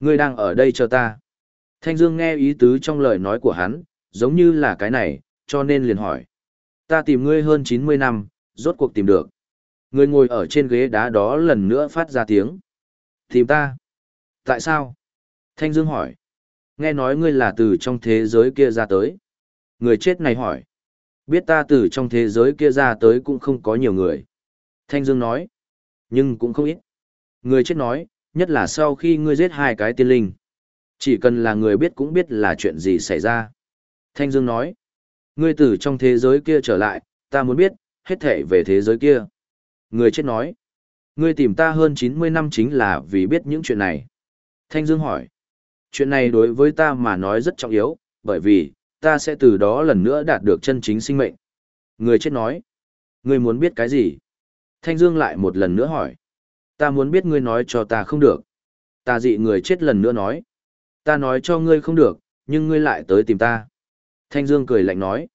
Ngươi đang ở đây chờ ta. Thanh Dương nghe ý tứ trong lời nói của hắn, giống như là cái này, cho nên liền hỏi. Ta tìm ngươi hơn 90 năm, rốt cuộc tìm được. Ngươi ngồi ở trên ghế đá đó lần nữa phát ra tiếng. Tìm ta? Tại sao? Thanh Dương hỏi. Nghe nói ngươi là từ trong thế giới kia ra tới. Người chết này hỏi. Biết ta từ trong thế giới kia ra tới cũng không có nhiều người. Thanh Dương nói. Nhưng cũng không ít. Người chết nói, nhất là sau khi ngươi giết hai cái tiên linh. Chỉ cần là người biết cũng biết là chuyện gì xảy ra. Thanh Dương nói, ngươi từ trong thế giới kia trở lại, ta muốn biết, hết thể về thế giới kia. Người chết nói, ngươi tìm ta hơn 90 năm chính là vì biết những chuyện này. Thanh Dương hỏi, chuyện này đối với ta mà nói rất trọng yếu, bởi vì, ta sẽ từ đó lần nữa đạt được chân chính sinh mệnh. Người chết nói, ngươi muốn biết cái gì? Thanh Dương lại một lần nữa hỏi, ta muốn biết ngươi nói cho ta không được. Ta dị người chết lần nữa nói, ta nói cho ngươi không được, nhưng ngươi lại tới tìm ta. Thanh Dương cười lạnh nói,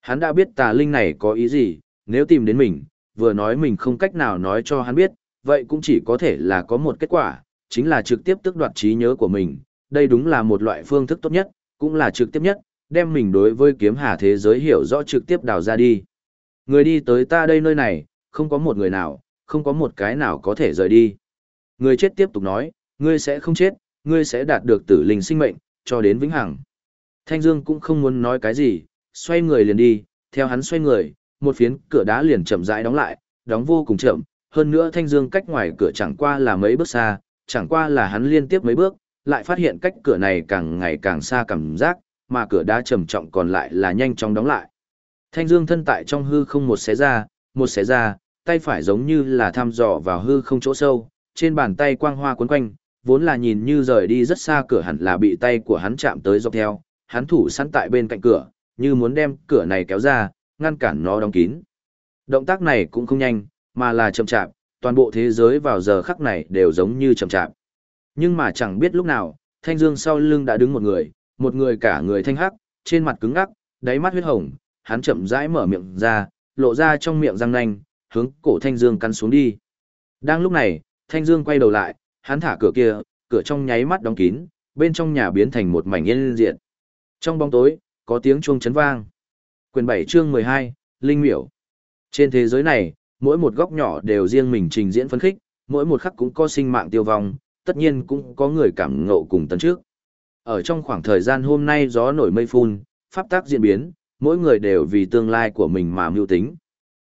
hắn đã biết tà linh này có ý gì, nếu tìm đến mình, vừa nói mình không cách nào nói cho hắn biết, vậy cũng chỉ có thể là có một kết quả, chính là trực tiếp tức đoạt trí nhớ của mình. Đây đúng là một loại phương thức tốt nhất, cũng là trực tiếp nhất, đem mình đối với kiếm hà thế giới hiểu rõ trực tiếp đào ra đi. Người đi tới ta đây nơi này, không có một người nào, không có một cái nào có thể rời đi. Người chết tiếp tục nói, ngươi sẽ không chết, ngươi sẽ đạt được tử linh sinh mệnh, cho đến vĩnh hằng. Thanh Dương cũng không muốn nói cái gì, xoay người liền đi, theo hắn xoay người, một phiến cửa đá liền chậm rãi đóng lại, đóng vô cùng chậm, hơn nữa Thanh Dương cách ngoài cửa chẳng qua là mấy bước xa, chẳng qua là hắn liên tiếp mấy bước, lại phát hiện cách cửa này càng ngày càng xa cảm giác, mà cửa đá trầm trọng còn lại là nhanh chóng đóng lại. Thanh Dương thân tại trong hư không một xé ra, một xé ra, tay phải giống như là thăm dò vào hư không chỗ sâu, trên bàn tay quang hoa cuốn quanh, vốn là nhìn như rời đi rất xa cửa hẳn là bị tay của hắn chạm tới dọc theo, hắn thủ sẵn tại bên cạnh cửa, như muốn đem cửa này kéo ra, ngăn cản nó đóng kín. Động tác này cũng không nhanh, mà là chậm chạp, toàn bộ thế giới vào giờ khắc này đều giống như chậm chạp. Nhưng mà chẳng biết lúc nào, thanh dương sau lưng đã đứng một người, một người cả người thanh hắc, trên mặt cứng ngắc, đáy mắt huyết hồng, hắn chậm rãi mở miệng ra, lộ ra trong miệng răng nanh, hướng cổ thanh dương căn xuống đi. Đang lúc này, thanh dương quay đầu lại, hắn thả cửa kia, cửa trong nháy mắt đóng kín, bên trong nhà biến thành một mảnh yên diện. Trong bóng tối, có tiếng chuông chấn vang. Quyền 7 chương 12, Linh miểu. Trên thế giới này, mỗi một góc nhỏ đều riêng mình trình diễn phấn khích, mỗi một khắc cũng có sinh mạng tiêu vong, tất nhiên cũng có người cảm ngộ cùng tấn trước. Ở trong khoảng thời gian hôm nay gió nổi mây phun, pháp tác diễn biến, mỗi người đều vì tương lai của mình mà mưu tính.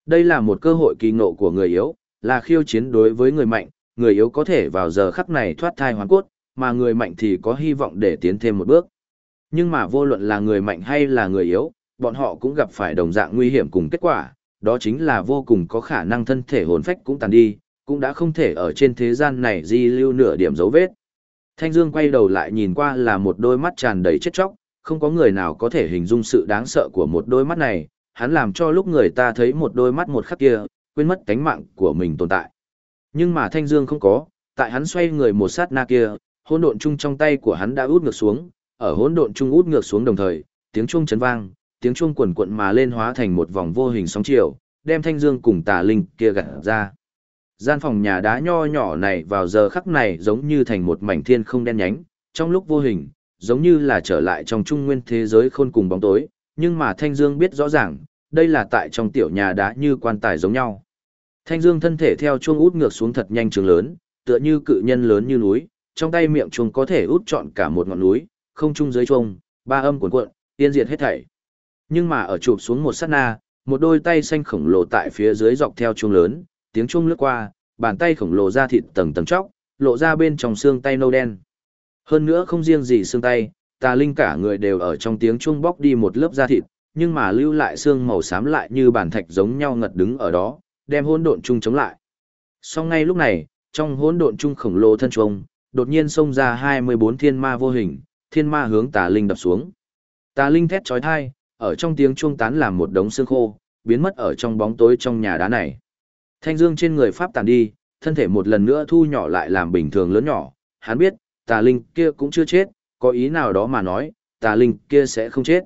Đây là một cơ hội kỳ ngộ của người yếu, là khiêu chiến đối với người mạnh, người yếu có thể vào giờ khắc này thoát thai hoàn cốt, mà người mạnh thì có hy vọng để tiến thêm một bước. Nhưng mà vô luận là người mạnh hay là người yếu, bọn họ cũng gặp phải đồng dạng nguy hiểm cùng kết quả, đó chính là vô cùng có khả năng thân thể hồn phách cũng tàn đi, cũng đã không thể ở trên thế gian này di lưu nửa điểm dấu vết. Thanh Dương quay đầu lại nhìn qua là một đôi mắt tràn đầy chết chóc, không có người nào có thể hình dung sự đáng sợ của một đôi mắt này, hắn làm cho lúc người ta thấy một đôi mắt một khắc kia, quên mất cánh mạng của mình tồn tại. Nhưng mà Thanh Dương không có, tại hắn xoay người một sát na kia, hỗn độn chung trong tay của hắn đã út ngược xuống, ở hỗn độn chung út ngược xuống đồng thời, tiếng chuông chấn vang, tiếng chuông quần quận mà lên hóa thành một vòng vô hình sóng chiều, đem Thanh Dương cùng Tà Linh kia gạt ra. Gian phòng nhà đá nho nhỏ này vào giờ khắc này giống như thành một mảnh thiên không đen nhánh, trong lúc vô hình, giống như là trở lại trong trung nguyên thế giới khôn cùng bóng tối, nhưng mà Thanh Dương biết rõ ràng, đây là tại trong tiểu nhà đá như quan tài giống nhau. Thanh Dương thân thể theo chuông út ngược xuống thật nhanh trường lớn, tựa như cự nhân lớn như núi, trong tay miệng chuông có thể út trọn cả một ngọn núi, không trung dưới chuông, ba âm cuộn cuộn, tiên diệt hết thảy. Nhưng mà ở chụp xuống một sát na, một đôi tay xanh khổng lồ tại phía dưới dọc theo chuông lớn, tiếng chuông lướt qua, bàn tay khổng lồ ra thịt tầng tầng chóc, lộ ra bên trong xương tay nâu đen. Hơn nữa không riêng gì xương tay, tà linh cả người đều ở trong tiếng chuông bóc đi một lớp da thịt, nhưng mà lưu lại xương màu xám lại như bản thạch giống nhau ngật đứng ở đó, đem hỗn độn chung chống lại. Song ngay lúc này, trong hỗn độn chung khổng lồ thân chuông, đột nhiên xông ra 24 thiên ma vô hình, thiên ma hướng tà linh đập xuống. Tà linh thét chói tai, ở trong tiếng chuông tán làm một đống xương khô, biến mất ở trong bóng tối trong nhà đá này. Thanh dương trên người pháp tàn đi, thân thể một lần nữa thu nhỏ lại làm bình thường lớn nhỏ, hắn biết, tà linh kia cũng chưa chết, có ý nào đó mà nói, tà linh kia sẽ không chết.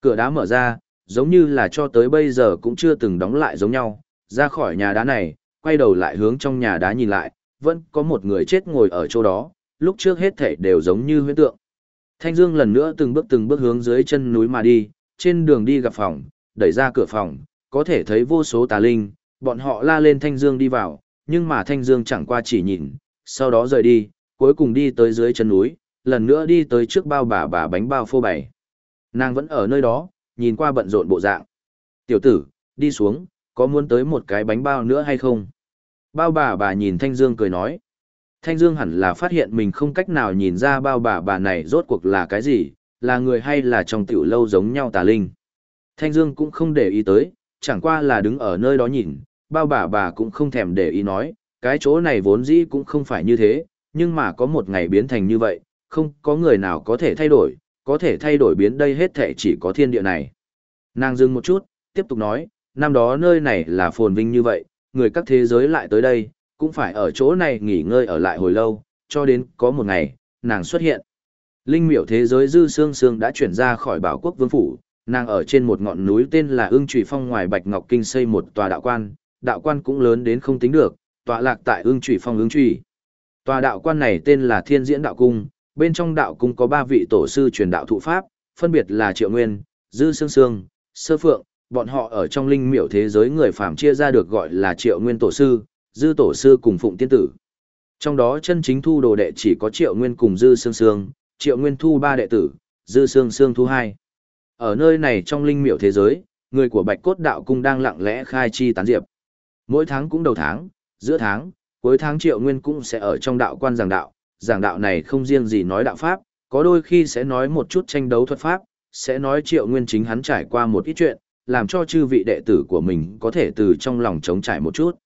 Cửa đá mở ra, giống như là cho tới bây giờ cũng chưa từng đóng lại giống nhau, ra khỏi nhà đá này, quay đầu lại hướng trong nhà đá nhìn lại, vẫn có một người chết ngồi ở chỗ đó, lúc trước hết thể đều giống như huyễn tượng. Thanh Dương lần nữa từng bước từng bước hướng dưới chân núi mà đi, trên đường đi gặp phòng, đẩy ra cửa phòng, có thể thấy vô số tà linh, bọn họ la lên Thanh Dương đi vào, nhưng mà Thanh Dương chẳng qua chỉ nhìn, sau đó rời đi, cuối cùng đi tới dưới chân núi, lần nữa đi tới trước bao bà bà bánh bao phô bày. Nàng vẫn ở nơi đó, nhìn qua bận rộn bộ dạng. Tiểu tử, đi xuống, có muốn tới một cái bánh bao nữa hay không? Bao bà bà nhìn Thanh Dương cười nói. Thanh Dương hẳn là phát hiện mình không cách nào nhìn ra bao bà bà này rốt cuộc là cái gì, là người hay là trong tiểu lâu giống nhau tà linh. Thanh Dương cũng không để ý tới, chẳng qua là đứng ở nơi đó nhìn, bao bà bà cũng không thèm để ý nói, cái chỗ này vốn dĩ cũng không phải như thế, nhưng mà có một ngày biến thành như vậy, không có người nào có thể thay đổi, có thể thay đổi biến đây hết thể chỉ có thiên địa này. Nàng dừng một chút, tiếp tục nói, năm đó nơi này là phồn vinh như vậy, người các thế giới lại tới đây, cũng phải ở chỗ này nghỉ ngơi ở lại hồi lâu, cho đến có một ngày, nàng xuất hiện. Linh miểu thế giới dư sương sương đã chuyển ra khỏi bảo quốc vương phủ, nàng ở trên một ngọn núi tên là ưng trùy phong ngoài Bạch Ngọc Kinh xây một tòa đạo quan, đạo quan cũng lớn đến không tính được, tọa lạc tại ưng trùy phong ưng trùy. Tòa đạo quan này tên là Thiên Diễn Đạo Cung, bên trong đạo cung có ba vị tổ sư truyền đạo thụ pháp, phân biệt là Triệu Nguyên, Dư Sương Sương, Sơ Phượng, bọn họ ở trong linh miểu thế giới người phàm chia ra được gọi là Triệu Nguyên tổ sư, Dư tổ sư cùng Phụng tiên tử. Trong đó chân chính thu đồ đệ chỉ có Triệu Nguyên cùng Dư Sương Sương, Triệu Nguyên thu ba đệ tử, Dư Sương Sương thu hai. Ở nơi này trong linh miểu thế giới, người của Bạch Cốt Đạo Cung đang lặng lẽ khai chi tán diệp. Mỗi tháng cũng đầu tháng, giữa tháng, cuối tháng Triệu Nguyên cũng sẽ ở trong đạo quan giảng đạo, giảng đạo này không riêng gì nói đạo pháp, có đôi khi sẽ nói một chút tranh đấu thuật pháp, sẽ nói Triệu Nguyên chính hắn trải qua một ít chuyện, làm cho chư vị đệ tử của mình có thể từ trong lòng chống trải một chút.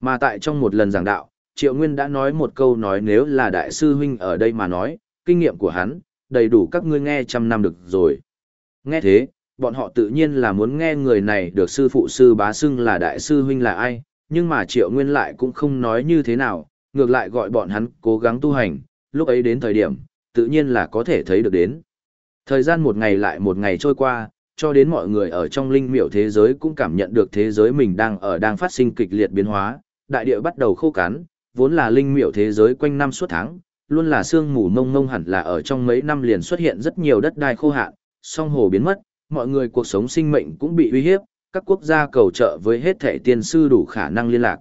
Mà tại trong một lần giảng đạo, Triệu Nguyên đã nói một câu nói nếu là đại sư huynh ở đây mà nói, kinh nghiệm của hắn, đầy đủ các ngươi nghe trăm năm được rồi. Nghe thế, bọn họ tự nhiên là muốn nghe người này được sư phụ sư bá xưng là đại sư huynh là ai, nhưng mà Triệu Nguyên lại cũng không nói như thế nào, ngược lại gọi bọn hắn cố gắng tu hành, lúc ấy đến thời điểm, tự nhiên là có thể thấy được đến. Thời gian một ngày lại một ngày trôi qua, cho đến mọi người ở trong linh miểu thế giới cũng cảm nhận được thế giới mình đang ở đang phát sinh kịch liệt biến hóa, đại địa bắt đầu khô cắn, vốn là linh miểu thế giới quanh năm suốt tháng, luôn là sương mù mông mông hẳn là ở trong mấy năm liền xuất hiện rất nhiều đất đai khô hạn, song hồ biến mất, mọi người cuộc sống sinh mệnh cũng bị uy hiếp, các quốc gia cầu trợ với hết thể tiên sư đủ khả năng liên lạc.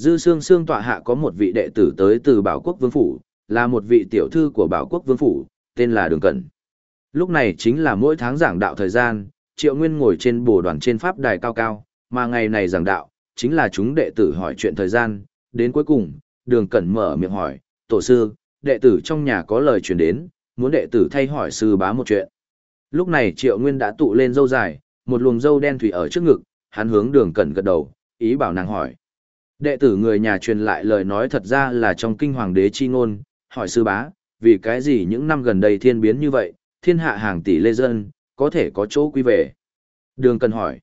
Dư Sương Sương tọa hạ có một vị đệ tử tới từ Bảo Quốc Vương Phủ, là một vị tiểu thư của Bảo Quốc Vương Phủ, tên là Đường Cẩn. Lúc này chính là mỗi tháng giảng đạo thời gian, Triệu Nguyên ngồi trên bồ đoàn trên pháp đài cao cao, mà ngày này giảng đạo, chính là chúng đệ tử hỏi chuyện thời gian, đến cuối cùng, Đường Cẩn mở miệng hỏi, tổ sư, đệ tử trong nhà có lời truyền đến, muốn đệ tử thay hỏi sư bá một chuyện. Lúc này Triệu Nguyên đã tụ lên dâu dài, một luồng dâu đen thủy ở trước ngực, hắn hướng Đường Cẩn gật đầu, ý bảo nàng hỏi. Đệ tử người nhà truyền lại lời nói thật ra là trong kinh hoàng đế chi ngôn, hỏi sư bá, vì cái gì những năm gần đây thiên biến như vậy, thiên hạ hàng tỷ lê dân, có thể có chỗ quy về. Đường cần hỏi,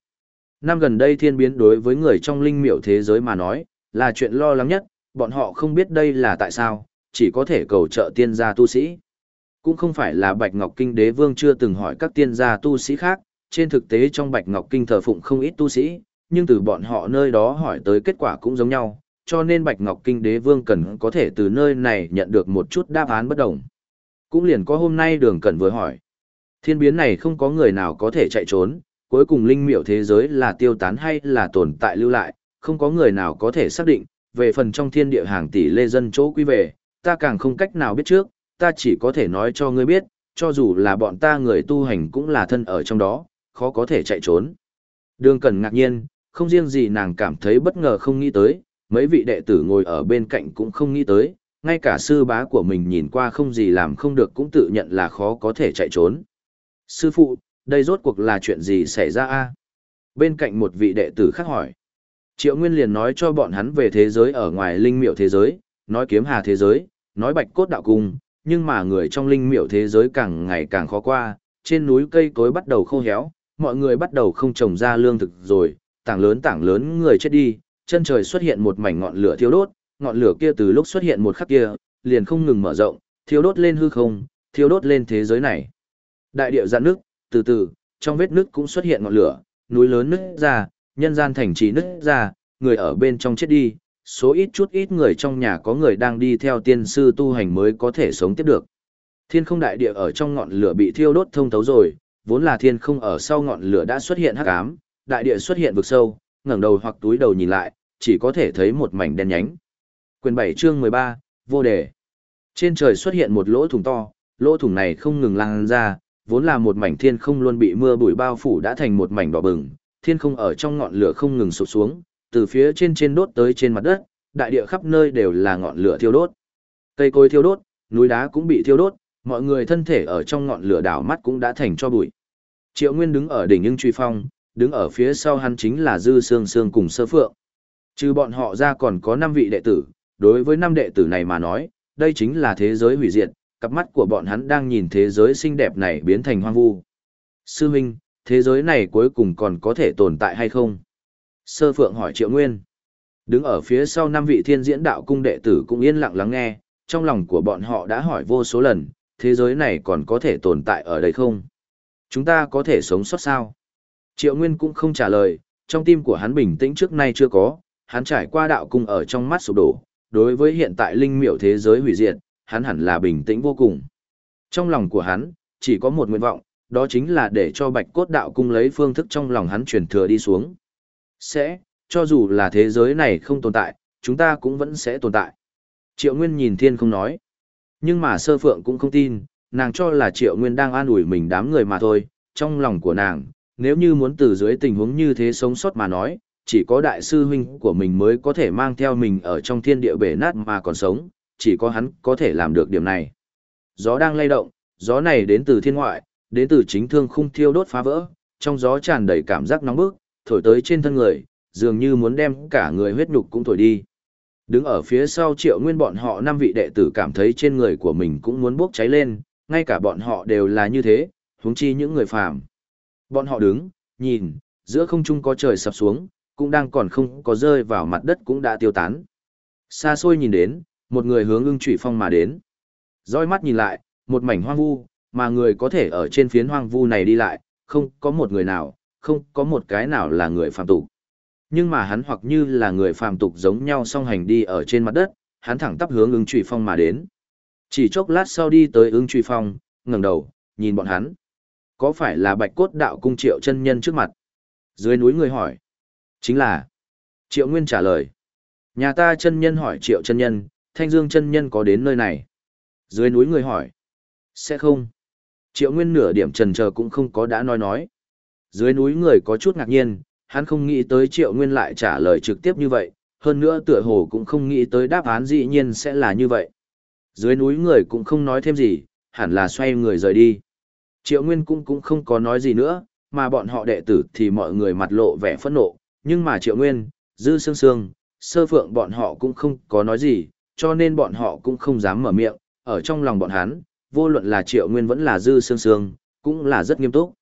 năm gần đây thiên biến đối với người trong linh miểu thế giới mà nói, là chuyện lo lắng nhất, bọn họ không biết đây là tại sao, chỉ có thể cầu trợ tiên gia tu sĩ. Cũng không phải là Bạch Ngọc Kinh đế vương chưa từng hỏi các tiên gia tu sĩ khác, trên thực tế trong Bạch Ngọc Kinh thờ phụng không ít tu sĩ, nhưng từ bọn họ nơi đó hỏi tới kết quả cũng giống nhau, cho nên Bạch Ngọc Kinh đế vương cần có thể từ nơi này nhận được một chút đáp án bất đồng. Cũng liền có hôm nay đường cẩn vừa hỏi. Thiên biến này không có người nào có thể chạy trốn, cuối cùng linh miểu thế giới là tiêu tán hay là tồn tại lưu lại, không có người nào có thể xác định, về phần trong thiên địa hàng tỷ lê dân chỗ quy về, ta càng không cách nào biết trước, ta chỉ có thể nói cho ngươi biết, cho dù là bọn ta người tu hành cũng là thân ở trong đó, khó có thể chạy trốn. Đường Cẩn ngạc nhiên, không riêng gì nàng cảm thấy bất ngờ không nghĩ tới, mấy vị đệ tử ngồi ở bên cạnh cũng không nghĩ tới, ngay cả sư bá của mình nhìn qua không gì làm không được cũng tự nhận là khó có thể chạy trốn. Sư phụ, đây rốt cuộc là chuyện gì xảy ra a? Bên cạnh một vị đệ tử khác hỏi. Triệu Nguyên liền nói cho bọn hắn về thế giới ở ngoài linh miệu thế giới, nói kiếm hà thế giới, nói bạch cốt đạo cung, nhưng mà người trong linh miệu thế giới càng ngày càng khó qua, trên núi cây cối bắt đầu khô héo, mọi người bắt đầu không trồng ra lương thực rồi, tảng lớn tảng lớn người chết đi, chân trời xuất hiện một mảnh ngọn lửa thiêu đốt, ngọn lửa kia từ lúc xuất hiện một khắc kia, liền không ngừng mở rộng, thiêu đốt lên hư không, thiêu đốt lên thế giới này. Đại địa giãn nước, từ từ, trong vết nước cũng xuất hiện ngọn lửa, núi lớn nứt ra, nhân gian thành trì nứt ra, người ở bên trong chết đi, số ít chút ít người trong nhà có người đang đi theo tiên sư tu hành mới có thể sống tiếp được. Thiên không đại địa ở trong ngọn lửa bị thiêu đốt thông thấu rồi, vốn là thiên không ở sau ngọn lửa đã xuất hiện hắc ám, đại địa xuất hiện vực sâu, ngẩng đầu hoặc túi đầu nhìn lại, chỉ có thể thấy một mảnh đen nhánh. Quyền 7 chương 13, vô đề. Trên trời xuất hiện một lỗ thủng to, lỗ thủng này không ngừng lan ra, vốn là một mảnh thiên không luôn bị mưa bụi bao phủ đã thành một mảnh đỏ bừng, thiên không ở trong ngọn lửa không ngừng sụp xuống, từ phía trên trên đốt tới trên mặt đất, đại địa khắp nơi đều là ngọn lửa thiêu đốt. Cây cối thiêu đốt, núi đá cũng bị thiêu đốt, mọi người thân thể ở trong ngọn lửa đảo mắt cũng đã thành cho bụi. Triệu Nguyên đứng ở đỉnh nhưng truy phong, đứng ở phía sau hắn chính là Dư Sương Sương cùng Sơ Phượng. Trừ bọn họ ra còn có 5 vị đệ tử, đối với năm đệ tử này mà nói, đây chính là thế giới hủy diệt, cặp mắt của bọn hắn đang nhìn thế giới xinh đẹp này biến thành hoang vu. Sư Minh, thế giới này cuối cùng còn có thể tồn tại hay không? Sơ Phượng hỏi Triệu Nguyên. Đứng ở phía sau năm vị thiên diễn đạo cung đệ tử cũng yên lặng lắng nghe, trong lòng của bọn họ đã hỏi vô số lần, thế giới này còn có thể tồn tại ở đây không? Chúng ta có thể sống sót sao? Triệu Nguyên cũng không trả lời, trong tim của hắn bình tĩnh trước nay chưa có, hắn trải qua đạo cung ở trong mắt sụp đổ, đối với hiện tại linh miểu thế giới hủy diệt, hắn hẳn là bình tĩnh vô cùng. Trong lòng của hắn, chỉ có một nguyện vọng, đó chính là để cho bạch cốt đạo cung lấy phương thức trong lòng hắn truyền thừa đi xuống. Sẽ, cho dù là thế giới này không tồn tại, chúng ta cũng vẫn sẽ tồn tại. Triệu Nguyên nhìn thiên không nói. Nhưng mà sơ phượng cũng không tin, nàng cho là Triệu Nguyên đang an ủi mình đám người mà thôi, trong lòng của nàng, nếu như muốn từ dưới tình huống như thế sống sót mà nói, chỉ có đại sư huynh của mình mới có thể mang theo mình ở trong thiên địa bể nát mà còn sống, chỉ có hắn có thể làm được điểm này. Gió đang lay động, gió này đến từ thiên ngoại, đến từ chính thương khung thiêu đốt phá vỡ, trong gió tràn đầy cảm giác nóng bức, thổi tới trên thân người, dường như muốn đem cả người huyết nhục cũng thổi đi. Đứng ở phía sau triệu nguyên bọn họ năm vị đệ tử cảm thấy trên người của mình cũng muốn bốc cháy lên, ngay cả bọn họ đều là như thế, huống chi những người phàm. Bọn họ đứng, nhìn, giữa không trung có trời sập xuống, cũng đang còn không có rơi vào mặt đất cũng đã tiêu tán. Xa xôi nhìn đến, một người hướng ưng trụy phong mà đến. Rõi mắt nhìn lại, một mảnh hoang vu, mà người có thể ở trên phiến hoang vu này đi lại, không có một người nào, không có một cái nào là người phàm tục. Nhưng mà hắn hoặc như là người phàm tục giống nhau song hành đi ở trên mặt đất, hắn thẳng tắp hướng ưng trụy phong mà đến. Chỉ chốc lát sau đi tới ưng trụy phong, ngẩng đầu, nhìn bọn hắn. Có phải là bạch cốt đạo cung triệu chân nhân trước mặt? Dưới núi người hỏi. Chính là. Triệu Nguyên trả lời. Nhà ta chân nhân hỏi triệu chân nhân, thanh dương chân nhân có đến nơi này. Dưới núi người hỏi. Sẽ không. Triệu Nguyên nửa điểm trần chờ cũng không có đã nói nói. Dưới núi người có chút ngạc nhiên, hắn không nghĩ tới Triệu Nguyên lại trả lời trực tiếp như vậy, hơn nữa tựa hồ cũng không nghĩ tới đáp án dĩ nhiên sẽ là như vậy. Dưới núi người cũng không nói thêm gì, hẳn là xoay người rời đi. Triệu Nguyên cũng cũng không có nói gì nữa, mà bọn họ đệ tử thì mọi người mặt lộ vẻ phẫn nộ, nhưng mà Triệu Nguyên, Dư Sương Sương, Sơ Phượng bọn họ cũng không có nói gì, cho nên bọn họ cũng không dám mở miệng, ở trong lòng bọn hắn, vô luận là Triệu Nguyên vẫn là Dư Sương Sương, cũng là rất nghiêm túc.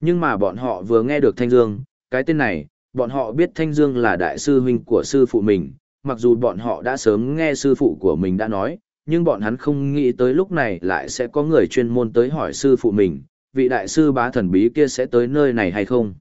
Nhưng mà bọn họ vừa nghe được Thanh Dương, cái tên này, bọn họ biết Thanh Dương là đại sư huynh của sư phụ mình, mặc dù bọn họ đã sớm nghe sư phụ của mình đã nói, nhưng bọn hắn không nghĩ tới lúc này lại sẽ có người chuyên môn tới hỏi sư phụ mình, vị đại sư bá thần bí kia sẽ tới nơi này hay không.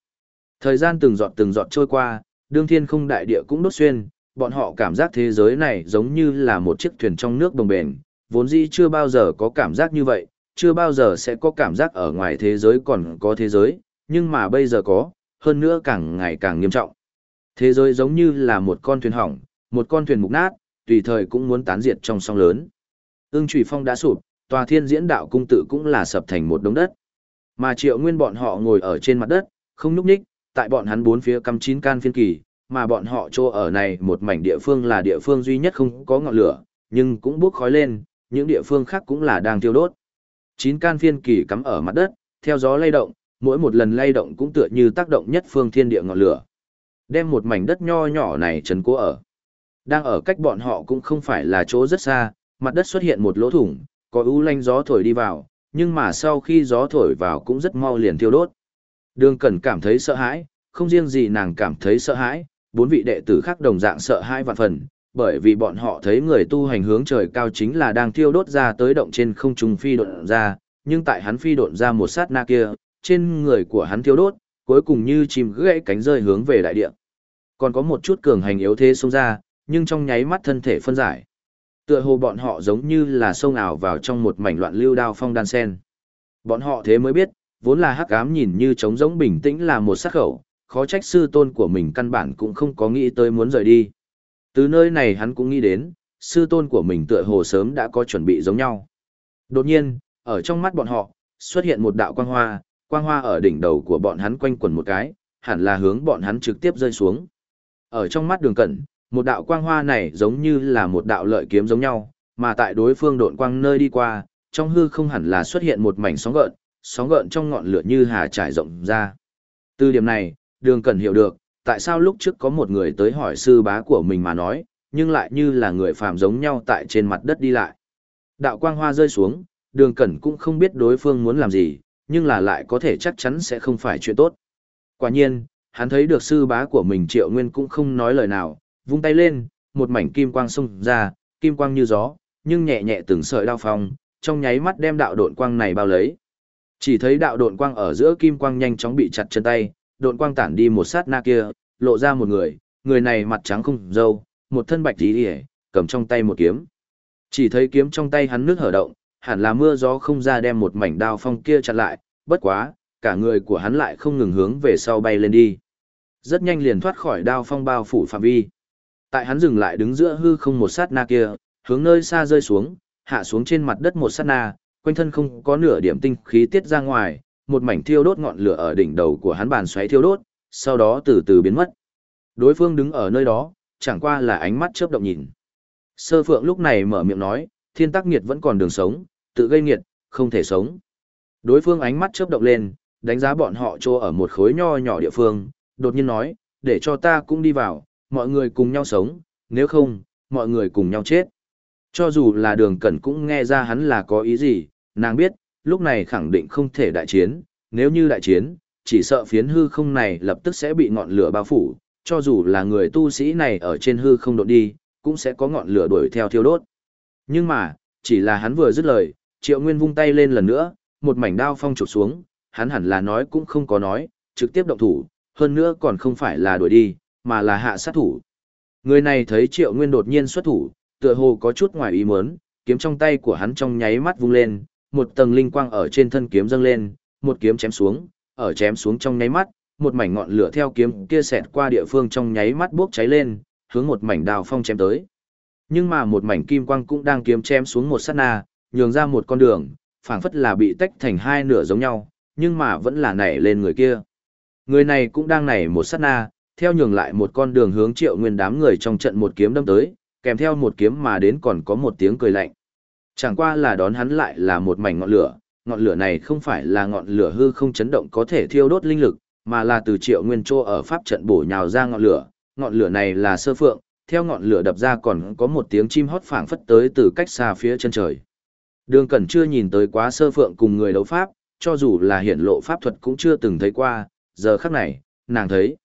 Thời gian từng giọt từng giọt trôi qua, đương thiên không đại địa cũng đốt xuyên, bọn họ cảm giác thế giới này giống như là một chiếc thuyền trong nước đồng bền, vốn dĩ chưa bao giờ có cảm giác như vậy, chưa bao giờ sẽ có cảm giác ở ngoài thế giới còn có thế giới, nhưng mà bây giờ có, hơn nữa càng ngày càng nghiêm trọng. Thế giới giống như là một con thuyền hỏng, một con thuyền mục nát, tùy thời cũng muốn tán diệt trong sông lớn. Ưng Trùy Phong đã sụp, tòa thiên diễn đạo cung tự cũng là sập thành một đống đất. Mà triệu nguyên bọn họ ngồi ở trên mặt đất, không nhúc nhích, tại bọn hắn bốn phía cắm chín can phiên kỳ, mà bọn họ chỗ ở này một mảnh địa phương là địa phương duy nhất không có ngọn lửa, nhưng cũng bốc khói lên, những địa phương khác cũng là đang thiêu đốt. Chín can phiên kỳ cắm ở mặt đất, theo gió lay động, mỗi một lần lay động cũng tựa như tác động nhất phương thiên địa ngọn lửa. Đem một mảnh đất nho nhỏ này trấn cố ở. Đang ở cách bọn họ cũng không phải là chỗ rất xa, mặt đất xuất hiện một lỗ thủng, có ưu lanh gió thổi đi vào, nhưng mà sau khi gió thổi vào cũng rất mau liền thiêu đốt. Đường Cẩn cảm thấy sợ hãi, không riêng gì nàng cảm thấy sợ hãi, bốn vị đệ tử khác đồng dạng sợ hãi vạn phần, bởi vì bọn họ thấy người tu hành hướng trời cao chính là đang thiêu đốt ra tới động trên không trung phi độn ra, nhưng tại hắn phi độn ra một sát na kia, trên người của hắn thiêu đốt, cuối cùng như chim gãy cánh rơi hướng về đại địa. Còn có một chút cường hành yếu thế xông ra, nhưng trong nháy mắt thân thể phân giải. Tựa hồ bọn họ giống như là sông ảo vào trong một mảnh loạn lưu đao phong đan sen. Bọn họ thế mới biết, vốn là hắc ám nhìn như trống rỗng bình tĩnh là một sát khẩu, khó trách sư tôn của mình căn bản cũng không có nghĩ tới muốn rời đi. Từ nơi này hắn cũng nghĩ đến, sư tôn của mình tựa hồ sớm đã có chuẩn bị giống nhau. Đột nhiên, ở trong mắt bọn họ, xuất hiện một đạo quang hoa, quang hoa ở đỉnh đầu của bọn hắn quanh quẩn một cái, hẳn là hướng bọn hắn trực tiếp rơi xuống. Ở trong mắt đường cẩn, một đạo quang hoa này giống như là một đạo lợi kiếm giống nhau, mà tại đối phương độn quang nơi đi qua, trong hư không hẳn là xuất hiện một mảnh sóng gợn, sóng gợn trong ngọn lửa như hà trải rộng ra. Từ điểm này, đường cẩn hiểu được, tại sao lúc trước có một người tới hỏi sư bá của mình mà nói, nhưng lại như là người phàm giống nhau tại trên mặt đất đi lại. Đạo quang hoa rơi xuống, đường cẩn cũng không biết đối phương muốn làm gì, nhưng là lại có thể chắc chắn sẽ không phải chuyện tốt. Quả nhiên, hắn thấy được sư bá của mình triệu nguyên cũng không nói lời nào, vung tay lên, một mảnh kim quang xông ra, kim quang như gió, nhưng nhẹ nhẹ từng sợi đao phong, trong nháy mắt đem đạo độn quang này bao lấy. Chỉ thấy đạo độn quang ở giữa kim quang nhanh chóng bị chặt chân tay, độn quang tản đi một sát na kia, lộ ra một người, người này mặt trắng không râu, một thân bạch tí hề, cầm trong tay một kiếm. Chỉ thấy kiếm trong tay hắn nước hở động, hẳn là mưa gió không ra đem một mảnh đao phong kia chặn lại, bất quá, cả người của hắn lại không ngừng hướng về sau bay lên đi. Rất nhanh liền thoát khỏi đao phong bao phủ phạm vi. Tại hắn dừng lại đứng giữa hư không một sát na kia, hướng nơi xa rơi xuống, hạ xuống trên mặt đất một sát na, quanh thân không có nửa điểm tinh khí tiết ra ngoài, một mảnh thiêu đốt ngọn lửa ở đỉnh đầu của hắn bàn xoáy thiêu đốt, sau đó từ từ biến mất. Đối phương đứng ở nơi đó, chẳng qua là ánh mắt chớp động nhìn. Sơ Phượng lúc này mở miệng nói, thiên tắc nghiệt vẫn còn đường sống, tự gây nghiệt, không thể sống. Đối phương ánh mắt chớp động lên, đánh giá bọn họ trô ở một khối nho nhỏ địa phương, đột nhiên nói, để cho ta cũng đi vào, mọi người cùng nhau sống, nếu không, mọi người cùng nhau chết. Cho dù là đường cẩn cũng nghe ra hắn là có ý gì, nàng biết, lúc này khẳng định không thể đại chiến, nếu như đại chiến, chỉ sợ phiến hư không này lập tức sẽ bị ngọn lửa bao phủ, cho dù là người tu sĩ này ở trên hư không đột đi, cũng sẽ có ngọn lửa đuổi theo thiêu đốt. Nhưng mà, chỉ là hắn vừa dứt lời, Triệu Nguyên vung tay lên lần nữa, một mảnh đao phong chụp xuống, hắn hẳn là nói cũng không có nói, trực tiếp động thủ, hơn nữa còn không phải là đuổi đi, mà là hạ sát thủ. Người này thấy Triệu Nguyên đột nhiên xuất thủ, tựa hồ có chút ngoài ý muốn, kiếm trong tay của hắn trong nháy mắt vung lên, một tầng linh quang ở trên thân kiếm dâng lên, một kiếm chém xuống, ở chém xuống trong nháy mắt, một mảnh ngọn lửa theo kiếm kia xẹt qua địa phương trong nháy mắt bốc cháy lên, hướng một mảnh đào phong chém tới. Nhưng mà một mảnh kim quang cũng đang kiếm chém xuống một sát na, nhường ra một con đường, phảng phất là bị tách thành hai nửa giống nhau, nhưng mà vẫn là nảy lên người kia. Người này cũng đang nảy một sát na, theo nhường lại một con đường hướng triệu nguyên đám người trong trận một kiếm đâm tới, kèm theo một kiếm mà đến còn có một tiếng cười lạnh. Chẳng qua là đón hắn lại là một mảnh ngọn lửa, ngọn lửa này không phải là ngọn lửa hư không chấn động có thể thiêu đốt linh lực, mà là từ triệu nguyên trô ở pháp trận bổ nhào ra ngọn lửa, ngọn lửa này là sơ phượng, theo ngọn lửa đập ra còn có một tiếng chim hót phảng phất tới từ cách xa phía chân trời. Đường Cẩn chưa nhìn tới quá sơ phượng cùng người đấu pháp, cho dù là hiển lộ pháp thuật cũng chưa từng thấy qua, giờ khắc này, nàng thấy.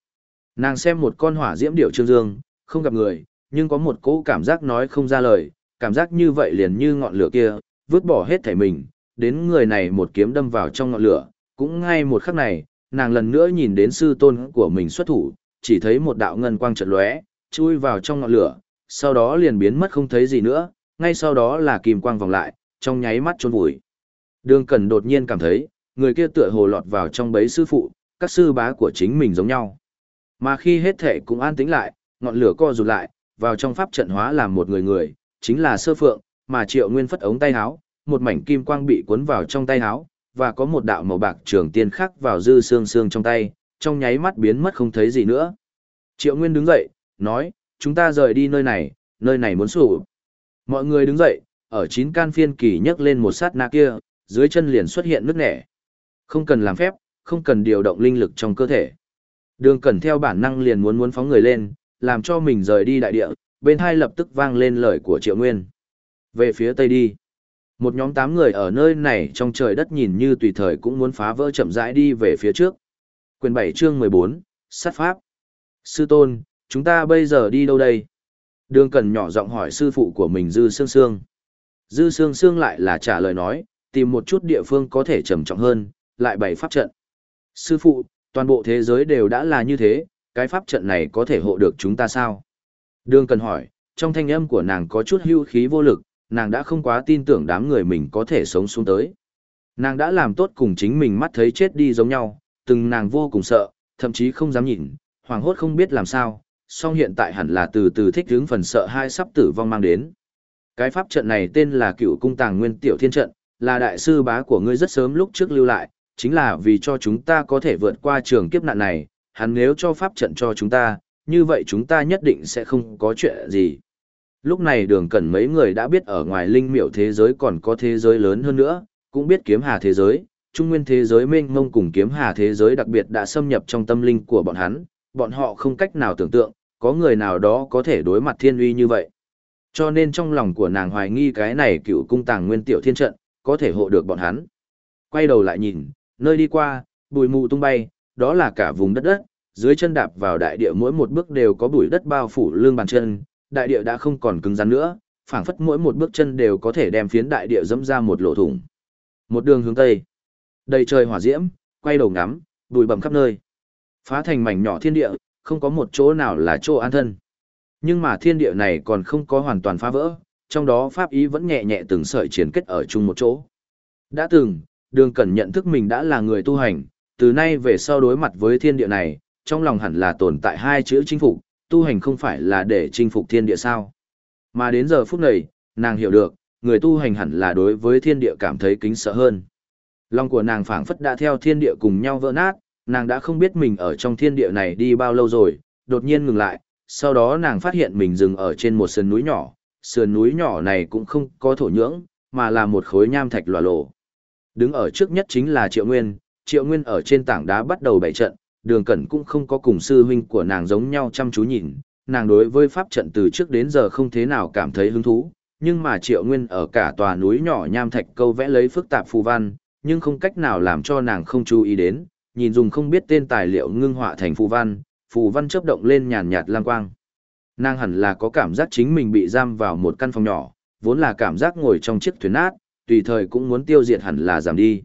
Nàng xem một con hỏa diễm điểu trương dương, không gặp người, nhưng có một cỗ cảm giác nói không ra lời, cảm giác như vậy liền như ngọn lửa kia, vứt bỏ hết thảy mình, đến người này một kiếm đâm vào trong ngọn lửa, cũng ngay một khắc này, nàng lần nữa nhìn đến sư tôn của mình xuất thủ, chỉ thấy một đạo ngân quang chợt lóe, chui vào trong ngọn lửa, sau đó liền biến mất không thấy gì nữa, ngay sau đó là kim quang vòng lại, trong nháy mắt trốn vùi. Đường Cẩn đột nhiên cảm thấy, người kia tựa hồ lọt vào trong bấy sư phụ, các sư bá của chính mình giống nhau. Mà khi hết thể cũng an tĩnh lại, ngọn lửa co rụt lại, vào trong pháp trận hóa làm một người người, chính là sơ phượng, mà triệu nguyên phất ống tay háo, một mảnh kim quang bị cuốn vào trong tay háo, và có một đạo màu bạc trường tiên khắc vào dư xương xương trong tay, trong nháy mắt biến mất không thấy gì nữa. Triệu Nguyên đứng dậy, nói, chúng ta rời đi nơi này, nơi này muốn sụp. Mọi người đứng dậy, ở chín can phiên kỳ nhấc lên một sát na kia, dưới chân liền xuất hiện nước nẻ. Không cần làm phép, không cần điều động linh lực trong cơ thể. Đường Cẩn theo bản năng liền muốn muốn phóng người lên, làm cho mình rời đi đại địa, bên hai lập tức vang lên lời của Triệu Nguyên. Về phía tây đi. Một nhóm tám người ở nơi này trong trời đất nhìn như tùy thời cũng muốn phá vỡ chậm rãi đi về phía trước. Quyền 7 chương 14, sát pháp. Sư tôn, chúng ta bây giờ đi đâu đây? Đường Cần nhỏ giọng hỏi sư phụ của mình Dư Sương Sương. Dư Sương Sương lại là trả lời nói, tìm một chút địa phương có thể trầm trọng hơn, lại bày pháp trận. Sư phụ, toàn bộ thế giới đều đã là như thế, cái pháp trận này có thể hộ được chúng ta sao? Đường cần hỏi, trong thanh âm của nàng có chút hưu khí vô lực, nàng đã không quá tin tưởng đám người mình có thể sống xuống tới. Nàng đã làm tốt cùng chính mình mắt thấy chết đi giống nhau, từng nàng vô cùng sợ, thậm chí không dám nhìn, hoàng hốt không biết làm sao, song hiện tại hẳn là từ từ thích hướng phần sợ hai sắp tử vong mang đến. Cái pháp trận này tên là cựu cung tàng nguyên tiểu thiên trận, là đại sư bá của ngươi rất sớm lúc trước lưu lại, chính là vì cho chúng ta có thể vượt qua trường kiếp nạn này, hắn nếu cho pháp trận cho chúng ta, như vậy chúng ta nhất định sẽ không có chuyện gì. Lúc này đường cẩn mấy người đã biết ở ngoài linh miểu thế giới còn có thế giới lớn hơn nữa, cũng biết kiếm hà thế giới, trung nguyên thế giới mênh mông cùng kiếm hà thế giới đặc biệt đã xâm nhập trong tâm linh của bọn hắn, bọn họ không cách nào tưởng tượng, có người nào đó có thể đối mặt thiên uy như vậy. Cho nên trong lòng của nàng hoài nghi cái này cựu cung tàng nguyên tiểu thiên trận, có thể hộ được bọn hắn. Quay đầu lại nhìn, nơi đi qua, bụi mù tung bay, đó là cả vùng đất đất, dưới chân đạp vào đại địa mỗi một bước đều có bụi đất bao phủ lương bàn chân, đại địa đã không còn cứng rắn nữa, phảng phất mỗi một bước chân đều có thể đem phiến đại địa dẫm ra một lỗ thủng. Một đường hướng tây, đầy trời hỏa diễm, quay đầu ngắm, bụi bặm khắp nơi. Phá thành mảnh nhỏ thiên địa, không có một chỗ nào là chỗ an thân. Nhưng mà thiên địa này còn không có hoàn toàn phá vỡ, trong đó pháp ý vẫn nhẹ nhẹ từng sợi triển kết ở chung một chỗ. Đã từng, đường cẩn nhận thức mình đã là người tu hành, từ nay về sau đối mặt với thiên địa này, trong lòng hẳn là tồn tại hai chữ chinh phục, tu hành không phải là để chinh phục thiên địa sao. Mà đến giờ phút này, nàng hiểu được, người tu hành hẳn là đối với thiên địa cảm thấy kính sợ hơn. Lòng của nàng phảng phất đã theo thiên địa cùng nhau vỡ nát, nàng đã không biết mình ở trong thiên địa này đi bao lâu rồi, đột nhiên ngừng lại, sau đó nàng phát hiện mình dừng ở trên một sườn núi nhỏ, sườn núi nhỏ này cũng không có thổ nhưỡng, mà là một khối nham thạch lòa lộ. Đứng ở trước nhất chính là Triệu Nguyên, Triệu Nguyên ở trên tảng đá bắt đầu bày trận, Đường Cẩn cũng không có cùng sư huynh của nàng giống nhau chăm chú nhìn, nàng đối với pháp trận từ trước đến giờ không thế nào cảm thấy hứng thú, nhưng mà Triệu Nguyên ở cả tòa núi nhỏ nham thạch câu vẽ lấy phức tạp phù văn, nhưng không cách nào làm cho nàng không chú ý đến, nhìn dùng không biết tên tài liệu ngưng họa thành phù văn, phù văn chớp động lên nhàn nhạt lang quang. Nàng hẳn là có cảm giác chính mình bị giam vào một căn phòng nhỏ, vốn là cảm giác ngồi trong chiếc thuyền nát, tùy thời cũng muốn tiêu diệt hẳn là giảm đi.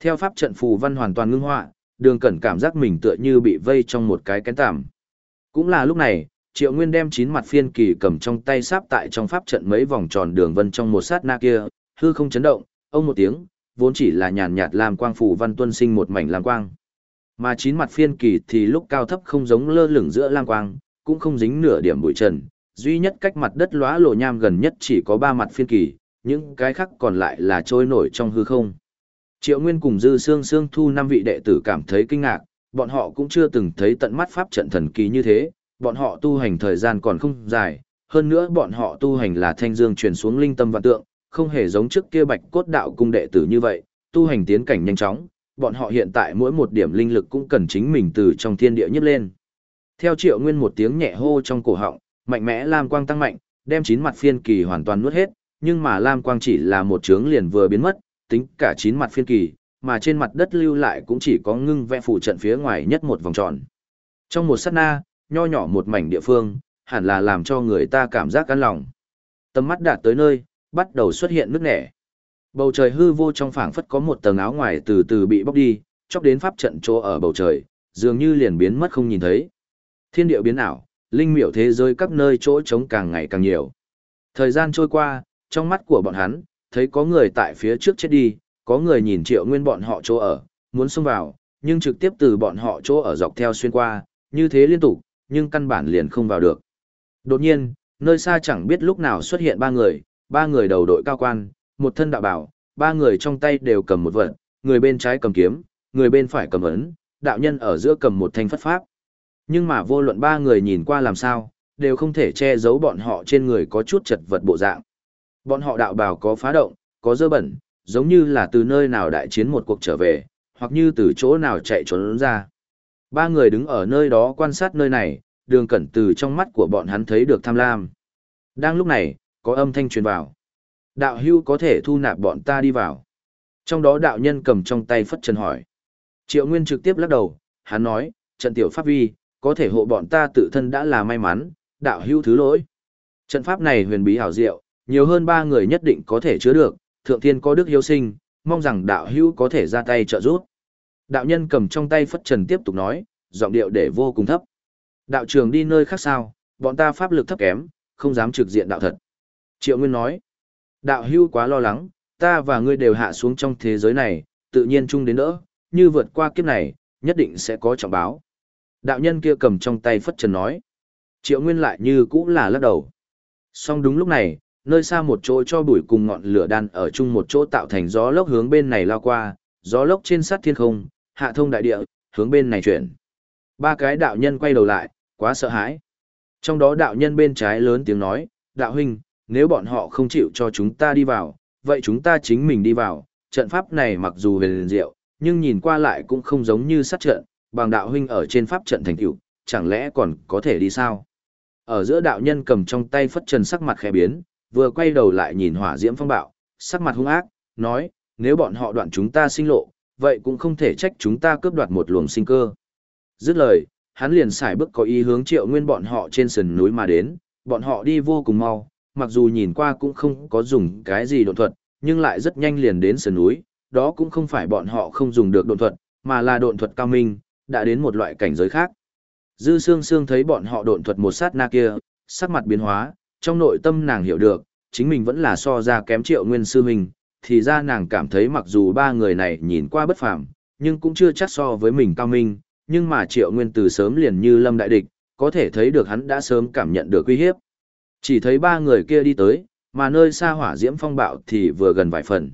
Theo pháp trận phù văn hoàn toàn ngưng họa, đường cẩn cảm giác mình tựa như bị vây trong một cái kén tạm. Cũng là lúc này, triệu nguyên đem chín mặt phiên kỳ cầm trong tay sáp tại trong pháp trận mấy vòng tròn đường vân trong một sát na kia, hư không chấn động, ông một tiếng, vốn chỉ là nhàn nhạt làm quang phù văn tuân sinh một mảnh lam quang. Mà chín mặt phiên kỳ thì lúc cao thấp không giống lơ lửng giữa lam quang, cũng không dính nửa điểm bụi trần, duy nhất cách mặt đất lóa lộ nham gần nhất chỉ có ba mặt phiên kỳ, những cái khác còn lại là trôi nổi trong hư không. Triệu Nguyên cùng Dư Sương Sương Thu năm vị đệ tử cảm thấy kinh ngạc, bọn họ cũng chưa từng thấy tận mắt pháp trận thần kỳ như thế, bọn họ tu hành thời gian còn không dài, hơn nữa bọn họ tu hành là thanh dương truyền xuống linh tâm vạn tượng, không hề giống trước kia Bạch Cốt Đạo cung đệ tử như vậy, tu hành tiến cảnh nhanh chóng, bọn họ hiện tại mỗi một điểm linh lực cũng cần chính mình từ trong thiên địa nhất lên. Theo Triệu Nguyên một tiếng nhẹ hô trong cổ họng, mạnh mẽ lam quang tăng mạnh, đem chín mặt phiên kỳ hoàn toàn nuốt hết, nhưng mà lam quang chỉ là một chướng liền vừa biến mất, tính cả chín mặt phiên kỳ, mà trên mặt đất lưu lại cũng chỉ có ngưng vẽ phủ trận phía ngoài nhất một vòng tròn. Trong một sát na, nho nhỏ một mảnh địa phương, hẳn là làm cho người ta cảm giác cắn lòng. Tầm mắt đạt tới nơi, bắt đầu xuất hiện nước nẻ. Bầu trời hư vô trong phảng phất có một tầng áo ngoài từ từ bị bóc đi, chóc đến pháp trận chỗ ở bầu trời, dường như liền biến mất không nhìn thấy. Thiên địa biến ảo, linh miểu thế giới các nơi chỗ trống càng ngày càng nhiều. Thời gian trôi qua, trong mắt của bọn hắn, thấy có người tại phía trước chết đi, có người nhìn triệu nguyên bọn họ chỗ ở, muốn xông vào, nhưng trực tiếp từ bọn họ chỗ ở dọc theo xuyên qua, như thế liên tục, nhưng căn bản liền không vào được. Đột nhiên, nơi xa chẳng biết lúc nào xuất hiện ba người, ba người đầu đội cao quan, một thân đạo bảo, ba người trong tay đều cầm một vật, người bên trái cầm kiếm, người bên phải cầm ấn, đạo nhân ở giữa cầm một thanh phất pháp. Nhưng mà vô luận ba người nhìn qua làm sao, đều không thể che giấu bọn họ trên người có chút chật vật bộ dạng. Bọn họ đạo bào có phá động, có dơ bẩn, giống như là từ nơi nào đại chiến một cuộc trở về, hoặc như từ chỗ nào chạy trốn ra. Ba người đứng ở nơi đó quan sát nơi này, đường cẩn từ trong mắt của bọn hắn thấy được tham lam. Đang lúc này, có âm thanh truyền vào. Đạo hưu có thể thu nạp bọn ta đi vào. Trong đó đạo nhân cầm trong tay phất trần hỏi. Triệu Nguyên trực tiếp lắc đầu, hắn nói, trận tiểu pháp vi, có thể hộ bọn ta tự thân đã là may mắn, đạo hưu thứ lỗi. Trận pháp này huyền bí hảo diệu, nhiều hơn ba người nhất định có thể chứa được, thượng thiên có đức hiếu sinh, mong rằng đạo hữu có thể ra tay trợ giúp. Đạo nhân cầm trong tay phất trần tiếp tục nói, giọng điệu để vô cùng thấp. Đạo trường đi nơi khác sao, bọn ta pháp lực thấp kém, không dám trực diện đạo thật. Triệu Nguyên nói, đạo hữu quá lo lắng, ta và ngươi đều hạ xuống trong thế giới này, tự nhiên chung đến đỡ, như vượt qua kiếp này, nhất định sẽ có trọng báo. Đạo nhân kia cầm trong tay phất trần nói. Triệu Nguyên lại như cũ là lắc đầu. Song đúng lúc này, nơi xa một chỗ cho bụi cùng ngọn lửa đan ở chung một chỗ tạo thành gió lốc hướng bên này lao qua, gió lốc trên sát thiên không, hạ thông đại địa, hướng bên này chuyển. Ba cái đạo nhân quay đầu lại, quá sợ hãi. Trong đó đạo nhân bên trái lớn tiếng nói, đạo huynh, nếu bọn họ không chịu cho chúng ta đi vào, vậy chúng ta chính mình đi vào, trận pháp này mặc dù về liền diệu, nhưng nhìn qua lại cũng không giống như sát trận, bằng đạo huynh ở trên pháp trận thành tựu, chẳng lẽ còn có thể đi sao? Ở giữa đạo nhân cầm trong tay phất trần sắc mặt khẽ biến, vừa quay đầu lại nhìn hỏa diễm phong bạo, sắc mặt hung ác, nói, nếu bọn họ đoạn chúng ta sinh lộ, vậy cũng không thể trách chúng ta cướp đoạt một luồng sinh cơ. Dứt lời, hắn liền xài bước có ý hướng triệu nguyên bọn họ trên sườn núi mà đến, bọn họ đi vô cùng mau, mặc dù nhìn qua cũng không có dùng cái gì độn thuật, nhưng lại rất nhanh liền đến sườn núi, đó cũng không phải bọn họ không dùng được độn thuật, mà là độn thuật cao minh, đã đến một loại cảnh giới khác. Dư Sương Sương thấy bọn họ độn thuật một sát na kia, sắc mặt biến hóa, trong nội tâm nàng hiểu được, chính mình vẫn là so ra kém triệu nguyên sư mình, thì ra nàng cảm thấy mặc dù ba người này nhìn qua bất phàm, nhưng cũng chưa chắc so với mình cao minh, nhưng mà triệu nguyên từ sớm liền như lâm đại địch, có thể thấy được hắn đã sớm cảm nhận được uy hiếp. Chỉ thấy ba người kia đi tới, mà nơi xa hỏa diễm phong bạo thì vừa gần vài phần.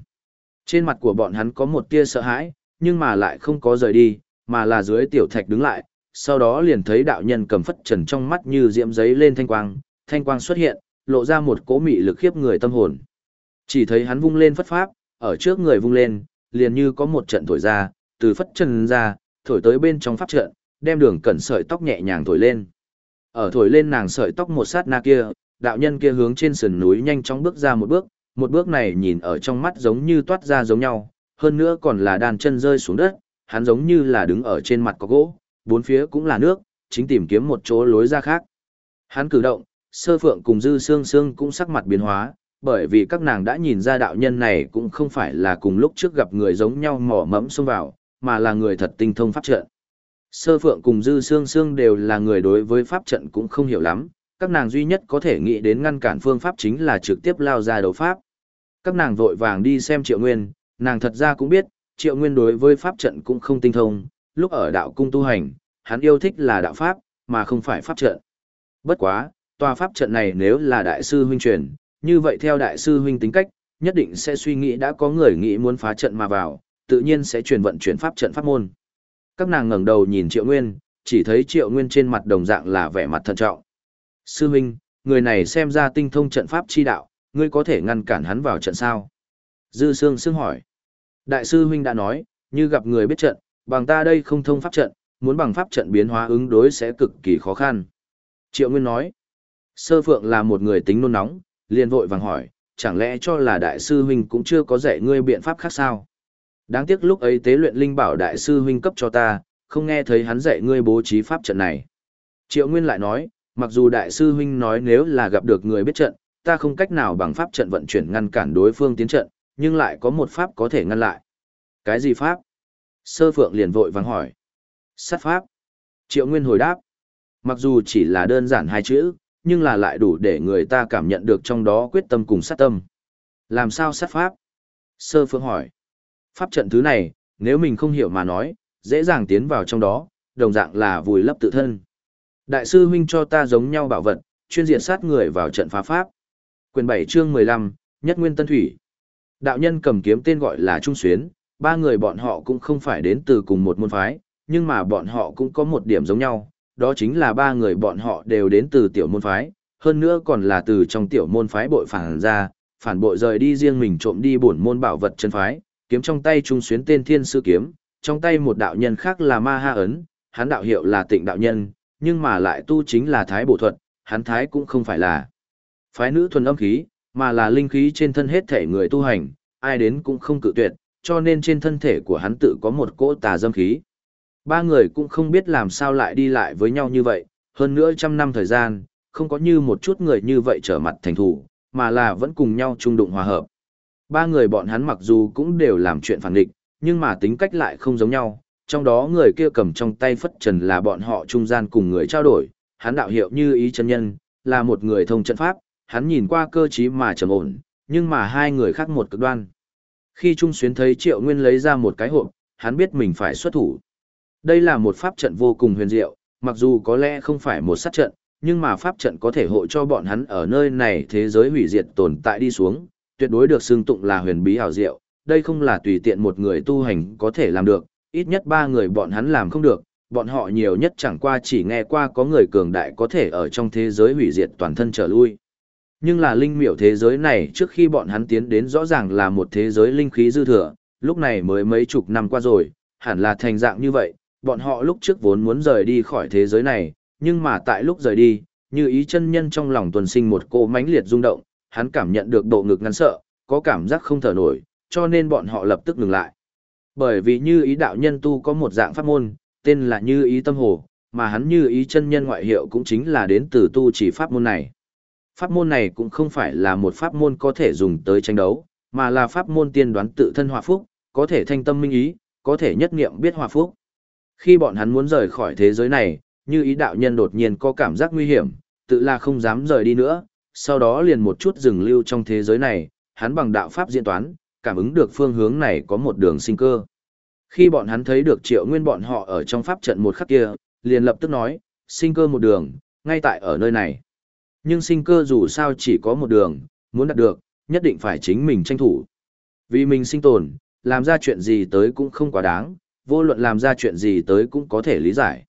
Trên mặt của bọn hắn có một tia sợ hãi, nhưng mà lại không có rời đi, mà là dưới tiểu thạch đứng lại, sau đó liền thấy đạo nhân cầm phất trần trong mắt như diễm giấy lên thanh quang, thanh quang xuất hiện, lộ ra một cỗ mị lực khiếp người tâm hồn. Chỉ thấy hắn vung lên phất pháp, ở trước người vung lên, liền như có một trận thổi ra, từ phất trần ra, thổi tới bên trong pháp trận, đem đường cẩn sợi tóc nhẹ nhàng thổi lên. Ở thổi lên nàng sợi tóc một sát na kia, đạo nhân kia hướng trên sườn núi nhanh chóng bước ra một bước, một bước này nhìn ở trong mắt giống như toát ra giống nhau, hơn nữa còn là đàn chân rơi xuống đất, hắn giống như là đứng ở trên mặt có gỗ, bốn phía cũng là nước, chính tìm kiếm một chỗ lối ra khác. Hắn cử động, sơ phượng cùng dư sương sương cũng sắc mặt biến hóa, bởi vì các nàng đã nhìn ra đạo nhân này cũng không phải là cùng lúc trước gặp người giống nhau mỏ mẫm xông vào, mà là người thật tinh thông pháp trận. Sơ phượng cùng dư sương sương đều là người đối với pháp trận cũng không hiểu lắm, các nàng duy nhất có thể nghĩ đến ngăn cản phương pháp chính là trực tiếp lao ra đấu pháp. Các nàng vội vàng đi xem triệu nguyên, nàng thật ra cũng biết, triệu nguyên đối với pháp trận cũng không tinh thông, lúc ở đạo cung tu hành, hắn yêu thích là đạo pháp, mà không phải pháp trận. Bất quá, tòa pháp trận này nếu là đại sư huynh truyền, như vậy theo đại sư huynh tính cách, nhất định sẽ suy nghĩ đã có người nghĩ muốn phá trận mà vào, tự nhiên sẽ truyền vận chuyển pháp trận pháp môn. Các nàng ngẩng đầu nhìn Triệu Nguyên, chỉ thấy Triệu Nguyên trên mặt đồng dạng là vẻ mặt thận trọng. Sư huynh, người này xem ra tinh thông trận pháp chi đạo, ngươi có thể ngăn cản hắn vào trận sao? Dư Sương Sương hỏi. Đại sư huynh đã nói, như gặp người biết trận, bằng ta đây không thông pháp trận, muốn bằng pháp trận biến hóa ứng đối sẽ cực kỳ khó khăn. Triệu Nguyên nói. Sơ Phượng là một người tính nôn nóng, liền vội vàng hỏi, chẳng lẽ cho là đại sư huynh cũng chưa có dạy ngươi biện pháp khác sao? Đáng tiếc lúc ấy tế luyện linh bảo đại sư huynh cấp cho ta, không nghe thấy hắn dạy ngươi bố trí pháp trận này. Triệu Nguyên lại nói, mặc dù đại sư huynh nói nếu là gặp được người biết trận, ta không cách nào bằng pháp trận vận chuyển ngăn cản đối phương tiến trận, nhưng lại có một pháp có thể ngăn lại. Cái gì pháp? Sơ Phượng liền vội vàng hỏi. Sát pháp. Triệu Nguyên hồi đáp. Mặc dù chỉ là đơn giản hai chữ, nhưng là lại đủ để người ta cảm nhận được trong đó quyết tâm cùng sát tâm. Làm sao sát pháp? Sơ Phượng hỏi. Pháp trận thứ này, nếu mình không hiểu mà nói, dễ dàng tiến vào trong đó, đồng dạng là vùi lấp tự thân. Đại sư huynh cho ta giống nhau bảo vật, chuyên diện sát người vào trận phá pháp. Quyền 7 chương 15, Nhất Nguyên Tân Thủy. Đạo nhân cầm kiếm tên gọi là Trung Xuyến, ba người bọn họ cũng không phải đến từ cùng một môn phái, nhưng mà bọn họ cũng có một điểm giống nhau, đó chính là ba người bọn họ đều đến từ tiểu môn phái, hơn nữa còn là từ trong tiểu môn phái bội phản ra, phản bội rời đi riêng mình trộm đi bổn môn bảo vật chân phái, kiếm trong tay trung xuyến tên thiên sư kiếm, trong tay một đạo nhân khác là ma ha ấn, hắn đạo hiệu là tịnh đạo nhân, nhưng mà lại tu chính là thái bổ thuật, hắn thái cũng không phải là phái nữ thuần âm khí, mà là linh khí trên thân hết thể người tu hành, ai đến cũng không cự tuyệt, cho nên trên thân thể của hắn tự có một cỗ tà dâm khí. Ba người cũng không biết làm sao lại đi lại với nhau như vậy, hơn nữa trăm năm thời gian, không có như một chút người như vậy trở mặt thành thủ, mà là vẫn cùng nhau chung đụng hòa hợp. Ba người bọn hắn mặc dù cũng đều làm chuyện phản địch, nhưng mà tính cách lại không giống nhau, trong đó người kia cầm trong tay phất trần là bọn họ trung gian cùng người trao đổi, hắn đạo hiệu như ý chân nhân, là một người thông trận pháp, hắn nhìn qua cơ trí mà trầm ổn, nhưng mà hai người khác một cực đoan. Khi Trung Xuyến thấy Triệu Nguyên lấy ra một cái hộp, hắn biết mình phải xuất thủ. Đây là một pháp trận vô cùng huyền diệu, mặc dù có lẽ không phải một sát trận, nhưng mà pháp trận có thể hộ cho bọn hắn ở nơi này thế giới hủy diệt tồn tại đi xuống, tuyệt đối được xưng tụng là huyền bí ảo diệu, đây không là tùy tiện một người tu hành có thể làm được, ít nhất ba người bọn hắn làm không được, bọn họ nhiều nhất chẳng qua chỉ nghe qua có người cường đại có thể ở trong thế giới hủy diệt toàn thân trở lui. Nhưng là linh miểu thế giới này trước khi bọn hắn tiến đến rõ ràng là một thế giới linh khí dư thừa, lúc này mới mấy chục năm qua rồi, hẳn là thành dạng như vậy, bọn họ lúc trước vốn muốn rời đi khỏi thế giới này, nhưng mà tại lúc rời đi, như ý chân nhân trong lòng tuần sinh một cô mãnh liệt rung động, hắn cảm nhận được độ ngực ngắn sợ, có cảm giác không thở nổi, cho nên bọn họ lập tức ngừng lại. Bởi vì như ý đạo nhân tu có một dạng pháp môn, tên là như ý tâm hồ, mà hắn như ý chân nhân ngoại hiệu cũng chính là đến từ tu chỉ pháp môn này. Pháp môn này cũng không phải là một pháp môn có thể dùng tới tranh đấu, mà là pháp môn tiên đoán tự thân hòa phúc, có thể thanh tâm minh ý, có thể nhất niệm biết hòa phúc. Khi bọn hắn muốn rời khỏi thế giới này, như ý đạo nhân đột nhiên có cảm giác nguy hiểm, tự là không dám rời đi nữa, sau đó liền một chút dừng lưu trong thế giới này, hắn bằng đạo pháp diễn toán, cảm ứng được phương hướng này có một đường sinh cơ. Khi bọn hắn thấy được triệu nguyên bọn họ ở trong pháp trận một khắc kia, liền lập tức nói, sinh cơ một đường, ngay tại ở nơi này. Nhưng sinh cơ dù sao chỉ có một đường, muốn đạt được, nhất định phải chính mình tranh thủ. Vì mình sinh tồn, làm ra chuyện gì tới cũng không quá đáng, vô luận làm ra chuyện gì tới cũng có thể lý giải.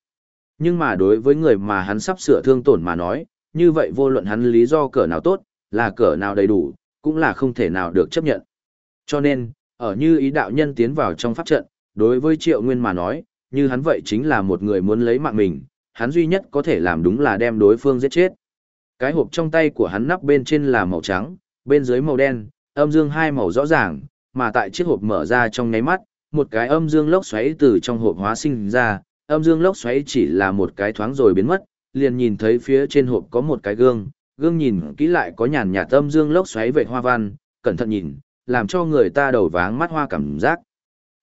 Nhưng mà đối với người mà hắn sắp sửa thương tổn mà nói, như vậy vô luận hắn lý do cỡ nào tốt, là cỡ nào đầy đủ, cũng là không thể nào được chấp nhận. Cho nên, ở như ý đạo nhân tiến vào trong pháp trận, đối với triệu nguyên mà nói, như hắn vậy chính là một người muốn lấy mạng mình, hắn duy nhất có thể làm đúng là đem đối phương giết chết. Cái hộp trong tay của hắn nắp bên trên là màu trắng, bên dưới màu đen, âm dương hai màu rõ ràng, mà tại chiếc hộp mở ra trong nháy mắt, một cái âm dương lốc xoáy từ trong hộp hóa sinh ra, âm dương lốc xoáy chỉ là một cái thoáng rồi biến mất, liền nhìn thấy phía trên hộp có một cái gương, gương nhìn kỹ lại có nhàn nhạt âm dương lốc xoáy về hoa văn, cẩn thận nhìn, làm cho người ta đầu váng mắt hoa cảm giác.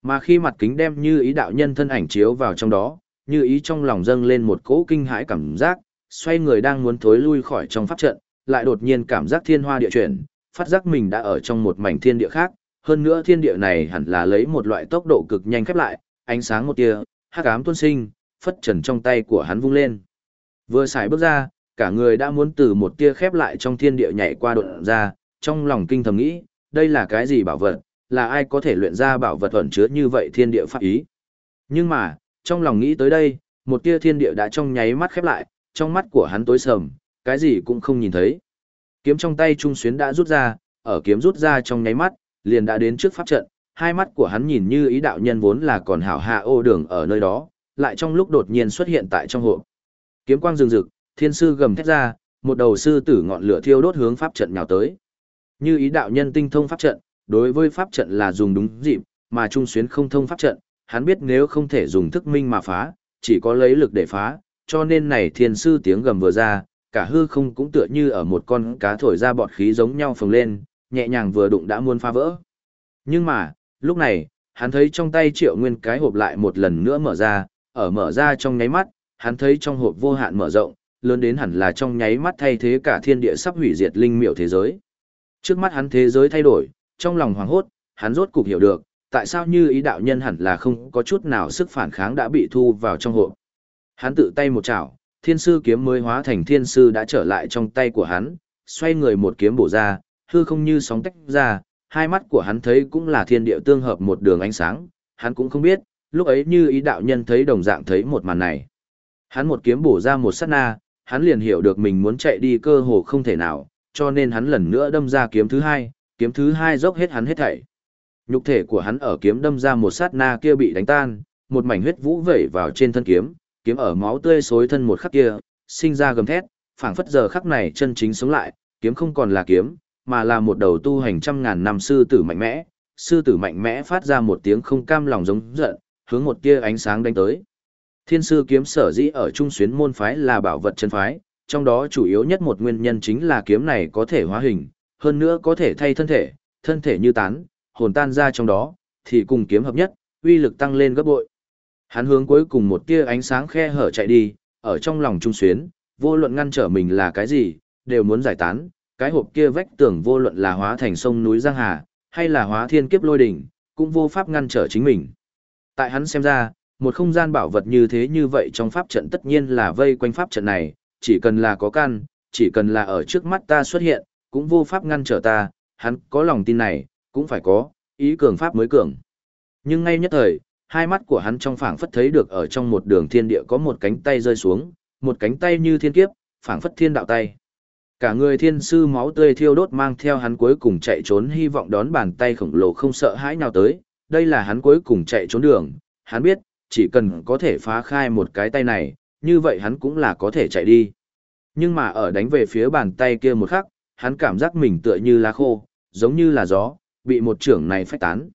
Mà khi mặt kính đem như ý đạo nhân thân ảnh chiếu vào trong đó, như ý trong lòng dâng lên một cỗ kinh hãi cảm giác, xoay người đang muốn thối lui khỏi trong pháp trận, lại đột nhiên cảm giác thiên hoa địa chuyển, phát giác mình đã ở trong một mảnh thiên địa khác, hơn nữa thiên địa này hẳn là lấy một loại tốc độ cực nhanh khép lại, ánh sáng một tia, hắc ám tuôn sinh, phất trần trong tay của hắn vung lên. Vừa xài bước ra, cả người đã muốn từ một tia khép lại trong thiên địa nhảy qua độn ra, trong lòng kinh thầm nghĩ, đây là cái gì bảo vật, là ai có thể luyện ra bảo vật ẩn chứa như vậy thiên địa pháp ý. Nhưng mà, trong lòng nghĩ tới đây, một tia thiên địa đã trong nháy mắt khép lại, trong mắt của hắn tối sầm, cái gì cũng không nhìn thấy. Kiếm trong tay Trung Xuyến đã rút ra, ở kiếm rút ra trong nháy mắt, liền đã đến trước pháp trận, hai mắt của hắn nhìn như ý đạo nhân vốn là còn hảo hạ ô đường ở nơi đó, lại trong lúc đột nhiên xuất hiện tại trong hộp. Kiếm quang rừng rực, thiên sư gầm thét ra, một đầu sư tử ngọn lửa thiêu đốt hướng pháp trận nhào tới. Như ý đạo nhân tinh thông pháp trận, đối với pháp trận là dùng đúng dịp, mà Trung Xuyến không thông pháp trận, hắn biết nếu không thể dùng thức minh mà phá, chỉ có lấy lực để phá, cho nên này thiên sư tiếng gầm vừa ra, cả hư không cũng tựa như ở một con cá thổi ra bọt khí giống nhau phồng lên, nhẹ nhàng vừa đụng đã muốn phá vỡ. Nhưng mà, lúc này, hắn thấy trong tay triệu nguyên cái hộp lại một lần nữa mở ra, ở mở ra trong nháy mắt, hắn thấy trong hộp vô hạn mở rộng, lớn đến hẳn là trong nháy mắt thay thế cả thiên địa sắp hủy diệt linh miểu thế giới. Trước mắt hắn thế giới thay đổi, trong lòng hoảng hốt, hắn rốt cục hiểu được, tại sao như ý đạo nhân hẳn là không có chút nào sức phản kháng đã bị thu vào trong hộp. Hắn tự tay một chảo, thiên sư kiếm mới hóa thành thiên sư đã trở lại trong tay của hắn, xoay người một kiếm bổ ra, hư không như sóng tách ra, hai mắt của hắn thấy cũng là thiên địa tương hợp một đường ánh sáng, hắn cũng không biết, lúc ấy như ý đạo nhân thấy đồng dạng thấy một màn này. Hắn một kiếm bổ ra một sát na, hắn liền hiểu được mình muốn chạy đi cơ hồ không thể nào, cho nên hắn lần nữa đâm ra kiếm thứ hai, kiếm thứ hai dốc hết hắn hết thảy. Nhục thể của hắn ở kiếm đâm ra một sát na kia bị đánh tan, một mảnh huyết vũ vẩy vào trên thân kiếm, kiếm ở máu tươi xối thân một khắc kia, sinh ra gầm thét, phảng phất giờ khắc này chân chính sống lại, kiếm không còn là kiếm, mà là một đầu tu hành trăm ngàn năm sư tử mạnh mẽ, sư tử mạnh mẽ phát ra một tiếng không cam lòng giống giận, hướng một tia ánh sáng đánh tới. Thiên sư kiếm sở dĩ ở trung xuyến môn phái là bảo vật chân phái, trong đó chủ yếu nhất một nguyên nhân chính là kiếm này có thể hóa hình, hơn nữa có thể thay thân thể, thân thể như tán, hồn tan ra trong đó, thì cùng kiếm hợp nhất, uy lực tăng lên gấp bội. Hắn hướng cuối cùng một tia ánh sáng khe hở chạy đi, ở trong lòng trung xuyến, Vô luận ngăn trở mình là cái gì, đều muốn giải tán, cái hộp kia vách tường vô luận là hóa thành sông núi Giang Hà, hay là hóa thiên kiếp lôi đỉnh, cũng vô pháp ngăn trở chính mình. Tại hắn xem ra, một không gian bảo vật như thế như vậy trong pháp trận tất nhiên là vây quanh pháp trận này, chỉ cần là có căn, chỉ cần là ở trước mắt ta xuất hiện, cũng vô pháp ngăn trở ta, hắn có lòng tin này, cũng phải có, ý cường pháp mới cường. Nhưng ngay nhất thời, hai mắt của hắn trong phảng phất thấy được ở trong một đường thiên địa có một cánh tay rơi xuống, một cánh tay như thiên kiếp, phảng phất thiên đạo tay. Cả người thiên sư máu tươi thiêu đốt mang theo hắn cuối cùng chạy trốn hy vọng đón bàn tay khổng lồ không sợ hãi nào tới, đây là hắn cuối cùng chạy trốn đường, hắn biết, chỉ cần có thể phá khai một cái tay này, như vậy hắn cũng là có thể chạy đi. Nhưng mà ở đánh về phía bàn tay kia một khắc, hắn cảm giác mình tựa như lá khô, giống như là gió, bị một trưởng này phách tán.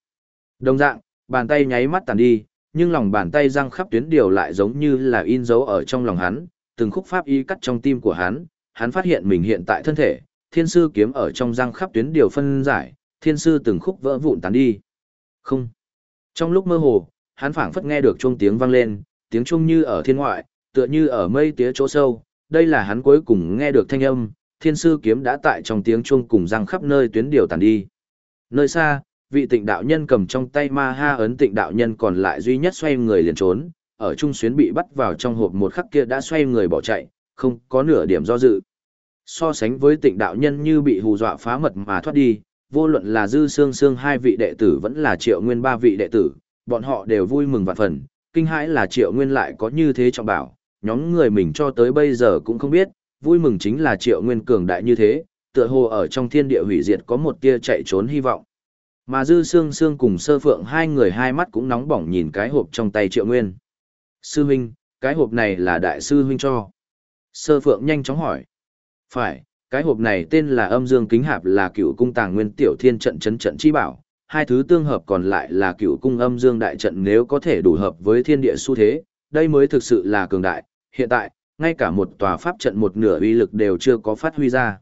Đồng dạng, bàn tay nháy mắt tàn đi, nhưng lòng bàn tay răng khắp tuyến điều lại giống như là in dấu ở trong lòng hắn, từng khúc pháp y cắt trong tim của hắn, hắn phát hiện mình hiện tại thân thể, thiên sư kiếm ở trong răng khắp tuyến điều phân giải, thiên sư từng khúc vỡ vụn tán đi. Không. Trong lúc mơ hồ, hắn phảng phất nghe được chuông tiếng vang lên, tiếng chuông như ở thiên ngoại, tựa như ở mây tía chỗ sâu, đây là hắn cuối cùng nghe được thanh âm, thiên sư kiếm đã tại trong tiếng chuông cùng răng khắp nơi tuyến điều tàn đi. Nơi xa, vị tịnh đạo nhân cầm trong tay ma ha ấn tịnh đạo nhân còn lại duy nhất xoay người liền trốn, ở trung xuyến bị bắt vào trong hộp một khắc kia đã xoay người bỏ chạy, không có nửa điểm do dự. So sánh với tịnh đạo nhân như bị hù dọa phá mật mà thoát đi, vô luận là dư xương xương hai vị đệ tử vẫn là triệu nguyên ba vị đệ tử, bọn họ đều vui mừng vạn phần, kinh hãi là triệu nguyên lại có như thế trọng bảo, nhóm người mình cho tới bây giờ cũng không biết, vui mừng chính là triệu nguyên cường đại như thế, tựa hồ ở trong thiên địa hủy diệt có một tia chạy trốn hy vọng. Mà dư xương xương cùng sơ phượng hai người hai mắt cũng nóng bỏng nhìn cái hộp trong tay triệu nguyên. Sư huynh, cái hộp này là đại sư huynh cho. Sơ phượng nhanh chóng hỏi. Phải, cái hộp này tên là âm dương kính hạp là cựu cung tàng nguyên tiểu thiên trận chấn trận chi bảo. Hai thứ tương hợp còn lại là cựu cung âm dương đại trận nếu có thể đủ hợp với thiên địa xu thế, đây mới thực sự là cường đại. Hiện tại, ngay cả một tòa pháp trận một nửa uy lực đều chưa có phát huy ra.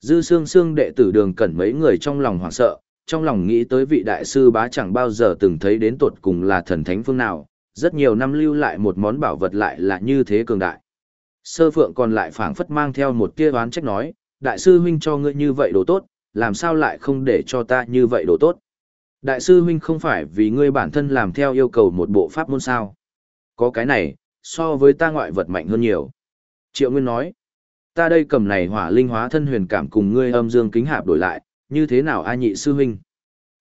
Dư xương xương đệ tử đường cẩn mấy người trong lòng hoảng sợ, trong lòng nghĩ tới vị đại sư bá chẳng bao giờ từng thấy đến tột cùng là thần thánh phương nào, rất nhiều năm lưu lại một món bảo vật lại là như thế cường đại. Sơ phượng còn lại phảng phất mang theo một tia oán trách nói, đại sư huynh cho ngươi như vậy đồ tốt, làm sao lại không để cho ta như vậy đồ tốt. Đại sư huynh không phải vì ngươi bản thân làm theo yêu cầu một bộ pháp môn sao. Có cái này, so với ta ngoại vật mạnh hơn nhiều. Triệu Nguyên nói, ta đây cầm này hỏa linh hóa thân huyền cảm cùng ngươi âm dương kính hạp đổi lại, như thế nào a nhị sư huynh?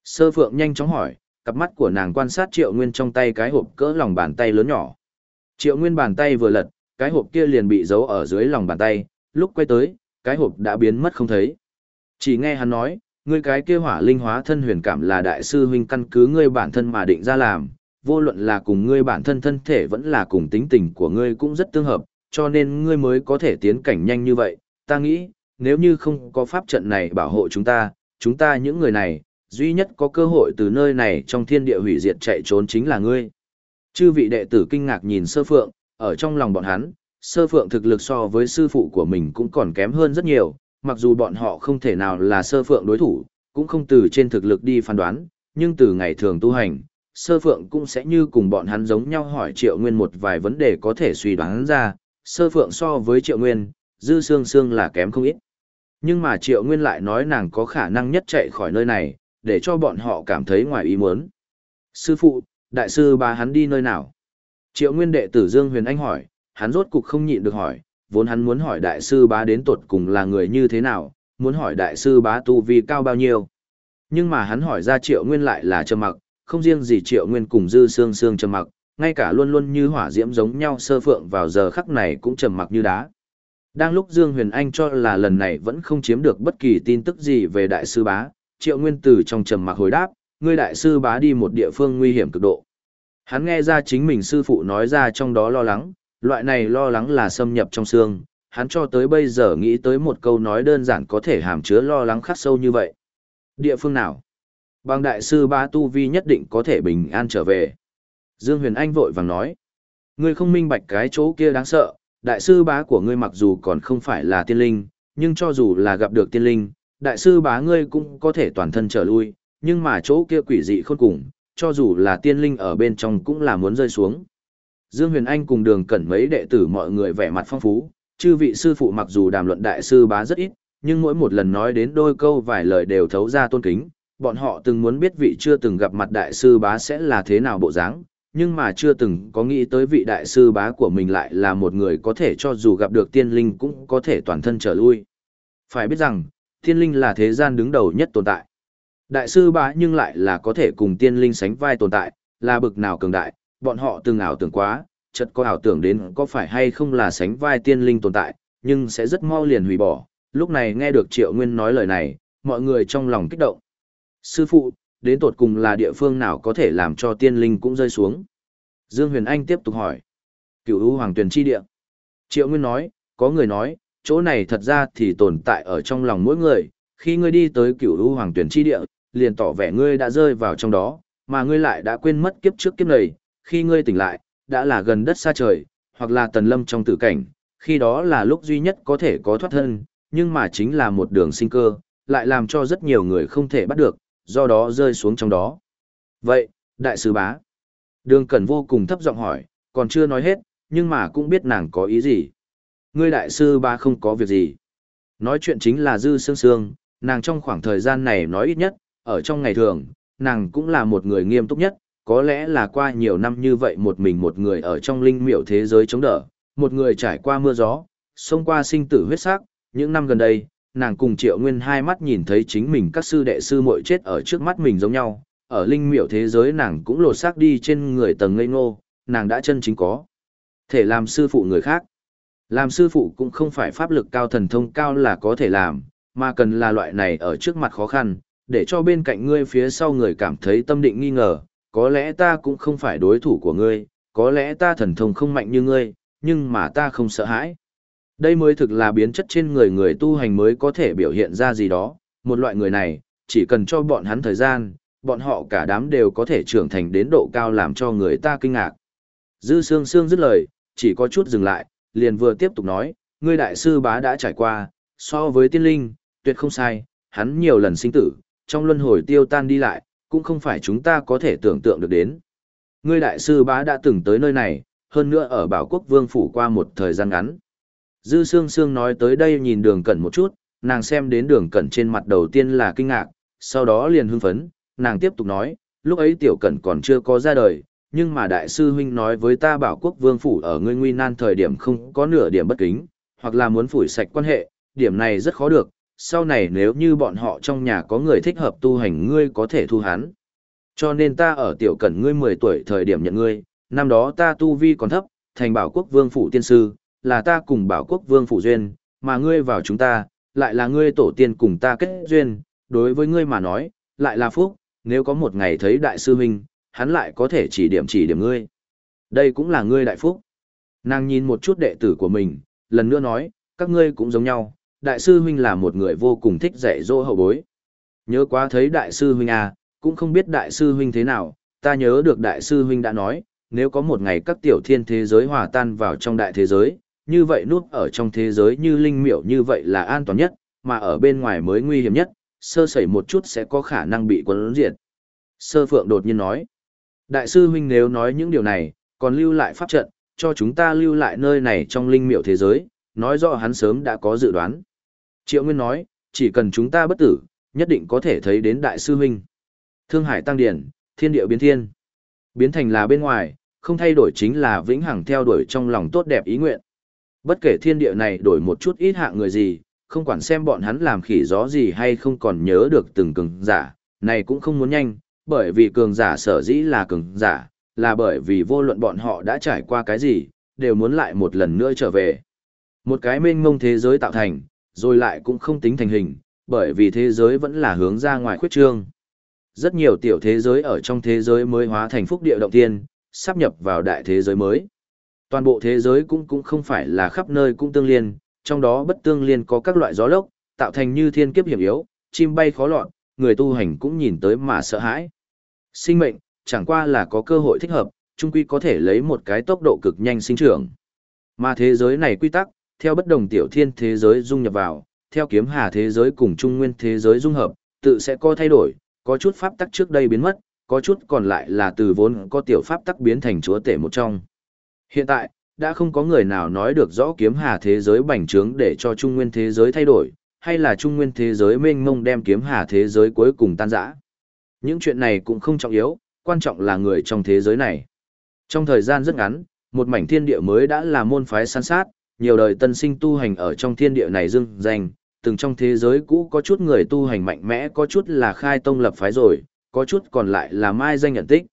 Sơ Phượng nhanh chóng hỏi, cặp mắt của nàng quan sát Triệu Nguyên trong tay cái hộp cỡ lòng bàn tay lớn nhỏ. Triệu Nguyên bàn tay vừa lật, cái hộp kia liền bị giấu ở dưới lòng bàn tay, lúc quay tới, cái hộp đã biến mất không thấy. Chỉ nghe hắn nói, ngươi cái kia hỏa linh hóa thân huyền cảm là đại sư huynh căn cứ ngươi bản thân mà định ra làm, vô luận là cùng ngươi bản thân thân thể vẫn là cùng tính tình của ngươi cũng rất tương hợp, cho nên ngươi mới có thể tiến cảnh nhanh như vậy. Ta nghĩ, nếu như không có pháp trận này bảo hộ chúng ta, chúng ta những người này, duy nhất có cơ hội từ nơi này trong thiên địa hủy diệt chạy trốn chính là ngươi. Chư vị đệ tử kinh ngạc nhìn sơ phượng, ở trong lòng bọn hắn, sơ phượng thực lực so với sư phụ của mình cũng còn kém hơn rất nhiều, mặc dù bọn họ không thể nào là sơ phượng đối thủ, cũng không từ trên thực lực đi phán đoán, nhưng từ ngày thường tu hành, sơ phượng cũng sẽ như cùng bọn hắn giống nhau hỏi triệu nguyên một vài vấn đề có thể suy đoán ra, sơ phượng so với triệu nguyên, dư xương xương là kém không ít. Nhưng mà triệu nguyên lại nói nàng có khả năng nhất chạy khỏi nơi này, để cho bọn họ cảm thấy ngoài ý muốn. Sư phụ, đại sư bà hắn đi nơi nào? Triệu nguyên đệ tử Dương Huyền Anh hỏi, hắn rốt cục không nhịn được hỏi, vốn hắn muốn hỏi đại sư bá đến tột cùng là người như thế nào, muốn hỏi đại sư bá tu vi cao bao nhiêu. Nhưng mà hắn hỏi ra triệu nguyên lại là trầm mặc, không riêng gì triệu nguyên cùng dư xương xương trầm mặc, ngay cả luôn luôn như hỏa diễm giống nhau sơ phượng vào giờ khắc này cũng trầm mặc như đá. Đang lúc Dương Huyền Anh cho là lần này vẫn không chiếm được bất kỳ tin tức gì về đại sư bá, triệu nguyên tử trong trầm mặc hồi đáp, ngươi đại sư bá đi một địa phương nguy hiểm cực độ. Hắn nghe ra chính mình sư phụ nói ra trong đó lo lắng, loại này lo lắng là xâm nhập trong xương, hắn cho tới bây giờ nghĩ tới một câu nói đơn giản có thể hàm chứa lo lắng khắc sâu như vậy. Địa phương nào? Bằng đại sư bá tu vi nhất định có thể bình an trở về. Dương Huyền Anh vội vàng nói. Ngươi không minh bạch cái chỗ kia đáng sợ, đại sư bá của ngươi mặc dù còn không phải là tiên linh, nhưng cho dù là gặp được tiên linh, đại sư bá ngươi cũng có thể toàn thân trở lui, nhưng mà chỗ kia quỷ dị khôn cùng, cho dù là tiên linh ở bên trong cũng là muốn rơi xuống. Dương Huyền Anh cùng đường cẩn mấy đệ tử mọi người vẻ mặt phong phú, Chư vị sư phụ mặc dù đàm luận đại sư bá rất ít, nhưng mỗi một lần nói đến đôi câu vài lời đều thấu ra tôn kính, bọn họ từng muốn biết vị chưa từng gặp mặt đại sư bá sẽ là thế nào bộ dáng, nhưng mà chưa từng có nghĩ tới vị đại sư bá của mình lại là một người có thể cho dù gặp được tiên linh cũng có thể toàn thân trở lui. Phải biết rằng, tiên linh là thế gian đứng đầu nhất tồn tại. Đại sư bá nhưng lại là có thể cùng tiên linh sánh vai tồn tại, là bực nào cường đại, bọn họ từng ảo tưởng quá, chợt có ảo tưởng đến có phải hay không là sánh vai tiên linh tồn tại, nhưng sẽ rất mau liền hủy bỏ. Lúc này nghe được Triệu Nguyên nói lời này, mọi người trong lòng kích động. Sư phụ, đến tột cùng là địa phương nào có thể làm cho tiên linh cũng rơi xuống? Dương Huyền Anh tiếp tục hỏi. Cửu U Hoàng Tuyền Chi Địa. Triệu Nguyên nói, có người nói, chỗ này thật ra thì tồn tại ở trong lòng mỗi người, khi ngươi đi tới Cửu U Hoàng Tuyền Chi Địa, liền tỏ vẻ ngươi đã rơi vào trong đó, mà ngươi lại đã quên mất kiếp trước kiếp này, khi ngươi tỉnh lại, đã là gần đất xa trời, hoặc là tần lâm trong tử cảnh, khi đó là lúc duy nhất có thể có thoát thân, nhưng mà chính là một đường sinh cơ, lại làm cho rất nhiều người không thể bắt được, do đó rơi xuống trong đó. Vậy, đại sứ bá. Đường Cẩn vô cùng thấp giọng hỏi, còn chưa nói hết, nhưng mà cũng biết nàng có ý gì. Ngươi đại sư bá không có việc gì. Nói chuyện chính là dư sương sương, nàng trong khoảng thời gian này nói ít nhất, ở trong ngày thường, nàng cũng là một người nghiêm túc nhất, có lẽ là qua nhiều năm như vậy một mình một người ở trong linh miểu thế giới chống đỡ, một người trải qua mưa gió, xông qua sinh tử huyết sắc, những năm gần đây, nàng cùng Triệu Nguyên hai mắt nhìn thấy chính mình các sư đệ sư muội chết ở trước mắt mình giống nhau, ở linh miểu thế giới nàng cũng lột xác đi trên người tầng ngây ngô, nàng đã chân chính có thể làm sư phụ người khác. Làm sư phụ cũng không phải pháp lực cao thần thông cao là có thể làm, mà cần là loại này ở trước mặt khó khăn, để cho bên cạnh ngươi phía sau người cảm thấy tâm định nghi ngờ, có lẽ ta cũng không phải đối thủ của ngươi, có lẽ ta thần thông không mạnh như ngươi, nhưng mà ta không sợ hãi. Đây mới thực là biến chất trên người người tu hành mới có thể biểu hiện ra gì đó, một loại người này, chỉ cần cho bọn hắn thời gian, bọn họ cả đám đều có thể trưởng thành đến độ cao làm cho người ta kinh ngạc. Dư Sương Sương dứt lời, chỉ có chút dừng lại, liền vừa tiếp tục nói, ngươi đại sư bá đã trải qua, so với tiên linh, tuyệt không sai, hắn nhiều lần sinh tử, trong luân hồi tiêu tan đi lại, cũng không phải chúng ta có thể tưởng tượng được đến. Ngươi đại sư bá đã từng tới nơi này, hơn nữa ở bảo quốc vương phủ qua một thời gian ngắn. Dư Sương Sương nói tới đây nhìn đường cẩn một chút, nàng xem đến đường cẩn trên mặt đầu tiên là kinh ngạc, sau đó liền hưng phấn, nàng tiếp tục nói, lúc ấy tiểu cẩn còn chưa có ra đời, nhưng mà đại sư huynh nói với ta bảo quốc vương phủ ở ngươi nguy nan thời điểm không có nửa điểm bất kính, hoặc là muốn phủi sạch quan hệ, điểm này rất khó được, sau này nếu như bọn họ trong nhà có người thích hợp tu hành ngươi có thể thu hắn. Cho nên ta ở tiểu cẩn ngươi 10 tuổi thời điểm nhận ngươi, năm đó ta tu vi còn thấp, thành bảo quốc vương phủ tiên sư, là ta cùng bảo quốc vương phủ duyên, mà ngươi vào chúng ta, lại là ngươi tổ tiên cùng ta kết duyên, đối với ngươi mà nói, lại là phúc, nếu có một ngày thấy đại sư huynh, hắn lại có thể chỉ điểm chỉ điểm ngươi. Đây cũng là ngươi đại phúc. Nàng nhìn một chút đệ tử của mình, lần nữa nói, các ngươi cũng giống nhau, đại sư huynh là một người vô cùng thích dạy dỗ hậu bối. Nhớ quá thấy đại sư huynh à, cũng không biết đại sư huynh thế nào, ta nhớ được đại sư huynh đã nói, nếu có một ngày các tiểu thiên thế giới hòa tan vào trong đại thế giới, như vậy nút ở trong thế giới như linh miểu như vậy là an toàn nhất, mà ở bên ngoài mới nguy hiểm nhất, sơ sẩy một chút sẽ có khả năng bị quấn diệt. Sơ Phượng đột nhiên nói, Đại sư huynh nếu nói những điều này, còn lưu lại pháp trận, cho chúng ta lưu lại nơi này trong linh miểu thế giới, nói rõ hắn sớm đã có dự đoán. Triệu Nguyên nói, chỉ cần chúng ta bất tử, nhất định có thể thấy đến đại sư huynh. Thương hải tăng điển, thiên địa biến thiên. Biến thành là bên ngoài, không thay đổi chính là vĩnh hằng theo đuổi trong lòng tốt đẹp ý nguyện. Bất kể thiên địa này đổi một chút ít hạ người gì, không quản xem bọn hắn làm khỉ gió gì hay không còn nhớ được từng cường giả, này cũng không muốn nhanh, bởi vì cường giả sở dĩ là cường giả, là bởi vì vô luận bọn họ đã trải qua cái gì, đều muốn lại một lần nữa trở về. Một cái mênh mông thế giới tạo thành, rồi lại cũng không tính thành hình, bởi vì thế giới vẫn là hướng ra ngoài khuyết trương. Rất nhiều tiểu thế giới ở trong thế giới mới hóa thành phúc địa động tiên, sắp nhập vào đại thế giới mới. Toàn bộ thế giới cũng cũng không phải là khắp nơi cũng tương liên, trong đó bất tương liên có các loại gió lốc, tạo thành như thiên kiếp hiểm yếu, chim bay khó lọt, người tu hành cũng nhìn tới mà sợ hãi. Sinh mệnh, chẳng qua là có cơ hội thích hợp, chung quy có thể lấy một cái tốc độ cực nhanh sinh trưởng. Mà thế giới này quy tắc, theo bất đồng tiểu thiên thế giới dung nhập vào, theo kiếm hà thế giới cùng trung nguyên thế giới dung hợp, tự sẽ có thay đổi, có chút pháp tắc trước đây biến mất, có chút còn lại là từ vốn có tiểu pháp tắc biến thành chúa tể một trong. Hiện tại, đã không có người nào nói được rõ kiếm hà thế giới bành trướng để cho trung nguyên thế giới thay đổi, hay là trung nguyên thế giới mênh mông đem kiếm hà thế giới cuối cùng tan rã. Những chuyện này cũng không trọng yếu, quan trọng là người trong thế giới này. Trong thời gian rất ngắn, một mảnh thiên địa mới đã là môn phái săn sát, nhiều đời tân sinh tu hành ở trong thiên địa này dưng danh, từng trong thế giới cũ có chút người tu hành mạnh mẽ, có chút là khai tông lập phái rồi, có chút còn lại là mai danh nhận tích.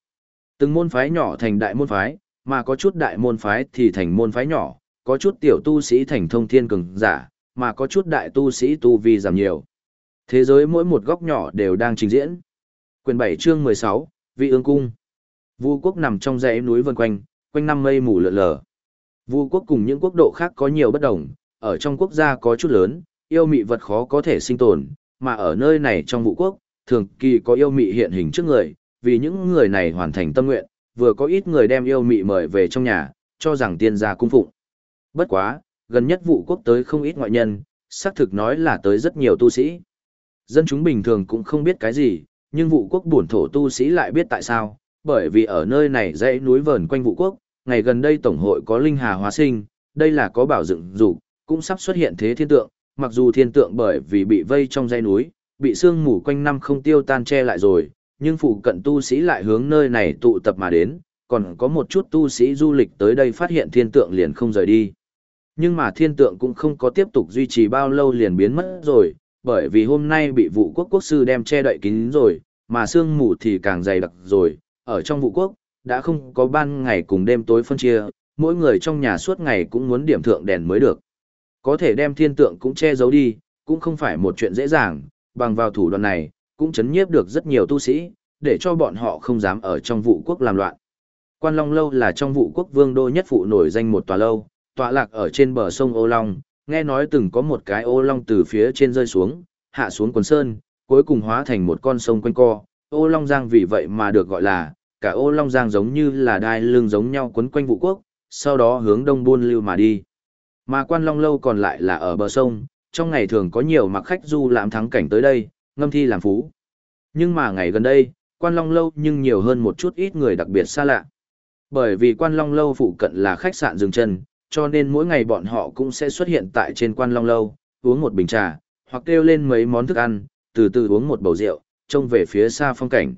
Từng môn phái nhỏ thành đại môn phái, mà có chút đại môn phái thì thành môn phái nhỏ, có chút tiểu tu sĩ thành thông thiên cường giả, mà có chút đại tu sĩ tu vi giảm nhiều. Thế giới mỗi một góc nhỏ đều đang trình diễn. Quyền 7 chương 16, Vị ương cung. Vu quốc nằm trong dãy núi vần quanh, quanh năm mây mù lượn lờ. Vu quốc cùng những quốc độ khác có nhiều bất đồng, ở trong quốc gia có chút lớn, yêu mị vật khó có thể sinh tồn, mà ở nơi này trong vũ quốc, thường kỳ có yêu mị hiện hình trước người, vì những người này hoàn thành tâm nguyện, vừa có ít người đem yêu mị mời về trong nhà, cho rằng tiên gia cung phụng. Bất quá, gần nhất vụ quốc tới không ít ngoại nhân, xác thực nói là tới rất nhiều tu sĩ. Dân chúng bình thường cũng không biết cái gì, nhưng vụ quốc bổn thổ tu sĩ lại biết tại sao, bởi vì ở nơi này dãy núi vờn quanh vụ quốc, ngày gần đây tổng hội có linh hà hóa sinh, đây là có bảo dựng dục, cũng sắp xuất hiện thế thiên tượng, mặc dù thiên tượng bởi vì bị vây trong dãy núi, bị sương mù quanh năm không tiêu tan che lại rồi, nhưng phụ cận tu sĩ lại hướng nơi này tụ tập mà đến, còn có một chút tu sĩ du lịch tới đây phát hiện thiên tượng liền không rời đi. Nhưng mà thiên tượng cũng không có tiếp tục duy trì bao lâu liền biến mất rồi, bởi vì hôm nay bị vụ quốc quốc sư đem che đậy kín rồi, mà sương mù thì càng dày đặc rồi, ở trong vụ quốc, đã không có ban ngày cùng đêm tối phân chia, mỗi người trong nhà suốt ngày cũng muốn điểm thượng đèn mới được. Có thể đem thiên tượng cũng che giấu đi, cũng không phải một chuyện dễ dàng, bằng vào thủ đoạn này, cũng chấn nhiếp được rất nhiều tu sĩ, để cho bọn họ không dám ở trong vụ quốc làm loạn. Quan Long Lâu là trong vụ quốc vương đô nhất phụ nổi danh một tòa lâu, tọa lạc ở trên bờ sông Ô Long, nghe nói từng có một cái ô long từ phía trên rơi xuống, hạ xuống quần sơn, cuối cùng hóa thành một con sông quanh co. Ô Long Giang vì vậy mà được gọi là, cả ô Long Giang giống như là đai lưng giống nhau quấn quanh Vũ quốc, sau đó hướng đông buôn lưu mà đi. Mà quan Long Lâu còn lại là ở bờ sông, trong ngày thường có nhiều mặc khách du lãm thắng cảnh tới đây, ngâm thi làm phú. Nhưng mà ngày gần đây, quan Long Lâu nhưng nhiều hơn một chút ít người đặc biệt xa lạ. Bởi vì quan Long Lâu phụ cận là khách sạn dừng chân, cho nên mỗi ngày bọn họ cũng sẽ xuất hiện tại trên quan Long Lâu, uống một bình trà, hoặc kêu lên mấy món thức ăn, từ từ uống một bầu rượu, trông về phía xa phong cảnh.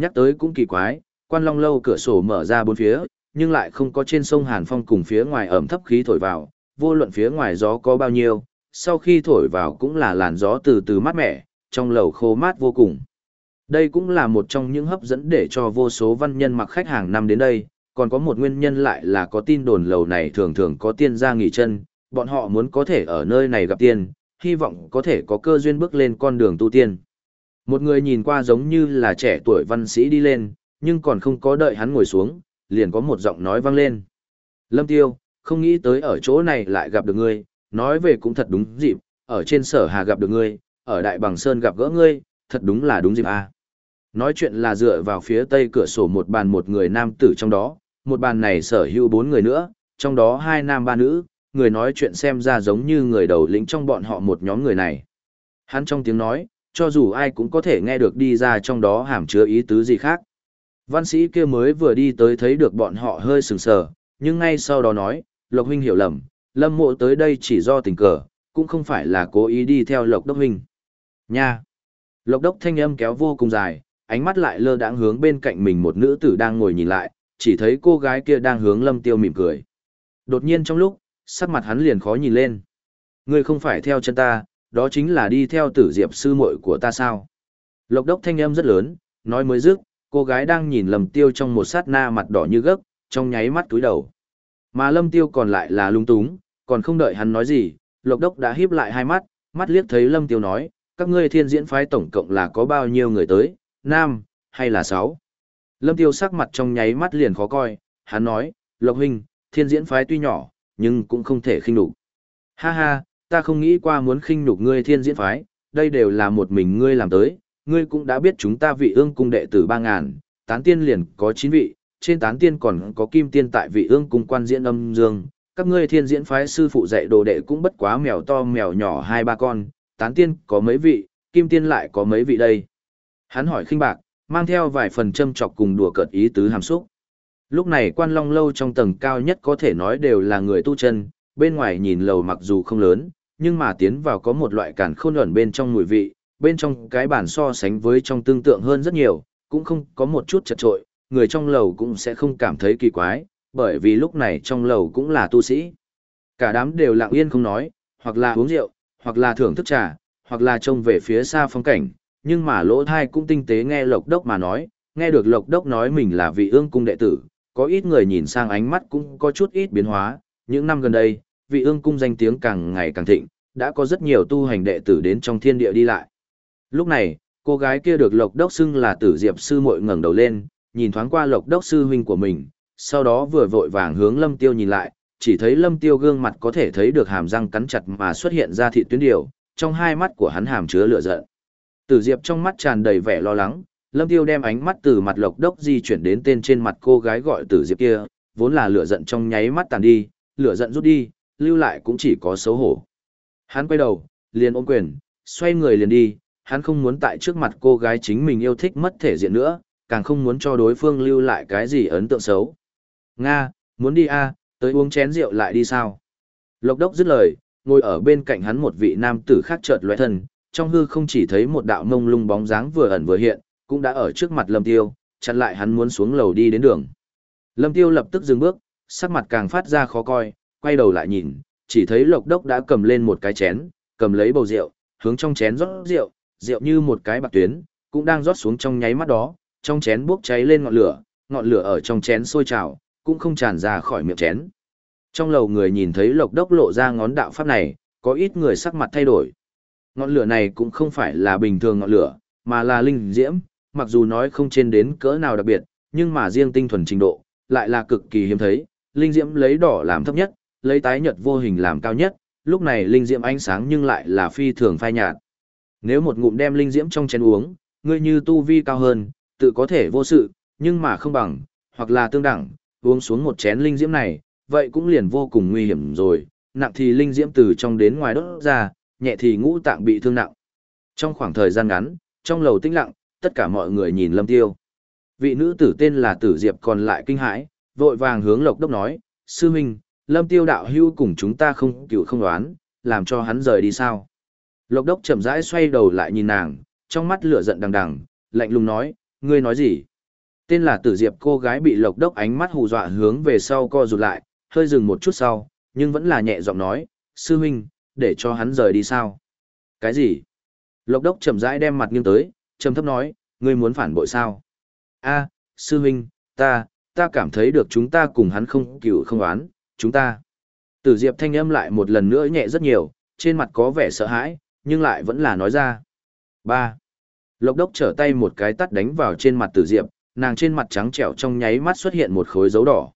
Nhắc tới cũng kỳ quái, quan Long Lâu cửa sổ mở ra bốn phía, nhưng lại không có trên sông Hàn Phong cùng phía ngoài ẩm thấp khí thổi vào, vô luận phía ngoài gió có bao nhiêu, sau khi thổi vào cũng là làn gió từ từ mát mẻ, trong lầu khô mát vô cùng. Đây cũng là một trong những hấp dẫn để cho vô số văn nhân mặc khách hàng năm đến đây, còn có một nguyên nhân lại là có tin đồn lầu này thường thường có tiên gia nghỉ chân, bọn họ muốn có thể ở nơi này gặp tiên, hy vọng có thể có cơ duyên bước lên con đường tu tiên. Một người nhìn qua giống như là trẻ tuổi văn sĩ đi lên, nhưng còn không có đợi hắn ngồi xuống, liền có một giọng nói vang lên. Lâm Tiêu, không nghĩ tới ở chỗ này lại gặp được ngươi, nói về cũng thật đúng dịp, ở trên sở hà gặp được ngươi, ở Đại Bằng Sơn gặp gỡ ngươi, thật đúng là đúng dịp à. Nói chuyện là dựa vào phía tây cửa sổ một bàn một người nam tử trong đó, một bàn này sở hữu bốn người nữa, trong đó hai nam ba nữ, người nói chuyện xem ra giống như người đầu lĩnh trong bọn họ một nhóm người này. Hắn trong tiếng nói, cho dù ai cũng có thể nghe được đi ra trong đó hàm chứa ý tứ gì khác. Văn sĩ kia mới vừa đi tới thấy được bọn họ hơi sừng sờ, nhưng ngay sau đó nói, Lộc huynh hiểu lầm, Lâm Mộ tới đây chỉ do tình cờ, cũng không phải là cố ý đi theo Lộc Đốc huynh. Nha. Lộc Đốc thanh âm kéo vô cùng dài, ánh mắt lại lơ đãng hướng bên cạnh mình một nữ tử đang ngồi nhìn lại, chỉ thấy cô gái kia đang hướng Lâm Tiêu mỉm cười. Đột nhiên trong lúc, sắc mặt hắn liền khó nhìn lên. Ngươi không phải theo chân ta, đó chính là đi theo tử diệp sư muội của ta sao. Lộc đốc thanh âm rất lớn, nói mới dứt, cô gái đang nhìn Lâm Tiêu trong một sát na mặt đỏ như gấc, trong nháy mắt túi đầu. Mà Lâm Tiêu còn lại là lung túng, còn không đợi hắn nói gì, Lộc đốc đã híp lại hai mắt, mắt liếc thấy Lâm Tiêu nói, các ngươi thiên diễn phái tổng cộng là có bao nhiêu người tới, nam, hay là sáu? Lâm Tiêu sắc mặt trong nháy mắt liền khó coi, hắn nói, Lộc huynh, thiên diễn phái tuy nhỏ, nhưng cũng không thể khinh đủ. Ha ha, ta không nghĩ qua muốn khinh nhục ngươi thiên diễn phái, đây đều là một mình ngươi làm tới, ngươi cũng đã biết chúng ta vị ương cung đệ tử ba ngàn, tán tiên liền có chín vị, trên tán tiên còn có kim tiên tại vị ương cung quan diễn âm dương, các ngươi thiên diễn phái sư phụ dạy đồ đệ cũng bất quá mèo to mèo nhỏ hai ba con, tán tiên có mấy vị, kim tiên lại có mấy vị đây. Hắn hỏi khinh bạc, mang theo vài phần châm chọc cùng đùa cợt ý tứ hàm xúc. Lúc này quan long lâu trong tầng cao nhất có thể nói đều là người tu chân, bên ngoài nhìn lầu mặc dù không lớn, nhưng mà tiến vào có một loại cản khôn ẩn bên trong mùi vị, bên trong cái bản so sánh với trong tương tượng hơn rất nhiều, cũng không có một chút chật trội, người trong lầu cũng sẽ không cảm thấy kỳ quái, bởi vì lúc này trong lầu cũng là tu sĩ. Cả đám đều lặng yên không nói, hoặc là uống rượu, hoặc là thưởng thức trà, hoặc là trông về phía xa phong cảnh, nhưng mà lỗ thai cũng tinh tế nghe lộc đốc mà nói, nghe được lộc đốc nói mình là vị ương cung đệ tử, có ít người nhìn sang ánh mắt cũng có chút ít biến hóa, những năm gần đây, vị ương cung danh tiếng càng ngày càng thịnh, đã có rất nhiều tu hành đệ tử đến trong thiên địa đi lại. Lúc này, cô gái kia được lộc đốc xưng là tử diệp sư muội ngẩng đầu lên, nhìn thoáng qua lộc đốc sư huynh của mình, sau đó vừa vội vàng hướng lâm tiêu nhìn lại, chỉ thấy lâm tiêu gương mặt có thể thấy được hàm răng cắn chặt mà xuất hiện ra thị tuyến điều, trong hai mắt của hắn hàm chứa lửa giận. Tử diệp trong mắt tràn đầy vẻ lo lắng, lâm tiêu đem ánh mắt từ mặt lộc đốc di chuyển đến tên trên mặt cô gái gọi tử diệp kia, vốn là lửa giận trong nháy mắt tàn đi, lửa giận rút đi, lưu lại cũng chỉ có xấu hổ. Hắn quay đầu, liền ôm quyền, xoay người liền đi, hắn không muốn tại trước mặt cô gái chính mình yêu thích mất thể diện nữa, càng không muốn cho đối phương lưu lại cái gì ấn tượng xấu. Nga, muốn đi a, à, tới uống chén rượu lại đi sao? Lộc đốc dứt lời, ngồi ở bên cạnh hắn một vị nam tử khác chợt lóe thân, trong hư không chỉ thấy một đạo mông lung bóng dáng vừa ẩn vừa hiện, cũng đã ở trước mặt Lâm Tiêu, chặn lại hắn muốn xuống lầu đi đến đường. Lâm Tiêu lập tức dừng bước, sắc mặt càng phát ra khó coi, quay đầu lại nhìn, chỉ thấy Lộc Đốc đã cầm lên một cái chén, cầm lấy bầu rượu, hướng trong chén rót rượu, rượu như một cái bạc tuyến, cũng đang rót xuống trong nháy mắt đó, trong chén bốc cháy lên ngọn lửa, ngọn lửa ở trong chén sôi trào, cũng không tràn ra khỏi miệng chén. Trong lầu người nhìn thấy lộc đốc lộ ra ngón đạo pháp này, có ít người sắc mặt thay đổi. Ngọn lửa này cũng không phải là bình thường ngọn lửa, mà là linh diễm, mặc dù nói không trên đến cỡ nào đặc biệt, nhưng mà riêng tinh thuần trình độ, lại là cực kỳ hiếm thấy. Linh diễm lấy đỏ làm thấp nhất, lấy tái nhật vô hình làm cao nhất, lúc này linh diễm ánh sáng nhưng lại là phi thường phai nhạt. Nếu một ngụm đem linh diễm trong chén uống, ngươi như tu vi cao hơn, tự có thể vô sự, nhưng mà không bằng, hoặc là tương đẳng, uống xuống một chén linh diễm này, vậy cũng liền vô cùng nguy hiểm rồi, nặng thì linh diễm từ trong đến ngoài đốt ra, nhẹ thì ngũ tạng bị thương nặng. Trong khoảng thời gian ngắn, trong lầu tĩnh lặng, tất cả mọi người nhìn Lâm Tiêu. Vị nữ tử tên là Tử Diệp còn lại kinh hãi, vội vàng hướng Lộc Đốc nói, Sư Minh, Lâm Tiêu đạo hưu cùng chúng ta không cựu không đoán, làm cho hắn rời đi sao. Lộc Đốc chậm rãi xoay đầu lại nhìn nàng, trong mắt lửa giận đằng đằng, lạnh lùng nói, ngươi nói gì? Tên là Tử Diệp cô gái bị Lộc Đốc ánh mắt hù dọa hướng về sau co rụt lại, hơi dừng một chút sau, nhưng vẫn là nhẹ giọng nói, sư huynh, để cho hắn rời đi sao? Cái gì? Lộc Đốc chậm rãi đem mặt nghiêng tới, trầm thấp nói, ngươi muốn phản bội sao? A, sư huynh, ta, ta cảm thấy được chúng ta cùng hắn không cựu không oán, chúng ta. Tử Diệp thanh âm lại một lần nữa nhẹ rất nhiều, trên mặt có vẻ sợ hãi, nhưng lại vẫn là nói ra. Ba. Lộc đốc trở tay một cái tắt đánh vào trên mặt tử diệp, nàng trên mặt trắng trẻo trong nháy mắt xuất hiện một khối dấu đỏ.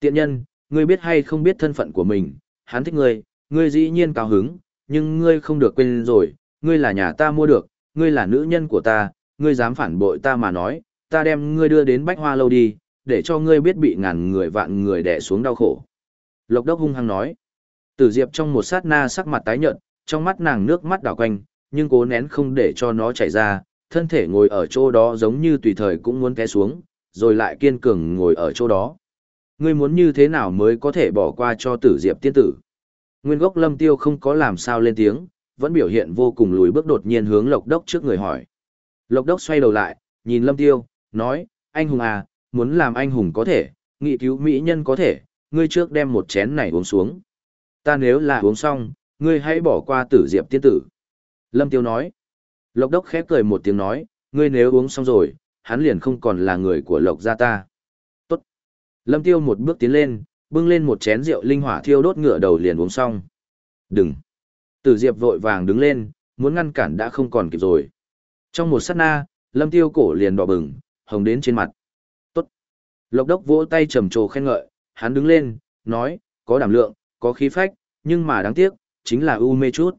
Tiện nhân, ngươi biết hay không biết thân phận của mình, hắn thích ngươi, ngươi dĩ nhiên cao hứng, nhưng ngươi không được quên rồi, ngươi là nhà ta mua được, ngươi là nữ nhân của ta, ngươi dám phản bội ta mà nói, ta đem ngươi đưa đến bách hoa lâu đi, để cho ngươi biết bị ngàn người vạn người đè xuống đau khổ. Lộc đốc hung hăng nói. Tử Diệp trong một sát na sắc mặt tái nhợt, trong mắt nàng nước mắt đảo quanh, nhưng cố nén không để cho nó chảy ra, thân thể ngồi ở chỗ đó giống như tùy thời cũng muốn té xuống, rồi lại kiên cường ngồi ở chỗ đó. Ngươi muốn như thế nào mới có thể bỏ qua cho tử diệp tiên tử? Nguyên gốc lâm tiêu không có làm sao lên tiếng, vẫn biểu hiện vô cùng lùi bước đột nhiên hướng lộc đốc trước người hỏi. Lộc đốc xoay đầu lại, nhìn lâm tiêu, nói, anh hùng à, muốn làm anh hùng có thể, nghị cứu mỹ nhân có thể, ngươi trước đem một chén này uống xuống. Ta nếu là uống xong, ngươi hãy bỏ qua tử diệp tiên tử. Lâm tiêu nói, Lộc đốc khép cười một tiếng nói, ngươi nếu uống xong rồi, hắn liền không còn là người của lộc gia ta. Tốt. Lâm tiêu một bước tiến lên, bưng lên một chén rượu linh hỏa thiêu đốt ngựa đầu liền uống xong. Đừng. Tử Diệp vội vàng đứng lên, muốn ngăn cản đã không còn kịp rồi. Trong một sát na, Lâm Tiêu cổ liền đỏ bừng, hồng đến trên mặt. Tốt. Lộc đốc vỗ tay trầm trồ khen ngợi, hắn đứng lên, nói, có đảm lượng, có khí phách, nhưng mà đáng tiếc, chính là u mê chút.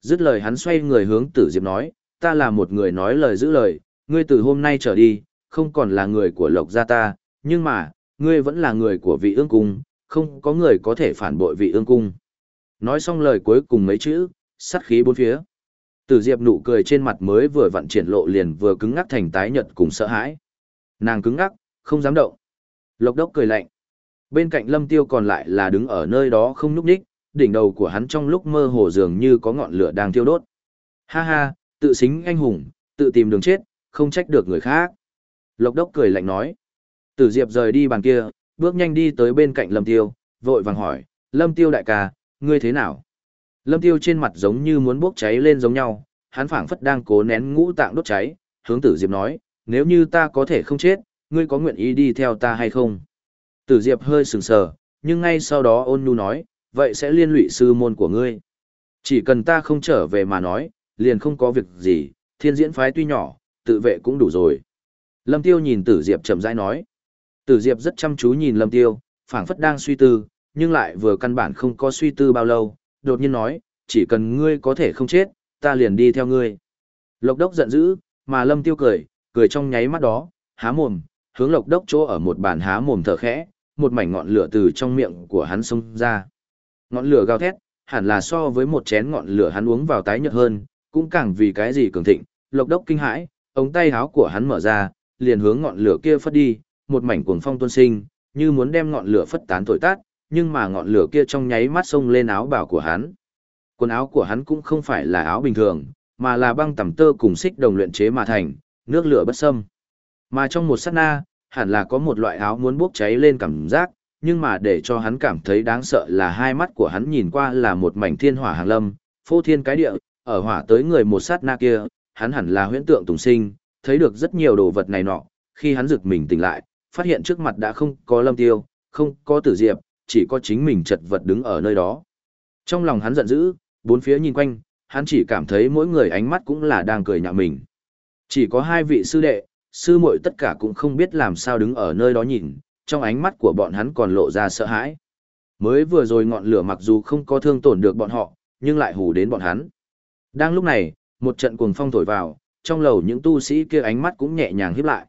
Dứt lời hắn xoay người hướng Tử Diệp nói, ta là một người nói lời giữ lời, ngươi từ hôm nay trở đi, không còn là người của lộc gia ta, nhưng mà, ngươi vẫn là người của vị ương cung, không có người có thể phản bội vị ương cung. Nói xong lời cuối cùng mấy chữ, sắt khí bốn phía. Tử Diệp nụ cười trên mặt mới vừa vặn triển lộ liền vừa cứng ngắc thành tái nhợt cùng sợ hãi. Nàng cứng ngắc, không dám động. Lộc đốc cười lạnh. Bên cạnh lâm tiêu còn lại là đứng ở nơi đó không nhúc nhích, đỉnh đầu của hắn trong lúc mơ hồ dường như có ngọn lửa đang thiêu đốt. Ha ha, tự xính anh hùng, tự tìm đường chết, không trách được người khác. Lộc đốc cười lạnh nói. Tử Diệp rời đi bàn kia, bước nhanh đi tới bên cạnh Lâm Tiêu, vội vàng hỏi, Lâm Tiêu đại ca, ngươi thế nào? Lâm Tiêu trên mặt giống như muốn bốc cháy lên giống nhau, hắn phảng phất đang cố nén ngũ tạng đốt cháy, hướng Tử Diệp nói, nếu như ta có thể không chết, ngươi có nguyện ý đi theo ta hay không? Tử Diệp hơi sừng sờ, nhưng ngay sau đó ôn nhu nói, vậy sẽ liên lụy sư môn của ngươi. Chỉ cần ta không trở về mà nói, liền không có việc gì, thiên diễn phái tuy nhỏ, tự vệ cũng đủ rồi. Lâm Tiêu nhìn Tử Diệp chậm rãi nói. Tử Diệp rất chăm chú nhìn Lâm Tiêu, phảng phất đang suy tư, nhưng lại vừa căn bản không có suy tư bao lâu, đột nhiên nói, chỉ cần ngươi có thể không chết, ta liền đi theo ngươi. Lộc đốc giận dữ, mà Lâm Tiêu cười, cười trong nháy mắt đó, há mồm, hướng lộc đốc chỗ ở một bàn há mồm thở khẽ, một mảnh ngọn lửa từ trong miệng của hắn xông ra. Ngọn lửa gào thét, hẳn là so với một chén ngọn lửa hắn uống vào tái nhợt hơn, cũng càng vì cái gì cường thịnh, lộc đốc kinh hãi, ống tay áo của hắn mở ra, liền hướng ngọn lửa kia phất đi, một mảnh cuồng phong tuôn sinh, như muốn đem ngọn lửa phất tán thổi tát, nhưng mà ngọn lửa kia trong nháy mắt xông lên áo bào của hắn. Quần áo của hắn cũng không phải là áo bình thường, mà là băng tẩm tơ cùng xích đồng luyện chế mà thành, nước lửa bất xâm. Mà trong một sát na, hẳn là có một loại áo muốn bốc cháy lên cảm giác, nhưng mà để cho hắn cảm thấy đáng sợ là hai mắt của hắn nhìn qua là một mảnh thiên hỏa hàng lâm, phô thiên cái địa, ở hỏa tới người một sát na kia, hắn hẳn là huyễn tượng tùng sinh, thấy được rất nhiều đồ vật này nọ, khi hắn giật mình tỉnh lại, phát hiện trước mặt đã không có lâm tiêu, không có tử diệp, chỉ có chính mình chật vật đứng ở nơi đó. Trong lòng hắn giận dữ, bốn phía nhìn quanh, hắn chỉ cảm thấy mỗi người ánh mắt cũng là đang cười nhạo mình. Chỉ có hai vị sư đệ, sư muội tất cả cũng không biết làm sao đứng ở nơi đó nhìn, trong ánh mắt của bọn hắn còn lộ ra sợ hãi. Mới vừa rồi ngọn lửa mặc dù không có thương tổn được bọn họ, nhưng lại hù đến bọn hắn. Đang lúc này, một trận cuồng phong thổi vào, trong lầu những tu sĩ kia ánh mắt cũng nhẹ nhàng híp lại.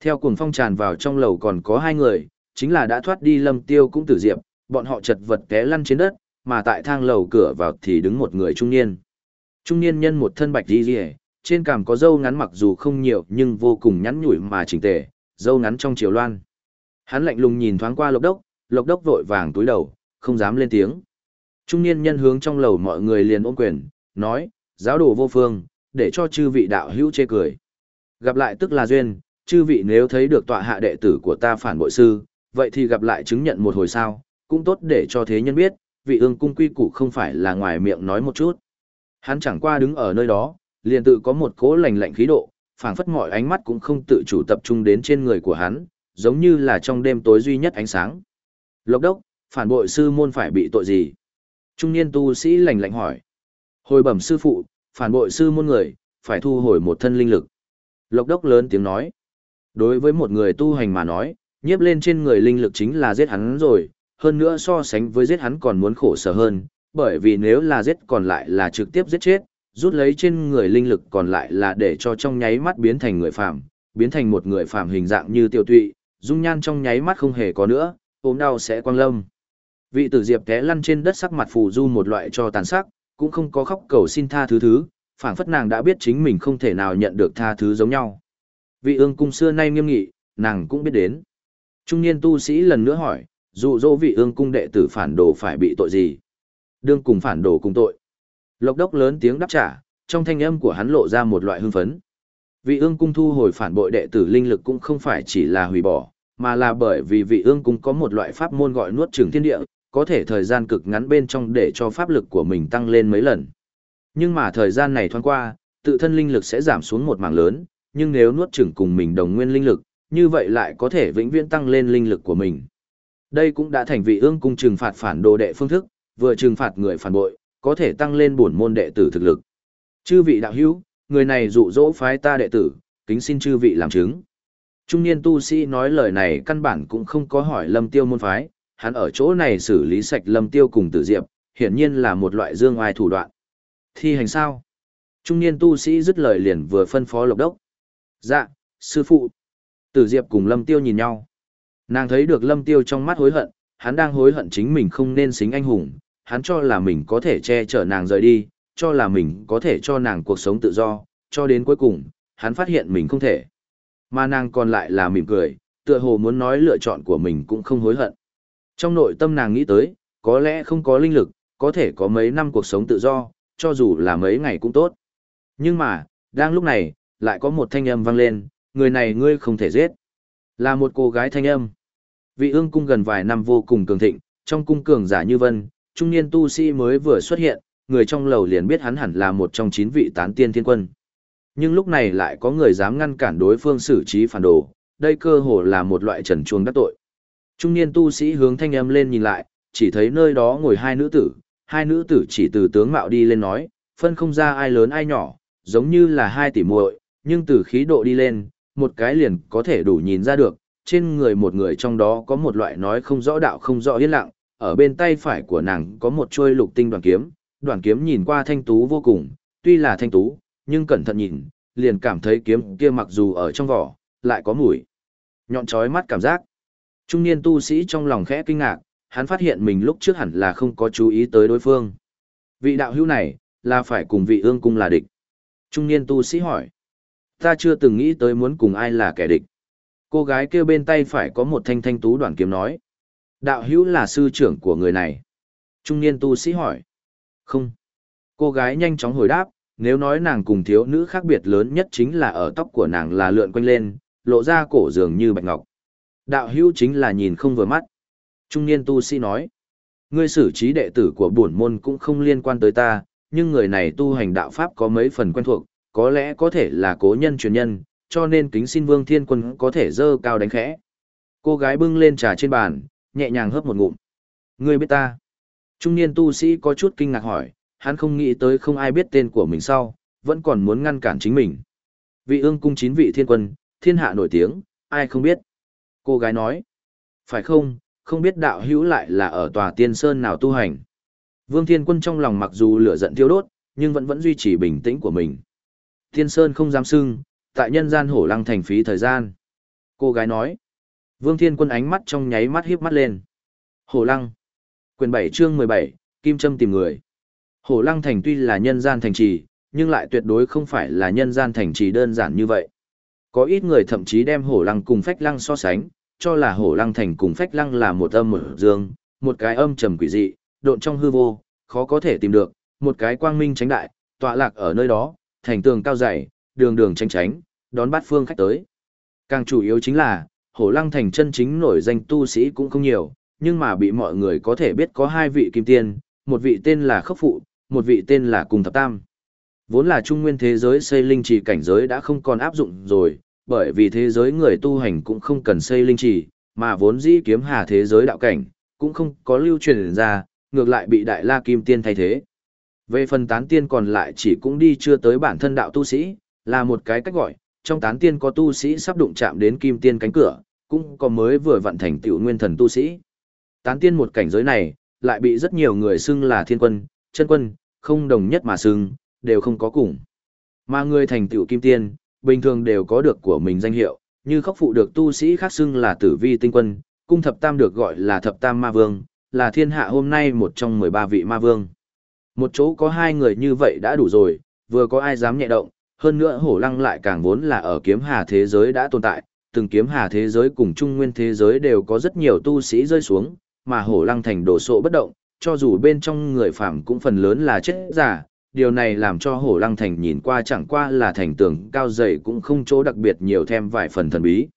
Theo cuồng phong tràn vào trong lầu còn có hai người, chính là đã thoát đi lâm tiêu cũng tử diệp, bọn họ chật vật té lăn trên đất, mà tại thang lầu cửa vào thì đứng một người trung niên. Trung niên nhân một thân bạch đi liễu, trên cằm có dâu ngắn mặc dù không nhiều nhưng vô cùng nhắn nhủi mà chỉnh tề, dâu ngắn trong chiều loan. Hắn lạnh lùng nhìn thoáng qua lộc đốc, lộc đốc vội vàng túi đầu, không dám lên tiếng. Trung niên nhân hướng trong lầu mọi người liền ôm quyền, nói, giáo đồ vô phương, để cho chư vị đạo hữu chê cười. Gặp lại tức là duyên, chư vị nếu thấy được tọa hạ đệ tử của ta phản bội sư, vậy thì gặp lại chứng nhận một hồi sao, cũng tốt để cho thế nhân biết, vị ương cung quy củ không phải là ngoài miệng nói một chút. Hắn chẳng qua đứng ở nơi đó, liền tự có một cỗ lạnh lạnh khí độ, phảng phất mọi ánh mắt cũng không tự chủ tập trung đến trên người của hắn, giống như là trong đêm tối duy nhất ánh sáng. Lộc đốc, phản bội sư môn phải bị tội gì? Trung niên tu sĩ lạnh lạnh hỏi. Hồi bẩm sư phụ, phản bội sư môn người, phải thu hồi một thân linh lực. Lộc đốc lớn tiếng nói. Đối với một người tu hành mà nói, nhiếp lên trên người linh lực chính là giết hắn rồi, hơn nữa so sánh với giết hắn còn muốn khổ sở hơn, bởi vì nếu là giết còn lại là trực tiếp giết chết, rút lấy trên người linh lực còn lại là để cho trong nháy mắt biến thành người phàm, biến thành một người phàm hình dạng như tiêu tụy, dung nhan trong nháy mắt không hề có nữa, ốm đau sẽ quang lâm. Vị tử diệp té lăn trên đất sắc mặt phù du một loại cho tàn sắc, cũng không có khóc cầu xin tha thứ thứ, phảng phất nàng đã biết chính mình không thể nào nhận được tha thứ giống nhau. Vị ương cung xưa nay nghiêm nghị, nàng cũng biết đến. Trung niên tu sĩ lần nữa hỏi, dụ dỗ vị ương cung đệ tử phản đồ phải bị tội gì? Đương cùng phản đồ cùng tội. Lộc đốc lớn tiếng đáp trả, trong thanh âm của hắn lộ ra một loại hưng phấn. Vị ương cung thu hồi phản bội đệ tử linh lực cũng không phải chỉ là hủy bỏ, mà là bởi vì vị ương cung có một loại pháp môn gọi nuốt trường thiên địa, có thể thời gian cực ngắn bên trong để cho pháp lực của mình tăng lên mấy lần. Nhưng mà thời gian này thoáng qua, tự thân linh lực sẽ giảm xuống một mảng lớn, nhưng nếu nuốt chửng cùng mình đồng nguyên linh lực, như vậy lại có thể vĩnh viễn tăng lên linh lực của mình. Đây cũng đã thành vị ương cung trừng phạt phản đồ đệ phương thức, vừa trừng phạt người phản bội, có thể tăng lên bổn môn đệ tử thực lực. Chư vị đạo hữu, người này dụ dỗ phái ta đệ tử, kính xin chư vị làm chứng. Trung niên tu sĩ nói lời này căn bản cũng không có hỏi lâm tiêu môn phái, hắn ở chỗ này xử lý sạch lâm tiêu cùng tử diệp, hiển nhiên là một loại dương oai thủ đoạn. Thi hành sao? Trung niên tu sĩ dứt lời liền vừa phân phó lộc đốc. Dạ, sư phụ. Tử diệp cùng lâm tiêu nhìn nhau. Nàng thấy được lâm tiêu trong mắt hối hận, hắn đang hối hận chính mình không nên xính anh hùng, hắn cho là mình có thể che chở nàng rời đi, cho là mình có thể cho nàng cuộc sống tự do, cho đến cuối cùng, hắn phát hiện mình không thể. Mà nàng còn lại là mỉm cười, tựa hồ muốn nói lựa chọn của mình cũng không hối hận. Trong nội tâm nàng nghĩ tới, có lẽ không có linh lực, có thể có mấy năm cuộc sống tự do, cho dù là mấy ngày cũng tốt. Nhưng mà, đang lúc này, lại có một thanh âm vang lên, người này ngươi không thể giết. Là một cô gái thanh âm. Vị ương cung gần vài năm vô cùng cường thịnh, trong cung cường giả như vân, trung niên tu sĩ mới vừa xuất hiện, người trong lầu liền biết hắn hẳn là một trong chín vị tán tiên thiên quân. Nhưng lúc này lại có người dám ngăn cản đối phương xử trí phản đồ, đây cơ hồ là một loại trần chuông đắc tội. Trung niên tu sĩ hướng thanh âm lên nhìn lại, chỉ thấy nơi đó ngồi hai nữ tử, hai nữ tử chỉ từ tướng mạo đi lên nói, phân không ra ai lớn ai nhỏ, giống như là hai tỷ muội, nhưng từ khí độ đi lên, một cái liền có thể đủ nhìn ra được, trên người một người trong đó có một loại nói không rõ đạo không rõ yên lặng, ở bên tay phải của nàng có một chuôi lục tinh đoàn kiếm, đoàn kiếm nhìn qua thanh tú vô cùng, tuy là thanh tú, nhưng cẩn thận nhìn, liền cảm thấy kiếm kia mặc dù ở trong vỏ, lại có mùi nhọn chói mắt cảm giác. Trung niên tu sĩ trong lòng khẽ kinh ngạc, hắn phát hiện mình lúc trước hẳn là không có chú ý tới đối phương. Vị đạo hữu này, là phải cùng vị ương cung là địch. Trung niên tu sĩ hỏi. Ta chưa từng nghĩ tới muốn cùng ai là kẻ địch. Cô gái kêu bên tay phải có một thanh thanh tú đoạn kiếm nói. Đạo hữu là sư trưởng của người này. Trung niên tu sĩ hỏi. Không. Cô gái nhanh chóng hồi đáp, nếu nói nàng cùng thiếu nữ khác biệt lớn nhất chính là ở tóc của nàng là lượn quanh lên, lộ ra cổ dường như bạch ngọc. Đạo hữu chính là nhìn không vừa mắt. Trung niên tu sĩ nói. Ngươi xử trí đệ tử của bổn môn cũng không liên quan tới ta, nhưng người này tu hành đạo pháp có mấy phần quen thuộc, có lẽ có thể là cố nhân truyền nhân, cho nên kính xin Vương Thiên Quân có thể dơ cao đánh khẽ. Cô gái bưng lên trà trên bàn, nhẹ nhàng hớp một ngụm. Ngươi biết ta? Trung niên tu sĩ có chút kinh ngạc hỏi, hắn không nghĩ tới không ai biết tên của mình sau, vẫn còn muốn ngăn cản chính mình. Vị ương cung chín vị thiên quân, thiên hạ nổi tiếng, ai không biết. Cô gái nói, phải không, không biết đạo hữu lại là ở tòa tiên sơn nào tu hành. Vương Thiên Quân trong lòng mặc dù lửa giận thiêu đốt, nhưng vẫn vẫn duy trì bình tĩnh của mình. Tiên Sơn không dám sưng, tại nhân gian hổ lăng thành phí thời gian. Cô gái nói. Vương Thiên Quân ánh mắt trong nháy mắt hiếp mắt lên. Hổ lăng. Quyền 7 chương 17, Kim Trâm tìm người. Hổ lăng thành tuy là nhân gian thành trì, nhưng lại tuyệt đối không phải là nhân gian thành trì đơn giản như vậy. Có ít người thậm chí đem hổ lăng cùng phách lăng so sánh, cho là hổ lăng thành cùng phách lăng là một âm một dương, một cái âm trầm quỷ dị, độn trong hư vô, khó có thể tìm được, một cái quang minh tránh đại, tọa lạc ở nơi đó, thành tường cao dày, đường đường tránh tránh, đón bắt phương khách tới. Càng chủ yếu chính là, hổ lăng thành chân chính nổi danh tu sĩ cũng không nhiều, nhưng mà bị mọi người có thể biết có hai vị kim tiên, một vị tên là khốc phụ, một vị tên là cùng thập tam. Vốn là trung nguyên thế giới xây linh trì cảnh giới đã không còn áp dụng rồi, bởi vì thế giới người tu hành cũng không cần xây linh trì, mà vốn dĩ kiếm hà thế giới đạo cảnh, cũng không có lưu truyền ra, ngược lại bị đại la kim tiên thay thế. Về phần tán tiên còn lại chỉ cũng đi chưa tới bản thân đạo tu sĩ, là một cái cách gọi, trong tán tiên có tu sĩ sắp đụng chạm đến kim tiên cánh cửa, cũng có mới vừa vận thành tiểu nguyên thần tu sĩ. Tán tiên một cảnh giới này, lại bị rất nhiều người xưng là thiên quân, chân quân, không đồng nhất mà xưng, đều không có cùng. Mà người thành tiểu kim tiên, bình thường đều có được của mình danh hiệu, như khắc phụ được tu sĩ khác xưng là tử vi tinh quân, cung thập tam được gọi là thập tam ma vương, là thiên hạ hôm nay một trong 13 vị ma vương. Một chỗ có hai người như vậy đã đủ rồi, vừa có ai dám nhẹ động, hơn nữa hổ lăng lại càng vốn là ở kiếm hà thế giới đã tồn tại, từng kiếm hà thế giới cùng trung nguyên thế giới đều có rất nhiều tu sĩ rơi xuống, mà hổ lăng thành đổ sộ bất động, cho dù bên trong người phạm cũng phần lớn là chết giả, điều này làm cho hổ lăng thành nhìn qua chẳng qua là thành tường cao dày cũng không chỗ đặc biệt nhiều thêm vài phần thần bí.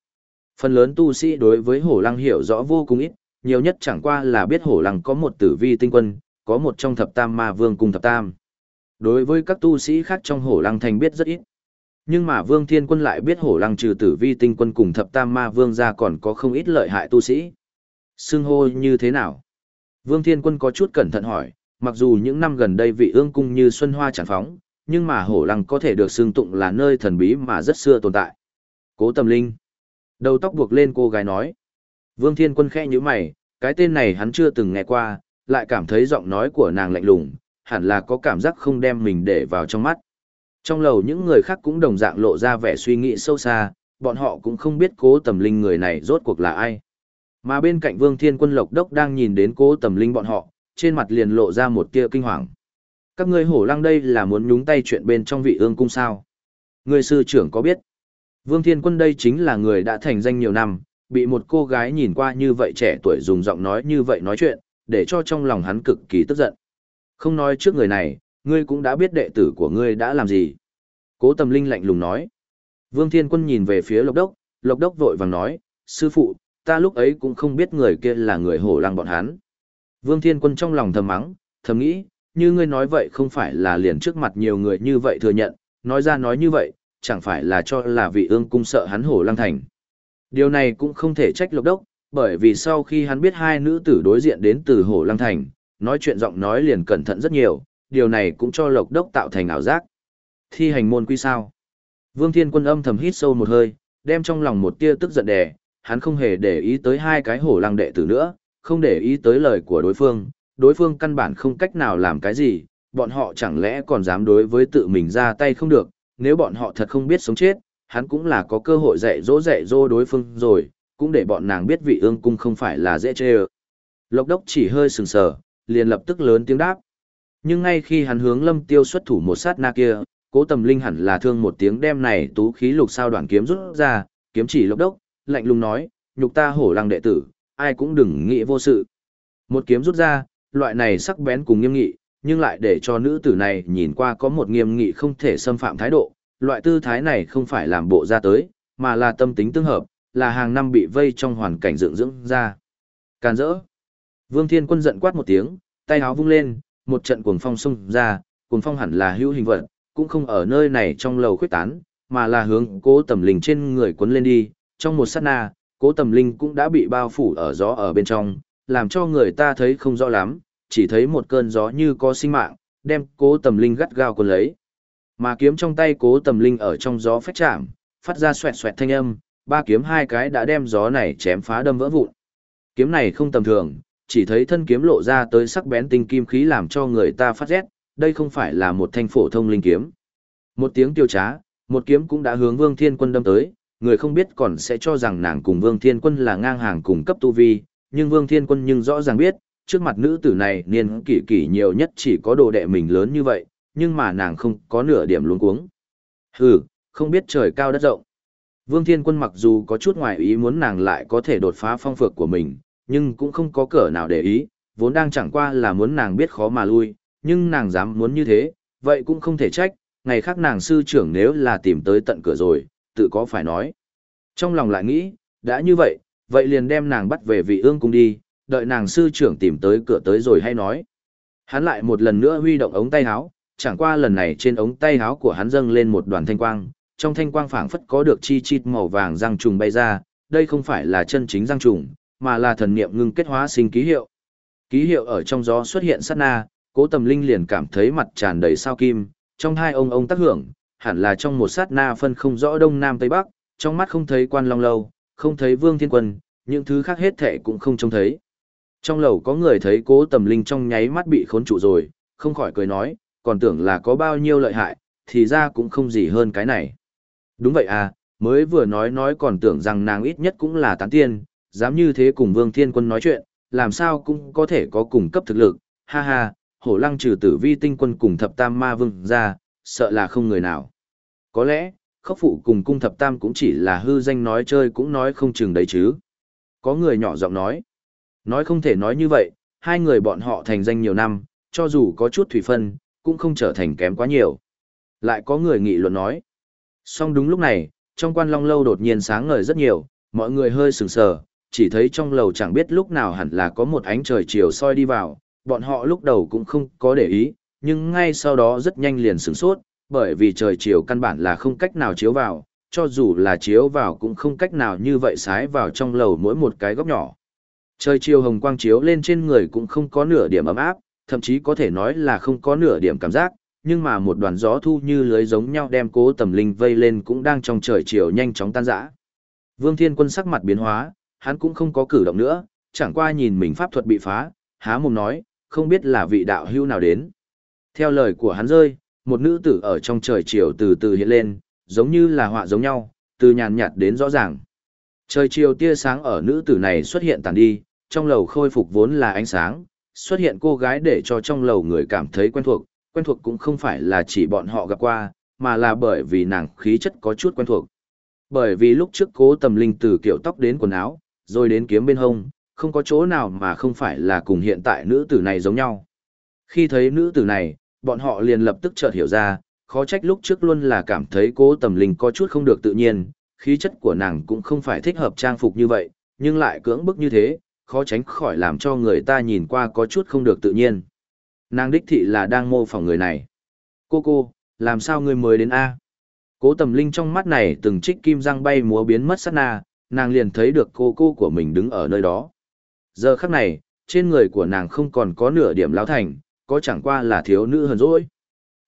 Phần lớn tu sĩ đối với hổ lăng hiểu rõ vô cùng ít, nhiều nhất chẳng qua là biết hổ lăng có một tử vi tinh quân, có một trong thập tam ma vương cùng thập tam. Đối với các tu sĩ khác trong hổ lăng thành biết rất ít. Nhưng mà vương thiên quân lại biết hổ lăng trừ tử vi tinh quân cùng thập tam ma vương ra còn có không ít lợi hại tu sĩ. Xưng hô như thế nào? Vương thiên quân có chút cẩn thận hỏi, mặc dù những năm gần đây vị ương cung như xuân hoa tràn phóng, nhưng mà hổ lăng có thể được xưng tụng là nơi thần bí mà rất xưa tồn tại. Cố Tầm Linh. Đầu tóc buộc lên cô gái nói. Vương Thiên Quân khẽ nhíu mày, cái tên này hắn chưa từng nghe qua, lại cảm thấy giọng nói của nàng lạnh lùng, hẳn là có cảm giác không đem mình để vào trong mắt. Trong lầu những người khác cũng đồng dạng lộ ra vẻ suy nghĩ sâu xa, bọn họ cũng không biết cố tầm linh người này rốt cuộc là ai. Mà bên cạnh Vương Thiên Quân Lộc Đốc đang nhìn đến cố tầm linh bọn họ, trên mặt liền lộ ra một tia kinh hoàng. Các ngươi hổ lăng đây là muốn nhúng tay chuyện bên trong vị ương cung sao? Người sư trưởng có biết? Vương Thiên Quân đây chính là người đã thành danh nhiều năm, bị một cô gái nhìn qua như vậy trẻ tuổi dùng giọng nói như vậy nói chuyện, để cho trong lòng hắn cực kỳ tức giận. Không nói trước người này, ngươi cũng đã biết đệ tử của ngươi đã làm gì. Cố Tầm Linh lạnh lùng nói. Vương Thiên Quân nhìn về phía Lộc Đốc, Lộc Đốc vội vàng nói, sư phụ, ta lúc ấy cũng không biết người kia là người hổ lăng bọn hắn. Vương Thiên Quân trong lòng thầm mắng, thầm nghĩ, như ngươi nói vậy không phải là liền trước mặt nhiều người như vậy thừa nhận, nói ra nói như vậy, chẳng phải là cho là vị ương cung sợ hắn hổ lăng thành. Điều này cũng không thể trách lộc đốc, bởi vì sau khi hắn biết hai nữ tử đối diện đến từ hổ lăng thành, nói chuyện giọng nói liền cẩn thận rất nhiều, điều này cũng cho lộc đốc tạo thành ảo giác. Thi hành môn quy sao? Vương Thiên Quân âm thầm hít sâu một hơi, đem trong lòng một tia tức giận đè, hắn không hề để ý tới hai cái hổ lăng đệ tử nữa, không để ý tới lời của đối phương, đối phương căn bản không cách nào làm cái gì, bọn họ chẳng lẽ còn dám đối với tự mình ra tay không được, nếu bọn họ thật không biết sống chết, hắn cũng là có cơ hội dạy dỗ dạy dỗ đối phương rồi, cũng để bọn nàng biết vị ương cung không phải là dễ chê ơ. Lộc đốc chỉ hơi sừng sờ, liền lập tức lớn tiếng đáp. Nhưng ngay khi hắn hướng lâm tiêu xuất thủ một sát na kia, cố tầm linh hẳn là thương một tiếng đem này tú khí lục sao đoạn kiếm rút ra, kiếm chỉ lộc đốc, lạnh lùng nói, nhục ta hổ lăng đệ tử, ai cũng đừng nghĩ vô sự. Một kiếm rút ra, loại này sắc bén cùng nghiêm nghị, nhưng lại để cho nữ tử này nhìn qua có một nghiêm nghị không thể xâm phạm thái độ, loại tư thái này không phải làm bộ ra tới, mà là tâm tính tương hợp, là hàng năm bị vây trong hoàn cảnh dưỡng dưỡng ra. Càn rỡ. Vương Thiên Quân giận quát một tiếng, tay áo vung lên, một trận cuồng phong xông ra, cuồng phong hẳn là hữu hình vật, cũng không ở nơi này trong lầu khuyết tán, mà là hướng cố tầm linh trên người cuốn lên đi, trong một sát na, cố tầm linh cũng đã bị bao phủ ở gió ở bên trong, làm cho người ta thấy không rõ lắm, chỉ thấy một cơn gió như có sinh mạng, đem cố tầm linh gắt gao cuốn lấy. Mà kiếm trong tay cố tầm linh ở trong gió phách chạm, phát ra xoẹt xoẹt thanh âm, ba kiếm hai cái đã đem gió này chém phá đâm vỡ vụn. Kiếm này không tầm thường, chỉ thấy thân kiếm lộ ra tới sắc bén tinh kim khí làm cho người ta phát rét, đây không phải là một thanh phổ thông linh kiếm. Một tiếng tiêu trá, một kiếm cũng đã hướng Vương Thiên Quân đâm tới, người không biết còn sẽ cho rằng nàng cùng Vương Thiên Quân là ngang hàng cùng cấp tu vi, nhưng Vương Thiên Quân nhưng rõ ràng biết, trước mặt nữ tử này niên kỷ kỷ nhiều nhất chỉ có đồ đệ mình lớn như vậy, nhưng mà nàng không có nửa điểm luống cuống. Hừ, không biết trời cao đất rộng. Vương Thiên Quân mặc dù có chút ngoài ý muốn nàng lại có thể đột phá phong phược của mình, nhưng cũng không có cỡ nào để ý, vốn đang chẳng qua là muốn nàng biết khó mà lui, nhưng nàng dám muốn như thế, vậy cũng không thể trách, ngày khác nàng sư trưởng nếu là tìm tới tận cửa rồi, tự có phải nói. Trong lòng lại nghĩ, đã như vậy, vậy liền đem nàng bắt về vị ương cung đi, đợi nàng sư trưởng tìm tới cửa tới rồi hay nói. Hắn lại một lần nữa huy động ống tay áo, chẳng qua lần này trên ống tay áo của hắn dâng lên một đoàn thanh quang, trong thanh quang phảng phất có được chi chít màu vàng răng trùng bay ra, đây không phải là chân chính răng trùng, mà là thần niệm ngưng kết hóa sinh ký hiệu. Ký hiệu ở trong gió xuất hiện sát na, Cố Tầm Linh liền cảm thấy mặt tràn đầy sao kim, trong hai ông ông tác hưởng, hẳn là trong một sát na phân không rõ đông nam tây bắc, trong mắt không thấy quan long lâu, không thấy Vương Thiên Quân, những thứ khác hết thệ cũng không trông thấy. Trong lầu có người thấy Cố Tầm Linh trong nháy mắt bị khốn trụ rồi, không khỏi cười nói, còn tưởng là có bao nhiêu lợi hại, thì ra cũng không gì hơn cái này. Đúng vậy à, mới vừa nói nói còn tưởng rằng nàng ít nhất cũng là tán tiên, dám như thế cùng Vương Thiên Quân nói chuyện, làm sao cũng có thể có cùng cấp thực lực, ha ha, hổ lăng trừ tử vi tinh quân cùng thập tam ma vương ra, sợ là không người nào. Có lẽ, khốc phụ cùng cung thập tam cũng chỉ là hư danh nói chơi cũng nói không chừng đấy chứ. Có người nhỏ giọng nói, nói không thể nói như vậy, hai người bọn họ thành danh nhiều năm, cho dù có chút thủy phân, cũng không trở thành kém quá nhiều. Lại có người nghị luận nói. Song đúng lúc này, trong quan long lâu đột nhiên sáng ngời rất nhiều, mọi người hơi sừng sờ, chỉ thấy trong lầu chẳng biết lúc nào hẳn là có một ánh trời chiều soi đi vào, bọn họ lúc đầu cũng không có để ý, nhưng ngay sau đó rất nhanh liền sửng sốt, bởi vì trời chiều căn bản là không cách nào chiếu vào, cho dù là chiếu vào cũng không cách nào như vậy sái vào trong lầu mỗi một cái góc nhỏ. Trời chiều hồng quang chiếu lên trên người cũng không có nửa điểm ấm áp, thậm chí có thể nói là không có nửa điểm cảm giác, nhưng mà một đoàn gió thu như lưới giống nhau đem cố tầm linh vây lên cũng đang trong trời chiều nhanh chóng tan rã. Vương Thiên Quân sắc mặt biến hóa, hắn cũng không có cử động nữa, chẳng qua nhìn mình pháp thuật bị phá, há mồm nói, không biết là vị đạo hưu nào đến. Theo lời của hắn rơi, một nữ tử ở trong trời chiều từ từ hiện lên, giống như là họa giống nhau, từ nhàn nhạt đến rõ ràng. Trời chiều tia sáng ở nữ tử này xuất hiện tàn đi, trong lầu khôi phục vốn là ánh sáng, xuất hiện cô gái để cho trong lầu người cảm thấy quen thuộc, quen thuộc cũng không phải là chỉ bọn họ gặp qua, mà là bởi vì nàng khí chất có chút quen thuộc. Bởi vì lúc trước cố tầm linh từ kiểu tóc đến quần áo, rồi đến kiếm bên hông, không có chỗ nào mà không phải là cùng hiện tại nữ tử này giống nhau. Khi thấy nữ tử này, bọn họ liền lập tức chợt hiểu ra, khó trách lúc trước luôn là cảm thấy cố tầm linh có chút không được tự nhiên, khí chất của nàng cũng không phải thích hợp trang phục như vậy, nhưng lại cưỡng bức như thế, khó tránh khỏi làm cho người ta nhìn qua có chút không được tự nhiên. Nàng đích thị là đang mô phỏng người này. Cô cô, làm sao ngươi mới đến A? Cố tầm linh trong mắt này từng trích kim răng bay múa biến mất sát na, nàng liền thấy được cô cô của mình đứng ở nơi đó. Giờ khắc này, trên người của nàng không còn có nửa điểm lão thành, có chẳng qua là thiếu nữ hơn rồi.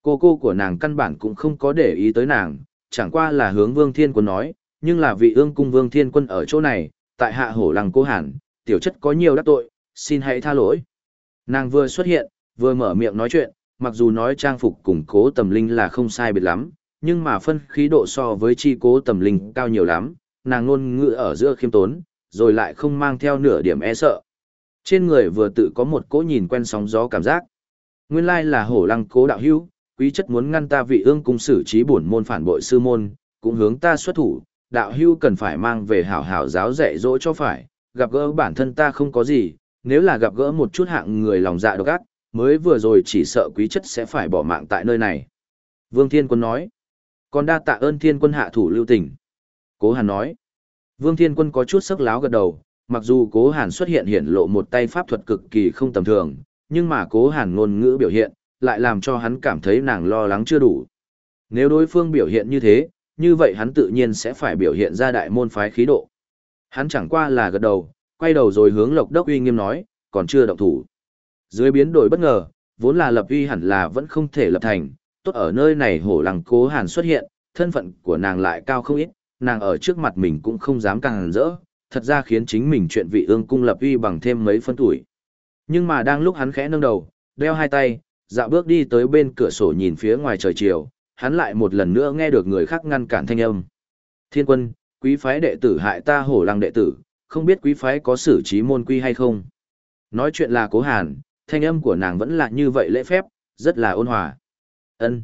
Cô cô của nàng căn bản cũng không có để ý tới nàng, chẳng qua là hướng vương thiên quân nói, nhưng là vị ương cung vương thiên quân ở chỗ này, tại hạ hổ lăng cố hàn, tiểu chất có nhiều đắc tội, xin hãy tha lỗi. Nàng vừa xuất hiện, vừa mở miệng nói chuyện, mặc dù nói trang phục cùng cố tầm linh là không sai biệt lắm, nhưng mà phân khí độ so với chi cố tầm linh cao nhiều lắm, nàng luôn ngữ ở giữa khiêm tốn, rồi lại không mang theo nửa điểm e sợ. Trên người vừa tự có một cỗ nhìn quen sóng gió cảm giác. Nguyên lai là hổ lăng cố đạo hữu, quý chất muốn ngăn ta vị ương cung xử trí bổn môn phản bội sư môn, cũng hướng ta xuất thủ, đạo hữu cần phải mang về hảo hảo giáo dạy dỗ cho phải, gặp gỡ bản thân ta không có gì, nếu là gặp gỡ một chút hạng người lòng dạ độc ác, mới vừa rồi chỉ sợ quý chất sẽ phải bỏ mạng tại nơi này. Vương Thiên Quân nói, còn đa tạ ơn Thiên Quân hạ thủ lưu tình. Cố Hàn nói, Vương Thiên Quân có chút sắc láo gật đầu, mặc dù Cố Hàn xuất hiện hiện lộ một tay pháp thuật cực kỳ không tầm thường, nhưng mà Cố Hàn ngôn ngữ biểu hiện, lại làm cho hắn cảm thấy nàng lo lắng chưa đủ. Nếu đối phương biểu hiện như thế, như vậy hắn tự nhiên sẽ phải biểu hiện ra đại môn phái khí độ. Hắn chẳng qua là gật đầu, quay đầu rồi hướng Lộc Đốc uy nghiêm nói, còn chưa động thủ. Dưới biến đổi bất ngờ, vốn là lập uy hẳn là vẫn không thể lập thành, tốt ở nơi này hổ lăng cố hàn xuất hiện, thân phận của nàng lại cao không ít, nàng ở trước mặt mình cũng không dám càng rỡ, thật ra khiến chính mình chuyện vị ương cung lập uy bằng thêm mấy phân tuổi. Nhưng mà đang lúc hắn khẽ nâng đầu, đeo hai tay, dạo bước đi tới bên cửa sổ nhìn phía ngoài trời chiều, hắn lại một lần nữa nghe được người khác ngăn cản thanh âm. Thiên quân, quý phái đệ tử hại ta hổ lăng đệ tử, không biết quý phái có xử trí môn quy hay không. Nói chuyện là cố hàn, thanh âm của nàng vẫn là như vậy lễ phép, rất là ôn hòa. Ân.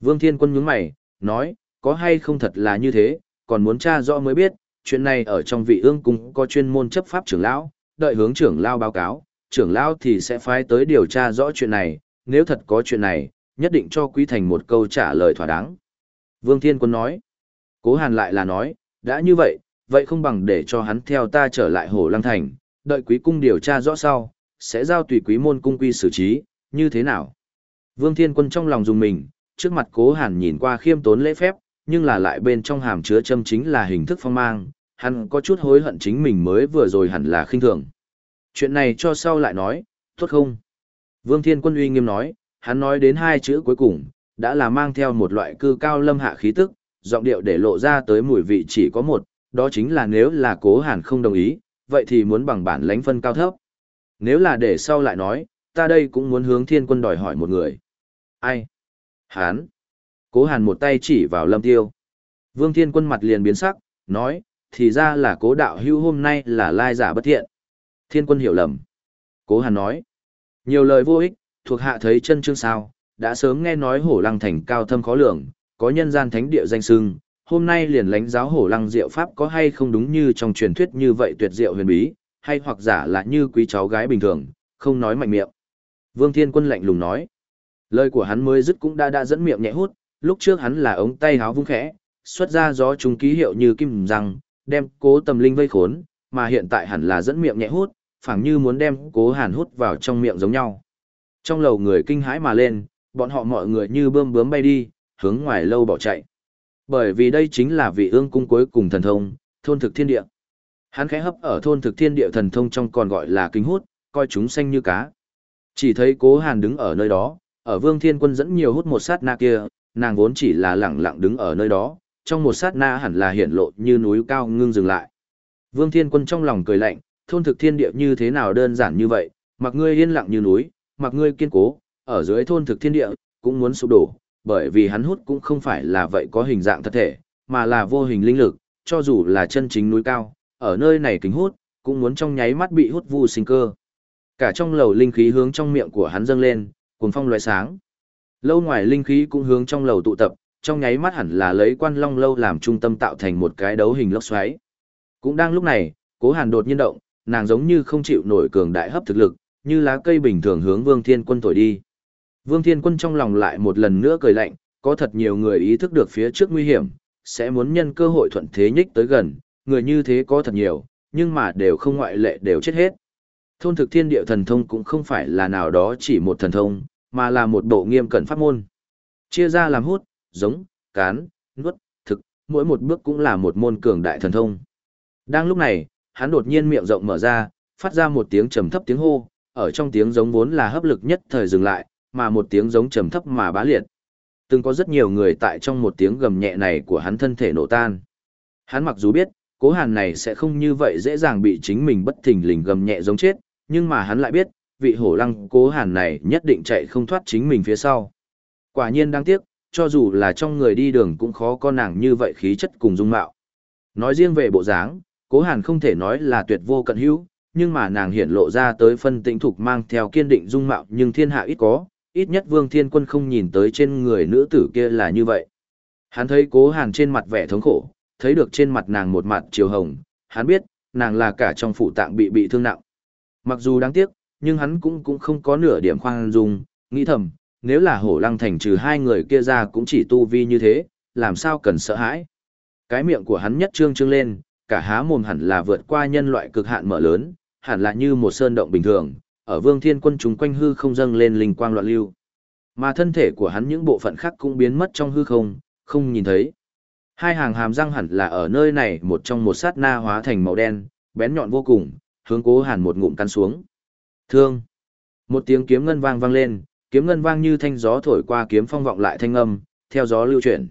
Vương Thiên Quân nhướng mày, nói, có hay không thật là như thế, còn muốn tra rõ mới biết, chuyện này ở trong vị ương cung có chuyên môn chấp pháp trưởng lão, đợi hướng trưởng lão báo cáo, trưởng lão thì sẽ phái tới điều tra rõ chuyện này, nếu thật có chuyện này, nhất định cho Quý Thành một câu trả lời thỏa đáng. Vương Thiên Quân nói, Cố Hàn lại là nói, đã như vậy, vậy không bằng để cho hắn theo ta trở lại Hồ Lăng Thành, đợi Quý Cung điều tra rõ sau, sẽ giao tùy Quý Môn Cung quy xử trí, như thế nào? Vương Thiên Quân trong lòng dùng mình, trước mặt Cố Hàn nhìn qua khiêm tốn lễ phép, nhưng là lại bên trong hàm chứa châm chính là hình thức phong mang, hắn có chút hối hận chính mình mới vừa rồi hẳn là khinh thường. Chuyện này cho sau lại nói, tốt không? Vương Thiên Quân uy nghiêm nói, hắn nói đến hai chữ cuối cùng, đã là mang theo một loại cư cao lâm hạ khí tức, giọng điệu để lộ ra tới mùi vị chỉ có một, đó chính là nếu là cố hàn không đồng ý, vậy thì muốn bằng bản lãnh phân cao thấp. Nếu là để sau lại nói, ta đây cũng muốn hướng thiên quân đòi hỏi một người. Ai? Hán. Cố hàn một tay chỉ vào lâm tiêu. Vương thiên quân mặt liền biến sắc, nói, thì ra là cố đạo hưu hôm nay là lai giả bất thiện. Thiên quân hiểu lầm. Cố hàn nói, nhiều lời vô ích, thuộc hạ thấy chân chương sao, đã sớm nghe nói hổ lăng thành cao thâm khó lường, có nhân gian thánh địa danh sưng, hôm nay liền lãnh giáo hổ lăng diệu pháp có hay không đúng như trong truyền thuyết như vậy tuyệt diệu huyền bí, hay hoặc giả là như quý cháu gái bình thường, không nói mạnh miệng. Vương Thiên Quân lạnh lùng nói, lời của hắn mới dứt cũng đã đã dẫn miệng nhẹ hút, lúc trước hắn là ống tay háo vung khẽ, xuất ra gió trùng ký hiệu như kim răng, đem cố tầm linh vây khốn, mà hiện tại hẳn là dẫn miệng nhẹ hút, phảng như muốn đem cố hàn hút vào trong miệng giống nhau. Trong lầu người kinh hãi mà lên, bọn họ mọi người như bơm bướm bay đi, hướng ngoài lâu bỏ chạy. Bởi vì đây chính là vị ương cung cuối cùng thần thông, thôn thực thiên địa. Hắn khẽ hấp ở thôn thực thiên địa thần thông trong còn gọi là kinh hút, coi chúng xanh như cá. Chỉ thấy cố hàn đứng ở nơi đó, ở vương thiên quân dẫn nhiều hút một sát na kia, nàng vốn chỉ là lẳng lặng đứng ở nơi đó, trong một sát na hẳn là hiện lộ như núi cao ngưng dừng lại. Vương thiên quân trong lòng cười lạnh, thôn thực thiên địa như thế nào đơn giản như vậy, mặc ngươi yên lặng như núi, mặc ngươi kiên cố, ở dưới thôn thực thiên địa, cũng muốn sụp đổ, bởi vì hắn hút cũng không phải là vậy có hình dạng thật thể, mà là vô hình linh lực, cho dù là chân chính núi cao, ở nơi này kính hút, cũng muốn trong nháy mắt bị hút vu sinh cơ. Cả trong lầu linh khí hướng trong miệng của hắn dâng lên, cuồng phong lóe sáng. Lâu ngoài linh khí cũng hướng trong lầu tụ tập, trong nháy mắt hẳn là lấy quan long lâu làm trung tâm tạo thành một cái đấu hình lốc xoáy. Cũng đang lúc này, cố hàn đột nhiên động, nàng giống như không chịu nổi cường đại hấp thực lực, như lá cây bình thường hướng Vương Thiên Quân thổi đi. Vương Thiên Quân trong lòng lại một lần nữa cười lạnh, có thật nhiều người ý thức được phía trước nguy hiểm, sẽ muốn nhân cơ hội thuận thế nhích tới gần, người như thế có thật nhiều, nhưng mà đều không ngoại lệ đều chết hết. Thôn thực thiên địa thần thông cũng không phải là nào đó chỉ một thần thông, mà là một bộ nghiêm cẩn pháp môn. Chia ra làm hút, giống, cán, nuốt, thực, mỗi một bước cũng là một môn cường đại thần thông. Đang lúc này, hắn đột nhiên miệng rộng mở ra, phát ra một tiếng trầm thấp tiếng hô, ở trong tiếng giống vốn là hấp lực nhất thời dừng lại, mà một tiếng giống trầm thấp mà bá liệt. Từng có rất nhiều người tại trong một tiếng gầm nhẹ này của hắn thân thể nổ tan. Hắn mặc dù biết, cố hàn này sẽ không như vậy dễ dàng bị chính mình bất thình lình gầm nhẹ giống chết, nhưng mà hắn lại biết, vị hổ lăng cố hàn này nhất định chạy không thoát chính mình phía sau. Quả nhiên đáng tiếc, cho dù là trong người đi đường cũng khó có nàng như vậy khí chất cùng dung mạo. Nói riêng về bộ dáng, cố hàn không thể nói là tuyệt vô cận hữu, nhưng mà nàng hiện lộ ra tới phân tĩnh thục mang theo kiên định dung mạo nhưng thiên hạ ít có, ít nhất vương thiên quân không nhìn tới trên người nữ tử kia là như vậy. Hắn thấy cố hàn trên mặt vẻ thống khổ, thấy được trên mặt nàng một mặt chiều hồng, hắn biết, nàng là cả trong phụ tạng bị bị thương nặng. Mặc dù đáng tiếc, nhưng hắn cũng cũng không có nửa điểm khoan dung, nghĩ thầm, nếu là hổ lăng thành trừ hai người kia ra cũng chỉ tu vi như thế, làm sao cần sợ hãi. Cái miệng của hắn nhất trương trương lên, cả há mồm hẳn là vượt qua nhân loại cực hạn mở lớn, hẳn là như một sơn động bình thường, ở vương thiên quân chúng quanh hư không dâng lên linh quang loạn lưu. Mà thân thể của hắn những bộ phận khác cũng biến mất trong hư không, không nhìn thấy. Hai hàng hàm răng hẳn là ở nơi này một trong một sát na hóa thành màu đen, bén nhọn vô cùng, hướng cố hàn một ngụm cắn xuống. Thương. Một tiếng kiếm ngân vang vang lên, kiếm ngân vang như thanh gió thổi qua kiếm phong vọng lại thanh âm, theo gió lưu chuyển.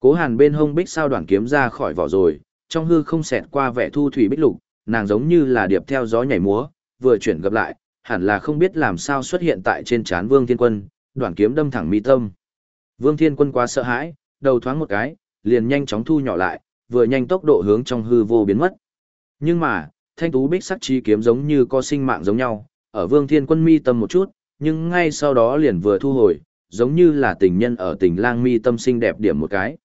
Cố hàn bên hông bích sao đoạn kiếm ra khỏi vỏ rồi, trong hư không xẹt qua vẻ thu thủy bích lục, nàng giống như là điệp theo gió nhảy múa, vừa chuyển gặp lại, hẳn là không biết làm sao xuất hiện tại trên trán Vương Thiên Quân, đoạn kiếm đâm thẳng mi tâm. Vương Thiên Quân quá sợ hãi, đầu thoáng một cái, liền nhanh chóng thu nhỏ lại, vừa nhanh tốc độ hướng trong hư vô biến mất. Nhưng mà, thanh tú bích sắc chi kiếm giống như có sinh mạng giống nhau, ở Vương Thiên Quân mi tâm một chút, nhưng ngay sau đó liền vừa thu hồi, giống như là tình nhân ở tình lang mi tâm xinh đẹp điểm một cái.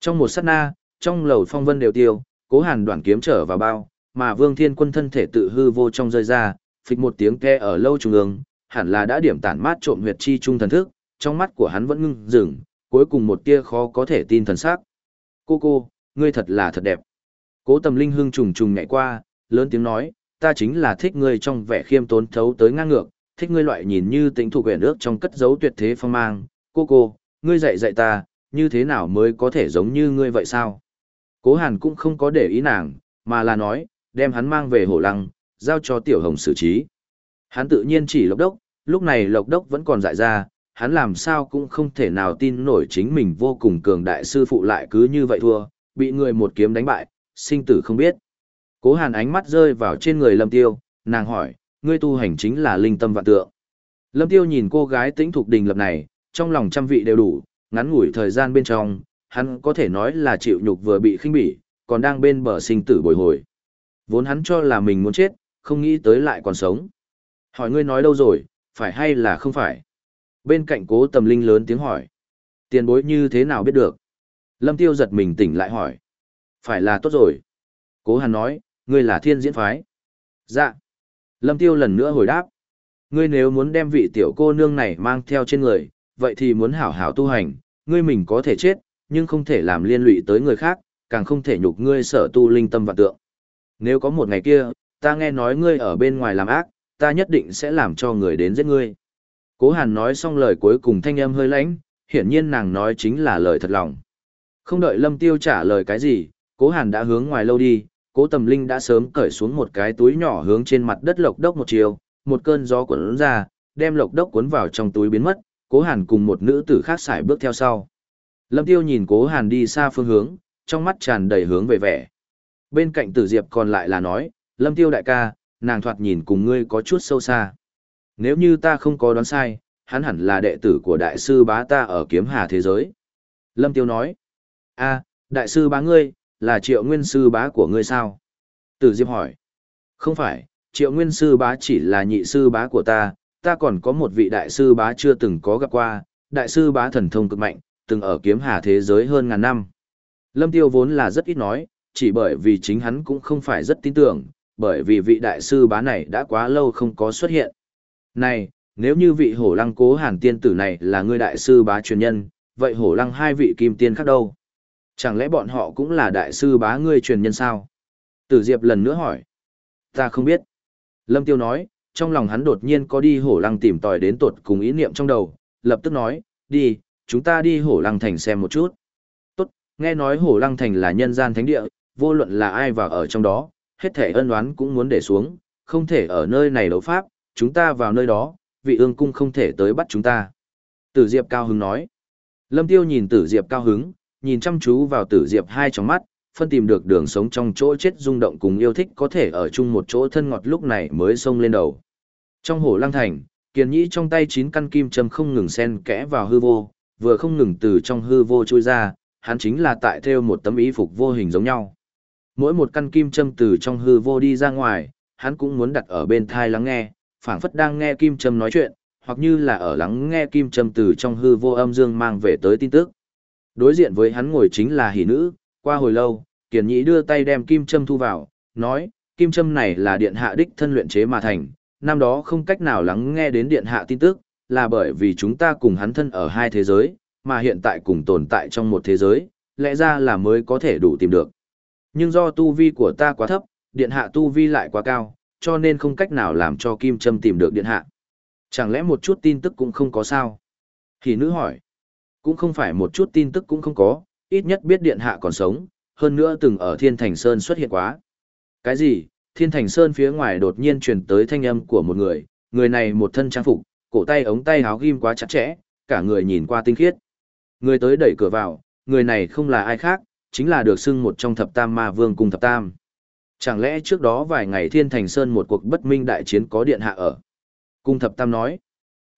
Trong một sát na, trong lầu phong vân đều tiêu, cố hàn đoạn kiếm trở vào bao, mà Vương Thiên Quân thân thể tự hư vô trong rơi ra, phịch một tiếng ke ở lâu trung ương, hẳn là đã điểm tản mát trộm huyệt chi trung thần thức, trong mắt của hắn vẫn ngưng dừng, cuối cùng một tia khó có thể tin thần sắc. Cô cô, ngươi thật là thật đẹp. Cố tầm linh hương trùng trùng nhảy qua, lớn tiếng nói, ta chính là thích ngươi trong vẻ khiêm tốn thấu tới ngang ngược, thích ngươi loại nhìn như tính thủ quyển ước trong cất giấu tuyệt thế phong mang. Cô cô, ngươi dạy dạy ta, như thế nào mới có thể giống như ngươi vậy sao? Cố hàn cũng không có để ý nàng, mà là nói, đem hắn mang về hổ lăng, giao cho tiểu hồng xử trí. Hắn tự nhiên chỉ lộc đốc, lúc này lộc đốc vẫn còn dại ra, hắn làm sao cũng không thể nào tin nổi chính mình vô cùng cường đại sư phụ lại cứ như vậy thua, bị người một kiếm đánh bại, sinh tử không biết. Cố hàn ánh mắt rơi vào trên người lâm tiêu, nàng hỏi, ngươi tu hành chính là linh tâm vạn tượng. Lâm tiêu nhìn cô gái tĩnh thục đình lập này, trong lòng trăm vị đều đủ, ngắn ngủi thời gian bên trong, hắn có thể nói là chịu nhục vừa bị khinh bỉ, còn đang bên bờ sinh tử bồi hồi. Vốn hắn cho là mình muốn chết, không nghĩ tới lại còn sống. Hỏi ngươi nói đâu rồi, phải hay là không phải? Bên cạnh cố tầm linh lớn tiếng hỏi. Tiền bối như thế nào biết được? Lâm tiêu giật mình tỉnh lại hỏi. Phải là tốt rồi. Cố hàn nói, ngươi là thiên diễn phái. Dạ. Lâm tiêu lần nữa hồi đáp. Ngươi nếu muốn đem vị tiểu cô nương này mang theo trên người, vậy thì muốn hảo hảo tu hành, ngươi mình có thể chết, nhưng không thể làm liên lụy tới người khác, càng không thể nhục ngươi sở tu linh tâm và tượng. Nếu có một ngày kia, ta nghe nói ngươi ở bên ngoài làm ác, ta nhất định sẽ làm cho người đến giết ngươi. Cố Hàn nói xong lời cuối cùng thanh âm hơi lãnh, hiển nhiên nàng nói chính là lời thật lòng. Không đợi Lâm Tiêu trả lời cái gì, Cố Hàn đã hướng ngoài lâu đi, Cố Tầm Linh đã sớm cởi xuống một cái túi nhỏ hướng trên mặt đất lộc đốc một chiều, một cơn gió cuốn ra, đem lộc đốc cuốn vào trong túi biến mất, Cố Hàn cùng một nữ tử khác xài bước theo sau. Lâm Tiêu nhìn Cố Hàn đi xa phương hướng, trong mắt tràn đầy hướng về vẻ. Bên cạnh Tử Diệp còn lại là nói, Lâm Tiêu đại ca, nàng thoạt nhìn cùng ngươi có chút sâu xa. Nếu như ta không có đoán sai, hắn hẳn là đệ tử của đại sư bá ta ở kiếm hà thế giới. Lâm Tiêu nói, a, đại sư bá ngươi, là triệu nguyên sư bá của ngươi sao? Tử Diệp hỏi, không phải, triệu nguyên sư bá chỉ là nhị sư bá của ta, ta còn có một vị đại sư bá chưa từng có gặp qua, đại sư bá thần thông cực mạnh, từng ở kiếm hà thế giới hơn ngàn năm. Lâm Tiêu vốn là rất ít nói, chỉ bởi vì chính hắn cũng không phải rất tin tưởng, bởi vì vị đại sư bá này đã quá lâu không có xuất hiện. Này, nếu như vị hổ lăng cố hàn tiên tử này là người đại sư bá truyền nhân, vậy hổ lăng hai vị kim tiên khác đâu? Chẳng lẽ bọn họ cũng là đại sư bá ngươi truyền nhân sao? Tử Diệp lần nữa hỏi. Ta không biết. Lâm Tiêu nói, trong lòng hắn đột nhiên có đi hổ lăng tìm tòi đến tột cùng ý niệm trong đầu, lập tức nói, đi, chúng ta đi hổ lăng thành xem một chút. Tốt, nghe nói hổ lăng thành là nhân gian thánh địa, vô luận là ai vào ở trong đó, hết thể ân oán cũng muốn để xuống, không thể ở nơi này đấu pháp, chúng ta vào nơi đó, vị ương cung không thể tới bắt chúng ta. Tử Diệp cao hứng nói. Lâm Tiêu nhìn Tử Diệp cao hứng, nhìn chăm chú vào Tử Diệp hai trong mắt, phân tìm được đường sống trong chỗ chết rung động cùng yêu thích có thể ở chung một chỗ thân ngọt lúc này mới xông lên đầu. Trong hồ lăng thành, kiền nhĩ trong tay chín căn kim châm không ngừng sen kẽ vào hư vô, vừa không ngừng từ trong hư vô trôi ra, hắn chính là tại theo một tấm ý phục vô hình giống nhau. Mỗi một căn kim châm từ trong hư vô đi ra ngoài, hắn cũng muốn đặt ở bên thai lắng nghe, phảng phất đang nghe kim châm nói chuyện, hoặc như là ở lắng nghe kim châm từ trong hư vô âm dương mang về tới tin tức. Đối diện với hắn ngồi chính là hỷ nữ, qua hồi lâu, kiền nhĩ đưa tay đem kim châm thu vào, nói, kim châm này là điện hạ đích thân luyện chế mà thành, năm đó không cách nào lắng nghe đến điện hạ tin tức, là bởi vì chúng ta cùng hắn thân ở hai thế giới, mà hiện tại cùng tồn tại trong một thế giới, lẽ ra là mới có thể đủ tìm được. Nhưng do tu vi của ta quá thấp, điện hạ tu vi lại quá cao, cho nên không cách nào làm cho Kim Trâm tìm được điện hạ. Chẳng lẽ một chút tin tức cũng không có sao? Thì nữ hỏi. Cũng không phải một chút tin tức cũng không có, ít nhất biết điện hạ còn sống, hơn nữa từng ở Thiên Thành Sơn xuất hiện quá. Cái gì? Thiên Thành Sơn phía ngoài đột nhiên truyền tới thanh âm của một người, người này một thân trang phục, cổ tay ống tay áo ghim quá chặt chẽ, cả người nhìn qua tinh khiết. Người tới đẩy cửa vào, người này không là ai khác, chính là được xưng một trong thập tam ma vương cung thập tam. Chẳng lẽ trước đó vài ngày Thiên Thành Sơn một cuộc bất minh đại chiến có điện hạ ở? Cung thập tam nói,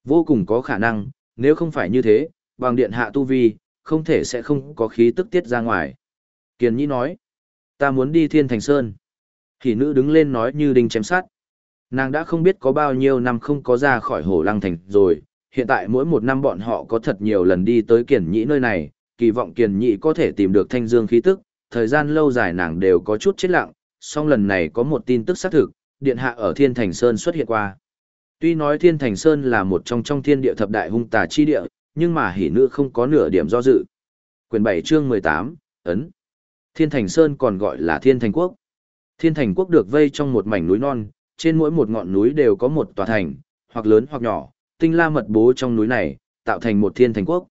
vô cùng có khả năng, nếu không phải như thế, bằng điện hạ tu vi, không thể sẽ không có khí tức tiết ra ngoài. Kiền Nhĩ nói, ta muốn đi Thiên Thành Sơn. Hỷ nữ đứng lên nói như đinh chém sát. Nàng đã không biết có bao nhiêu năm không có ra khỏi hồ lăng thành rồi, hiện tại mỗi một năm bọn họ có thật nhiều lần đi tới Kiền Nhĩ nơi này, kỳ vọng Kiền Nhĩ có thể tìm được thanh dương khí tức, thời gian lâu dài nàng đều có chút chết lặng, song lần này có một tin tức xác thực, điện hạ ở Thiên Thành Sơn xuất hiện qua. Tuy nói Thiên Thành Sơn là một trong trong thiên địa thập đại hung tà chi địa, nhưng mà hỉ nữ không có nửa điểm do dự. Quyền 7 chương 18, ấn. Thiên Thành Sơn còn gọi là Thiên Thành Quốc. Thiên Thành Quốc được vây trong một mảnh núi non, trên mỗi một ngọn núi đều có một tòa thành, hoặc lớn hoặc nhỏ, tinh la mật bố trong núi này, tạo thành một Thiên Thành Quốc.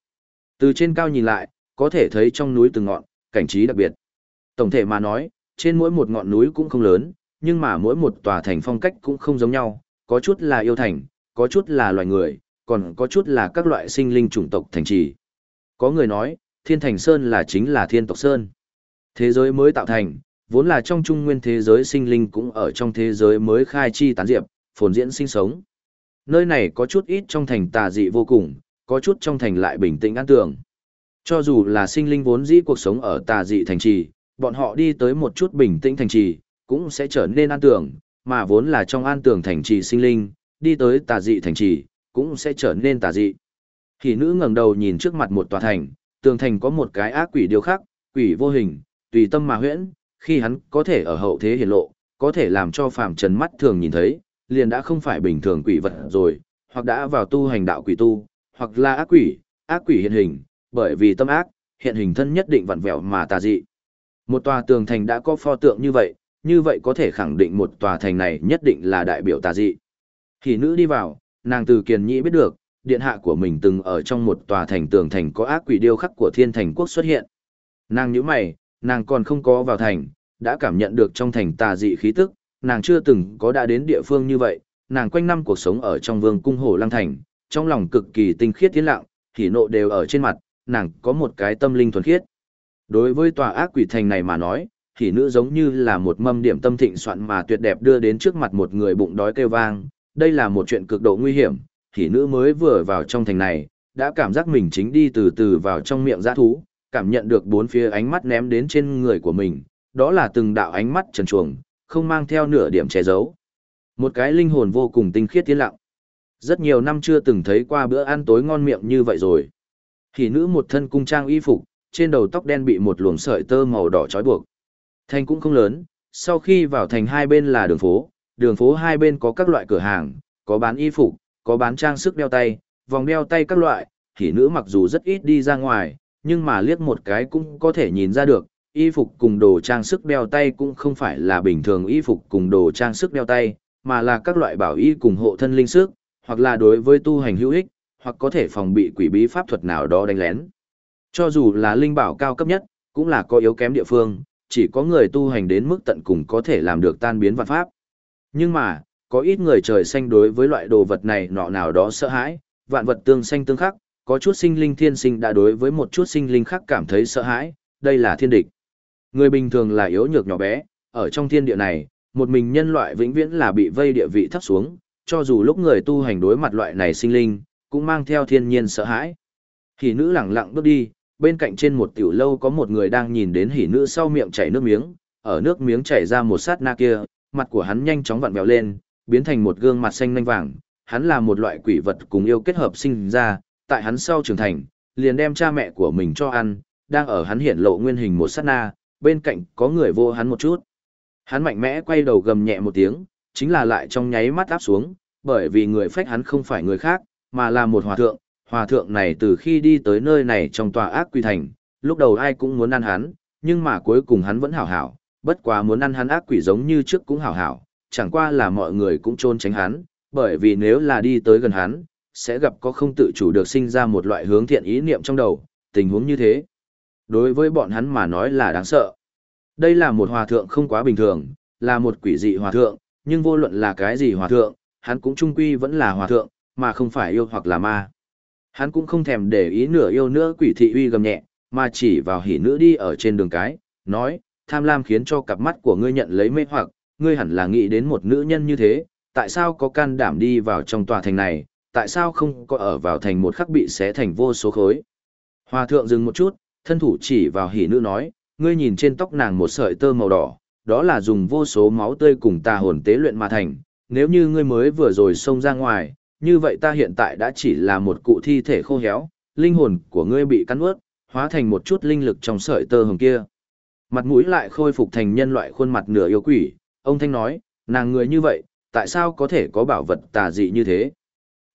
Từ trên cao nhìn lại, có thể thấy trong núi từng ngọn, cảnh trí đặc biệt. Tổng thể mà nói, trên mỗi một ngọn núi cũng không lớn, nhưng mà mỗi một tòa thành phong cách cũng không giống nhau, có chút là yêu thành, có chút là loài người, còn có chút là các loại sinh linh chủng tộc thành trì. Có người nói, Thiên Thành Sơn là chính là Thiên Tộc Sơn. Thế giới mới tạo thành, vốn là trong trung nguyên thế giới sinh linh cũng ở trong thế giới mới khai chi tán diệp, phồn diễn sinh sống. Nơi này có chút ít trong thành tà dị vô cùng, có chút trong thành lại bình tĩnh an tường. Cho dù là sinh linh vốn dĩ cuộc sống ở tà dị thành trì, bọn họ đi tới một chút bình tĩnh thành trì, cũng sẽ trở nên an tường, mà vốn là trong an tường thành trì sinh linh, đi tới tà dị thành trì, cũng sẽ trở nên tà dị. Hỉ nữ ngẩng đầu nhìn trước mặt một tòa thành, tường thành có một cái ác quỷ điêu khắc, quỷ vô hình, tùy tâm mà huyễn, khi hắn có thể ở hậu thế hiển lộ, có thể làm cho phàm trần mắt thường nhìn thấy, liền đã không phải bình thường quỷ vật rồi, hoặc đã vào tu hành đạo quỷ tu, hoặc là ác quỷ, ác quỷ hiện hình, bởi vì tâm ác, hiện hình thân nhất định vặn vẹo mà tà dị. Một tòa tường thành đã có pho tượng như vậy, như vậy có thể khẳng định một tòa thành này nhất định là đại biểu tà dị. Thì nữ đi vào, nàng từ kiền nhĩ biết được, điện hạ của mình từng ở trong một tòa thành tường thành có ác quỷ điêu khắc của thiên thành quốc xuất hiện. Nàng nhíu mày, nàng còn không có vào thành, đã cảm nhận được trong thành tà dị khí tức, nàng chưa từng có đã đến địa phương như vậy, nàng quanh năm cuộc sống ở trong vương cung hồ lăng thành, trong lòng cực kỳ tinh khiết tiến lặng, hỉ nộ đều ở trên mặt, nàng có một cái tâm linh thuần khiết. Đối với tòa ác quỷ thành này mà nói, thì nữ giống như là một mâm điểm tâm thịnh soạn mà tuyệt đẹp đưa đến trước mặt một người bụng đói kêu vang, đây là một chuyện cực độ nguy hiểm, Thì nữ mới vừa vào trong thành này, đã cảm giác mình chính đi từ từ vào trong miệng dã thú, cảm nhận được bốn phía ánh mắt ném đến trên người của mình, đó là từng đạo ánh mắt trần truồng, không mang theo nửa điểm che giấu. Một cái linh hồn vô cùng tinh khiết tiến lặng. Rất nhiều năm chưa từng thấy qua bữa ăn tối ngon miệng như vậy rồi. Thì nữ một thân cung trang y phục, trên đầu tóc đen bị một luồng sợi tơ màu đỏ trói buộc. Thành cũng không lớn, sau khi vào thành hai bên là đường phố, đường phố hai bên có các loại cửa hàng, có bán y phục, có bán trang sức đeo tay, vòng đeo tay các loại, hỉ nữ mặc dù rất ít đi ra ngoài, nhưng mà liếc một cái cũng có thể nhìn ra được, y phục cùng đồ trang sức đeo tay cũng không phải là bình thường y phục cùng đồ trang sức đeo tay, mà là các loại bảo y cùng hộ thân linh sức, hoặc là đối với tu hành hữu ích, hoặc có thể phòng bị quỷ bí pháp thuật nào đó đánh lén. Cho dù là linh bảo cao cấp nhất, cũng là có yếu kém địa phương, chỉ có người tu hành đến mức tận cùng có thể làm được tan biến vạn pháp. Nhưng mà, có ít người trời xanh đối với loại đồ vật này nọ nào đó sợ hãi, vạn vật tương xanh tương khắc, có chút sinh linh thiên sinh đã đối với một chút sinh linh khác cảm thấy sợ hãi, đây là thiên địch. Người bình thường là yếu nhược nhỏ bé, ở trong thiên địa này, một mình nhân loại vĩnh viễn là bị vây địa vị thấp xuống, cho dù lúc người tu hành đối mặt loại này sinh linh, cũng mang theo thiên nhiên sợ hãi. Hỉ nữ lẳng lặng bước đi, bên cạnh trên một tiểu lâu có một người đang nhìn đến hỉ nữ sau miệng chảy nước miếng, ở nước miếng chảy ra một sát na kia, mặt của hắn nhanh chóng vặn vẹo lên, biến thành một gương mặt xanh nhanh vàng, hắn là một loại quỷ vật cùng yêu kết hợp sinh ra, tại hắn sau trưởng thành, liền đem cha mẹ của mình cho ăn, đang ở hắn hiện lộ nguyên hình một sát na, bên cạnh có người vô hắn một chút. Hắn mạnh mẽ quay đầu gầm nhẹ một tiếng, chính là lại trong nháy mắt áp xuống, bởi vì người phách hắn không phải người khác, mà là một hòa thượng. Hòa thượng này từ khi đi tới nơi này trong tòa ác quỷ thành, lúc đầu ai cũng muốn ăn hắn, nhưng mà cuối cùng hắn vẫn hảo hảo, bất quá muốn ăn hắn ác quỷ giống như trước cũng hảo hảo, chẳng qua là mọi người cũng trôn tránh hắn, bởi vì nếu là đi tới gần hắn, sẽ gặp có không tự chủ được sinh ra một loại hướng thiện ý niệm trong đầu, tình huống như thế. Đối với bọn hắn mà nói là đáng sợ. Đây là một hòa thượng không quá bình thường, là một quỷ dị hòa thượng, nhưng vô luận là cái gì hòa thượng, hắn cũng trung quy vẫn là hòa thượng, mà không phải yêu hoặc là ma. Hắn cũng không thèm để ý nửa yêu nữa quỷ thị uy gầm nhẹ, mà chỉ vào hỉ nữ đi ở trên đường cái, nói, tham lam khiến cho cặp mắt của ngươi nhận lấy mê hoặc, ngươi hẳn là nghĩ đến một nữ nhân như thế, tại sao có can đảm đi vào trong tòa thành này, tại sao không có ở vào thành một khắc bị xé thành vô số khối. Hòa thượng dừng một chút, thân thủ chỉ vào hỉ nữ nói, ngươi nhìn trên tóc nàng một sợi tơ màu đỏ, đó là dùng vô số máu tươi cùng tà hồn tế luyện mà thành, nếu như ngươi mới vừa rồi xông ra ngoài, như vậy ta hiện tại đã chỉ là một cụ thi thể khô héo, linh hồn của ngươi bị cắn ướt, hóa thành một chút linh lực trong sợi tơ hồng kia. Mặt mũi lại khôi phục thành nhân loại khuôn mặt nửa yêu quỷ, ông Thanh nói, nàng người như vậy, tại sao có thể có bảo vật tà dị như thế?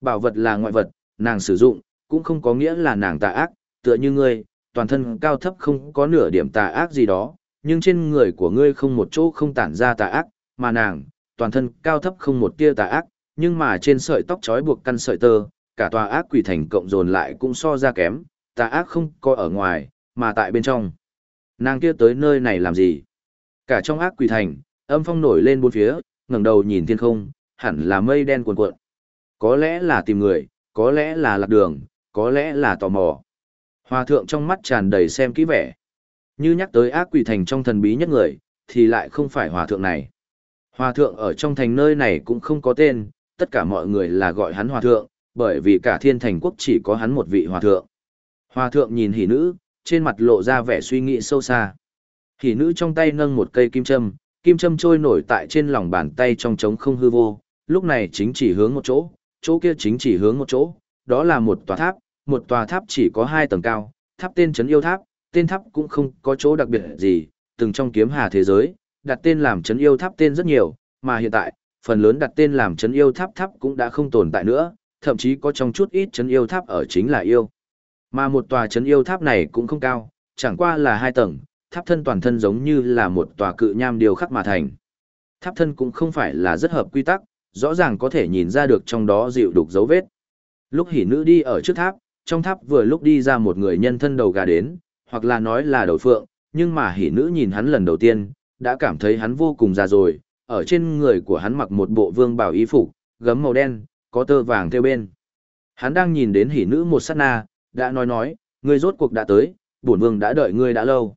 Bảo vật là ngoại vật, nàng sử dụng, cũng không có nghĩa là nàng tà ác, tựa như ngươi, toàn thân cao thấp không có nửa điểm tà ác gì đó, nhưng trên người của ngươi không một chỗ không tản ra tà ác, mà nàng, toàn thân cao thấp không một tia tà ác, nhưng mà trên sợi tóc trói buộc căn sợi tơ, cả tòa ác quỷ thành cộng dồn lại cũng so ra kém, tà ác không có ở ngoài, mà tại bên trong. Nàng kia tới nơi này làm gì? Cả trong ác quỷ thành, âm phong nổi lên bốn phía, ngẩng đầu nhìn thiên không, hẳn là mây đen cuồn cuộn. Có lẽ là tìm người, có lẽ là lạc đường, có lẽ là tò mò. Hòa thượng trong mắt tràn đầy xem kỹ vẻ. Như nhắc tới ác quỷ thành trong thần bí nhất người, thì lại không phải hòa thượng này. Hòa thượng ở trong thành nơi này cũng không có tên, tất cả mọi người là gọi hắn hòa thượng, bởi vì cả thiên thành quốc chỉ có hắn một vị hòa thượng. Hòa thượng nhìn hỷ nữ, trên mặt lộ ra vẻ suy nghĩ sâu xa. Hỉ nữ trong tay nâng một cây kim châm, kim châm trôi nổi tại trên lòng bàn tay trong trống không hư vô, lúc này chính chỉ hướng một chỗ, chỗ kia chính chỉ hướng một chỗ, đó là một tòa tháp, một tòa tháp chỉ có hai tầng cao, tháp tên trấn yêu tháp, tên tháp cũng không có chỗ đặc biệt gì, từng trong kiếm hà thế giới, đặt tên làm trấn yêu tháp tên rất nhiều, mà hiện tại, phần lớn đặt tên làm trấn yêu tháp tháp cũng đã không tồn tại nữa, thậm chí có trong chút ít trấn yêu tháp ở chính là yêu. Mà một tòa trấn yêu tháp này cũng không cao, chẳng qua là hai tầng, tháp thân toàn thân giống như là một tòa cự nham điều khắc mà thành. Tháp thân cũng không phải là rất hợp quy tắc, rõ ràng có thể nhìn ra được trong đó dịu đục dấu vết. Lúc hỉ nữ đi ở trước tháp, trong tháp vừa lúc đi ra một người nhân thân đầu gà đến, hoặc là nói là đầu phượng, nhưng mà hỉ nữ nhìn hắn lần đầu tiên, đã cảm thấy hắn vô cùng già rồi, ở trên người của hắn mặc một bộ vương bảo y phục, gấm màu đen, có tơ vàng theo bên. Hắn đang nhìn đến hỉ nữ một sát na, đã nói nói, ngươi rốt cuộc đã tới, bổn vương đã đợi ngươi đã lâu.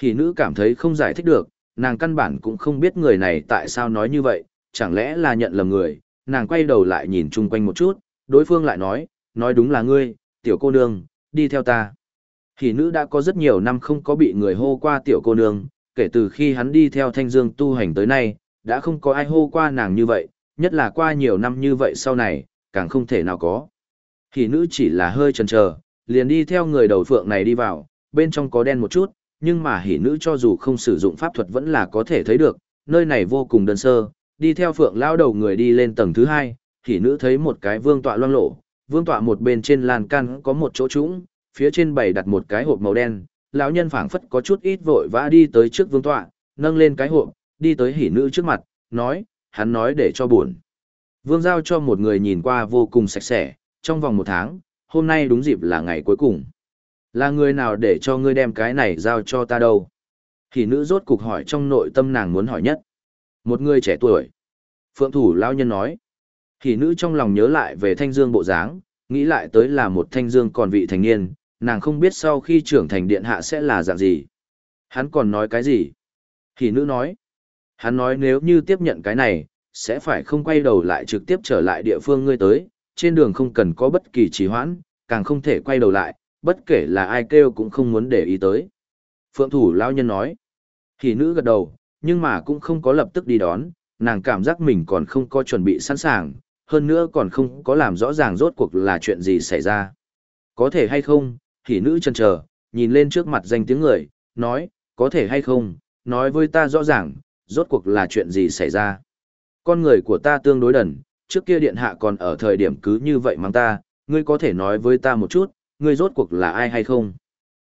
Hỉ nữ cảm thấy không giải thích được, nàng căn bản cũng không biết người này tại sao nói như vậy, chẳng lẽ là nhận lầm người, nàng quay đầu lại nhìn chung quanh một chút, đối phương lại nói, nói đúng là ngươi, tiểu cô nương, đi theo ta. Hỉ nữ đã có rất nhiều năm không có bị người hô qua tiểu cô nương, kể từ khi hắn đi theo thanh dương tu hành tới nay, đã không có ai hô qua nàng như vậy, nhất là qua nhiều năm như vậy sau này, càng không thể nào có. Hỉ nữ chỉ là hơi chần chờ, liền đi theo người đầu phượng này đi vào, bên trong có đen một chút, nhưng mà hỉ nữ cho dù không sử dụng pháp thuật vẫn là có thể thấy được, nơi này vô cùng đơn sơ, đi theo phượng lao đầu người đi lên tầng thứ hai, hỉ nữ thấy một cái vương tọa loang lộ, vương tọa một bên trên lan can có một chỗ trũng, phía trên bày đặt một cái hộp màu đen, lão nhân phảng phất có chút ít vội vã đi tới trước vương tọa, nâng lên cái hộp, đi tới hỉ nữ trước mặt, nói, hắn nói để cho buồn. Vương giao cho một người nhìn qua vô cùng sạch sẽ, trong vòng một tháng, hôm nay đúng dịp là ngày cuối cùng. Là người nào để cho ngươi đem cái này giao cho ta đâu? Thì nữ rốt cục hỏi trong nội tâm nàng muốn hỏi nhất. Một người trẻ tuổi. Phượng thủ lao nhân nói. thì nữ trong lòng nhớ lại về thanh dương bộ dáng, nghĩ lại tới là một thanh dương còn vị thành niên, nàng không biết sau khi trưởng thành điện hạ sẽ là dạng gì. Hắn còn nói cái gì? Thì nữ nói. Hắn nói nếu như tiếp nhận cái này, sẽ phải không quay đầu lại trực tiếp trở lại địa phương ngươi tới, trên đường không cần có bất kỳ trì hoãn, càng không thể quay đầu lại, bất kể là ai kêu cũng không muốn để ý tới. Phượng thủ lão nhân nói. Thì nữ gật đầu, nhưng mà cũng không có lập tức đi đón, nàng cảm giác mình còn không có chuẩn bị sẵn sàng, hơn nữa còn không có làm rõ ràng rốt cuộc là chuyện gì xảy ra. Có thể hay không, Thì nữ chần chờ, nhìn lên trước mặt danh tiếng người, nói, có thể hay không, nói với ta rõ ràng, rốt cuộc là chuyện gì xảy ra. Con người của ta tương đối đần, trước kia điện hạ còn ở thời điểm cứ như vậy mang ta, ngươi có thể nói với ta một chút, ngươi rốt cuộc là ai hay không?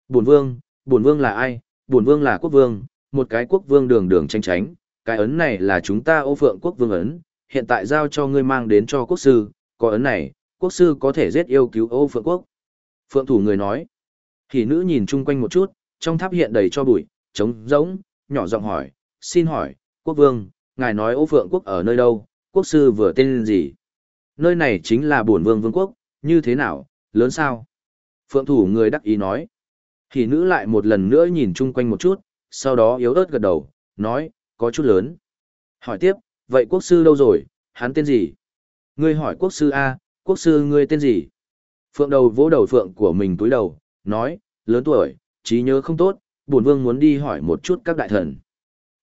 Bổn vương, bổn vương là ai? Bổn vương là quốc vương, một cái quốc vương đường đường tranh tránh, cái ấn này là chúng ta ô phượng quốc vương ấn, hiện tại giao cho ngươi mang đến cho quốc sư, có ấn này, quốc sư có thể giết yêu cứu ô phượng quốc. Phượng thủ người nói, thì nữ nhìn chung quanh một chút, trong tháp hiện đầy cho bụi, trống rỗng, nhỏ giọng hỏi, xin hỏi, quốc vương, ngài nói ô phượng quốc ở nơi đâu, quốc sư vừa tên gì? Nơi này chính là bổn vương vương quốc, như thế nào, lớn sao? Phượng thủ người đắc ý nói. Thì nữ lại một lần nữa nhìn chung quanh một chút, sau đó yếu ớt gật đầu, nói, có chút lớn. Hỏi tiếp, vậy quốc sư đâu rồi, hắn tên gì? Ngươi hỏi quốc sư A, quốc sư ngươi tên gì? Phượng đầu vỗ đầu phượng của mình túi đầu, nói, lớn tuổi, trí nhớ không tốt, bổn vương muốn đi hỏi một chút các đại thần.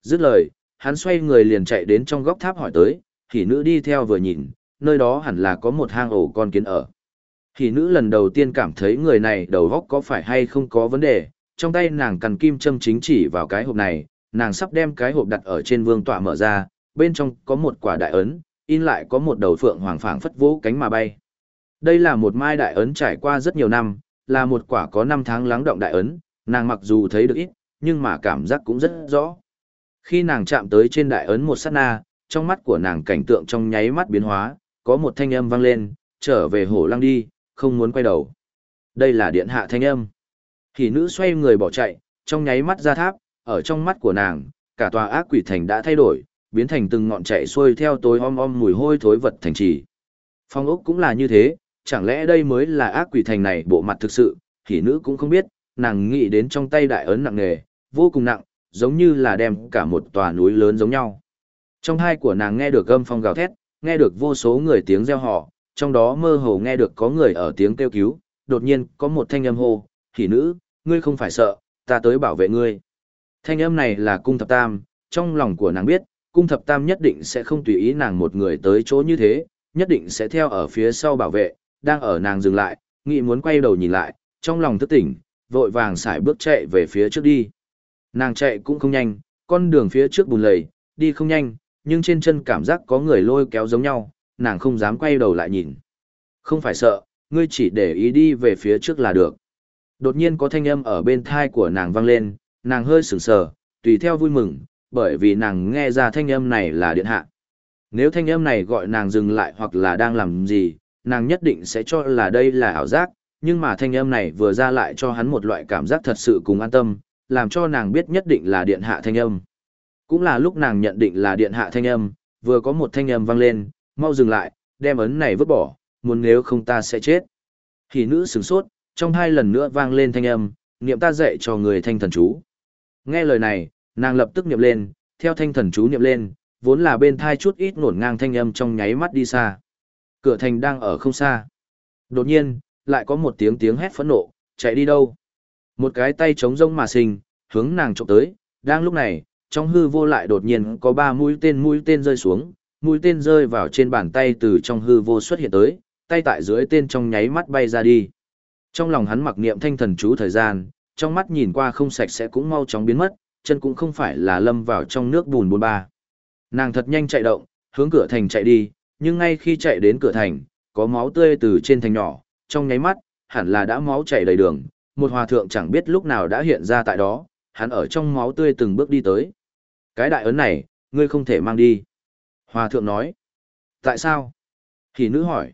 Dứt lời, hắn xoay người liền chạy đến trong góc tháp hỏi tới, hỉ nữ đi theo vừa nhìn, nơi đó hẳn là có một hang ổ con kiến ở. Hỉ nữ lần đầu tiên cảm thấy người này đầu góc có phải hay không có vấn đề, trong tay nàng cầm kim châm chính chỉ vào cái hộp này, nàng sắp đem cái hộp đặt ở trên vương tọa mở ra, bên trong có một quả đại ấn, in lại có một đầu phượng hoàng phảng phất vỗ cánh mà bay. Đây là một mai đại ấn trải qua rất nhiều năm, là một quả có 5 tháng lắng động đại ấn, nàng mặc dù thấy được ít, nhưng mà cảm giác cũng rất rõ. Khi nàng chạm tới trên đại ấn một sát na, trong mắt của nàng cảnh tượng trong nháy mắt biến hóa, có một thanh âm vang lên, trở về hổ lăng đi, không muốn quay đầu. Đây là điện hạ thanh âm. Thì nữ xoay người bỏ chạy, trong nháy mắt ra tháp, ở trong mắt của nàng, cả tòa ác quỷ thành đã thay đổi, biến thành từng ngọn chạy xuôi theo tối om om mùi hôi thối vật thành trì. Phong ốc cũng là như thế, chẳng lẽ đây mới là ác quỷ thành này bộ mặt thực sự, thì nữ cũng không biết, nàng nghĩ đến trong tay đại ấn nặng nề, vô cùng nặng, giống như là đem cả một tòa núi lớn giống nhau. Trong hai của nàng nghe được gâm phong gào thét, nghe được vô số người tiếng reo hò, trong đó mơ hồ nghe được có người ở tiếng kêu cứu, đột nhiên có một thanh âm hô, "Hỉ nữ, ngươi không phải sợ, ta tới bảo vệ ngươi." Thanh âm này là cung thập tam, trong lòng của nàng biết, cung thập tam nhất định sẽ không tùy ý nàng một người tới chỗ như thế, nhất định sẽ theo ở phía sau bảo vệ, đang ở nàng dừng lại, nghĩ muốn quay đầu nhìn lại, trong lòng thức tỉnh, vội vàng sải bước chạy về phía trước đi. Nàng chạy cũng không nhanh, con đường phía trước bùn lầy, đi không nhanh, nhưng trên chân cảm giác có người lôi kéo giống nhau, nàng không dám quay đầu lại nhìn. Không phải sợ, ngươi chỉ để ý đi về phía trước là được. Đột nhiên có thanh âm ở bên thai của nàng vang lên, nàng hơi sửng sờ, tùy theo vui mừng, bởi vì nàng nghe ra thanh âm này là điện hạ. Nếu thanh âm này gọi nàng dừng lại hoặc là đang làm gì, nàng nhất định sẽ cho là đây là ảo giác, nhưng mà thanh âm này vừa ra lại cho hắn một loại cảm giác thật sự cùng an tâm, làm cho nàng biết nhất định là điện hạ thanh âm. Cũng là lúc nàng nhận định là điện hạ thanh âm, vừa có một thanh âm vang lên, mau dừng lại, đem ấn này vứt bỏ, muốn nếu không ta sẽ chết. Hỉ nữ sửng sốt, trong hai lần nữa vang lên thanh âm, niệm ta dạy cho người thanh thần chú. Nghe lời này, nàng lập tức niệm lên, theo thanh thần chú niệm lên, vốn là bên thai chút ít nổn ngang thanh âm trong nháy mắt đi xa. Cửa thành đang ở không xa. Đột nhiên, lại có một tiếng tiếng hét phẫn nộ, chạy đi đâu? Một cái tay chống rông mà sinh, hướng nàng trộm tới, đang lúc này, trong hư vô lại đột nhiên có ba mũi tên mũi tên rơi xuống, mũi tên rơi vào trên bàn tay từ trong hư vô xuất hiện tới, tay tại dưới tên trong nháy mắt bay ra đi. Trong lòng hắn mặc niệm thanh thần chú thời gian, trong mắt nhìn qua không sạch sẽ cũng mau chóng biến mất, chân cũng không phải là lâm vào trong nước bùn bùn ba. Nàng thật nhanh chạy động, hướng cửa thành chạy đi, nhưng ngay khi chạy đến cửa thành, có máu tươi từ trên thành nhỏ, trong nháy mắt, hẳn là đã máu chảy đầy đường, một hòa thượng chẳng biết lúc nào đã hiện ra tại đó, hắn ở trong máu tươi từng bước đi tới. Cái đại ấn này, ngươi không thể mang đi. Hòa thượng nói. Tại sao? Thì nữ hỏi.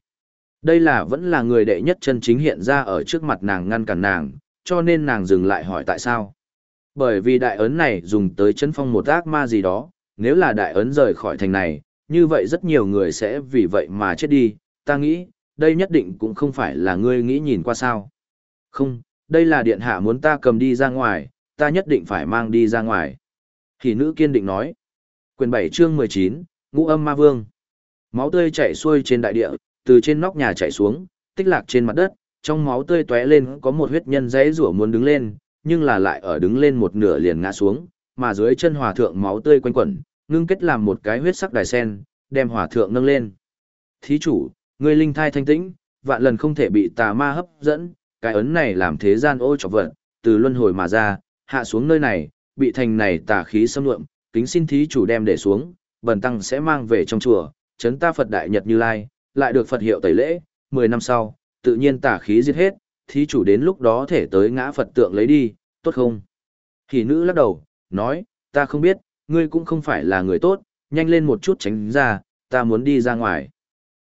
Đây là vẫn là người đệ nhất chân chính hiện ra ở trước mặt nàng ngăn cản nàng, cho nên nàng dừng lại hỏi tại sao. Bởi vì đại ấn này dùng tới chấn phong một ác ma gì đó, nếu là đại ấn rời khỏi thành này, như vậy rất nhiều người sẽ vì vậy mà chết đi, ta nghĩ, đây nhất định cũng không phải là ngươi nghĩ nhìn qua sao. Không, đây là điện hạ muốn ta cầm đi ra ngoài, ta nhất định phải mang đi ra ngoài. Thì nữ kiên định nói. Quyền 7 chương 19, Ngũ âm ma vương. Máu tươi chảy xuôi trên đại địa, từ trên nóc nhà chảy xuống, tích lạc trên mặt đất, trong máu tươi tóe lên có một huyết nhân dãy rủa muốn đứng lên, nhưng là lại ở đứng lên một nửa liền ngã xuống, mà dưới chân hòa thượng máu tươi quanh quẩn, ngưng kết làm một cái huyết sắc đài sen, đem hòa thượng nâng lên. Thí chủ, ngươi linh thai thanh tĩnh, vạn lần không thể bị tà ma hấp dẫn, cái ấn này làm thế gian ô trọc vận, từ luân hồi mà ra, hạ xuống nơi này, bị thành này tà khí xâm lượm, kính xin thí chủ đem để xuống, bần tăng sẽ mang về trong chùa, chấn ta Phật Đại Nhật Như Lai, lại được Phật hiệu tẩy lễ, 10 năm sau, tự nhiên tà khí giết hết, thí chủ đến lúc đó thể tới ngã Phật tượng lấy đi, tốt không? Thì nữ lắc đầu, nói, ta không biết, ngươi cũng không phải là người tốt, nhanh lên một chút tránh ra, ta muốn đi ra ngoài.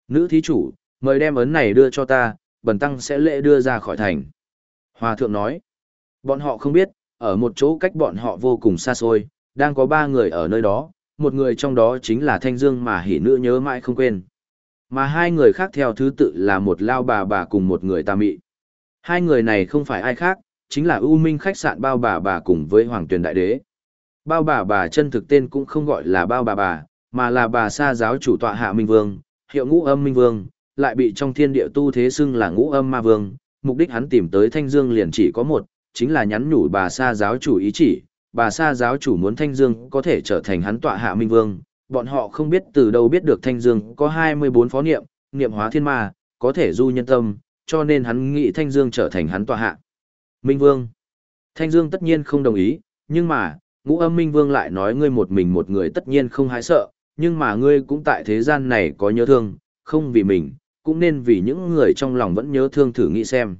Nữ thí chủ, mời đem ấn này đưa cho ta, bần tăng sẽ lễ đưa ra khỏi thành. Hòa thượng nói, bọn họ không biết, ở một chỗ cách bọn họ vô cùng xa xôi, đang có ba người ở nơi đó, một người trong đó chính là Thanh Dương mà hỉ nữ nhớ mãi không quên. Mà hai người khác theo thứ tự là một lao bà bà cùng một người tà mị. Hai người này không phải ai khác, chính là U Minh khách sạn bao bà bà cùng với Hoàng Tuyền Đại Đế. Bao bà bà chân thực tên cũng không gọi là bao bà bà, mà là bà sa giáo chủ tọa hạ Minh Vương, hiệu ngũ âm Minh Vương, lại bị trong thiên địa tu thế xưng là ngũ âm ma vương. Mục đích hắn tìm tới Thanh Dương liền chỉ có một, chính là nhắn nhủ bà sa giáo chủ ý chỉ, bà sa giáo chủ muốn Thanh Dương có thể trở thành hắn tọa hạ Minh Vương. Bọn họ không biết từ đâu biết được Thanh Dương có 24 phó niệm, niệm hóa thiên ma, có thể du nhân tâm, cho nên hắn nghĩ Thanh Dương trở thành hắn tọa hạ. Minh Vương. Thanh Dương tất nhiên không đồng ý, nhưng mà, ngũ âm Minh Vương lại nói ngươi một mình một người tất nhiên không hái sợ, nhưng mà ngươi cũng tại thế gian này có nhớ thương, không vì mình, cũng nên vì những người trong lòng vẫn nhớ thương thử nghĩ xem.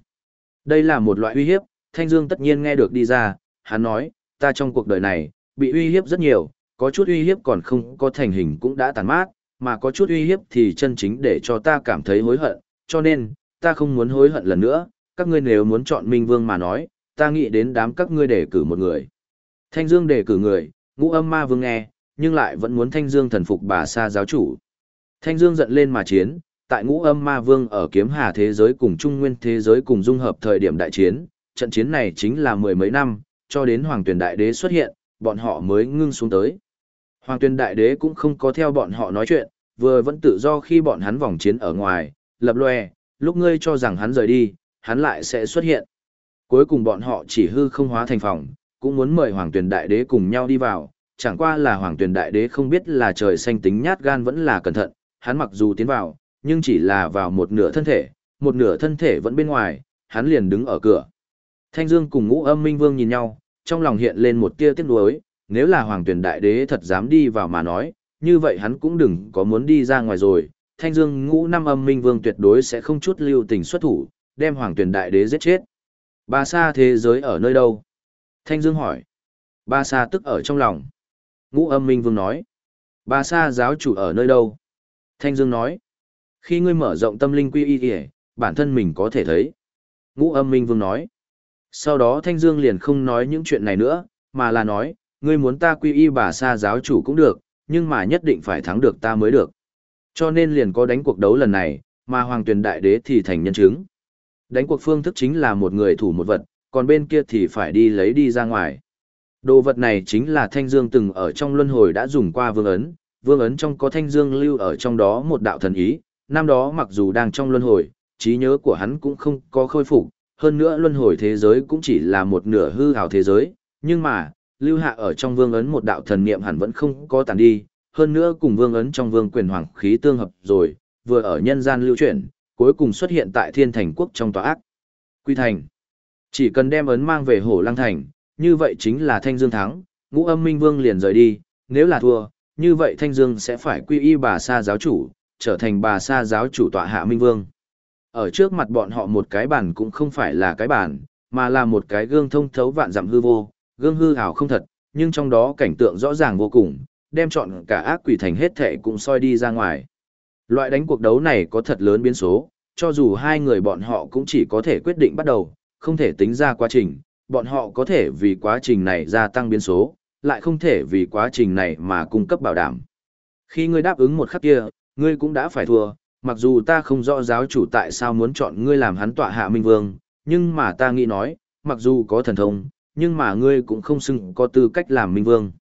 Đây là một loại uy hiếp, Thanh Dương tất nhiên nghe được đi ra, hắn nói, ta trong cuộc đời này, bị uy hiếp rất nhiều, có chút uy hiếp còn không có thành hình cũng đã tàn mát, mà có chút uy hiếp thì chân chính để cho ta cảm thấy hối hận, cho nên, ta không muốn hối hận lần nữa, các ngươi nếu muốn chọn Minh Vương mà nói, ta nghĩ đến đám các ngươi để cử một người. Thanh Dương đề cử người, ngũ âm ma vương nghe, nhưng lại vẫn muốn Thanh Dương thần phục bà sa giáo chủ. Thanh Dương giận lên mà chiến, tại ngũ âm ma vương ở kiếm hà thế giới cùng trung nguyên thế giới cùng dung hợp thời điểm đại chiến, trận chiến này chính là mười mấy năm, cho đến hoàng tuyển đại đế xuất hiện, bọn họ mới ngưng xuống tới. Hoàng tuyển đại đế cũng không có theo bọn họ nói chuyện, vừa vẫn tự do khi bọn hắn vòng chiến ở ngoài, lập lòe, lúc ngươi cho rằng hắn rời đi, hắn lại sẽ xuất hiện. Cuối cùng bọn họ chỉ hư không hóa thành phòng, cũng muốn mời Hoàng Tuyền Đại Đế cùng nhau đi vào, chẳng qua là Hoàng Tuyền Đại Đế không biết là trời xanh tính nhát gan vẫn là cẩn thận, hắn mặc dù tiến vào, nhưng chỉ là vào một nửa thân thể, một nửa thân thể vẫn bên ngoài, hắn liền đứng ở cửa. Thanh Dương cùng Ngũ Âm Minh Vương nhìn nhau, trong lòng hiện lên một tia tiếc nuối, nếu là Hoàng Tuyền Đại Đế thật dám đi vào mà nói, như vậy hắn cũng đừng có muốn đi ra ngoài rồi. Thanh Dương Ngũ Năm Âm Minh Vương tuyệt đối sẽ không chút lưu tình xuất thủ, đem Hoàng Tuyền Đại Đế giết chết. Ba Sa thế giới ở nơi đâu? Thanh Dương hỏi. Ba Sa tức ở trong lòng. Ngũ Âm Minh Vương nói. Ba Sa giáo chủ ở nơi đâu? Thanh Dương nói. Khi ngươi mở rộng tâm linh quy y bản thân mình có thể thấy. Ngũ Âm Minh Vương nói. Sau đó Thanh Dương liền không nói những chuyện này nữa, mà là nói, ngươi muốn ta quy y bà Sa giáo chủ cũng được, nhưng mà nhất định phải thắng được ta mới được. Cho nên liền có đánh cuộc đấu lần này, mà Hoàng Tuyền Đại Đế thì thành nhân chứng. Đánh cuộc phương thức chính là một người thủ một vật, còn bên kia thì phải đi lấy đi ra ngoài. Đồ vật này chính là Thanh Dương từng ở trong luân hồi đã dùng qua vương ấn, vương ấn trong có Thanh Dương lưu ở trong đó một đạo thần ý, năm đó mặc dù đang trong luân hồi, trí nhớ của hắn cũng không có khôi phục, hơn nữa luân hồi thế giới cũng chỉ là một nửa hư ảo thế giới, nhưng mà, lưu hạ ở trong vương ấn một đạo thần niệm hẳn vẫn không có tàn đi, hơn nữa cùng vương ấn trong vương quyền hoàng khí tương hợp rồi, vừa ở nhân gian lưu chuyển, cuối cùng xuất hiện tại thiên thành quốc trong tòa ác. Quy thành. Chỉ cần đem ấn mang về hổ lăng thành, như vậy chính là Thanh Dương thắng, ngũ âm minh vương liền rời đi, nếu là thua, như vậy Thanh Dương sẽ phải quy y bà sa giáo chủ, trở thành bà sa giáo chủ tọa hạ minh vương. Ở trước mặt bọn họ một cái bản cũng không phải là cái bản, mà là một cái gương thông thấu vạn dặm hư vô, gương hư ảo không thật, nhưng trong đó cảnh tượng rõ ràng vô cùng, đem chọn cả ác quỷ thành hết thệ cũng soi đi ra ngoài. Loại đánh cuộc đấu này có thật lớn biến số, cho dù hai người bọn họ cũng chỉ có thể quyết định bắt đầu, không thể tính ra quá trình, bọn họ có thể vì quá trình này gia tăng biến số, lại không thể vì quá trình này mà cung cấp bảo đảm. Khi ngươi đáp ứng một khắc kia, ngươi cũng đã phải thua, mặc dù ta không rõ giáo chủ tại sao muốn chọn ngươi làm hắn tọa hạ minh vương, nhưng mà ta nghĩ nói, mặc dù có thần thông, nhưng mà ngươi cũng không xứng có tư cách làm minh vương.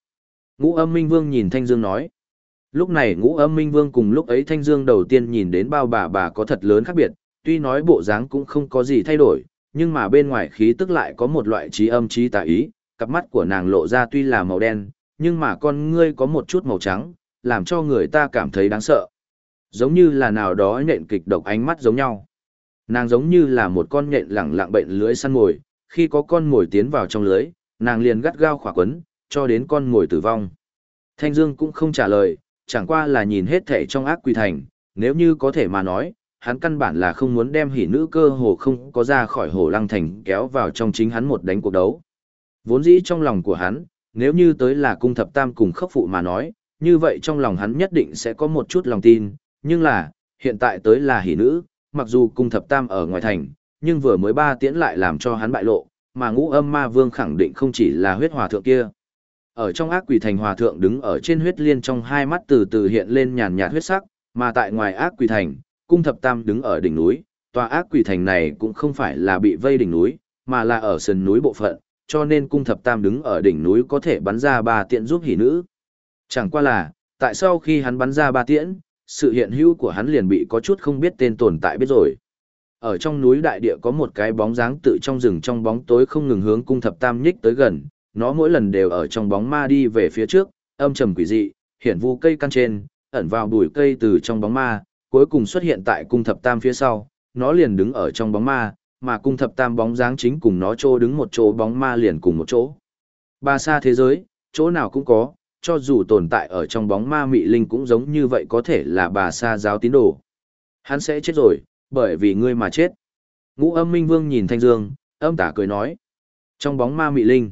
Ngũ âm minh vương nhìn Thanh Dương nói. Lúc này ngũ âm minh vương cùng lúc ấy Thanh Dương đầu tiên nhìn đến bao bà bà có thật lớn khác biệt, tuy nói bộ dáng cũng không có gì thay đổi, nhưng mà bên ngoài khí tức lại có một loại trí âm trí tà ý, cặp mắt của nàng lộ ra tuy là màu đen, nhưng mà con ngươi có một chút màu trắng, làm cho người ta cảm thấy đáng sợ. Giống như là nào đó nhện kịch độc ánh mắt giống nhau. Nàng giống như là một con nhện lẳng lặng bệnh lưới săn mồi, khi có con mồi tiến vào trong lưới, nàng liền gắt gao khỏa quấn, cho đến con mồi tử vong. Thanh Dương cũng không trả lời, chẳng qua là nhìn hết thảy trong ác quỷ thành, nếu như có thể mà nói, hắn căn bản là không muốn đem hỉ nữ cơ hồ không có ra khỏi hồ lăng thành kéo vào trong chính hắn một đánh cuộc đấu. Vốn dĩ trong lòng của hắn, nếu như tới là cung thập tam cùng khấp phụ mà nói, như vậy trong lòng hắn nhất định sẽ có một chút lòng tin, nhưng là, hiện tại tới là hỉ nữ, mặc dù cung thập tam ở ngoài thành, nhưng vừa mới ba tiễn lại làm cho hắn bại lộ, mà ngũ âm ma vương khẳng định không chỉ là huyết hòa thượng kia. Ở trong ác quỷ thành hòa thượng đứng ở trên huyết liên trong hai mắt từ từ hiện lên nhàn nhạt huyết sắc, mà tại ngoài ác quỷ thành, cung thập tam đứng ở đỉnh núi, tòa ác quỷ thành này cũng không phải là bị vây đỉnh núi, mà là ở sườn núi bộ phận, cho nên cung thập tam đứng ở đỉnh núi có thể bắn ra ba tiện giúp hỷ nữ. Chẳng qua là, tại sau khi hắn bắn ra ba tiễn, sự hiện hữu của hắn liền bị có chút không biết tên tồn tại biết rồi. Ở trong núi đại địa có một cái bóng dáng tự trong rừng trong bóng tối không ngừng hướng cung thập tam nhích tới gần, nó mỗi lần đều ở trong bóng ma đi về phía trước, âm trầm quỷ dị, hiển vu cây căn trên, ẩn vào bụi cây từ trong bóng ma, cuối cùng xuất hiện tại cung thập tam phía sau, nó liền đứng ở trong bóng ma, mà cung thập tam bóng dáng chính cùng nó trô đứng một chỗ bóng ma liền cùng một chỗ. Ba xa thế giới, chỗ nào cũng có, cho dù tồn tại ở trong bóng ma mị linh cũng giống như vậy có thể là bà sa giáo tín đồ. Hắn sẽ chết rồi, bởi vì ngươi mà chết. Ngũ âm minh vương nhìn Thanh Dương, âm tả cười nói. Trong bóng ma mị linh,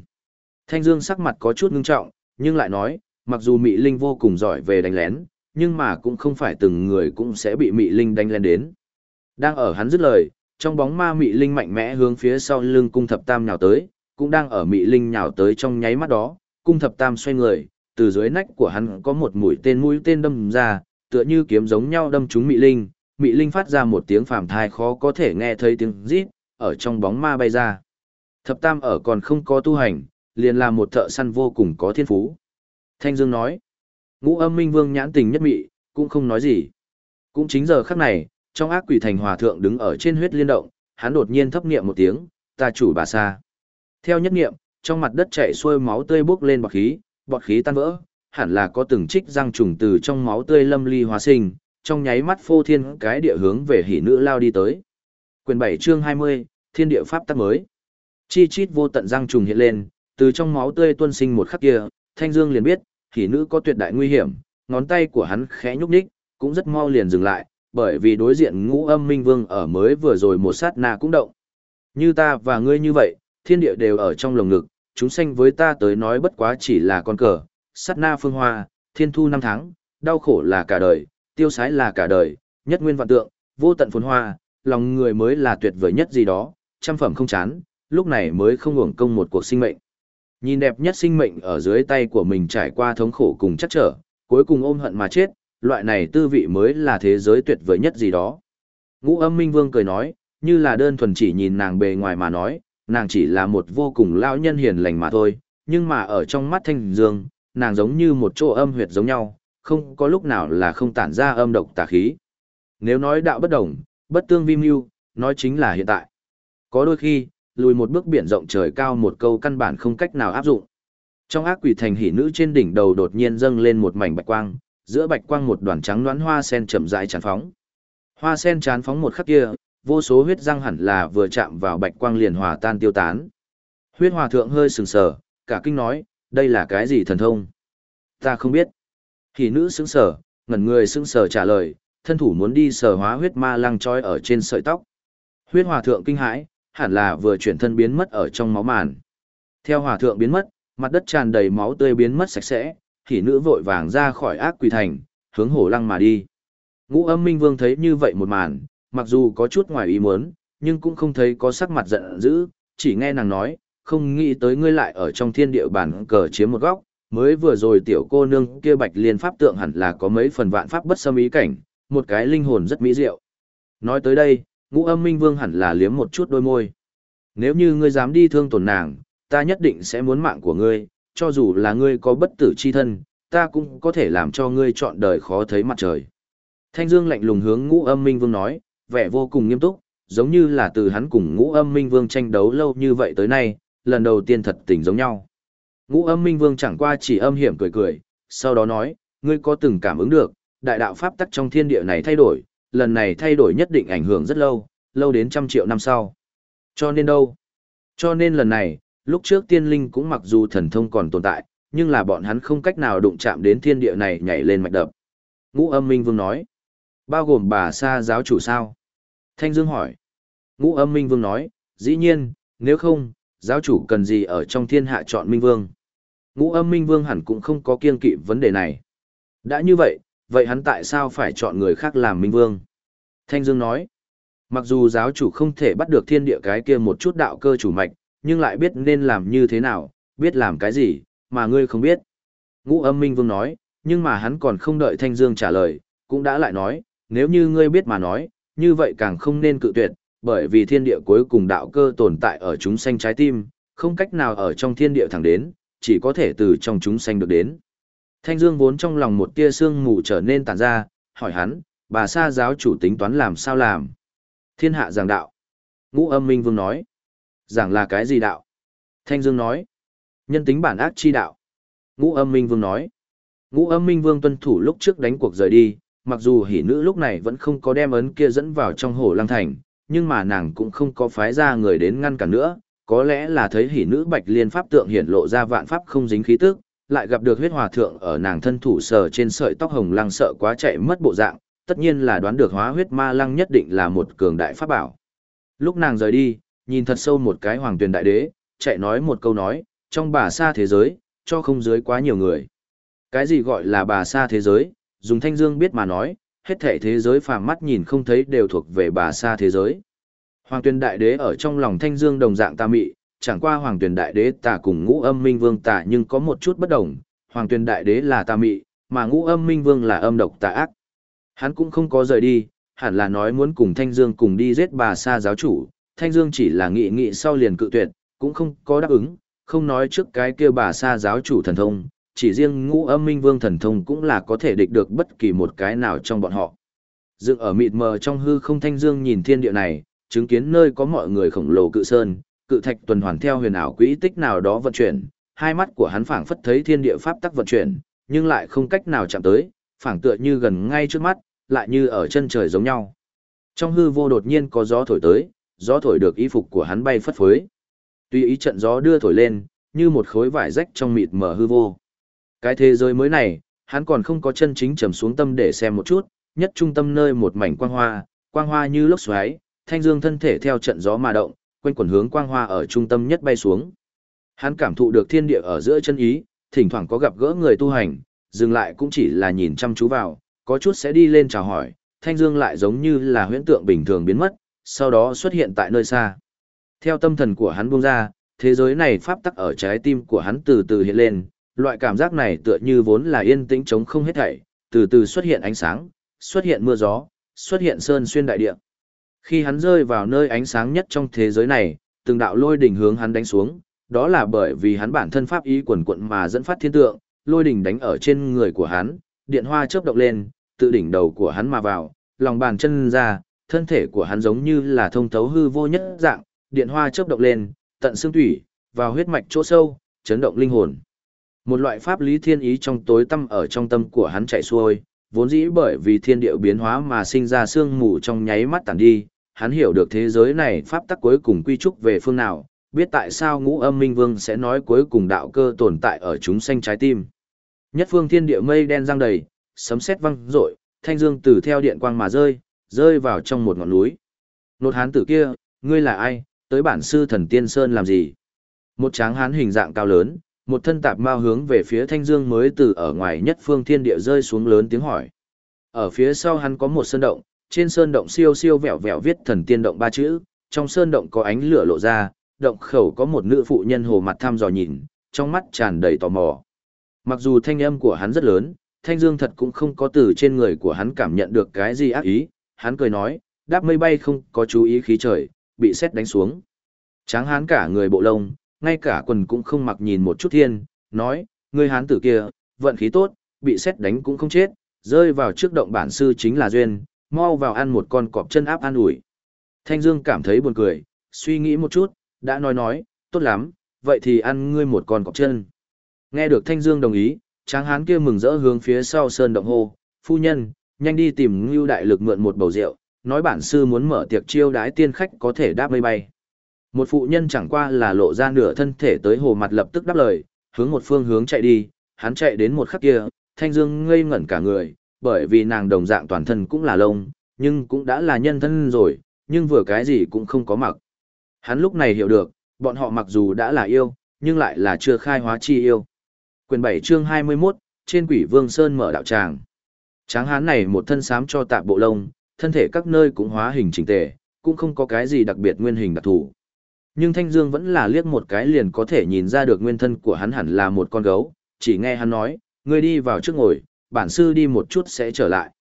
Thanh Dương sắc mặt có chút ngưng trọng, nhưng lại nói, mặc dù mị linh vô cùng giỏi về đánh lén, nhưng mà cũng không phải từng người cũng sẽ bị mị linh đánh lén đến. Đang ở hắn dứt lời, trong bóng ma mị linh mạnh mẽ hướng phía sau lưng cung thập tam nhào tới, cũng đang ở mị linh nhào tới trong nháy mắt đó, cung thập tam xoay người, từ dưới nách của hắn có một mũi tên mũi tên đâm ra, tựa như kiếm giống nhau đâm trúng mị linh, mị linh phát ra một tiếng phàm thai khó có thể nghe thấy tiếng rít, ở trong bóng ma bay ra. Thập tam ở còn không có tu hành, liền là một thợ săn vô cùng có thiên phú. Thanh Dương nói, ngũ âm minh vương nhãn tình nhất mị, cũng không nói gì. Cũng chính giờ khắc này, trong ác quỷ thành hòa thượng đứng ở trên huyết liên động, hắn đột nhiên thấp niệm một tiếng, ta chủ bà sa. Theo nhất niệm, trong mặt đất chảy xuôi máu tươi bốc lên bạch khí, bọt khí tan vỡ, hẳn là có từng trích răng trùng từ trong máu tươi lâm ly hóa sinh, trong nháy mắt phô thiên cái địa hướng về hỉ nữ lao đi tới. Quyền 7 chương 20, Thiên địa pháp tắc mới. Chi chít vô tận răng trùng hiện lên, từ trong máu tươi tuôn sinh một khắc kia, Thanh Dương liền biết, hỉ nữ có tuyệt đại nguy hiểm, ngón tay của hắn khẽ nhúc nhích, cũng rất mau liền dừng lại, bởi vì đối diện ngũ âm minh vương ở mới vừa rồi một sát na cũng động. Như ta và ngươi như vậy, thiên địa đều ở trong lồng ngực, chúng sanh với ta tới nói bất quá chỉ là con cờ, sát na phương hoa, thiên thu năm tháng, đau khổ là cả đời, tiêu sái là cả đời, nhất nguyên vạn tượng, vô tận phồn hoa, lòng người mới là tuyệt vời nhất gì đó, trăm phẩm không chán, lúc này mới không hưởng công một cuộc sinh mệnh. Nhìn đẹp nhất sinh mệnh ở dưới tay của mình trải qua thống khổ cùng chắc trở, cuối cùng ôm hận mà chết, loại này tư vị mới là thế giới tuyệt vời nhất gì đó. Ngũ âm minh vương cười nói, như là đơn thuần chỉ nhìn nàng bề ngoài mà nói, nàng chỉ là một vô cùng lao nhân hiền lành mà thôi, nhưng mà ở trong mắt thanh dương, nàng giống như một chỗ âm huyệt giống nhau, không có lúc nào là không tản ra âm độc tà khí. Nếu nói đạo bất đồng, bất tương vi mưu, nói chính là hiện tại. Có đôi khi, lùi một bước biển rộng trời cao một câu căn bản không cách nào áp dụng. Trong ác quỷ thành hỉ nữ trên đỉnh đầu đột nhiên dâng lên một mảnh bạch quang, giữa bạch quang một đoàn trắng đoán hoa sen chậm rãi tràn phóng. Hoa sen tràn phóng một khắc kia, vô số huyết răng hẳn là vừa chạm vào bạch quang liền hòa tan tiêu tán. Huyết hòa thượng hơi sừng sờ, cả kinh nói, đây là cái gì thần thông? Ta không biết. Thì nữ sững sờ, ngẩn người sững sờ trả lời, thân thủ muốn đi sờ hóa huyết ma lăng trói ở trên sợi tóc. Huyết hòa thượng kinh hãi, hẳn là vừa chuyển thân biến mất ở trong máu màn. Theo hòa thượng biến mất, mặt đất tràn đầy máu tươi biến mất sạch sẽ, thì nữ vội vàng ra khỏi ác quỷ thành, hướng hổ lăng mà đi. Ngũ âm minh vương thấy như vậy một màn, mặc dù có chút ngoài ý muốn, nhưng cũng không thấy có sắc mặt giận dữ, chỉ nghe nàng nói, không nghĩ tới ngươi lại ở trong thiên địa bản cờ chiếm một góc, mới vừa rồi tiểu cô nương kia bạch liên pháp tượng hẳn là có mấy phần vạn pháp bất xâm ý cảnh, một cái linh hồn rất mỹ diệu. Nói tới đây, ngũ âm minh vương hẳn là liếm một chút đôi môi. Nếu như ngươi dám đi thương tổn nàng, ta nhất định sẽ muốn mạng của ngươi, cho dù là ngươi có bất tử chi thân, ta cũng có thể làm cho ngươi chọn đời khó thấy mặt trời. Thanh Dương lạnh lùng hướng ngũ âm minh vương nói, vẻ vô cùng nghiêm túc, giống như là từ hắn cùng ngũ âm minh vương tranh đấu lâu như vậy tới nay, lần đầu tiên thật tình giống nhau. Ngũ âm minh vương chẳng qua chỉ âm hiểm cười cười, sau đó nói, ngươi có từng cảm ứng được, đại đạo pháp tắc trong thiên địa này thay đổi, lần này thay đổi nhất định ảnh hưởng rất lâu, lâu đến trăm triệu năm sau. Cho nên đâu? Cho nên lần này, lúc trước tiên linh cũng mặc dù thần thông còn tồn tại, nhưng là bọn hắn không cách nào đụng chạm đến thiên địa này nhảy lên mạch đập. Ngũ âm minh vương nói, bao gồm bà sa giáo chủ sao? Thanh Dương hỏi. Ngũ âm minh vương nói, dĩ nhiên, nếu không, giáo chủ cần gì ở trong thiên hạ chọn minh vương? Ngũ âm minh vương hẳn cũng không có kiên kỵ vấn đề này. Đã như vậy, vậy hắn tại sao phải chọn người khác làm minh vương? Thanh Dương nói, mặc dù giáo chủ không thể bắt được thiên địa cái kia một chút đạo cơ chủ mạch, nhưng lại biết nên làm như thế nào, biết làm cái gì, mà ngươi không biết. Ngũ âm minh vương nói, nhưng mà hắn còn không đợi Thanh Dương trả lời, cũng đã lại nói, nếu như ngươi biết mà nói, như vậy càng không nên cự tuyệt, bởi vì thiên địa cuối cùng đạo cơ tồn tại ở chúng sanh trái tim, không cách nào ở trong thiên địa thẳng đến, chỉ có thể từ trong chúng sanh được đến. Thanh Dương vốn trong lòng một tia sương mù trở nên tản ra, hỏi hắn, bà sa giáo chủ tính toán làm sao làm? Thiên hạ giảng đạo. Ngũ âm minh vương nói. Giảng là cái gì đạo? Thanh Dương nói. Nhân tính bản ác chi đạo. Ngũ âm minh vương nói. Ngũ âm minh vương tuân thủ lúc trước đánh cuộc rời đi, mặc dù hỷ nữ lúc này vẫn không có đem ấn kia dẫn vào trong hồ lăng thành, nhưng mà nàng cũng không có phái ra người đến ngăn cản nữa, có lẽ là thấy hỷ nữ bạch liên pháp tượng hiển lộ ra vạn pháp không dính khí tức, lại gặp được huyết hòa thượng ở nàng thân thủ sờ trên sợi tóc hồng lăng sợ quá chạy mất bộ dạng, tất nhiên là đoán được hóa huyết ma lăng nhất định là một cường đại pháp bảo. Lúc nàng rời đi, nhìn thật sâu một cái hoàng tuyền đại đế, chạy nói một câu nói, trong bà xa thế giới, cho không dưới quá nhiều người. Cái gì gọi là bà xa thế giới, dùng thanh dương biết mà nói, hết thể thế giới phàm mắt nhìn không thấy đều thuộc về bà xa thế giới. Hoàng tuyên đại đế ở trong lòng thanh dương đồng dạng tà mị, chẳng qua hoàng tuyên đại đế tà cùng ngũ âm minh vương tà nhưng có một chút bất đồng, hoàng tuyên đại đế là tà mị, mà ngũ âm minh vương là âm độc tà ác. Hắn cũng không có rời đi, hẳn là nói muốn cùng thanh dương cùng đi giết bà xa giáo chủ, thanh dương chỉ là nghị nghị sau liền cự tuyệt, cũng không có đáp ứng, không nói trước cái kia bà xa giáo chủ thần thông, chỉ riêng ngũ âm minh vương thần thông cũng là có thể địch được bất kỳ một cái nào trong bọn họ. Dựng ở mịt mờ trong hư không thanh dương nhìn thiên địa này, chứng kiến nơi có mọi người khổng lồ cự sơn, cự thạch tuần hoàn theo huyền ảo quỹ tích nào đó vận chuyển, hai mắt của hắn phảng phất thấy thiên địa pháp tắc vận chuyển, nhưng lại không cách nào chạm tới, phảng tựa như gần ngay trước mắt, lại như ở chân trời giống nhau. Trong hư vô đột nhiên có gió thổi tới, gió thổi được y phục của hắn bay phất phới. Tuy ý trận gió đưa thổi lên, như một khối vải rách trong mịt mờ hư vô. Cái thế giới mới này, hắn còn không có chân chính trầm xuống tâm để xem một chút, nhất trung tâm nơi một mảnh quang hoa, quang hoa như lốc xoáy, thanh dương thân thể theo trận gió mà động, quanh quần hướng quang hoa ở trung tâm nhất bay xuống. Hắn cảm thụ được thiên địa ở giữa chân ý, thỉnh thoảng có gặp gỡ người tu hành, dừng lại cũng chỉ là nhìn chăm chú vào, có chút sẽ đi lên chào hỏi, thanh dương lại giống như là huyễn tượng bình thường biến mất, sau đó xuất hiện tại nơi xa. Theo tâm thần của hắn buông ra, thế giới này pháp tắc ở trái tim của hắn từ từ hiện lên, loại cảm giác này tựa như vốn là yên tĩnh trống không hết thảy, từ từ xuất hiện ánh sáng, xuất hiện mưa gió, xuất hiện sơn xuyên đại địa. Khi hắn rơi vào nơi ánh sáng nhất trong thế giới này, từng đạo lôi đỉnh hướng hắn đánh xuống, đó là bởi vì hắn bản thân pháp ý quần quận mà dẫn phát thiên tượng, lôi đỉnh đánh ở trên người của hắn, điện hoa chớp động lên, tự đỉnh đầu của hắn mà vào, lòng bàn chân ra, thân thể của hắn giống như là thông thấu hư vô nhất dạng, điện hoa chớp động lên, tận xương thủy, vào huyết mạch chỗ sâu, chấn động linh hồn. Một loại pháp lý thiên ý trong tối tâm ở trong tâm của hắn chạy xuôi, vốn dĩ bởi vì thiên điệu biến hóa mà sinh ra sương mù trong nháy mắt tàn đi, hắn hiểu được thế giới này pháp tắc cuối cùng quy trúc về phương nào, biết tại sao ngũ âm minh vương sẽ nói cuối cùng đạo cơ tồn tại ở chúng sanh trái tim. Nhất phương thiên địa mây đen giăng đầy, sấm sét văng rội, thanh dương từ theo điện quang mà rơi, rơi vào trong một ngọn núi. Nột hán tử kia, ngươi là ai, tới bản sư thần tiên sơn làm gì? Một tráng hán hình dạng cao lớn, một thân tạp mao hướng về phía thanh dương mới từ ở ngoài nhất phương thiên địa rơi xuống lớn tiếng hỏi. Ở phía sau hắn có một sơn động, trên sơn động siêu siêu vẹo vẹo viết thần tiên động ba chữ, trong sơn động có ánh lửa lộ ra, động khẩu có một nữ phụ nhân hồ mặt thăm dò nhìn, trong mắt tràn đầy tò mò. Mặc dù thanh âm của hắn rất lớn, thanh dương thật cũng không có từ trên người của hắn cảm nhận được cái gì ác ý, hắn cười nói, đáp mây bay không có chú ý khí trời, bị xét đánh xuống. Tráng hán cả người bộ lông, ngay cả quần cũng không mặc nhìn một chút thiên, nói, người hán tử kia, vận khí tốt, bị xét đánh cũng không chết, rơi vào trước động bản sư chính là duyên, mau vào ăn một con cọp chân áp an ủi. Thanh Dương cảm thấy buồn cười, suy nghĩ một chút, đã nói nói, tốt lắm, vậy thì ăn ngươi một con cọp chân. Nghe được Thanh Dương đồng ý, tráng hán kia mừng rỡ hướng phía sau sơn động hô, phu nhân, nhanh đi tìm Ngưu Đại Lực mượn một bầu rượu, nói bản sư muốn mở tiệc chiêu đái tiên khách có thể đáp mây bay. Một phụ nhân chẳng qua là lộ ra nửa thân thể tới hồ mặt lập tức đáp lời, hướng một phương hướng chạy đi, hắn chạy đến một khắc kia, Thanh Dương ngây ngẩn cả người, bởi vì nàng đồng dạng toàn thân cũng là lông, nhưng cũng đã là nhân thân rồi, nhưng vừa cái gì cũng không có mặc. Hắn lúc này hiểu được, bọn họ mặc dù đã là yêu, nhưng lại là chưa khai hóa chi yêu. Quyền 7 chương 21, trên quỷ vương Sơn mở đạo tràng. Tráng hán này một thân sám cho tạp bộ lông, thân thể các nơi cũng hóa hình chỉnh tề, cũng không có cái gì đặc biệt nguyên hình đặc thù. Nhưng Thanh Dương vẫn là liếc một cái liền có thể nhìn ra được nguyên thân của hắn hẳn là một con gấu, chỉ nghe hắn nói, ngươi đi vào trước ngồi, bản sư đi một chút sẽ trở lại.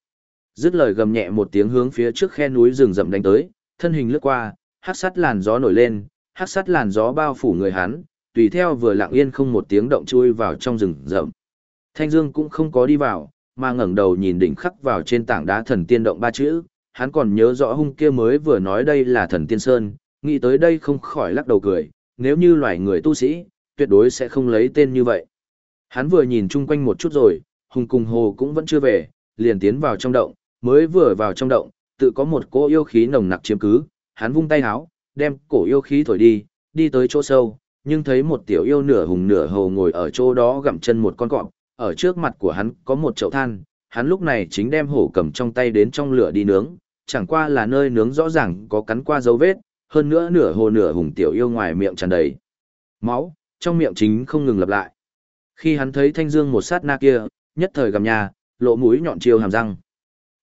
Dứt lời gầm nhẹ một tiếng hướng phía trước khe núi rừng rậm đánh tới, thân hình lướt qua, hắc sắt làn gió nổi lên, hắc sắt làn gió bao phủ người hắn, tùy theo vừa lặng yên không một tiếng động chui vào trong rừng rậm. Thanh Dương cũng không có đi vào, mà ngẩng đầu nhìn đỉnh khắc vào trên tảng đá thần tiên động ba chữ, hắn còn nhớ rõ hung kia mới vừa nói đây là thần tiên sơn, nghĩ tới đây không khỏi lắc đầu cười, nếu như loài người tu sĩ, tuyệt đối sẽ không lấy tên như vậy. Hắn vừa nhìn chung quanh một chút rồi, hùng cùng hồ cũng vẫn chưa về, liền tiến vào trong động, mới vừa vào trong động, tự có một cỗ yêu khí nồng nặc chiếm cứ, hắn vung tay háo, đem cổ yêu khí thổi đi, đi tới chỗ sâu, nhưng thấy một tiểu yêu nửa hùng nửa hồ ngồi ở chỗ đó gặm chân một con cọp, ở trước mặt của hắn có một chậu than, hắn lúc này chính đem hổ cầm trong tay đến trong lửa đi nướng, chẳng qua là nơi nướng rõ ràng có cắn qua dấu vết, hơn nữa nửa hồ nửa hùng tiểu yêu ngoài miệng tràn đầy máu, trong miệng chính không ngừng lặp lại. Khi hắn thấy thanh dương một sát na kia, nhất thời gầm nhà, lộ mũi nhọn chiêu hàm răng.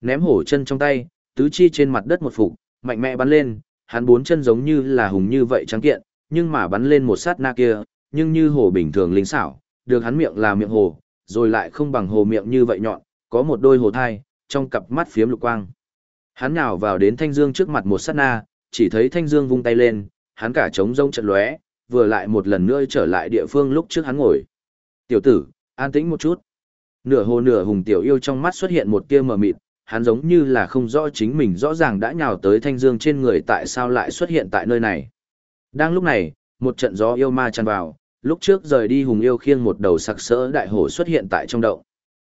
Ném hổ chân trong tay, tứ chi trên mặt đất một phục, mạnh mẽ bắn lên, hắn bốn chân giống như là hùng như vậy trắng kiện, nhưng mà bắn lên một sát na kia, nhưng như hổ bình thường linh xảo, được hắn miệng là miệng hồ, rồi lại không bằng hồ miệng như vậy nhọn, có một đôi hồ thai, trong cặp mắt phiếm lục quang. Hắn nhào vào đến Thanh Dương trước mặt một sát na, chỉ thấy Thanh Dương vung tay lên, hắn cả trống rông trận lóe, vừa lại một lần nữa trở lại địa phương lúc trước hắn ngồi. Tiểu tử, an tĩnh một chút. Nửa hồ nửa hùng tiểu yêu trong mắt xuất hiện một tia mờ mịt, hắn giống như là không rõ chính mình rõ ràng đã nhào tới Thanh Dương trên người tại sao lại xuất hiện tại nơi này. Đang lúc này, một trận gió yêu ma tràn vào, lúc trước rời đi hùng yêu khiêng một đầu sặc sỡ đại hổ xuất hiện tại trong động.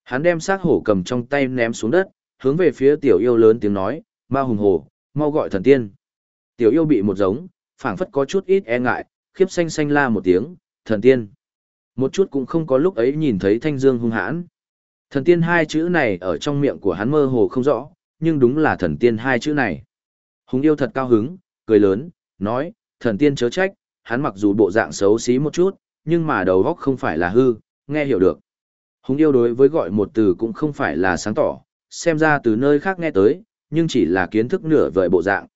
Hắn đem xác hổ cầm trong tay ném xuống đất, hướng về phía tiểu yêu lớn tiếng nói, ma hùng hổ, mau gọi thần tiên. Tiểu yêu bị một giống, phảng phất có chút ít e ngại, khiếp xanh xanh la một tiếng, thần tiên. Một chút cũng không có lúc ấy nhìn thấy thanh dương hung hãn. Thần tiên hai chữ này ở trong miệng của hắn mơ hồ không rõ, nhưng đúng là thần tiên hai chữ này. Hùng yêu thật cao hứng, cười lớn, nói, thần tiên chớ trách, hắn mặc dù bộ dạng xấu xí một chút, nhưng mà đầu óc không phải là hư, nghe hiểu được. Hùng yêu đối với gọi một từ cũng không phải là sáng tỏ, xem ra từ nơi khác nghe tới, nhưng chỉ là kiến thức nửa vời bộ dạng.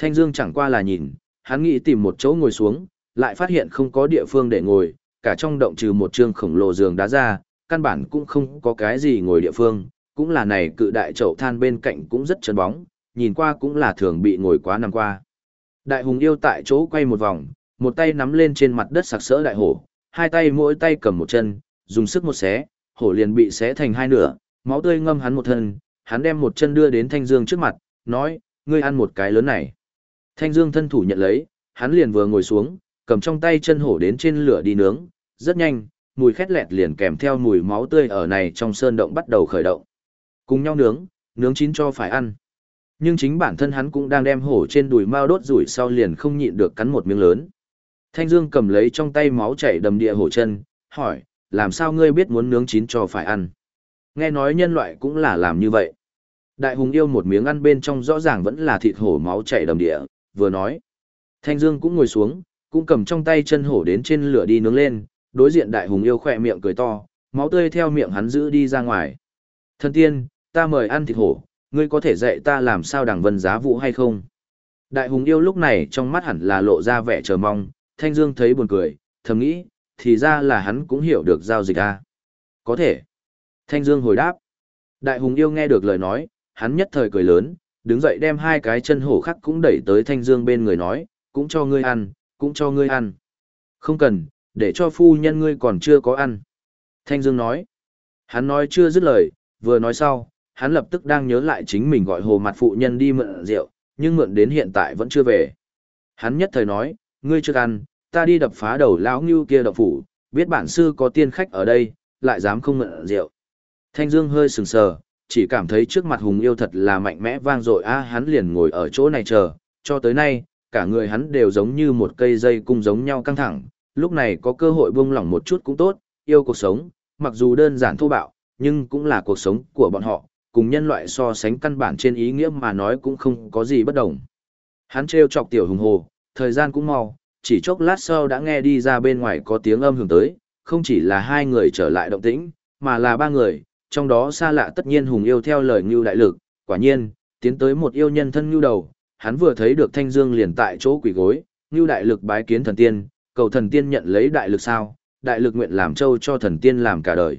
Thanh Dương chẳng qua là nhìn, hắn nghĩ tìm một chỗ ngồi xuống, lại phát hiện không có địa phương để ngồi, cả trong động trừ một trương khổng lồ giường đá ra, căn bản cũng không có cái gì ngồi địa phương, cũng là này cự đại chậu than bên cạnh cũng rất trơn bóng, nhìn qua cũng là thường bị ngồi quá năm qua. Đại hùng yêu tại chỗ quay một vòng, một tay nắm lên trên mặt đất sặc sỡ đại hổ, hai tay mỗi tay cầm một chân, dùng sức một xé, hổ liền bị xé thành hai nửa, máu tươi ngâm hắn một thân, hắn đem một chân đưa đến Thanh Dương trước mặt, nói, ngươi ăn một cái lớn này. Thanh Dương thân thủ nhận lấy, hắn liền vừa ngồi xuống, cầm trong tay chân hổ đến trên lửa đi nướng, rất nhanh, mùi khét lẹt liền kèm theo mùi máu tươi ở này trong sơn động bắt đầu khởi động. Cùng nhau nướng, nướng chín cho phải ăn. Nhưng chính bản thân hắn cũng đang đem hổ trên đùi mao đốt rủi sau liền không nhịn được cắn một miếng lớn. Thanh Dương cầm lấy trong tay máu chảy đầm địa hổ chân, hỏi, làm sao ngươi biết muốn nướng chín cho phải ăn? Nghe nói nhân loại cũng là làm như vậy. Đại hùng yêu một miếng ăn bên trong rõ ràng vẫn là thịt hổ máu chảy đầm địa, vừa nói. Thanh Dương cũng ngồi xuống, cũng cầm trong tay chân hổ đến trên lửa đi nướng lên, đối diện đại hùng yêu khỏe miệng cười to, máu tươi theo miệng hắn giữ đi ra ngoài. thần tiên, ta mời ăn thịt hổ, ngươi có thể dạy ta làm sao đằng vân giá vụ hay không? Đại hùng yêu lúc này trong mắt hẳn là lộ ra vẻ chờ mong, Thanh Dương thấy buồn cười, thầm nghĩ, thì ra là hắn cũng hiểu được giao dịch à. Có thể. Thanh Dương hồi đáp. Đại hùng yêu nghe được lời nói, hắn nhất thời cười lớn, đứng dậy đem hai cái chân hổ khắc cũng đẩy tới Thanh Dương bên người nói, cũng cho ngươi ăn, cũng cho ngươi ăn. Không cần, để cho phu nhân ngươi còn chưa có ăn. Thanh Dương nói. Hắn nói chưa dứt lời, vừa nói sau, hắn lập tức đang nhớ lại chính mình gọi hồ mặt phụ nhân đi mượn rượu, nhưng mượn đến hiện tại vẫn chưa về. Hắn nhất thời nói, ngươi chưa ăn, ta đi đập phá đầu lão ngưu kia đập phủ, biết bản sư có tiên khách ở đây, lại dám không mượn rượu. Thanh Dương hơi sừng sờ, chỉ cảm thấy trước mặt hùng yêu thật là mạnh mẽ vang dội a hắn liền ngồi ở chỗ này chờ, cho tới nay, cả người hắn đều giống như một cây dây cung giống nhau căng thẳng, lúc này có cơ hội buông lỏng một chút cũng tốt, yêu cuộc sống, mặc dù đơn giản thô bạo, nhưng cũng là cuộc sống của bọn họ, cùng nhân loại so sánh căn bản trên ý nghĩa mà nói cũng không có gì bất đồng. Hắn trêu chọc tiểu hùng hồ, thời gian cũng mau, chỉ chốc lát sau đã nghe đi ra bên ngoài có tiếng âm hưởng tới, không chỉ là hai người trở lại động tĩnh, mà là ba người, trong đó xa lạ tất nhiên hùng yêu theo lời ngưu đại lực, quả nhiên, tiến tới một yêu nhân thân ngưu đầu, hắn vừa thấy được thanh dương liền tại chỗ quỷ gối, ngưu đại lực bái kiến thần tiên, cầu thần tiên nhận lấy đại lực sao, đại lực nguyện làm châu cho thần tiên làm cả đời.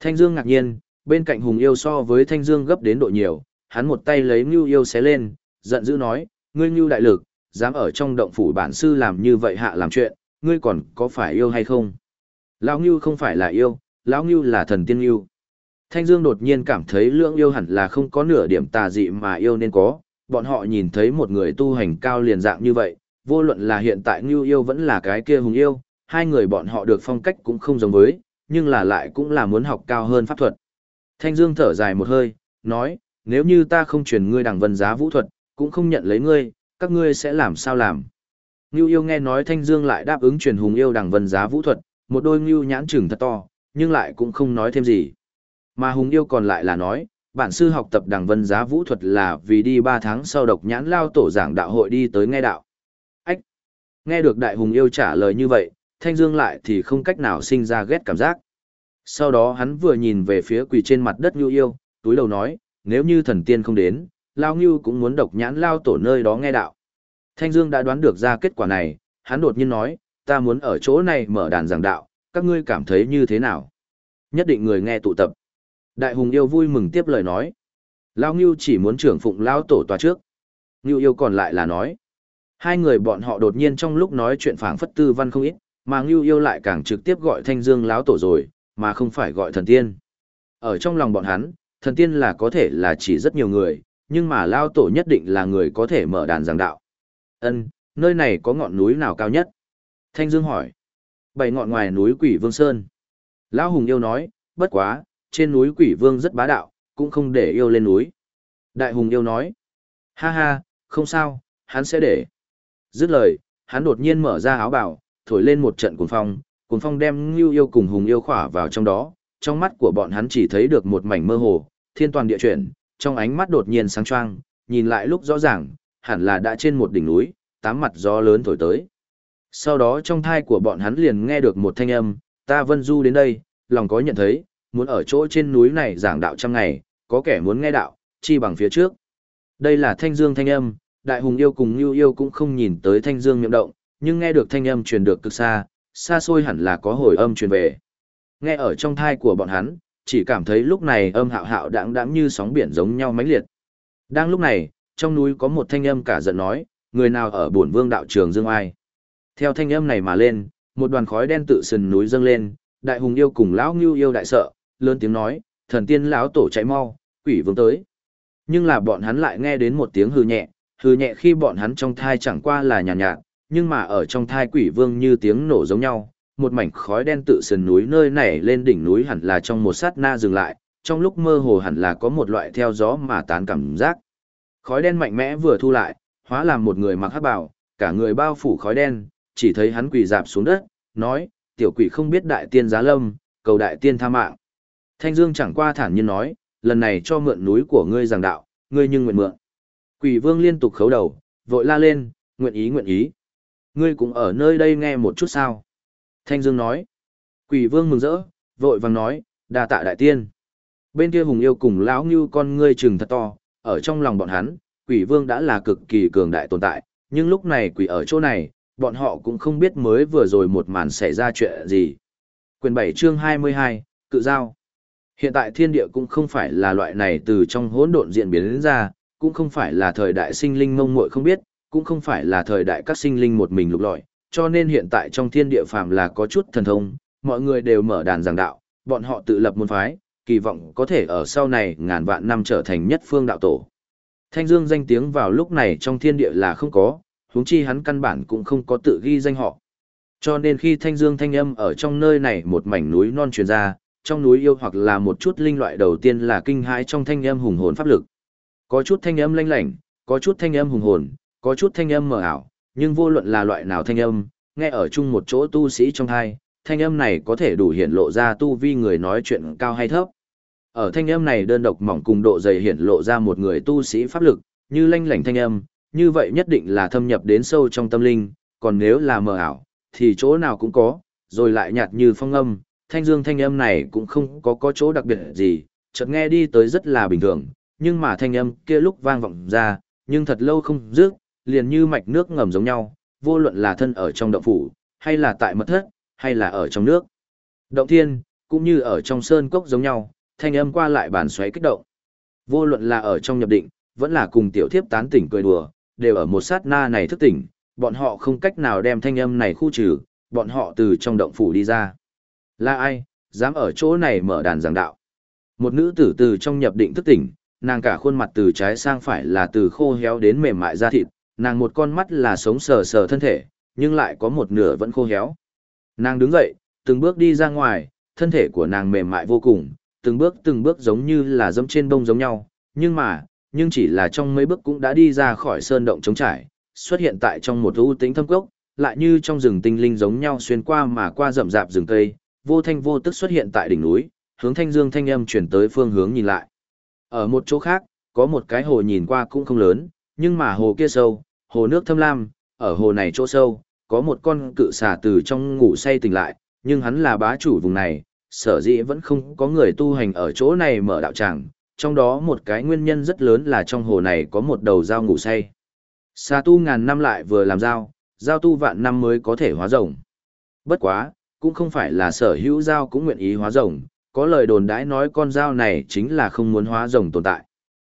Thanh dương ngạc nhiên, bên cạnh hùng yêu so với thanh dương gấp đến độ nhiều, hắn một tay lấy ngưu yêu xé lên, giận dữ nói, ngươi ngưu đại lực, dám ở trong động phủ bản sư làm như vậy hạ làm chuyện, ngươi còn có phải yêu hay không? Lão ngưu không phải là yêu, lão ngưu là thần tiên ngưu. Thanh Dương đột nhiên cảm thấy lưỡng yêu hẳn là không có nửa điểm tà dị mà yêu nên có, bọn họ nhìn thấy một người tu hành cao liền dạng như vậy, vô luận là hiện tại Ngưu yêu vẫn là cái kia hùng yêu, hai người bọn họ được phong cách cũng không giống với, nhưng là lại cũng là muốn học cao hơn pháp thuật. Thanh Dương thở dài một hơi, nói, nếu như ta không truyền ngươi đẳng vân giá vũ thuật, cũng không nhận lấy ngươi, các ngươi sẽ làm sao làm? Ngưu yêu nghe nói Thanh Dương lại đáp ứng truyền hùng yêu đẳng vân giá vũ thuật, một đôi ngưu nhãn trừng thật to, nhưng lại cũng không nói thêm gì. Mà hùng yêu còn lại là nói, bản sư học tập đằng vân giá vũ thuật là vì đi 3 tháng sau độc nhãn lao tổ giảng đạo hội đi tới nghe đạo. Ách! Nghe được đại hùng yêu trả lời như vậy, Thanh Dương lại thì không cách nào sinh ra ghét cảm giác. Sau đó hắn vừa nhìn về phía quỳ trên mặt đất Ngưu yêu, túi đầu nói, nếu như thần tiên không đến, Lao Ngưu cũng muốn độc nhãn lao tổ nơi đó nghe đạo. Thanh Dương đã đoán được ra kết quả này, hắn đột nhiên nói, ta muốn ở chỗ này mở đàn giảng đạo, các ngươi cảm thấy như thế nào? Nhất định người nghe tụ tập. Đại hùng yêu vui mừng tiếp lời nói. Lao Ngưu chỉ muốn trưởng phụng Lao tổ tòa trước. Ngưu yêu còn lại là nói. Hai người bọn họ đột nhiên trong lúc nói chuyện phảng phất tư văn không ít, mà Ngưu yêu lại càng trực tiếp gọi thanh dương Lão tổ rồi, mà không phải gọi thần tiên. Ở trong lòng bọn hắn, thần tiên là có thể là chỉ rất nhiều người, nhưng mà Lao tổ nhất định là người có thể mở đàn giảng đạo. Ân, nơi này có ngọn núi nào cao nhất? Thanh Dương hỏi. Bảy ngọn ngoài núi Quỷ Vương Sơn. Lão Hùng yêu nói, bất quá, trên núi quỷ vương rất bá đạo, cũng không để yêu lên núi. Đại hùng yêu nói, ha ha, không sao, hắn sẽ để. Dứt lời, hắn đột nhiên mở ra áo bào, thổi lên một trận cuồng phong, cuồng phong đem Ngưu yêu cùng hùng yêu khỏa vào trong đó, trong mắt của bọn hắn chỉ thấy được một mảnh mơ hồ, thiên toàn địa chuyển, trong ánh mắt đột nhiên sáng choang, nhìn lại lúc rõ ràng, hẳn là đã trên một đỉnh núi, tám mặt gió lớn thổi tới. Sau đó trong thai của bọn hắn liền nghe được một thanh âm, ta vân du đến đây, lòng có nhận thấy, muốn ở chỗ trên núi này giảng đạo trăm ngày, có kẻ muốn nghe đạo, chi bằng phía trước. Đây là thanh dương thanh âm, đại hùng yêu cùng như yêu cũng không nhìn tới thanh dương miệng động, nhưng nghe được thanh âm truyền được cực xa, xa xôi hẳn là có hồi âm truyền về. Nghe ở trong thai của bọn hắn, chỉ cảm thấy lúc này âm hạo hạo đãng đãng như sóng biển giống nhau mãnh liệt. Đang lúc này, trong núi có một thanh âm cả giận nói, người nào ở bổn vương đạo trường dương ai. Theo thanh âm này mà lên, một đoàn khói đen tự sườn núi dâng lên, đại hùng yêu cùng lão ngưu yêu đại sợ, lớn tiếng nói, thần tiên lão tổ chạy mau, quỷ vương tới. Nhưng là bọn hắn lại nghe đến một tiếng hư nhẹ, hư nhẹ khi bọn hắn trong thai chẳng qua là nhàn nhạt, nhạt, nhưng mà ở trong thai quỷ vương như tiếng nổ giống nhau, một mảnh khói đen tự sườn núi nơi này lên đỉnh núi hẳn là trong một sát na dừng lại, trong lúc mơ hồ hẳn là có một loại theo gió mà tán cảm giác. Khói đen mạnh mẽ vừa thu lại, hóa làm một người mặc hắc bào, cả người bao phủ khói đen, chỉ thấy hắn quỳ dạp xuống đất, nói, tiểu quỷ không biết đại tiên giá lâm, cầu đại tiên tha mạng. Thanh Dương chẳng qua thản nhiên nói, lần này cho mượn núi của ngươi giảng đạo, ngươi nhưng nguyện mượn. Quỷ vương liên tục khấu đầu, vội la lên, nguyện ý nguyện ý. Ngươi cũng ở nơi đây nghe một chút sao. Thanh Dương nói. Quỷ vương mừng rỡ, vội vàng nói, đa tạ đại tiên. Bên kia hùng yêu cùng lão như con ngươi trừng thật to, ở trong lòng bọn hắn, quỷ vương đã là cực kỳ cường đại tồn tại, nhưng lúc này quỷ ở chỗ này, bọn họ cũng không biết mới vừa rồi một màn xảy ra chuyện gì. Quyền 7 chương 22, cự giao. Hiện tại thiên địa cũng không phải là loại này từ trong hỗn độn diễn biến đến ra, cũng không phải là thời đại sinh linh mông muội không biết, cũng không phải là thời đại các sinh linh một mình lục lọi, cho nên hiện tại trong thiên địa phàm là có chút thần thông, mọi người đều mở đàn giảng đạo, bọn họ tự lập môn phái, kỳ vọng có thể ở sau này ngàn vạn năm trở thành nhất phương đạo tổ. Thanh Dương danh tiếng vào lúc này trong thiên địa là không có, huống chi hắn căn bản cũng không có tự ghi danh họ. Cho nên khi Thanh Dương thanh âm ở trong nơi này một mảnh núi non truyền ra, trong núi yêu hoặc là một chút linh loại đầu tiên là kinh hãi trong thanh âm hùng hồn pháp lực. Có chút thanh âm lanh lảnh, có chút thanh âm hùng hồn, có chút thanh âm mờ ảo, nhưng vô luận là loại nào thanh âm, nghe ở chung một chỗ tu sĩ trong hai, thanh âm này có thể đủ hiện lộ ra tu vi người nói chuyện cao hay thấp. Ở thanh âm này đơn độc mỏng cùng độ dày hiện lộ ra một người tu sĩ pháp lực, như lanh lảnh thanh âm, như vậy nhất định là thâm nhập đến sâu trong tâm linh, còn nếu là mờ ảo, thì chỗ nào cũng có, rồi lại nhạt như phong âm, thanh dương thanh âm này cũng không có có chỗ đặc biệt gì, chợt nghe đi tới rất là bình thường, nhưng mà thanh âm kia lúc vang vọng ra, nhưng thật lâu không dứt, liền như mạch nước ngầm giống nhau, vô luận là thân ở trong động phủ, hay là tại mật thất, hay là ở trong nước. Động thiên, cũng như ở trong sơn cốc giống nhau, thanh âm qua lại bản xoáy kích động. Vô luận là ở trong nhập định, vẫn là cùng tiểu thiếp tán tỉnh cười đùa, đều ở một sát na này thức tỉnh, bọn họ không cách nào đem thanh âm này khu trừ, bọn họ từ trong động phủ đi ra. Là ai, dám ở chỗ này mở đàn giảng đạo? Một nữ tử từ trong nhập định thức tỉnh, nàng cả khuôn mặt từ trái sang phải là từ khô héo đến mềm mại da thịt, nàng một con mắt là sống sờ sờ thân thể, nhưng lại có một nửa vẫn khô héo. Nàng đứng dậy, từng bước đi ra ngoài, thân thể của nàng mềm mại vô cùng, từng bước từng bước giống như là dẫm trên bông giống nhau, nhưng mà, nhưng chỉ là trong mấy bước cũng đã đi ra khỏi sơn động trống trải, xuất hiện tại trong một u tĩnh thâm cốc, lại như trong rừng tinh linh giống nhau xuyên qua mà qua rậm rạp rừng cây, vô thanh vô tức xuất hiện tại đỉnh núi, hướng thanh dương thanh âm chuyển tới phương hướng nhìn lại. Ở một chỗ khác, có một cái hồ nhìn qua cũng không lớn, nhưng mà hồ kia sâu, hồ nước thâm lam, ở hồ này chỗ sâu, có một con cự xà từ trong ngủ say tỉnh lại, nhưng hắn là bá chủ vùng này, sở dĩ vẫn không có người tu hành ở chỗ này mở đạo tràng, trong đó một cái nguyên nhân rất lớn là trong hồ này có một đầu dao ngủ say. Xà tu ngàn năm lại vừa làm dao, dao tu vạn năm mới có thể hóa rồng. Bất quá, cũng không phải là sở hữu dao cũng nguyện ý hóa rồng, có lời đồn đãi nói con dao này chính là không muốn hóa rồng tồn tại.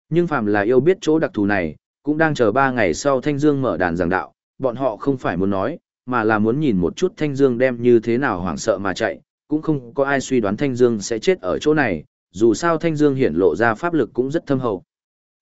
Nhưng phàm là yêu biết chỗ đặc thù này, cũng đang chờ ba ngày sau Thanh Dương mở đàn giảng đạo, bọn họ không phải muốn nói, mà là muốn nhìn một chút Thanh Dương đem như thế nào hoảng sợ mà chạy, cũng không có ai suy đoán Thanh Dương sẽ chết ở chỗ này, dù sao Thanh Dương hiển lộ ra pháp lực cũng rất thâm hậu.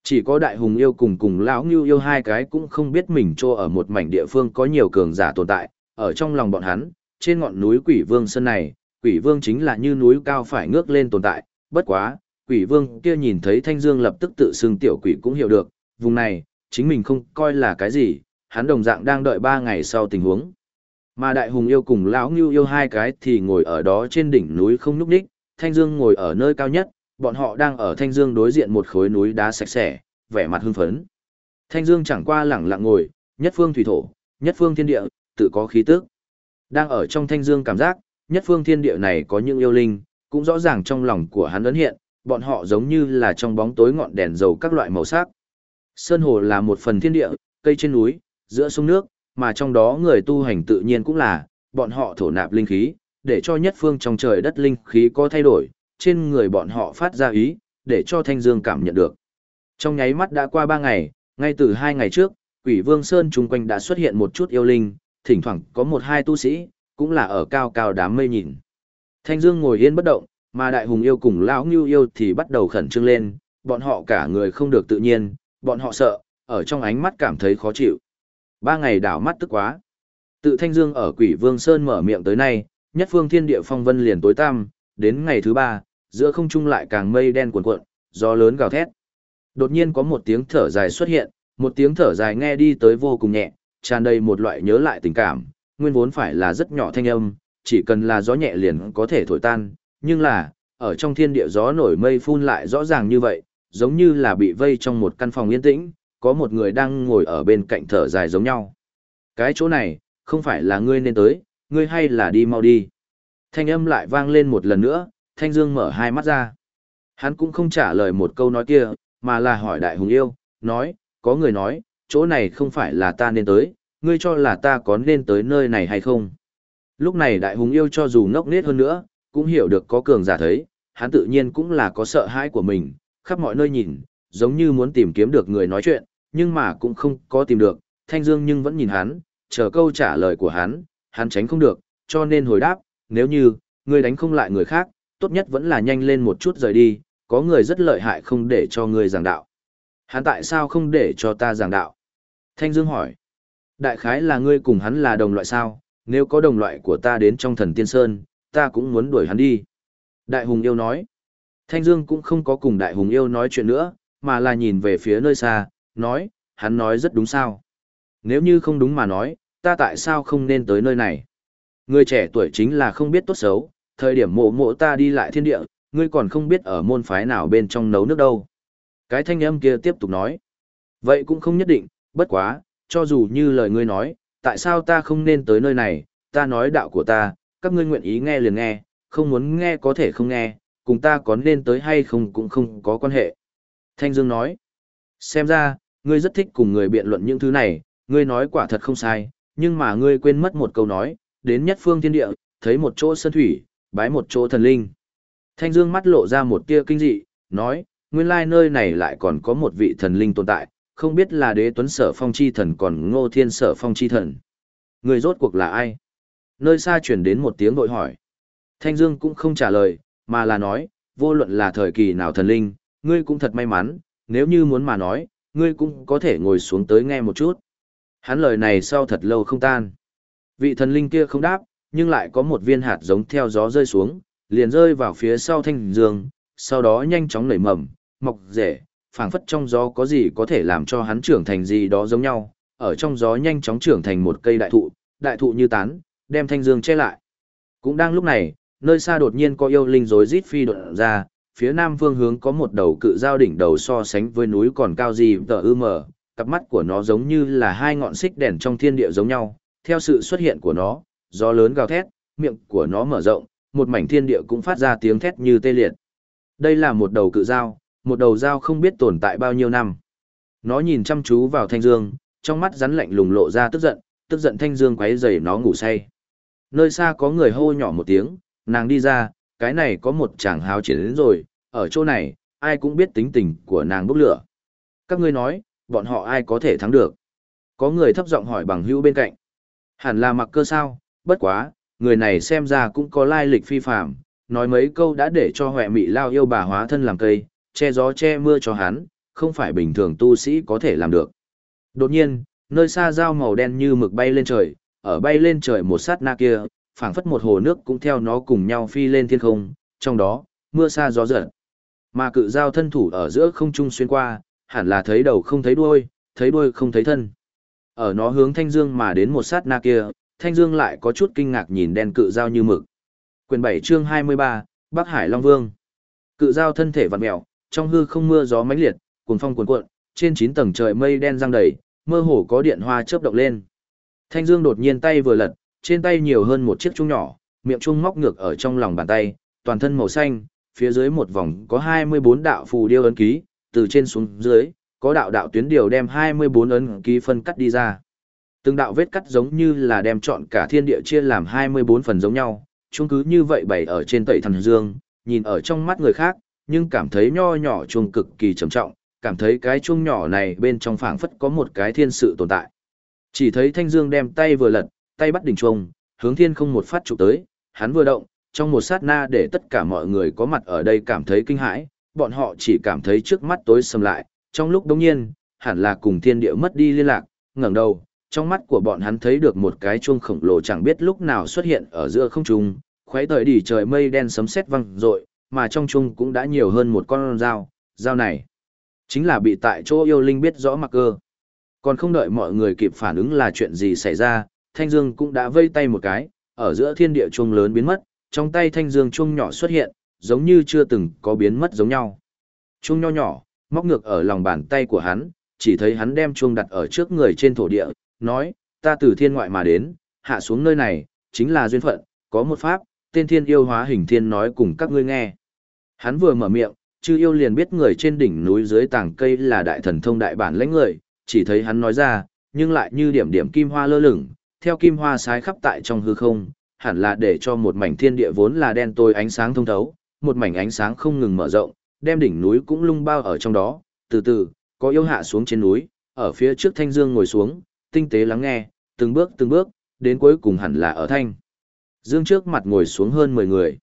Chỉ có Đại Hùng yêu cùng cùng Lão Ngưu yêu hai cái cũng không biết mình trô ở một mảnh địa phương có nhiều cường giả tồn tại, ở trong lòng bọn hắn, trên ngọn núi Quỷ Vương Sơn này, Quỷ Vương chính là như núi cao phải ngước lên tồn tại, bất quá, Quỷ Vương kia nhìn thấy Thanh Dương lập tức tự xưng tiểu quỷ cũng hiểu được, vùng này, chính mình không coi là cái gì, hắn đồng dạng đang đợi ba ngày sau tình huống. Mà đại hùng yêu cùng lão ngưu yêu hai cái thì ngồi ở đó trên đỉnh núi không núp đích, Thanh Dương ngồi ở nơi cao nhất, bọn họ đang ở Thanh Dương đối diện một khối núi đá sạch sẽ, vẻ mặt hưng phấn. Thanh Dương chẳng qua lẳng lặng ngồi, nhất phương thủy thổ, nhất phương thiên địa, tự có khí tức. Đang ở trong Thanh Dương cảm giác, nhất phương thiên địa này có những yêu linh, cũng rõ ràng trong lòng của hắn ấn hiện, bọn họ giống như là trong bóng tối ngọn đèn dầu các loại màu sắc. Sơn hồ là một phần thiên địa, cây trên núi, giữa sông nước, mà trong đó người tu hành tự nhiên cũng là, bọn họ thổ nạp linh khí, để cho nhất phương trong trời đất linh khí có thay đổi, trên người bọn họ phát ra ý, để cho Thanh Dương cảm nhận được. Trong nháy mắt đã qua ba ngày, ngay từ hai ngày trước, Quỷ Vương Sơn chung quanh đã xuất hiện một chút yêu linh, thỉnh thoảng có một hai tu sĩ, cũng là ở cao cao đám mây nhìn. Thanh Dương ngồi yên bất động, mà Đại Hùng yêu cùng Lão Ngưu yêu thì bắt đầu khẩn trương lên, bọn họ cả người không được tự nhiên, bọn họ sợ, ở trong ánh mắt cảm thấy khó chịu. Ba ngày đảo mắt tức quá. Tự Thanh Dương ở Quỷ Vương Sơn mở miệng tới nay, nhất phương thiên địa phong vân liền tối tăm, đến ngày thứ ba, giữa không trung lại càng mây đen cuồn cuộn, gió lớn gào thét. Đột nhiên có một tiếng thở dài xuất hiện, một tiếng thở dài nghe đi tới vô cùng nhẹ, tràn đầy một loại nhớ lại tình cảm, nguyên vốn phải là rất nhỏ thanh âm, chỉ cần là gió nhẹ liền có thể thổi tan, nhưng là, ở trong thiên địa gió nổi mây phun lại rõ ràng như vậy, giống như là bị vây trong một căn phòng yên tĩnh, có một người đang ngồi ở bên cạnh thở dài giống nhau. Cái chỗ này, không phải là ngươi nên tới, ngươi hay là đi mau đi. Thanh âm lại vang lên một lần nữa, Thanh Dương mở hai mắt ra. Hắn cũng không trả lời một câu nói kia, mà là hỏi Đại Hùng Yêu, nói, có người nói, chỗ này không phải là ta nên tới, ngươi cho là ta có nên tới nơi này hay không. Lúc này Đại Hùng Yêu cho dù ngốc nết hơn nữa, cũng hiểu được có cường giả thấy, hắn tự nhiên cũng là có sợ hãi của mình, khắp mọi nơi nhìn, giống như muốn tìm kiếm được người nói chuyện, nhưng mà cũng không có tìm được, Thanh Dương nhưng vẫn nhìn hắn, chờ câu trả lời của hắn, hắn tránh không được, cho nên hồi đáp, nếu như, ngươi đánh không lại người khác, tốt nhất vẫn là nhanh lên một chút rời đi, có người rất lợi hại không để cho ngươi giảng đạo. Hắn tại sao không để cho ta giảng đạo? Thanh Dương hỏi. Đại khái là ngươi cùng hắn là đồng loại sao, nếu có đồng loại của ta đến trong thần tiên sơn, ta cũng muốn đuổi hắn đi. Đại Hùng Yêu nói. Thanh Dương cũng không có cùng Đại Hùng Yêu nói chuyện nữa, mà là nhìn về phía nơi xa, nói, hắn nói rất đúng sao. Nếu như không đúng mà nói, ta tại sao không nên tới nơi này? Người trẻ tuổi chính là không biết tốt xấu, thời điểm mộ mộ ta đi lại thiên địa, ngươi còn không biết ở môn phái nào bên trong nấu nước đâu. Cái thanh âm kia tiếp tục nói. Vậy cũng không nhất định, bất quá, cho dù như lời ngươi nói, tại sao ta không nên tới nơi này, ta nói đạo của ta, các ngươi nguyện ý nghe liền nghe, không muốn nghe có thể không nghe, cùng ta có nên tới hay không cũng không có quan hệ. Thanh Dương nói, xem ra, ngươi rất thích cùng người biện luận những thứ này, ngươi nói quả thật không sai, nhưng mà ngươi quên mất một câu nói, đến nhất phương thiên địa, thấy một chỗ sơn thủy, bái một chỗ thần linh. Thanh Dương mắt lộ ra một tia kinh dị, nói, nguyên lai nơi này lại còn có một vị thần linh tồn tại, không biết là đế tuấn sở phong chi thần còn ngô thiên sở phong chi thần. Người rốt cuộc là ai? Nơi xa chuyển đến một tiếng vội hỏi. Thanh Dương cũng không trả lời, mà là nói, vô luận là thời kỳ nào thần linh, ngươi cũng thật may mắn, nếu như muốn mà nói, ngươi cũng có thể ngồi xuống tới nghe một chút. Hắn lời này sau thật lâu không tan. Vị thần linh kia không đáp, nhưng lại có một viên hạt giống theo gió rơi xuống, liền rơi vào phía sau thanh dương, sau đó nhanh chóng nảy mầm, mọc rễ, phảng phất trong gió có gì có thể làm cho hắn trưởng thành gì đó giống nhau, ở trong gió nhanh chóng trưởng thành một cây đại thụ, đại thụ như tán, đem thanh dương che lại. Cũng đang lúc này, nơi xa đột nhiên có yêu linh rối rít phi đột ra, phía nam phương hướng có một đầu cự giao đỉnh đầu so sánh với núi còn cao gì tờ ư mờ, cặp mắt của nó giống như là hai ngọn xích đèn trong thiên địa giống nhau, theo sự xuất hiện của nó, gió lớn gào thét, miệng của nó mở rộng, một mảnh thiên địa cũng phát ra tiếng thét như tê liệt. Đây là một đầu cự dao, một đầu dao không biết tồn tại bao nhiêu năm. Nó nhìn chăm chú vào Thanh Dương, trong mắt rắn lạnh lùng lộ ra tức giận, tức giận Thanh Dương quấy rầy nó ngủ say. Nơi xa có người hô nhỏ một tiếng, nàng đi ra, cái này có một chàng hào chiến đến rồi, ở chỗ này, ai cũng biết tính tình của nàng bốc lửa. Các ngươi nói, bọn họ ai có thể thắng được? Có người thấp giọng hỏi bằng hữu bên cạnh. Hẳn là mặc cơ sao, bất quá, người này xem ra cũng có lai lịch phi phạm, nói mấy câu đã để cho huệ mị lao yêu bà hóa thân làm cây, che gió che mưa cho hắn, không phải bình thường tu sĩ có thể làm được. Đột nhiên, nơi xa dao màu đen như mực bay lên trời, ở bay lên trời một sát na kia, phảng phất một hồ nước cũng theo nó cùng nhau phi lên thiên không, trong đó, mưa xa gió giật. Mà cự dao thân thủ ở giữa không trung xuyên qua, hẳn là thấy đầu không thấy đuôi, thấy đuôi không thấy thân. Ở nó hướng Thanh Dương mà đến một sát na kia, Thanh Dương lại có chút kinh ngạc nhìn đen cự dao như mực. Quyền 7 chương 23, Bắc Hải Long Vương. Cự dao thân thể vặn mèo, trong hư không mưa gió mãnh liệt, cuồng phong cuồn cuộn, trên 9 tầng trời mây đen giăng đầy, mơ hồ có điện hoa chớp động lên. Thanh Dương đột nhiên tay vừa lật, trên tay nhiều hơn một chiếc chuông nhỏ, miệng chuông móc ngược ở trong lòng bàn tay, toàn thân màu xanh, phía dưới một vòng có 24 đạo phù điêu ấn ký, từ trên xuống dưới, có đạo đạo tuyến điều đem 24 ấn ký phân cắt đi ra. Từng đạo vết cắt giống như là đem chọn cả thiên địa chia làm 24 phần giống nhau, chúng cứ như vậy bày ở trên tẩy thần dương, nhìn ở trong mắt người khác, nhưng cảm thấy nho nhỏ chuông cực kỳ trầm trọng, cảm thấy cái chuông nhỏ này bên trong phảng phất có một cái thiên sự tồn tại. Chỉ thấy thanh dương đem tay vừa lật, tay bắt đỉnh chuông, hướng thiên không một phát trụ tới, hắn vừa động, trong một sát na để tất cả mọi người có mặt ở đây cảm thấy kinh hãi, bọn họ chỉ cảm thấy trước mắt tối sầm lại, trong lúc đống nhiên, hẳn là cùng thiên địa mất đi liên lạc, ngẩng đầu, trong mắt của bọn hắn thấy được một cái chuông khổng lồ chẳng biết lúc nào xuất hiện ở giữa không trung, khoé thời đỉ trời mây đen sấm sét vang rội, mà trong chung cũng đã nhiều hơn một con dao, dao này Chính là bị tại chỗ yêu linh biết rõ mặc cơ. Còn không đợi mọi người kịp phản ứng là chuyện gì xảy ra, Thanh Dương cũng đã vây tay một cái, ở giữa thiên địa chuông lớn biến mất, trong tay Thanh Dương chuông nhỏ xuất hiện, giống như chưa từng có biến mất giống nhau. Chuông nho nhỏ, móc ngược ở lòng bàn tay của hắn, chỉ thấy hắn đem chuông đặt ở trước người trên thổ địa, nói, ta từ thiên ngoại mà đến, hạ xuống nơi này, chính là duyên phận, có một pháp, tên thiên yêu hóa hình thiên nói cùng các ngươi nghe. Hắn vừa mở miệng, chư yêu liền biết người trên đỉnh núi dưới tảng cây là đại thần thông đại bản lãnh người, chỉ thấy hắn nói ra, nhưng lại như điểm điểm kim hoa lơ lửng, theo kim hoa sái khắp tại trong hư không, hẳn là để cho một mảnh thiên địa vốn là đen tối ánh sáng thông thấu, một mảnh ánh sáng không ngừng mở rộng, đem đỉnh núi cũng lung bao ở trong đó, từ từ, có yêu hạ xuống trên núi, ở phía trước thanh dương ngồi xuống, tinh tế lắng nghe, từng bước từng bước, đến cuối cùng hẳn là ở thanh. Dương trước mặt ngồi xuống hơn 10 người.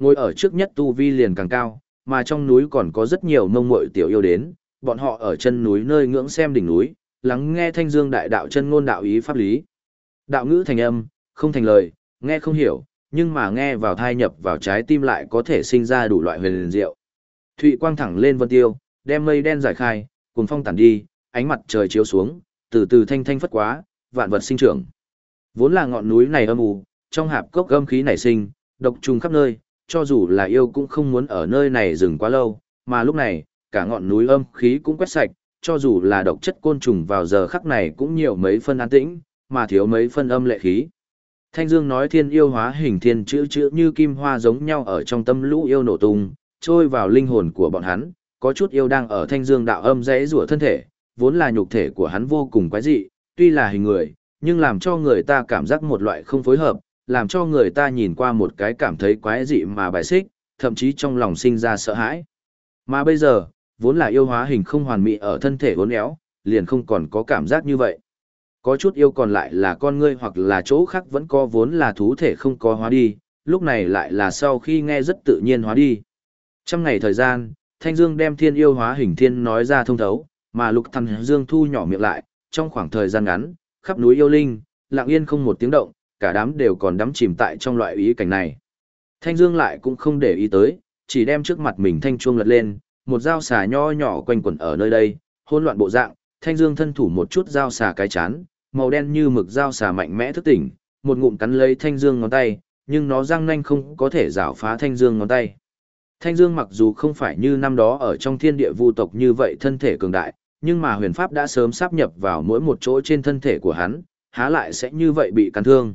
Ngồi ở trước nhất tu vi liền càng cao, mà trong núi còn có rất nhiều mông muội tiểu yêu đến, bọn họ ở chân núi nơi ngưỡng xem đỉnh núi, lắng nghe thanh dương đại đạo chân ngôn đạo ý pháp lý. Đạo ngữ thành âm, không thành lời, nghe không hiểu, nhưng mà nghe vào thai nhập vào trái tim lại có thể sinh ra đủ loại huyền diệu. Thụy quang thẳng lên vân tiêu, đem mây đen giải khai, cùng phong tản đi, ánh mặt trời chiếu xuống, từ từ thanh thanh phất quá, vạn vật sinh trưởng. Vốn là ngọn núi này âm u, trong hạp cốc âm khí nảy sinh, độc trùng khắp nơi, cho dù là yêu cũng không muốn ở nơi này dừng quá lâu, mà lúc này, cả ngọn núi âm khí cũng quét sạch, cho dù là độc chất côn trùng vào giờ khắc này cũng nhiều mấy phân an tĩnh, mà thiếu mấy phân âm lệ khí. Thanh Dương nói thiên yêu hóa hình thiên chữ chữ như kim hoa giống nhau ở trong tâm lũ yêu nổ tung, trôi vào linh hồn của bọn hắn, có chút yêu đang ở thanh dương đạo âm rẽ rủa thân thể, vốn là nhục thể của hắn vô cùng quái dị, tuy là hình người, nhưng làm cho người ta cảm giác một loại không phối hợp, làm cho người ta nhìn qua một cái cảm thấy quái dị mà bài xích, thậm chí trong lòng sinh ra sợ hãi. Mà bây giờ, vốn là yêu hóa hình không hoàn mỹ ở thân thể uốn éo, liền không còn có cảm giác như vậy. Có chút yêu còn lại là con ngươi hoặc là chỗ khác vẫn có vốn là thú thể không có hóa đi, lúc này lại là sau khi nghe rất tự nhiên hóa đi. Trong ngày thời gian, Thanh Dương đem thiên yêu hóa hình thiên nói ra thông thấu, mà lục thần Dương thu nhỏ miệng lại, trong khoảng thời gian ngắn, khắp núi yêu linh, lặng yên không một tiếng động, cả đám đều còn đắm chìm tại trong loại ý cảnh này. Thanh Dương lại cũng không để ý tới, chỉ đem trước mặt mình thanh chuông lật lên, một dao xà nho nhỏ quanh quẩn ở nơi đây, hỗn loạn bộ dạng, Thanh Dương thân thủ một chút dao xà cái chán, màu đen như mực dao xà mạnh mẽ thức tỉnh, một ngụm cắn lấy Thanh Dương ngón tay, nhưng nó răng nanh không có thể rảo phá Thanh Dương ngón tay. Thanh Dương mặc dù không phải như năm đó ở trong thiên địa vu tộc như vậy thân thể cường đại, nhưng mà huyền pháp đã sớm sáp nhập vào mỗi một chỗ trên thân thể của hắn, há lại sẽ như vậy bị cắn thương.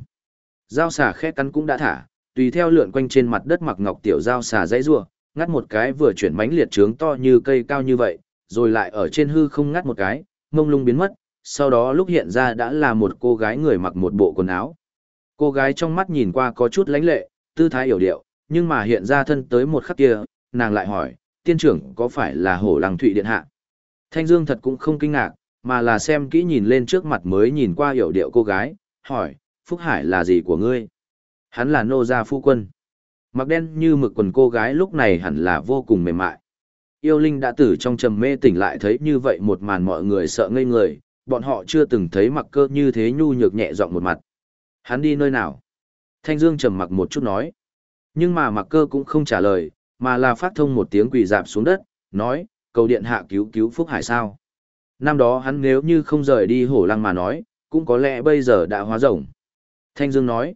Dao xà khét cắn cũng đã thả, tùy theo lượn quanh trên mặt đất mặc ngọc tiểu dao xà dãy rua, ngắt một cái vừa chuyển mánh liệt trướng to như cây cao như vậy, rồi lại ở trên hư không ngắt một cái, mông lung biến mất, sau đó lúc hiện ra đã là một cô gái người mặc một bộ quần áo. Cô gái trong mắt nhìn qua có chút lánh lệ, tư thái hiểu điệu, nhưng mà hiện ra thân tới một khắc kia, nàng lại hỏi, tiên trưởng có phải là hổ lăng thụy điện hạ? Thanh Dương thật cũng không kinh ngạc, mà là xem kỹ nhìn lên trước mặt mới nhìn qua hiểu điệu cô gái, hỏi, Phúc Hải là gì của ngươi? Hắn là nô gia phu quân. Mặc đen như mực quần cô gái lúc này hẳn là vô cùng mềm mại. Yêu Linh đã tử trong trầm mê tỉnh lại thấy như vậy một màn mọi người sợ ngây người, bọn họ chưa từng thấy mặc cơ như thế nhu nhược nhẹ giọng một mặt. Hắn đi nơi nào? Thanh Dương trầm mặc một chút nói. Nhưng mà mặc cơ cũng không trả lời, mà là phát thông một tiếng quỳ dạp xuống đất, nói, cầu điện hạ cứu cứu Phúc Hải sao. Năm đó hắn nếu như không rời đi hổ lăng mà nói, cũng có lẽ bây giờ đã hóa rồng. Thanh Dương nói,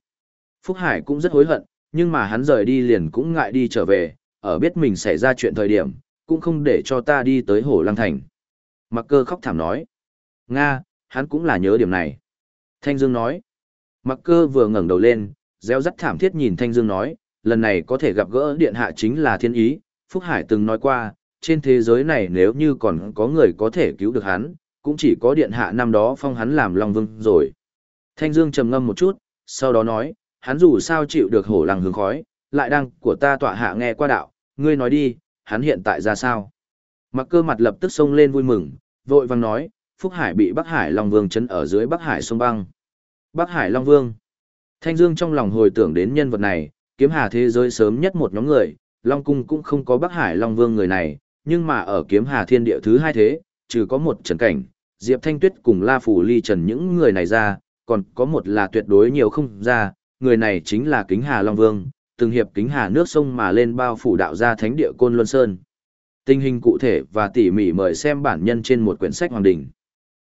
Phúc Hải cũng rất hối hận, nhưng mà hắn rời đi liền cũng ngại đi trở về, ở biết mình xảy ra chuyện thời điểm, cũng không để cho ta đi tới hổ lăng thành. Mặc cơ khóc thảm nói, Nga, hắn cũng là nhớ điểm này. Thanh Dương nói, Mặc cơ vừa ngẩng đầu lên, reo rắt thảm thiết nhìn Thanh Dương nói, lần này có thể gặp gỡ điện hạ chính là thiên ý, Phúc Hải từng nói qua, trên thế giới này nếu như còn có người có thể cứu được hắn, cũng chỉ có điện hạ năm đó phong hắn làm Long Vương rồi. Thanh Dương trầm ngâm một chút, sau đó nói, hắn dù sao chịu được hổ lăng hướng khói, lại đang của ta tọa hạ nghe qua đạo, ngươi nói đi, hắn hiện tại ra sao? Mặc cơ mặt lập tức xông lên vui mừng, vội vàng nói, Phúc Hải bị Bắc Hải Long Vương chấn ở dưới Bắc Hải sông băng. Bắc Hải Long Vương. Thanh Dương trong lòng hồi tưởng đến nhân vật này, kiếm hà thế giới sớm nhất một nhóm người, Long Cung cũng không có Bắc Hải Long Vương người này, nhưng mà ở kiếm hà thiên địa thứ hai thế, trừ có một trần cảnh, Diệp Thanh Tuyết cùng La Phủ Ly Trần những người này ra, còn có một là tuyệt đối nhiều không ra, người này chính là Kính Hà Long Vương, từng hiệp Kính Hà nước sông mà lên bao phủ đạo ra thánh địa Côn Luân Sơn. Tình hình cụ thể và tỉ mỉ mời xem bản nhân trên một quyển sách Hoàng đỉnh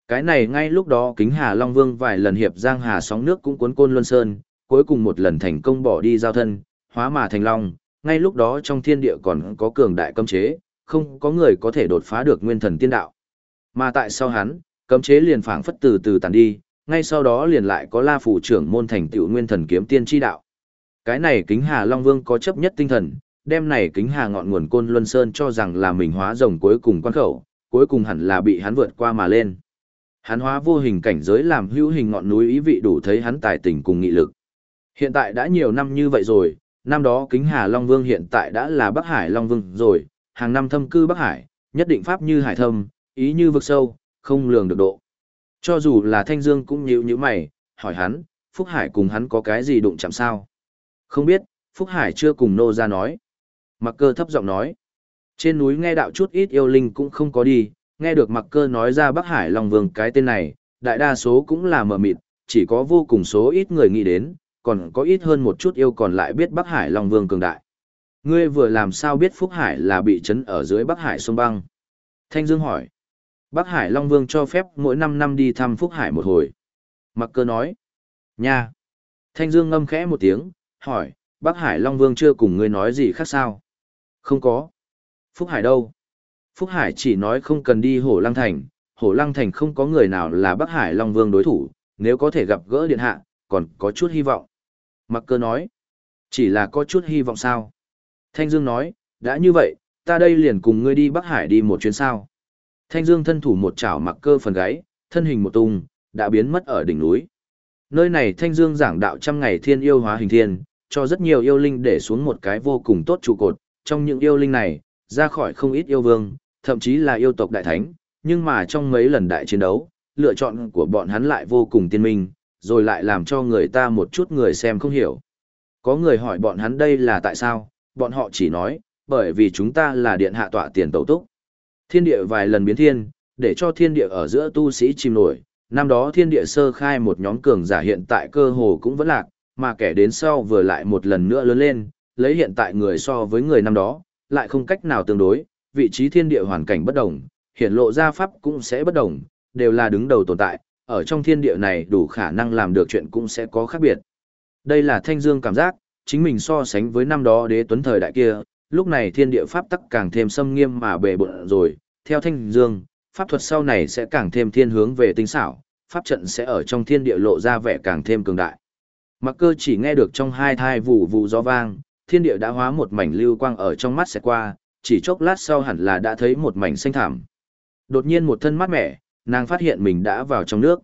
Cái này ngay lúc đó kính Hà Long Vương vài lần hiệp giang hà sóng nước cũng cuốn côn luân sơn, cuối cùng một lần thành công bỏ đi giao thân, hóa mà thành long, ngay lúc đó trong thiên địa còn có cường đại cấm chế, không có người có thể đột phá được nguyên thần tiên đạo. Mà tại sao hắn, cấm chế liền phảng phất từ từ tàn đi, ngay sau đó liền lại có La phủ trưởng môn thành tựu nguyên thần kiếm tiên chi đạo. Cái này Kính Hà Long Vương có chấp nhất tinh thần, đem này Kính Hà ngọn nguồn côn Luân Sơn cho rằng là mình hóa rồng cuối cùng quan khẩu, cuối cùng hẳn là bị hắn vượt qua mà lên. Hắn hóa vô hình cảnh giới làm hữu hình ngọn núi ý vị đủ thấy hắn tài tình cùng nghị lực. Hiện tại đã nhiều năm như vậy rồi, năm đó Kính Hà Long Vương hiện tại đã là Bắc Hải Long Vương rồi, hàng năm thâm cư Bắc Hải, nhất định pháp như hải thâm, ý như vực sâu, không lường được độ. Cho dù là Thanh Dương cũng nhíu nhíu mày, hỏi hắn, Phúc Hải cùng hắn có cái gì đụng chạm sao? Không biết, Phúc Hải chưa cùng nô ra nói. Mặc cơ thấp giọng nói. Trên núi nghe đạo chút ít yêu linh cũng không có đi, nghe được mặc cơ nói ra Bắc Hải Long Vương cái tên này, đại đa số cũng là mờ mịt, chỉ có vô cùng số ít người nghĩ đến, còn có ít hơn một chút yêu còn lại biết Bắc Hải Long Vương cường đại. Ngươi vừa làm sao biết Phúc Hải là bị chấn ở dưới Bắc Hải sông băng? Thanh Dương hỏi. Bắc Hải Long Vương cho phép mỗi 5 năm đi thăm Phúc Hải một hồi. Mặc cơ nói. Nha. Thanh Dương ngâm khẽ một tiếng, hỏi, Bắc Hải Long Vương chưa cùng ngươi nói gì khác sao? Không có. Phúc Hải đâu? Phúc Hải chỉ nói không cần đi Hổ Lăng Thành, Hổ Lăng Thành không có người nào là Bắc Hải Long Vương đối thủ, nếu có thể gặp gỡ điện hạ, còn có chút hy vọng. Mặc cơ nói, chỉ là có chút hy vọng sao? Thanh Dương nói, đã như vậy, ta đây liền cùng ngươi đi Bắc Hải đi một chuyến sao. Thanh Dương thân thủ một chảo mặc cơ phần gáy, thân hình một tung, đã biến mất ở đỉnh núi. Nơi này Thanh Dương giảng đạo trăm ngày thiên yêu hóa hình thiên, cho rất nhiều yêu linh để xuống một cái vô cùng tốt trụ cột, trong những yêu linh này, ra khỏi không ít yêu vương, thậm chí là yêu tộc đại thánh, nhưng mà trong mấy lần đại chiến đấu, lựa chọn của bọn hắn lại vô cùng tiên minh, rồi lại làm cho người ta một chút người xem không hiểu. Có người hỏi bọn hắn đây là tại sao, bọn họ chỉ nói, bởi vì chúng ta là điện hạ tọa tiền tẩu túc. Thiên địa vài lần biến thiên, để cho thiên địa ở giữa tu sĩ chìm nổi, năm đó thiên địa sơ khai một nhóm cường giả hiện tại cơ hồ cũng vẫn lạc, mà kẻ đến sau vừa lại một lần nữa lớn lên, lấy hiện tại người so với người năm đó, lại không cách nào tương đối, vị trí thiên địa hoàn cảnh bất đồng, hiện lộ ra pháp cũng sẽ bất đồng, đều là đứng đầu tồn tại, ở trong thiên địa này đủ khả năng làm được chuyện cũng sẽ có khác biệt. Đây là thanh dương cảm giác, chính mình so sánh với năm đó đế tuấn thời đại kia, lúc này thiên địa pháp tắc càng thêm xâm nghiêm mà bề bộn rồi, theo thanh dương, pháp thuật sau này sẽ càng thêm thiên hướng về tinh xảo, pháp trận sẽ ở trong thiên địa lộ ra vẻ càng thêm cường đại. Mặc cơ chỉ nghe được trong hai thai vụ vụ gió vang, thiên địa đã hóa một mảnh lưu quang ở trong mắt sẽ qua, chỉ chốc lát sau hẳn là đã thấy một mảnh xanh thảm. Đột nhiên một thân mát mẻ, nàng phát hiện mình đã vào trong nước.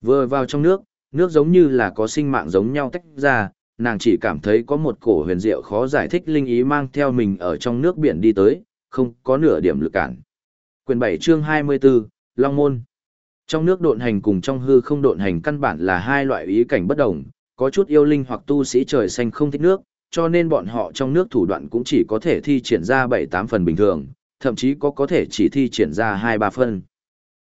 Vừa vào trong nước, nước giống như là có sinh mạng giống nhau tách ra, nàng chỉ cảm thấy có một cổ huyền diệu khó giải thích linh ý mang theo mình ở trong nước biển đi tới, không có nửa điểm lực cản. Quyền 7 chương 24, Long Môn Trong nước độn hành cùng trong hư không độn hành căn bản là hai loại ý cảnh bất đồng, có chút yêu linh hoặc tu sĩ trời xanh không thích nước, cho nên bọn họ trong nước thủ đoạn cũng chỉ có thể thi triển ra 7-8 phần bình thường, thậm chí có có thể chỉ thi triển ra 2-3 phần.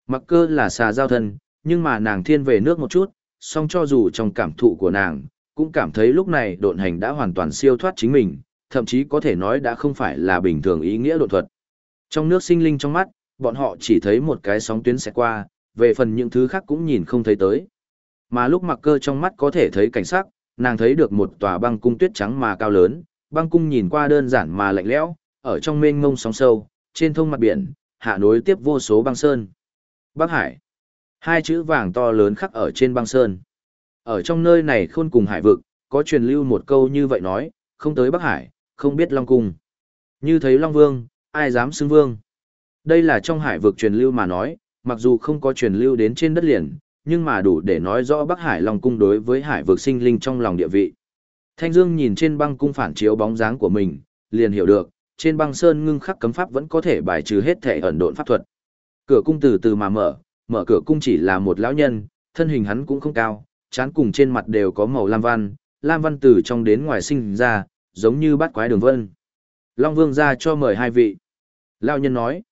Mặc cơ là xà giao thân, nhưng mà nàng thiên về nước một chút, song cho dù trong cảm thụ của nàng, cũng cảm thấy lúc này độn hành đã hoàn toàn siêu thoát chính mình, thậm chí có thể nói đã không phải là bình thường ý nghĩa độn thuật. Trong nước sinh linh trong mắt, bọn họ chỉ thấy một cái sóng tuyến sẽ qua, về phần những thứ khác cũng nhìn không thấy tới. Mà lúc mặc cơ trong mắt có thể thấy cảnh sắc, nàng thấy được một tòa băng cung tuyết trắng mà cao lớn, băng cung nhìn qua đơn giản mà lạnh lẽo, ở trong mênh mông sóng sâu, trên thông mặt biển, hạ nối tiếp vô số băng sơn. Bắc Hải. Hai chữ vàng to lớn khắc ở trên băng sơn. Ở trong nơi này khôn cùng hải vực, có truyền lưu một câu như vậy nói, không tới Bắc Hải, không biết Long Cung. Như thấy Long Vương, ai dám xưng Vương. Đây là trong hải vực truyền lưu mà nói, mặc dù không có truyền lưu đến trên đất liền, nhưng mà đủ để nói rõ Bắc Hải Long Cung đối với hải vực sinh linh trong lòng địa vị. Thanh Dương nhìn trên băng cung phản chiếu bóng dáng của mình, liền hiểu được, trên băng sơn ngưng khắc cấm pháp vẫn có thể bài trừ hết thể ẩn độn pháp thuật. Cửa cung từ từ mà mở, mở cửa cung chỉ là một lão nhân, thân hình hắn cũng không cao, trán cùng trên mặt đều có màu lam văn, lam văn từ trong đến ngoài sinh ra, giống như bát quái đường vân. Long Vương ra cho mời hai vị. Lão nhân nói.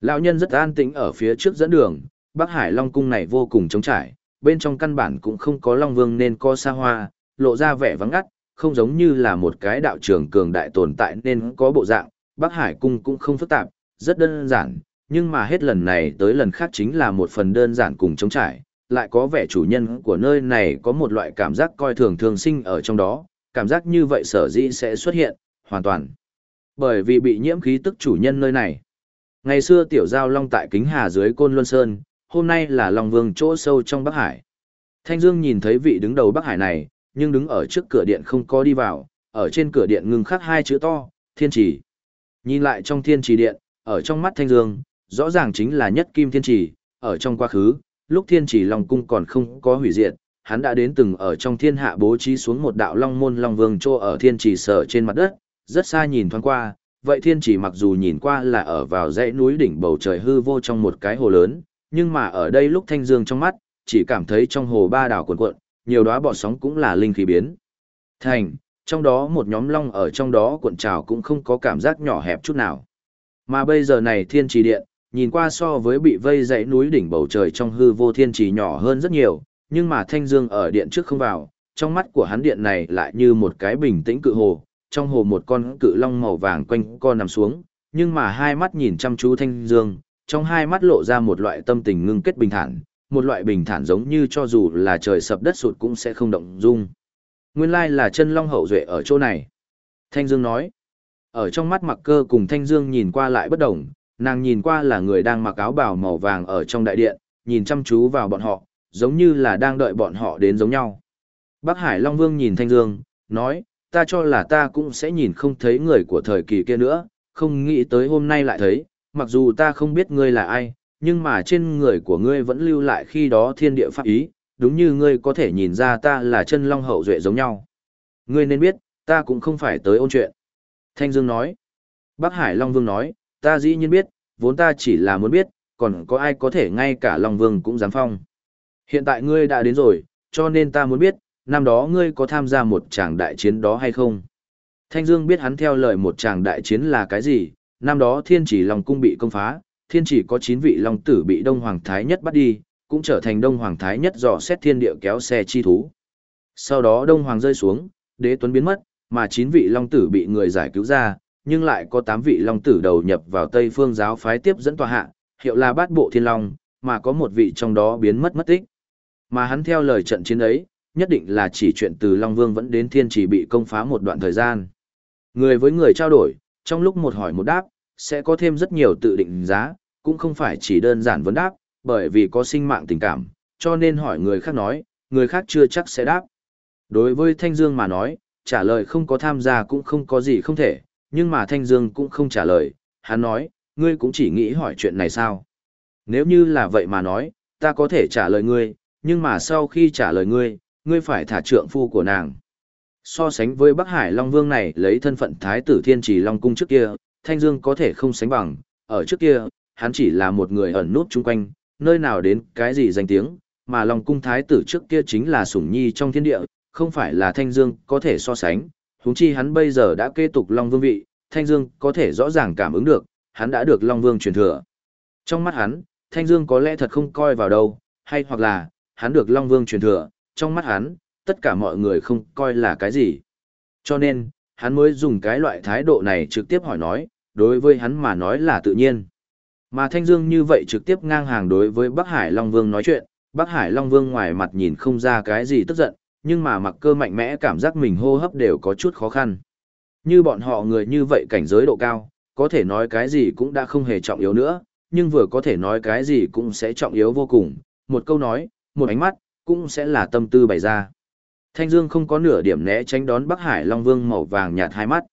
Lão nhân rất an tĩnh ở phía trước dẫn đường, Bắc Hải Long cung này vô cùng trống trải, bên trong căn bản cũng không có Long Vương nên có xa hoa, lộ ra vẻ vắng ngắt, không giống như là một cái đạo trường cường đại tồn tại nên có bộ dạng, Bắc Hải cung cũng không phức tạp, rất đơn giản, nhưng mà hết lần này tới lần khác chính là một phần đơn giản cùng trống trải, lại có vẻ chủ nhân của nơi này có một loại cảm giác coi thường thường sinh ở trong đó, cảm giác như vậy sở dĩ sẽ xuất hiện, hoàn toàn. Bởi vì bị nhiễm khí tức chủ nhân nơi này. Ngày xưa tiểu giao long tại kính hà dưới côn luân sơn, hôm nay là long vương chỗ sâu trong Bắc Hải. Thanh Dương nhìn thấy vị đứng đầu Bắc Hải này, nhưng đứng ở trước cửa điện không có đi vào, ở trên cửa điện ngưng khắc hai chữ to, thiên trì. Nhìn lại trong thiên trì điện, ở trong mắt Thanh Dương, rõ ràng chính là nhất kim thiên trì, ở trong quá khứ, lúc thiên chỉ long cung còn không có hủy diệt, hắn đã đến từng ở trong thiên hạ bố trí xuống một đạo long môn long vương trô ở thiên chỉ sở trên mặt đất, rất xa nhìn thoáng qua, vậy thiên chỉ mặc dù nhìn qua là ở vào dãy núi đỉnh bầu trời hư vô trong một cái hồ lớn, nhưng mà ở đây lúc thanh dương trong mắt, chỉ cảm thấy trong hồ ba đảo cuộn cuộn, nhiều đóa bọt sóng cũng là linh khí biến. Thành, trong đó một nhóm long ở trong đó cuộn trào cũng không có cảm giác nhỏ hẹp chút nào. Mà bây giờ này thiên trì điện, nhìn qua so với bị vây dãy núi đỉnh bầu trời trong hư vô thiên trì nhỏ hơn rất nhiều, nhưng mà thanh dương ở điện trước không vào, trong mắt của hắn điện này lại như một cái bình tĩnh cự hồ, trong hồ một con cự long màu vàng quanh co nằm xuống, nhưng mà hai mắt nhìn chăm chú thanh dương, trong hai mắt lộ ra một loại tâm tình ngưng kết bình thản, một loại bình thản giống như cho dù là trời sập đất sụt cũng sẽ không động dung. Nguyên lai là chân long hậu duệ ở chỗ này. Thanh Dương nói, ở trong mắt mặc cơ cùng Thanh Dương nhìn qua lại bất đồng, nàng nhìn qua là người đang mặc áo bào màu vàng ở trong đại điện, nhìn chăm chú vào bọn họ, giống như là đang đợi bọn họ đến giống nhau. Bắc Hải Long Vương nhìn Thanh Dương, nói, ta cho là ta cũng sẽ nhìn không thấy người của thời kỳ kia nữa, không nghĩ tới hôm nay lại thấy, mặc dù ta không biết ngươi là ai, nhưng mà trên người của ngươi vẫn lưu lại khi đó thiên địa pháp ý, đúng như ngươi có thể nhìn ra ta là chân long hậu duệ giống nhau. Ngươi nên biết, ta cũng không phải tới ôn chuyện. Thanh Dương nói. Bắc Hải Long Vương nói, ta dĩ nhiên biết, vốn ta chỉ là muốn biết, còn có ai có thể ngay cả Long Vương cũng dám phong. Hiện tại ngươi đã đến rồi, cho nên ta muốn biết, năm đó ngươi có tham gia một tràng đại chiến đó hay không? Thanh Dương biết hắn theo lời một tràng đại chiến là cái gì, năm đó thiên chỉ Long Cung bị công phá, thiên chỉ có 9 vị Long Tử bị Đông Hoàng Thái Nhất bắt đi, cũng trở thành Đông Hoàng Thái Nhất dò xét thiên địa kéo xe chi thú. Sau đó Đông Hoàng rơi xuống, đế tuấn biến mất, mà 9 vị Long Tử bị người giải cứu ra, nhưng lại có 8 vị Long Tử đầu nhập vào Tây Phương giáo phái tiếp dẫn tòa hạ, hiệu là bát bộ thiên long, mà có một vị trong đó biến mất mất tích. Mà hắn theo lời trận chiến ấy, nhất định là chỉ chuyện từ Long Vương vẫn đến thiên chỉ bị công phá một đoạn thời gian. Người với người trao đổi, trong lúc một hỏi một đáp, sẽ có thêm rất nhiều tự định giá, cũng không phải chỉ đơn giản vấn đáp, bởi vì có sinh mạng tình cảm, cho nên hỏi người khác nói, người khác chưa chắc sẽ đáp. Đối với Thanh Dương mà nói, trả lời không có tham gia cũng không có gì không thể, nhưng mà Thanh Dương cũng không trả lời, hắn nói, ngươi cũng chỉ nghĩ hỏi chuyện này sao? Nếu như là vậy mà nói, ta có thể trả lời ngươi, nhưng mà sau khi trả lời ngươi, ngươi phải thả trượng phu của nàng. So sánh với Bắc Hải Long Vương này lấy thân phận Thái tử Thiên Trì Long Cung trước kia, Thanh Dương có thể không sánh bằng, ở trước kia, hắn chỉ là một người ẩn nút chung quanh, nơi nào đến cái gì danh tiếng, mà Long Cung Thái tử trước kia chính là sủng nhi trong thiên địa, không phải là Thanh Dương có thể so sánh, huống chi hắn bây giờ đã kế tục Long Vương vị, Thanh Dương có thể rõ ràng cảm ứng được, hắn đã được Long Vương truyền thừa. Trong mắt hắn, Thanh Dương có lẽ thật không coi vào đâu, hay hoặc là, hắn được Long Vương truyền thừa, trong mắt hắn, tất cả mọi người không coi là cái gì. Cho nên, hắn mới dùng cái loại thái độ này trực tiếp hỏi nói, đối với hắn mà nói là tự nhiên. Mà Thanh Dương như vậy trực tiếp ngang hàng đối với Bắc Hải Long Vương nói chuyện, Bắc Hải Long Vương ngoài mặt nhìn không ra cái gì tức giận, nhưng mà mặc cơ mạnh mẽ cảm giác mình hô hấp đều có chút khó khăn. Như bọn họ người như vậy cảnh giới độ cao, có thể nói cái gì cũng đã không hề trọng yếu nữa, nhưng vừa có thể nói cái gì cũng sẽ trọng yếu vô cùng, một câu nói, một ánh mắt, cũng sẽ là tâm tư bày ra. Thanh Dương không có nửa điểm né tránh đón Bắc Hải Long Vương màu vàng nhạt hai mắt.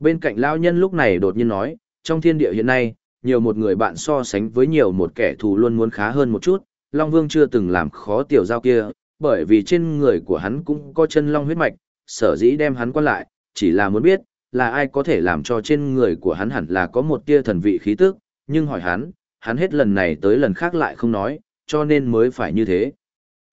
Bên cạnh lão nhân lúc này đột nhiên nói, trong thiên địa hiện nay, nhiều một người bạn so sánh với nhiều một kẻ thù luôn muốn khá hơn một chút, Long Vương chưa từng làm khó tiểu giao kia, bởi vì trên người của hắn cũng có chân long huyết mạch, sở dĩ đem hắn quan lại, chỉ là muốn biết, là ai có thể làm cho trên người của hắn hẳn là có một tia thần vị khí tức, nhưng hỏi hắn, hắn hết lần này tới lần khác lại không nói, cho nên mới phải như thế.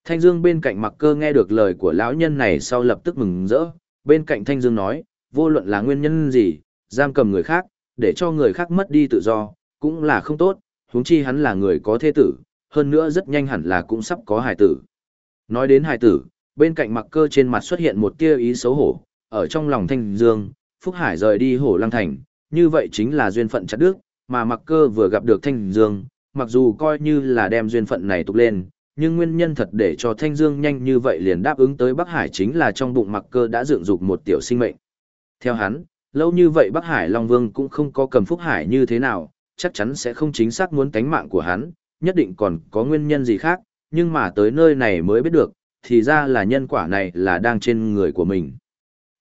Thanh Dương bên cạnh mặc cơ nghe được lời của lão nhân này sau lập tức mừng rỡ, bên cạnh Thanh Dương nói, vô luận là nguyên nhân gì, giam cầm người khác, để cho người khác mất đi tự do, cũng là không tốt, huống chi hắn là người có thế tử, hơn nữa rất nhanh hẳn là cũng sắp có hài tử. Nói đến hài tử, bên cạnh mặc cơ trên mặt xuất hiện một tia ý xấu hổ, ở trong lòng Thanh Dương, Phúc Hải rời đi hổ lăng thành, như vậy chính là duyên phận chặt đức, mà mặc cơ vừa gặp được Thanh Dương, mặc dù coi như là đem duyên phận này tục lên, nhưng nguyên nhân thật để cho Thanh Dương nhanh như vậy liền đáp ứng tới Bắc Hải chính là trong bụng mặc cơ đã dựng dục một tiểu sinh mệnh. Theo hắn, lâu như vậy Bắc Hải Long Vương cũng không có cầm Phúc Hải như thế nào, chắc chắn sẽ không chính xác muốn tánh mạng của hắn, nhất định còn có nguyên nhân gì khác, nhưng mà tới nơi này mới biết được, thì ra là nhân quả này là đang trên người của mình.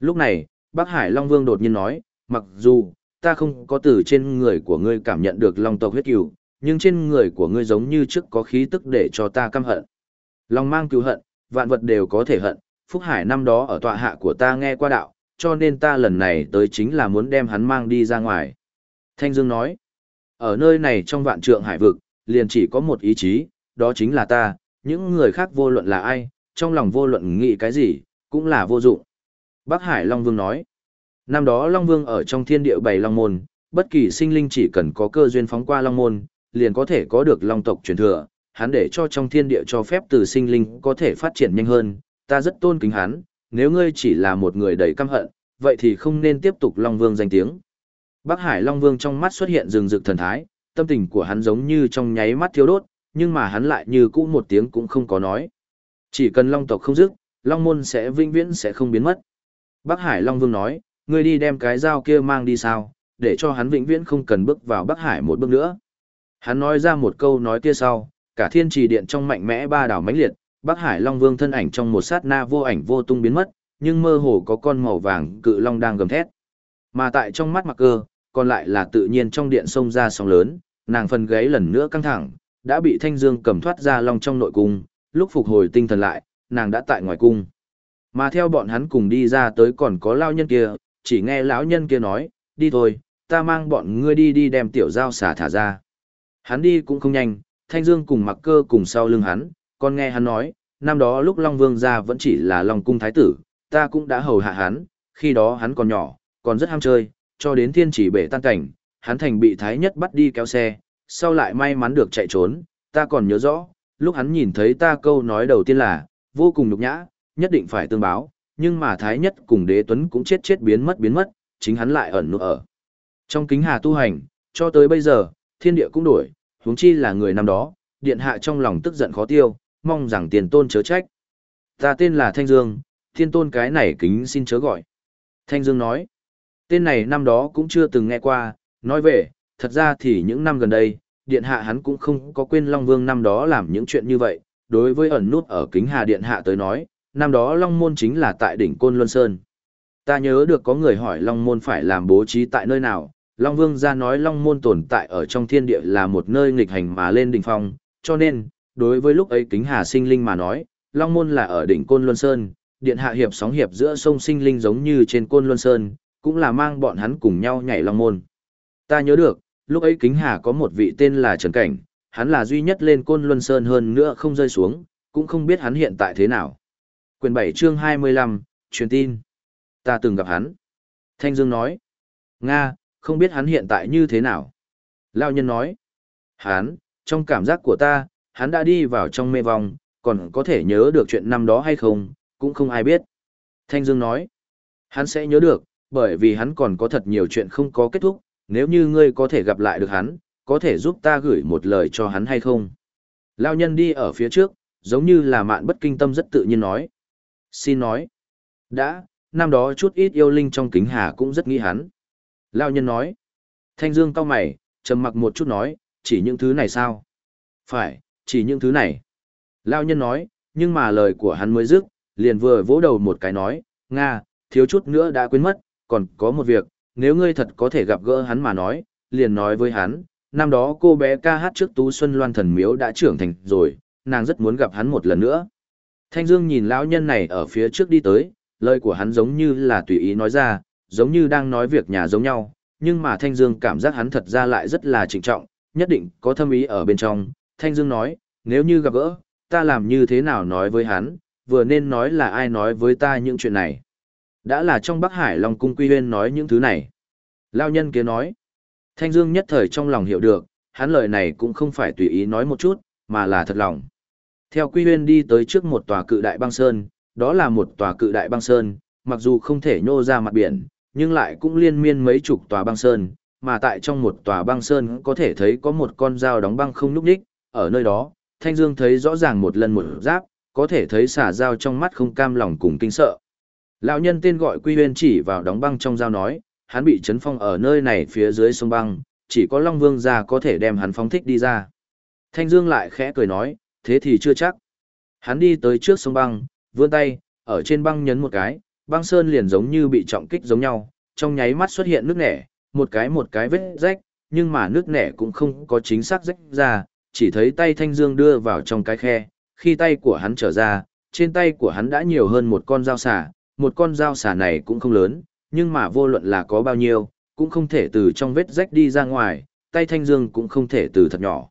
Lúc này, Bắc Hải Long Vương đột nhiên nói, mặc dù, ta không có từ trên người của ngươi cảm nhận được Long tộc huyết cừu, nhưng trên người của ngươi giống như trước có khí tức để cho ta căm hận. Long mang cứu hận, vạn vật đều có thể hận, Phúc Hải năm đó ở tọa hạ của ta nghe qua đạo, cho nên ta lần này tới chính là muốn đem hắn mang đi ra ngoài. Thanh Dương nói, ở nơi này trong vạn trượng hải vực, liền chỉ có một ý chí, đó chính là ta, những người khác vô luận là ai, trong lòng vô luận nghĩ cái gì, cũng là vô dụng. Bắc Hải Long Vương nói, năm đó Long Vương ở trong thiên địa bày Long Môn, bất kỳ sinh linh chỉ cần có cơ duyên phóng qua Long Môn, liền có thể có được Long tộc truyền thừa, hắn để cho trong thiên địa cho phép từ sinh linh có thể phát triển nhanh hơn, ta rất tôn kính hắn, nếu ngươi chỉ là một người đầy căm hận, vậy thì không nên tiếp tục Long Vương danh tiếng. Bắc Hải Long Vương trong mắt xuất hiện rừng rực thần thái, tâm tình của hắn giống như trong nháy mắt thiếu đốt, nhưng mà hắn lại như cũ một tiếng cũng không có nói. Chỉ cần Long tộc không dứt, Long môn sẽ vĩnh viễn sẽ không biến mất. Bắc Hải Long Vương nói, ngươi đi đem cái dao kia mang đi sao, để cho hắn vĩnh viễn không cần bước vào Bắc Hải một bước nữa. Hắn nói ra một câu nói kia sau, cả thiên trì điện trong mạnh mẽ ba đảo mãnh liệt, Bắc Hải Long Vương thân ảnh trong một sát na vô ảnh vô tung biến mất, nhưng mơ hồ có con màu vàng cự long đang gầm thét. Mà tại trong mắt mặc cơ, còn lại là tự nhiên trong điện sông ra sóng lớn, nàng phần gáy lần nữa căng thẳng, đã bị Thanh Dương cầm thoát ra long trong nội cung, lúc phục hồi tinh thần lại, nàng đã tại ngoài cung. Mà theo bọn hắn cùng đi ra tới còn có lão nhân kia, chỉ nghe lão nhân kia nói, đi thôi, ta mang bọn ngươi đi đi đem tiểu giao xả thả ra. Hắn đi cũng không nhanh, Thanh Dương cùng mặc cơ cùng sau lưng hắn, còn nghe hắn nói, năm đó lúc Long Vương ra vẫn chỉ là Long Cung Thái Tử, ta cũng đã hầu hạ hắn, khi đó hắn còn nhỏ, còn rất ham chơi, cho đến thiên chỉ bể tan cảnh, hắn thành bị Thái Nhất bắt đi kéo xe, sau lại may mắn được chạy trốn, ta còn nhớ rõ, lúc hắn nhìn thấy ta câu nói đầu tiên là, vô cùng nhục nhã, nhất định phải tương báo, nhưng mà Thái Nhất cùng đế tuấn cũng chết chết biến mất biến mất, chính hắn lại ẩn nụ ở. Trong kính hà tu hành, cho tới bây giờ, thiên địa cũng đổi, huống chi là người năm đó, điện hạ trong lòng tức giận khó tiêu, mong rằng tiền tôn chớ trách. Ta tên là Thanh Dương, thiên tôn cái này kính xin chớ gọi. Thanh Dương nói, tên này năm đó cũng chưa từng nghe qua, nói về, thật ra thì những năm gần đây, điện hạ hắn cũng không có quên Long Vương năm đó làm những chuyện như vậy, đối với ẩn nút ở kính hà điện hạ tới nói, năm đó Long Môn chính là tại đỉnh Côn Luân Sơn. Ta nhớ được có người hỏi Long Môn phải làm bố trí tại nơi nào, Long Vương ra nói Long Môn tồn tại ở trong thiên địa là một nơi nghịch hành mà lên đỉnh phong, cho nên, đối với lúc ấy kính hà sinh linh mà nói, Long Môn là ở đỉnh Côn Luân Sơn, điện hạ hiệp sóng hiệp giữa sông sinh linh giống như trên Côn Luân Sơn, cũng là mang bọn hắn cùng nhau nhảy Long Môn. Ta nhớ được, lúc ấy kính hà có một vị tên là Trần Cảnh, hắn là duy nhất lên Côn Luân Sơn hơn nữa không rơi xuống, cũng không biết hắn hiện tại thế nào. Quyền 7 chương 25, truyền tin. Ta từng gặp hắn. Thanh Dương nói. Nga, không biết hắn hiện tại như thế nào. Lao nhân nói. Hắn, trong cảm giác của ta, hắn đã đi vào trong mê vòng còn có thể nhớ được chuyện năm đó hay không, cũng không ai biết. Thanh Dương nói. Hắn sẽ nhớ được, bởi vì hắn còn có thật nhiều chuyện không có kết thúc, nếu như ngươi có thể gặp lại được hắn, có thể giúp ta gửi một lời cho hắn hay không? Lao nhân đi ở phía trước, giống như là mạn bất kinh tâm rất tự nhiên nói. Xin nói. Đã, năm đó chút ít yêu linh trong kính hà cũng rất nghĩ hắn. Lao nhân nói. Thanh Dương cao mày, trầm mặc một chút nói, chỉ những thứ này sao? Phải, chỉ những thứ này. Lao nhân nói, nhưng mà lời của hắn mới dứt, liền vừa vỗ đầu một cái nói, Nga, thiếu chút nữa đã quên mất, còn có một việc, nếu ngươi thật có thể gặp gỡ hắn mà nói, liền nói với hắn, năm đó cô bé ca hát trước Tú Xuân Loan thần miếu đã trưởng thành rồi, nàng rất muốn gặp hắn một lần nữa. Thanh Dương nhìn lão nhân này ở phía trước đi tới, lời của hắn giống như là tùy ý nói ra, giống như đang nói việc nhà giống nhau, nhưng mà Thanh Dương cảm giác hắn thật ra lại rất là trịnh trọng, nhất định có thâm ý ở bên trong. Thanh Dương nói, nếu như gặp gỡ, ta làm như thế nào nói với hắn, vừa nên nói là ai nói với ta những chuyện này. Đã là trong Bắc Hải Long Cung Quy Huyên nói những thứ này. Lao nhân kia nói. Thanh Dương nhất thời trong lòng hiểu được, hắn lời này cũng không phải tùy ý nói một chút, mà là thật lòng. Theo Quy Huyên đi tới trước một tòa cự đại băng sơn, đó là một tòa cự đại băng sơn, mặc dù không thể nhô ra mặt biển, nhưng lại cũng liên miên mấy chục tòa băng sơn, mà tại trong một tòa băng sơn có thể thấy có một con dao đóng băng không nhúc nhích, ở nơi đó, Thanh Dương thấy rõ ràng một lần một giáp, có thể thấy xả dao trong mắt không cam lòng cùng kinh sợ. Lão nhân tên gọi Quy Huyên chỉ vào đóng băng trong dao nói, hắn bị chấn phong ở nơi này phía dưới sông băng, chỉ có Long Vương gia có thể đem hắn phóng thích đi ra. Thanh Dương lại khẽ cười nói, thế thì chưa chắc. Hắn đi tới trước sông băng, vươn tay, ở trên băng nhấn một cái, băng sơn liền giống như bị trọng kích giống nhau, trong nháy mắt xuất hiện nước nẻ, một cái một cái vết rách, nhưng mà nước nẻ cũng không có chính xác rách ra, chỉ thấy tay Thanh Dương đưa vào trong cái khe, khi tay của hắn trở ra, trên tay của hắn đã nhiều hơn một con dao xả, một con dao xà này cũng không lớn, nhưng mà vô luận là có bao nhiêu, cũng không thể từ trong vết rách đi ra ngoài, tay Thanh Dương cũng không thể từ thật nhỏ.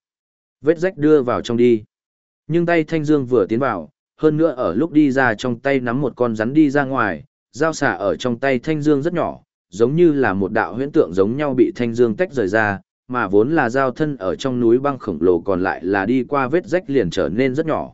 Vết rách đưa vào trong đi. Nhưng tay Thanh Dương vừa tiến vào, hơn nữa ở lúc đi ra trong tay nắm một con rắn đi ra ngoài, dao xà ở trong tay Thanh Dương rất nhỏ, giống như là một đạo huyễn tượng giống nhau bị Thanh Dương tách rời ra, mà vốn là dao thân ở trong núi băng khổng lồ còn lại là đi qua vết rách liền trở nên rất nhỏ.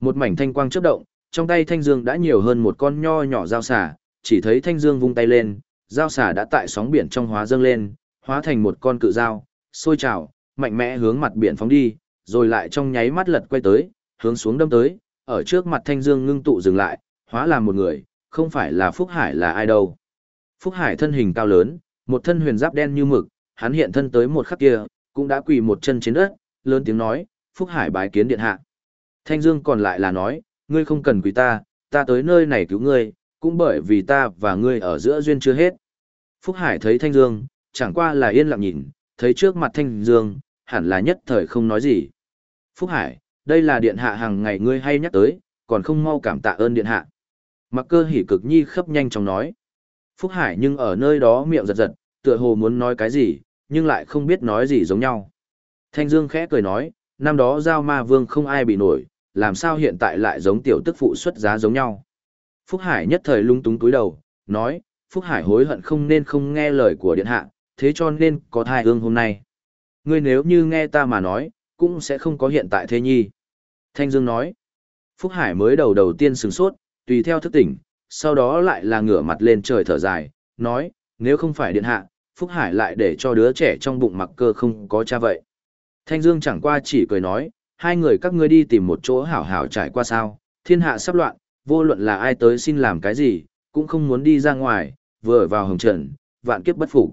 Một mảnh thanh quang chớp động, trong tay Thanh Dương đã nhiều hơn một con nho nhỏ dao xả, chỉ thấy Thanh Dương vung tay lên, dao xả đã tại sóng biển trong hóa dâng lên, hóa thành một con cự dao, sôi trào, mạnh mẽ hướng mặt biển phóng đi, rồi lại trong nháy mắt lật quay tới, hướng xuống đâm tới, ở trước mặt Thanh Dương ngưng tụ dừng lại, hóa làm một người, không phải là Phúc Hải là ai đâu. Phúc Hải thân hình cao lớn, một thân huyền giáp đen như mực, hắn hiện thân tới một khắc kia, cũng đã quỳ một chân trên đất, lớn tiếng nói, Phúc Hải bái kiến điện hạ. Thanh Dương còn lại là nói, ngươi không cần quý ta, ta tới nơi này cứu ngươi, cũng bởi vì ta và ngươi ở giữa duyên chưa hết. Phúc Hải thấy Thanh Dương, chẳng qua là yên lặng nhìn, thấy trước mặt Thanh Dương, hẳn là nhất thời không nói gì. Phúc Hải, đây là điện hạ hàng ngày ngươi hay nhắc tới, còn không mau cảm tạ ơn điện hạ. Mặc cơ hỉ cực nhi khấp nhanh chóng nói. Phúc Hải nhưng ở nơi đó miệng giật giật, tựa hồ muốn nói cái gì, nhưng lại không biết nói gì giống nhau. Thanh Dương khẽ cười nói, năm đó giao ma vương không ai bị nổi, làm sao hiện tại lại giống tiểu tức phụ xuất giá giống nhau. Phúc Hải nhất thời lung túng túi đầu, nói, Phúc Hải hối hận không nên không nghe lời của điện hạ, thế cho nên có thai hương hôm nay. Ngươi nếu như nghe ta mà nói, cũng sẽ không có hiện tại thế nhi. Thanh Dương nói, Phúc Hải mới đầu đầu tiên sừng sốt, tùy theo thức tỉnh, sau đó lại là ngửa mặt lên trời thở dài, nói, nếu không phải điện hạ, Phúc Hải lại để cho đứa trẻ trong bụng mặc cơ không có cha vậy. Thanh Dương chẳng qua chỉ cười nói, hai người các ngươi đi tìm một chỗ hảo hảo trải qua sao, thiên hạ sắp loạn, vô luận là ai tới xin làm cái gì, cũng không muốn đi ra ngoài, vừa vào hồng trần, vạn kiếp bất phục.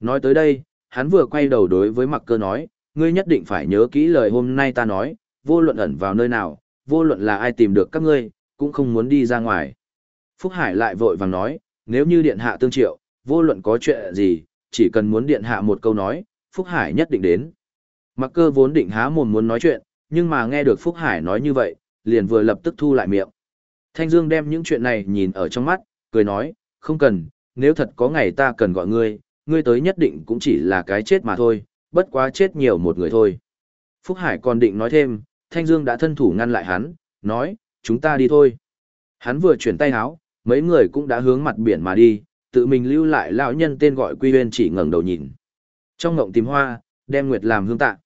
Nói tới đây, hắn vừa quay đầu đối với mặc cơ nói, ngươi nhất định phải nhớ kỹ lời hôm nay ta nói, vô luận ẩn vào nơi nào, vô luận là ai tìm được các ngươi, cũng không muốn đi ra ngoài. Phúc Hải lại vội vàng nói, nếu như điện hạ tương triệu, vô luận có chuyện gì, chỉ cần muốn điện hạ một câu nói, Phúc Hải nhất định đến. Mặc cơ vốn định há mồm muốn nói chuyện, nhưng mà nghe được Phúc Hải nói như vậy, liền vừa lập tức thu lại miệng. Thanh Dương đem những chuyện này nhìn ở trong mắt, cười nói, không cần, nếu thật có ngày ta cần gọi ngươi, ngươi tới nhất định cũng chỉ là cái chết mà thôi, bất quá chết nhiều một người thôi. Phúc Hải còn định nói thêm, Thanh Dương đã thân thủ ngăn lại hắn, nói, chúng ta đi thôi. Hắn vừa chuyển tay háo, mấy người cũng đã hướng mặt biển mà đi, tự mình lưu lại lão nhân tên gọi Quy Huyên chỉ ngẩng đầu nhìn. Trong ngộng tìm hoa, đem nguyệt làm hương tạ.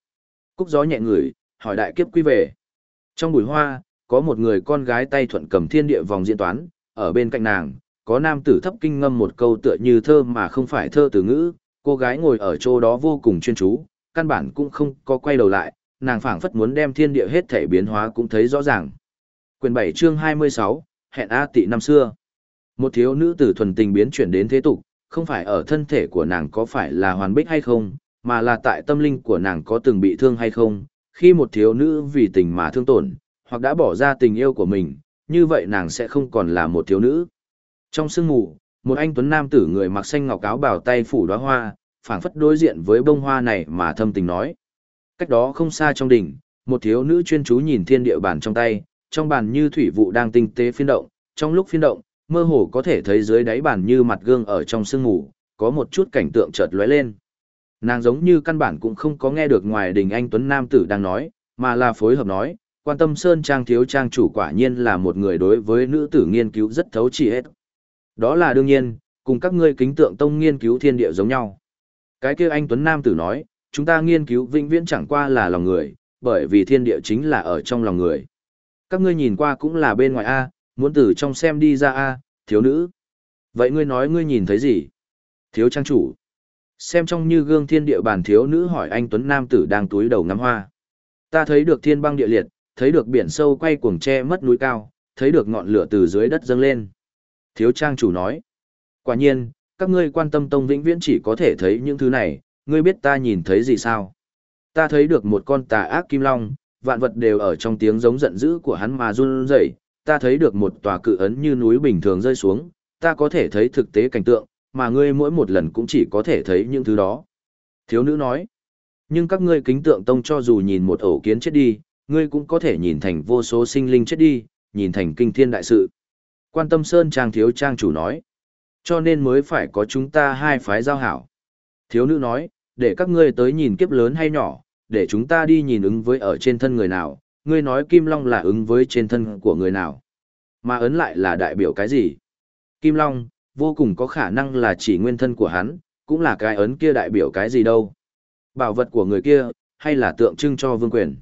Cúc gió nhẹ ngửi, hỏi đại kiếp quy về. Trong bụi hoa, có một người con gái tay thuận cầm thiên địa vòng diễn toán, ở bên cạnh nàng, có nam tử thấp kinh ngâm một câu tựa như thơ mà không phải thơ từ ngữ, cô gái ngồi ở chỗ đó vô cùng chuyên chú, căn bản cũng không có quay đầu lại, nàng phảng phất muốn đem thiên địa hết thể biến hóa cũng thấy rõ ràng. Quyền 7 chương 26, hẹn A tị năm xưa. Một thiếu nữ tử thuần tình biến chuyển đến thế tục, không phải ở thân thể của nàng có phải là hoàn bích hay không, mà là tại tâm linh của nàng có từng bị thương hay không. Khi một thiếu nữ vì tình mà thương tổn, hoặc đã bỏ ra tình yêu của mình, như vậy nàng sẽ không còn là một thiếu nữ. Trong sương mù, một anh tuấn nam tử người mặc xanh ngọc áo bảo tay phủ đóa hoa, phảng phất đối diện với bông hoa này mà thâm tình nói. Cách đó không xa trong đỉnh, một thiếu nữ chuyên chú nhìn thiên địa bàn trong tay, trong bàn như thủy vụ đang tinh tế phiên động, trong lúc phiên động, mơ hồ có thể thấy dưới đáy bàn như mặt gương ở trong sương mù, có một chút cảnh tượng chợt lóe lên. Nàng giống như căn bản cũng không có nghe được ngoài đình anh Tuấn Nam Tử đang nói, mà là phối hợp nói, quan tâm Sơn Trang thiếu trang chủ quả nhiên là một người đối với nữ tử nghiên cứu rất thấu chỉ hết. Đó là đương nhiên, cùng các ngươi kính tượng tông nghiên cứu thiên địa giống nhau. Cái kia anh Tuấn Nam Tử nói, chúng ta nghiên cứu vĩnh viễn chẳng qua là lòng người, bởi vì thiên địa chính là ở trong lòng người. Các ngươi nhìn qua cũng là bên ngoài A, muốn từ trong xem đi ra A, thiếu nữ. Vậy ngươi nói ngươi nhìn thấy gì? Thiếu trang chủ. Xem trong như gương thiên địa bàn thiếu nữ hỏi anh Tuấn Nam tử đang túi đầu ngắm hoa. Ta thấy được thiên băng địa liệt, thấy được biển sâu quay cuồng che mất núi cao, thấy được ngọn lửa từ dưới đất dâng lên. Thiếu trang chủ nói. Quả nhiên, các ngươi quan tâm tông vĩnh viễn chỉ có thể thấy những thứ này, ngươi biết ta nhìn thấy gì sao? Ta thấy được một con tà ác kim long, vạn vật đều ở trong tiếng giống giận dữ của hắn mà run rẩy. Ta thấy được một tòa cự ấn như núi bình thường rơi xuống, ta có thể thấy thực tế cảnh tượng, mà ngươi mỗi một lần cũng chỉ có thể thấy những thứ đó. Thiếu nữ nói, nhưng các ngươi kính tượng tông cho dù nhìn một ổ kiến chết đi, ngươi cũng có thể nhìn thành vô số sinh linh chết đi, nhìn thành kinh thiên đại sự. Quan tâm Sơn Trang thiếu trang chủ nói, cho nên mới phải có chúng ta hai phái giao hảo. Thiếu nữ nói, để các ngươi tới nhìn kiếp lớn hay nhỏ, để chúng ta đi nhìn ứng với ở trên thân người nào, ngươi nói Kim Long là ứng với trên thân của người nào. Mà ấn lại là đại biểu cái gì? Kim Long, vô cùng có khả năng là chỉ nguyên thân của hắn, cũng là cái ấn kia đại biểu cái gì đâu. Bảo vật của người kia, hay là tượng trưng cho vương quyền.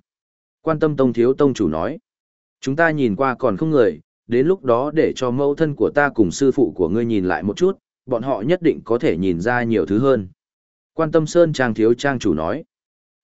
Quan tâm tông thiếu tông chủ nói. Chúng ta nhìn qua còn không người, đến lúc đó để cho mẫu thân của ta cùng sư phụ của ngươi nhìn lại một chút, bọn họ nhất định có thể nhìn ra nhiều thứ hơn. Quan tâm Sơn Trang thiếu trang chủ nói.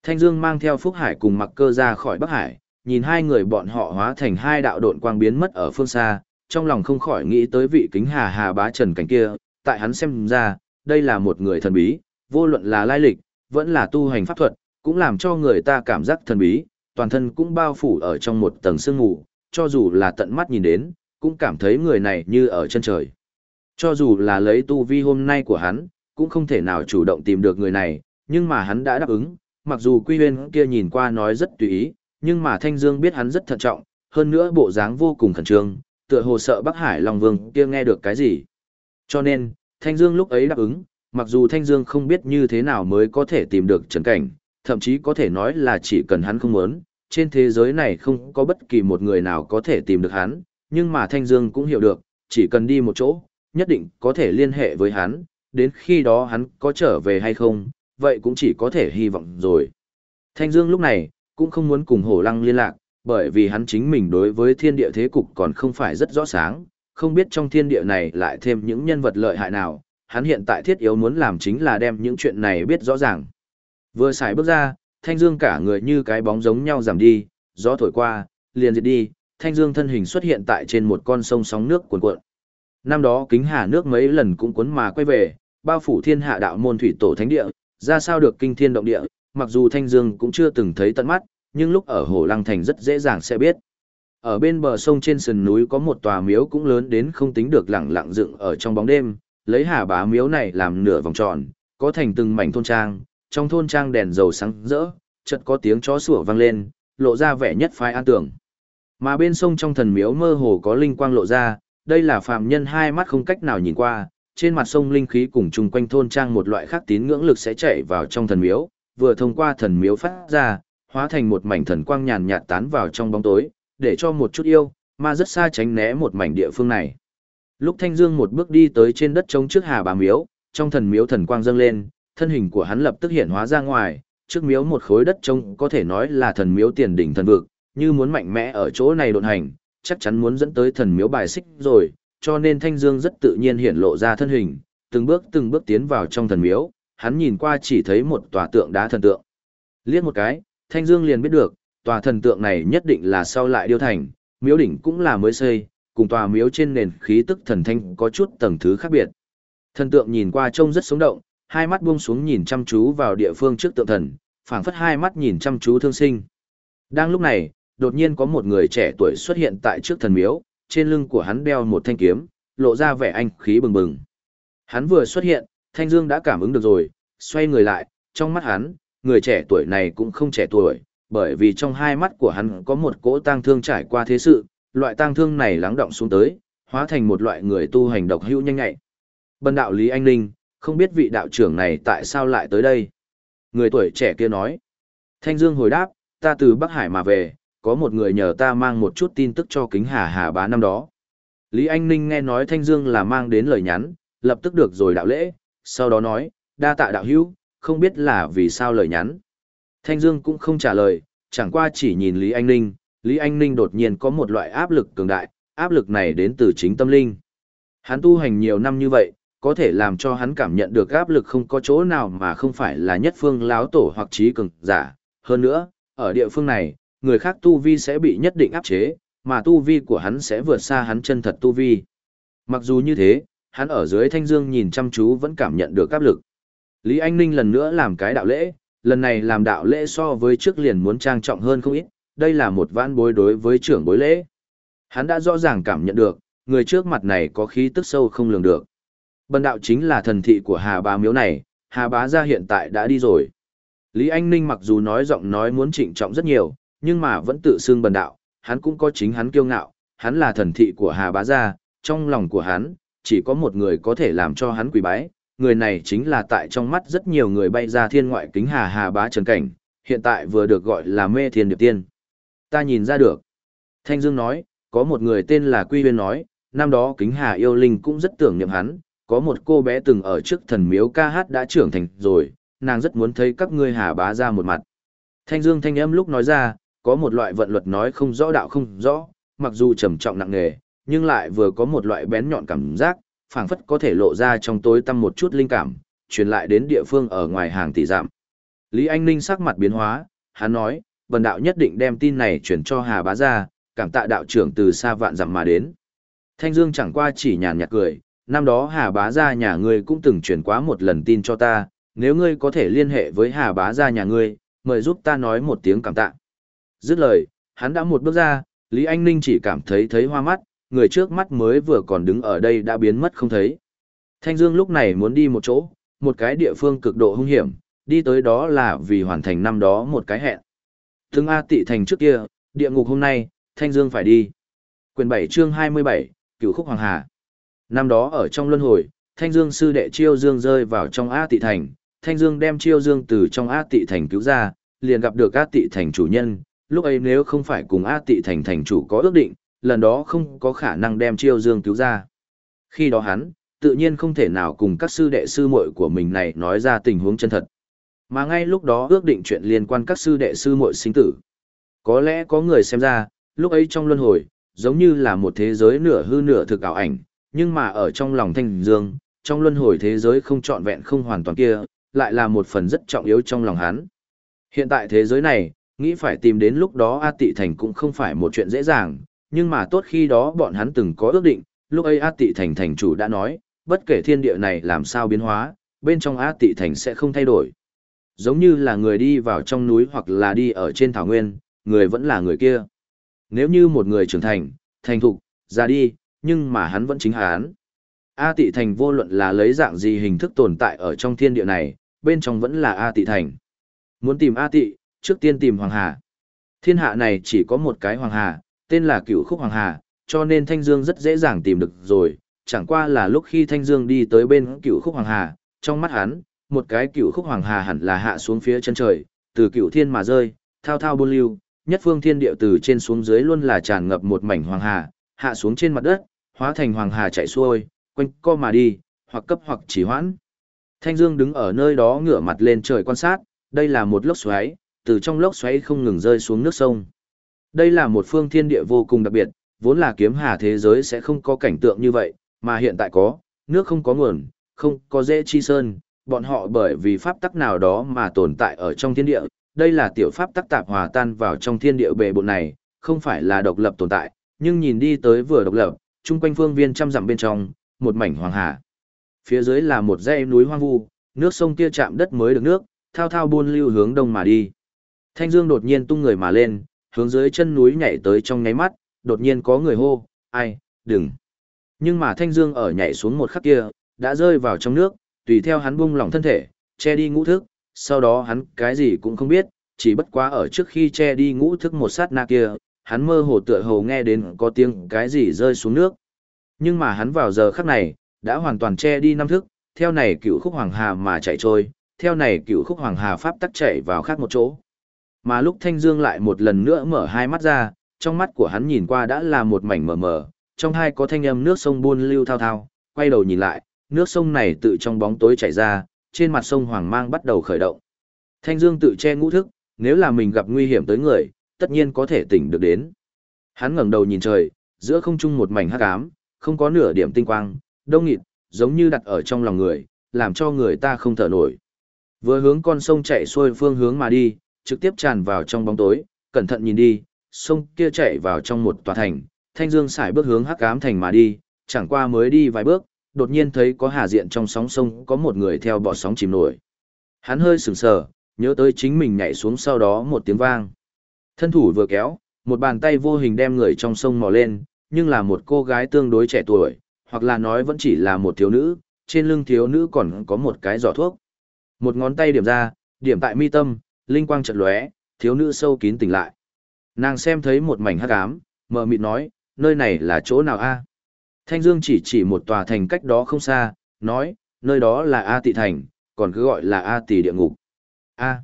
Thanh Dương mang theo Phúc Hải cùng mặc cơ ra khỏi Bắc Hải, nhìn hai người bọn họ hóa thành hai đạo độn quang biến mất ở phương xa, trong lòng không khỏi nghĩ tới vị kính hà hà bá trần cảnh kia, tại hắn xem ra, đây là một người thần bí, vô luận là lai lịch, vẫn là tu hành pháp thuật, cũng làm cho người ta cảm giác thần bí, toàn thân cũng bao phủ ở trong một tầng sương mù, cho dù là tận mắt nhìn đến, cũng cảm thấy người này như ở chân trời. Cho dù là lấy tu vi hôm nay của hắn, cũng không thể nào chủ động tìm được người này, nhưng mà hắn đã đáp ứng, mặc dù Quy Huyên kia nhìn qua nói rất tùy ý, nhưng mà Thanh Dương biết hắn rất thận trọng, hơn nữa bộ dáng vô cùng khẩn trương, tựa hồ sợ Bắc Hải Long Vương kia nghe được cái gì. Cho nên, Thanh Dương lúc ấy đáp ứng, mặc dù Thanh Dương không biết như thế nào mới có thể tìm được Trần Cảnh, thậm chí có thể nói là chỉ cần hắn không muốn, trên thế giới này không có bất kỳ một người nào có thể tìm được hắn, nhưng mà Thanh Dương cũng hiểu được, chỉ cần đi một chỗ, nhất định có thể liên hệ với hắn, đến khi đó hắn có trở về hay không, vậy cũng chỉ có thể hy vọng rồi. Thanh Dương lúc này, cũng không muốn cùng Hổ Lăng liên lạc, bởi vì hắn chính mình đối với thiên địa thế cục còn không phải rất rõ sáng, không biết trong thiên địa này lại thêm những nhân vật lợi hại nào, hắn hiện tại thiết yếu muốn làm chính là đem những chuyện này biết rõ ràng. Vừa xài bước ra, Thanh Dương cả người như cái bóng giống nhau giảm đi, gió thổi qua, liền diệt đi, Thanh Dương thân hình xuất hiện tại trên một con sông sóng nước cuồn cuộn. Năm đó kính hà nước mấy lần cũng cuốn mà quay về, bao phủ thiên hạ đạo môn thủy tổ thánh địa, ra sao được kinh thiên động địa, mặc dù Thanh Dương cũng chưa từng thấy tận mắt, nhưng lúc ở Hồ Lăng Thành rất dễ dàng sẽ biết. Ở bên bờ sông trên sườn núi có một tòa miếu cũng lớn đến không tính được lẳng lặng dựng ở trong bóng đêm, lấy hà bá miếu này làm nửa vòng tròn, có thành từng mảnh thôn trang, trong thôn trang đèn dầu sáng rỡ, chợt có tiếng chó sủa vang lên, lộ ra vẻ nhất phái an tưởng. Mà bên sông trong thần miếu mơ hồ có linh quang lộ ra, đây là phàm nhân hai mắt không cách nào nhìn qua, trên mặt sông linh khí cùng chung quanh thôn trang một loại khác tín ngưỡng lực sẽ chảy vào trong thần miếu, vừa thông qua thần miếu phát ra, hóa thành một mảnh thần quang nhàn nhạt tán vào trong bóng tối, để cho một chút yêu, ma rất xa tránh né một mảnh địa phương này. Lúc Thanh Dương một bước đi tới trên đất trống trước Hà Bà Miếu, trong thần miếu thần quang dâng lên, thân hình của hắn lập tức hiện hóa ra ngoài, trước miếu một khối đất trống có thể nói là thần miếu tiền đỉnh thần vực, như muốn mạnh mẽ ở chỗ này độn hành, chắc chắn muốn dẫn tới thần miếu bài xích rồi, cho nên Thanh Dương rất tự nhiên hiện lộ ra thân hình, từng bước từng bước tiến vào trong thần miếu, hắn nhìn qua chỉ thấy một tòa tượng đá thần tượng. Liếc một cái, Thanh Dương liền biết được, tòa thần tượng này nhất định là sau lại điêu thành, miếu đỉnh cũng là mới xây, cùng tòa miếu trên nền khí tức thần thanh có chút tầng thứ khác biệt. Thần tượng nhìn qua trông rất sống động, hai mắt buông xuống nhìn chăm chú vào địa phương trước tượng thần, phảng phất hai mắt nhìn chăm chú thương sinh. Đang lúc này, đột nhiên có một người trẻ tuổi xuất hiện tại trước thần miếu, trên lưng của hắn đeo một thanh kiếm, lộ ra vẻ anh khí bừng bừng. Hắn vừa xuất hiện, Thanh Dương đã cảm ứng được rồi, xoay người lại, trong mắt hắn, người trẻ tuổi này cũng không trẻ tuổi, bởi vì trong hai mắt của hắn có một cỗ tang thương trải qua thế sự, loại tang thương này lắng động xuống tới, hóa thành một loại người tu hành độc hữu nhanh nhạy. Bần đạo Lý Anh Ninh, không biết vị đạo trưởng này tại sao lại tới đây. Người tuổi trẻ kia nói. Thanh Dương hồi đáp, ta từ Bắc Hải mà về, có một người nhờ ta mang một chút tin tức cho kính hà hà bá năm đó. Lý Anh Ninh nghe nói Thanh Dương là mang đến lời nhắn, lập tức được rồi đạo lễ, sau đó nói, đa tạ đạo hữu, không biết là vì sao lời nhắn. Thanh Dương cũng không trả lời, chẳng qua chỉ nhìn Lý Anh Ninh, Lý Anh Ninh đột nhiên có một loại áp lực cường đại, áp lực này đến từ chính tâm linh. Hắn tu hành nhiều năm như vậy, có thể làm cho hắn cảm nhận được áp lực không có chỗ nào mà không phải là nhất phương láo tổ hoặc trí cường giả. Hơn nữa, ở địa phương này, người khác tu vi sẽ bị nhất định áp chế, mà tu vi của hắn sẽ vượt xa hắn chân thật tu vi. Mặc dù như thế, hắn ở dưới thanh dương nhìn chăm chú vẫn cảm nhận được áp lực. Lý Anh Ninh lần nữa làm cái đạo lễ, lần này làm đạo lễ so với trước liền muốn trang trọng hơn không ít, đây là một vãn bối đối với trưởng bối lễ. Hắn đã rõ ràng cảm nhận được, người trước mặt này có khí tức sâu không lường được. Bần đạo chính là thần thị của Hà Bá Miếu này, Hà Bá gia hiện tại đã đi rồi. Lý Anh Ninh mặc dù nói giọng nói muốn trịnh trọng rất nhiều, nhưng mà vẫn tự xưng bần đạo, hắn cũng có chính hắn kiêu ngạo, hắn là thần thị của Hà Bá gia, trong lòng của hắn, chỉ có một người có thể làm cho hắn quỳ bái, người này chính là tại trong mắt rất nhiều người bay ra thiên ngoại kính Hà Hà Bá Trần Cảnh, hiện tại vừa được gọi là mê thiên điệp tiên. Ta nhìn ra được. Thanh Dương nói, có một người tên là Quy Huyên nói, năm đó kính Hà yêu linh cũng rất tưởng niệm hắn, có một cô bé từng ở trước thần miếu ca hát đã trưởng thành rồi, nàng rất muốn thấy các ngươi Hà Bá ra một mặt. Thanh Dương thanh âm lúc nói ra, có một loại vận luật nói không rõ đạo không rõ, mặc dù trầm trọng nặng nề, nhưng lại vừa có một loại bén nhọn cảm giác, phảng phất có thể lộ ra trong tối tăm một chút linh cảm, truyền lại đến địa phương ở ngoài hàng tỷ giảm. Lý Anh Ninh sắc mặt biến hóa, hắn nói, bần đạo nhất định đem tin này chuyển cho Hà Bá gia, cảm tạ đạo trưởng từ xa vạn dặm mà đến. Thanh Dương chẳng qua chỉ nhàn nhạt cười, năm đó Hà Bá gia nhà ngươi cũng từng chuyển quá một lần tin cho ta, nếu ngươi có thể liên hệ với Hà Bá gia nhà ngươi, mời giúp ta nói một tiếng cảm tạ. Dứt lời, hắn đã một bước ra, Lý Anh Ninh chỉ cảm thấy thấy hoa mắt, người trước mắt mới vừa còn đứng ở đây đã biến mất không thấy. Thanh Dương lúc này muốn đi một chỗ, một cái địa phương cực độ hung hiểm, đi tới đó là vì hoàn thành năm đó một cái hẹn. Thương A tị thành trước kia, địa ngục hôm nay, Thanh Dương phải đi. Quyền 7 chương 27, Cửu Khúc Hoàng Hà. Năm đó ở trong luân hồi, Thanh Dương sư đệ Chiêu Dương rơi vào trong A tị thành, Thanh Dương đem Chiêu Dương từ trong A tị thành cứu ra, liền gặp được A tị thành chủ nhân, lúc ấy nếu không phải cùng A tị thành thành chủ có ước định, lần đó không có khả năng đem chiêu dương cứu ra. Khi đó hắn, tự nhiên không thể nào cùng các sư đệ sư muội của mình này nói ra tình huống chân thật. Mà ngay lúc đó ước định chuyện liên quan các sư đệ sư muội sinh tử. Có lẽ có người xem ra, lúc ấy trong luân hồi, giống như là một thế giới nửa hư nửa thực ảo ảnh, nhưng mà ở trong lòng thanh dương, trong luân hồi thế giới không trọn vẹn không hoàn toàn kia, lại là một phần rất trọng yếu trong lòng hắn. Hiện tại thế giới này, nghĩ phải tìm đến lúc đó A Tị Thành cũng không phải một chuyện dễ dàng, nhưng mà tốt khi đó bọn hắn từng có ước định, lúc ấy A Tị Thành thành chủ đã nói, bất kể thiên địa này làm sao biến hóa, bên trong A Tị Thành sẽ không thay đổi. Giống như là người đi vào trong núi hoặc là đi ở trên thảo nguyên, người vẫn là người kia. Nếu như một người trưởng thành, thành thục, ra đi, nhưng mà hắn vẫn chính hắn. A Tị Thành vô luận là lấy dạng gì hình thức tồn tại ở trong thiên địa này, bên trong vẫn là A Tị Thành. Muốn tìm A Tị, trước tiên tìm Hoàng Hà. Thiên hạ này chỉ có một cái Hoàng Hà, tên là cựu khúc hoàng hà, cho nên Thanh Dương rất dễ dàng tìm được rồi, chẳng qua là lúc khi Thanh Dương đi tới bên cựu khúc hoàng hà, trong mắt hắn, một cái cựu khúc hoàng hà hẳn là hạ xuống phía chân trời, từ cựu thiên mà rơi, thao thao buôn lưu, nhất phương thiên địa từ trên xuống dưới luôn là tràn ngập một mảnh hoàng hà, hạ xuống trên mặt đất, hóa thành hoàng hà chạy xuôi, quanh co mà đi, hoặc cấp hoặc chỉ hoãn. Thanh Dương đứng ở nơi đó ngửa mặt lên trời quan sát, đây là một lốc xoáy, từ trong lốc xoáy không ngừng rơi xuống nước sông. Đây là một phương thiên địa vô cùng đặc biệt, vốn là kiếm hà thế giới sẽ không có cảnh tượng như vậy, mà hiện tại có, nước không có nguồn, không có dễ chi sơn, bọn họ bởi vì pháp tắc nào đó mà tồn tại ở trong thiên địa, đây là tiểu pháp tắc tạp hòa tan vào trong thiên địa bề bộ này, không phải là độc lập tồn tại, nhưng nhìn đi tới vừa độc lập, chung quanh phương viên trăm dặm bên trong, một mảnh hoàng hà. Phía dưới là một dãy núi hoang vu, nước sông kia chạm đất mới được nước, thao thao buôn lưu hướng đông mà đi. Thanh Dương đột nhiên tung người mà lên, hướng dưới chân núi nhảy tới trong nháy mắt, đột nhiên có người hô, ai, đừng. Nhưng mà Thanh Dương ở nhảy xuống một khắc kia, đã rơi vào trong nước, tùy theo hắn bung lỏng thân thể, che đi ngũ thức, sau đó hắn cái gì cũng không biết, chỉ bất quá ở trước khi che đi ngũ thức một sát na kia, hắn mơ hồ tựa hồ nghe đến có tiếng cái gì rơi xuống nước. Nhưng mà hắn vào giờ khắc này, đã hoàn toàn che đi năm thức, theo này cựu khúc hoàng hà mà chạy trôi, theo này cựu khúc hoàng hà pháp tắc chạy vào khác một chỗ. Mà lúc Thanh Dương lại một lần nữa mở hai mắt ra, trong mắt của hắn nhìn qua đã là một mảnh mờ mờ, trong hai có thanh âm nước sông buôn lưu thao thao, quay đầu nhìn lại, nước sông này tự trong bóng tối chảy ra, trên mặt sông Hoàng Mang bắt đầu khởi động. Thanh Dương tự che ngũ thức, nếu là mình gặp nguy hiểm tới người, tất nhiên có thể tỉnh được đến. Hắn ngẩng đầu nhìn trời, giữa không trung một mảnh hắc ám, không có nửa điểm tinh quang, đông nghịt, giống như đặt ở trong lòng người, làm cho người ta không thở nổi. Vừa hướng con sông chạy xuôi phương hướng mà đi, trực tiếp tràn vào trong bóng tối, cẩn thận nhìn đi, sông kia chạy vào trong một tòa thành, Thanh Dương xài bước hướng Hắc Ám thành mà đi, chẳng qua mới đi vài bước, đột nhiên thấy có hà diện trong sóng sông có một người theo bọ sóng chìm nổi. Hắn hơi sửng sờ, nhớ tới chính mình nhảy xuống sau đó một tiếng vang. Thân thủ vừa kéo, một bàn tay vô hình đem người trong sông mò lên, nhưng là một cô gái tương đối trẻ tuổi, hoặc là nói vẫn chỉ là một thiếu nữ, trên lưng thiếu nữ còn có một cái giỏ thuốc. Một ngón tay điểm ra, điểm tại mi tâm, linh quang chợt lóe, thiếu nữ sâu kín tỉnh lại. Nàng xem thấy một mảnh hắc ám, mờ mịt nói, nơi này là chỗ nào a? Thanh Dương chỉ chỉ một tòa thành cách đó không xa, nói, nơi đó là A Tị Thành, còn cứ gọi là A Tỳ Địa Ngục. A.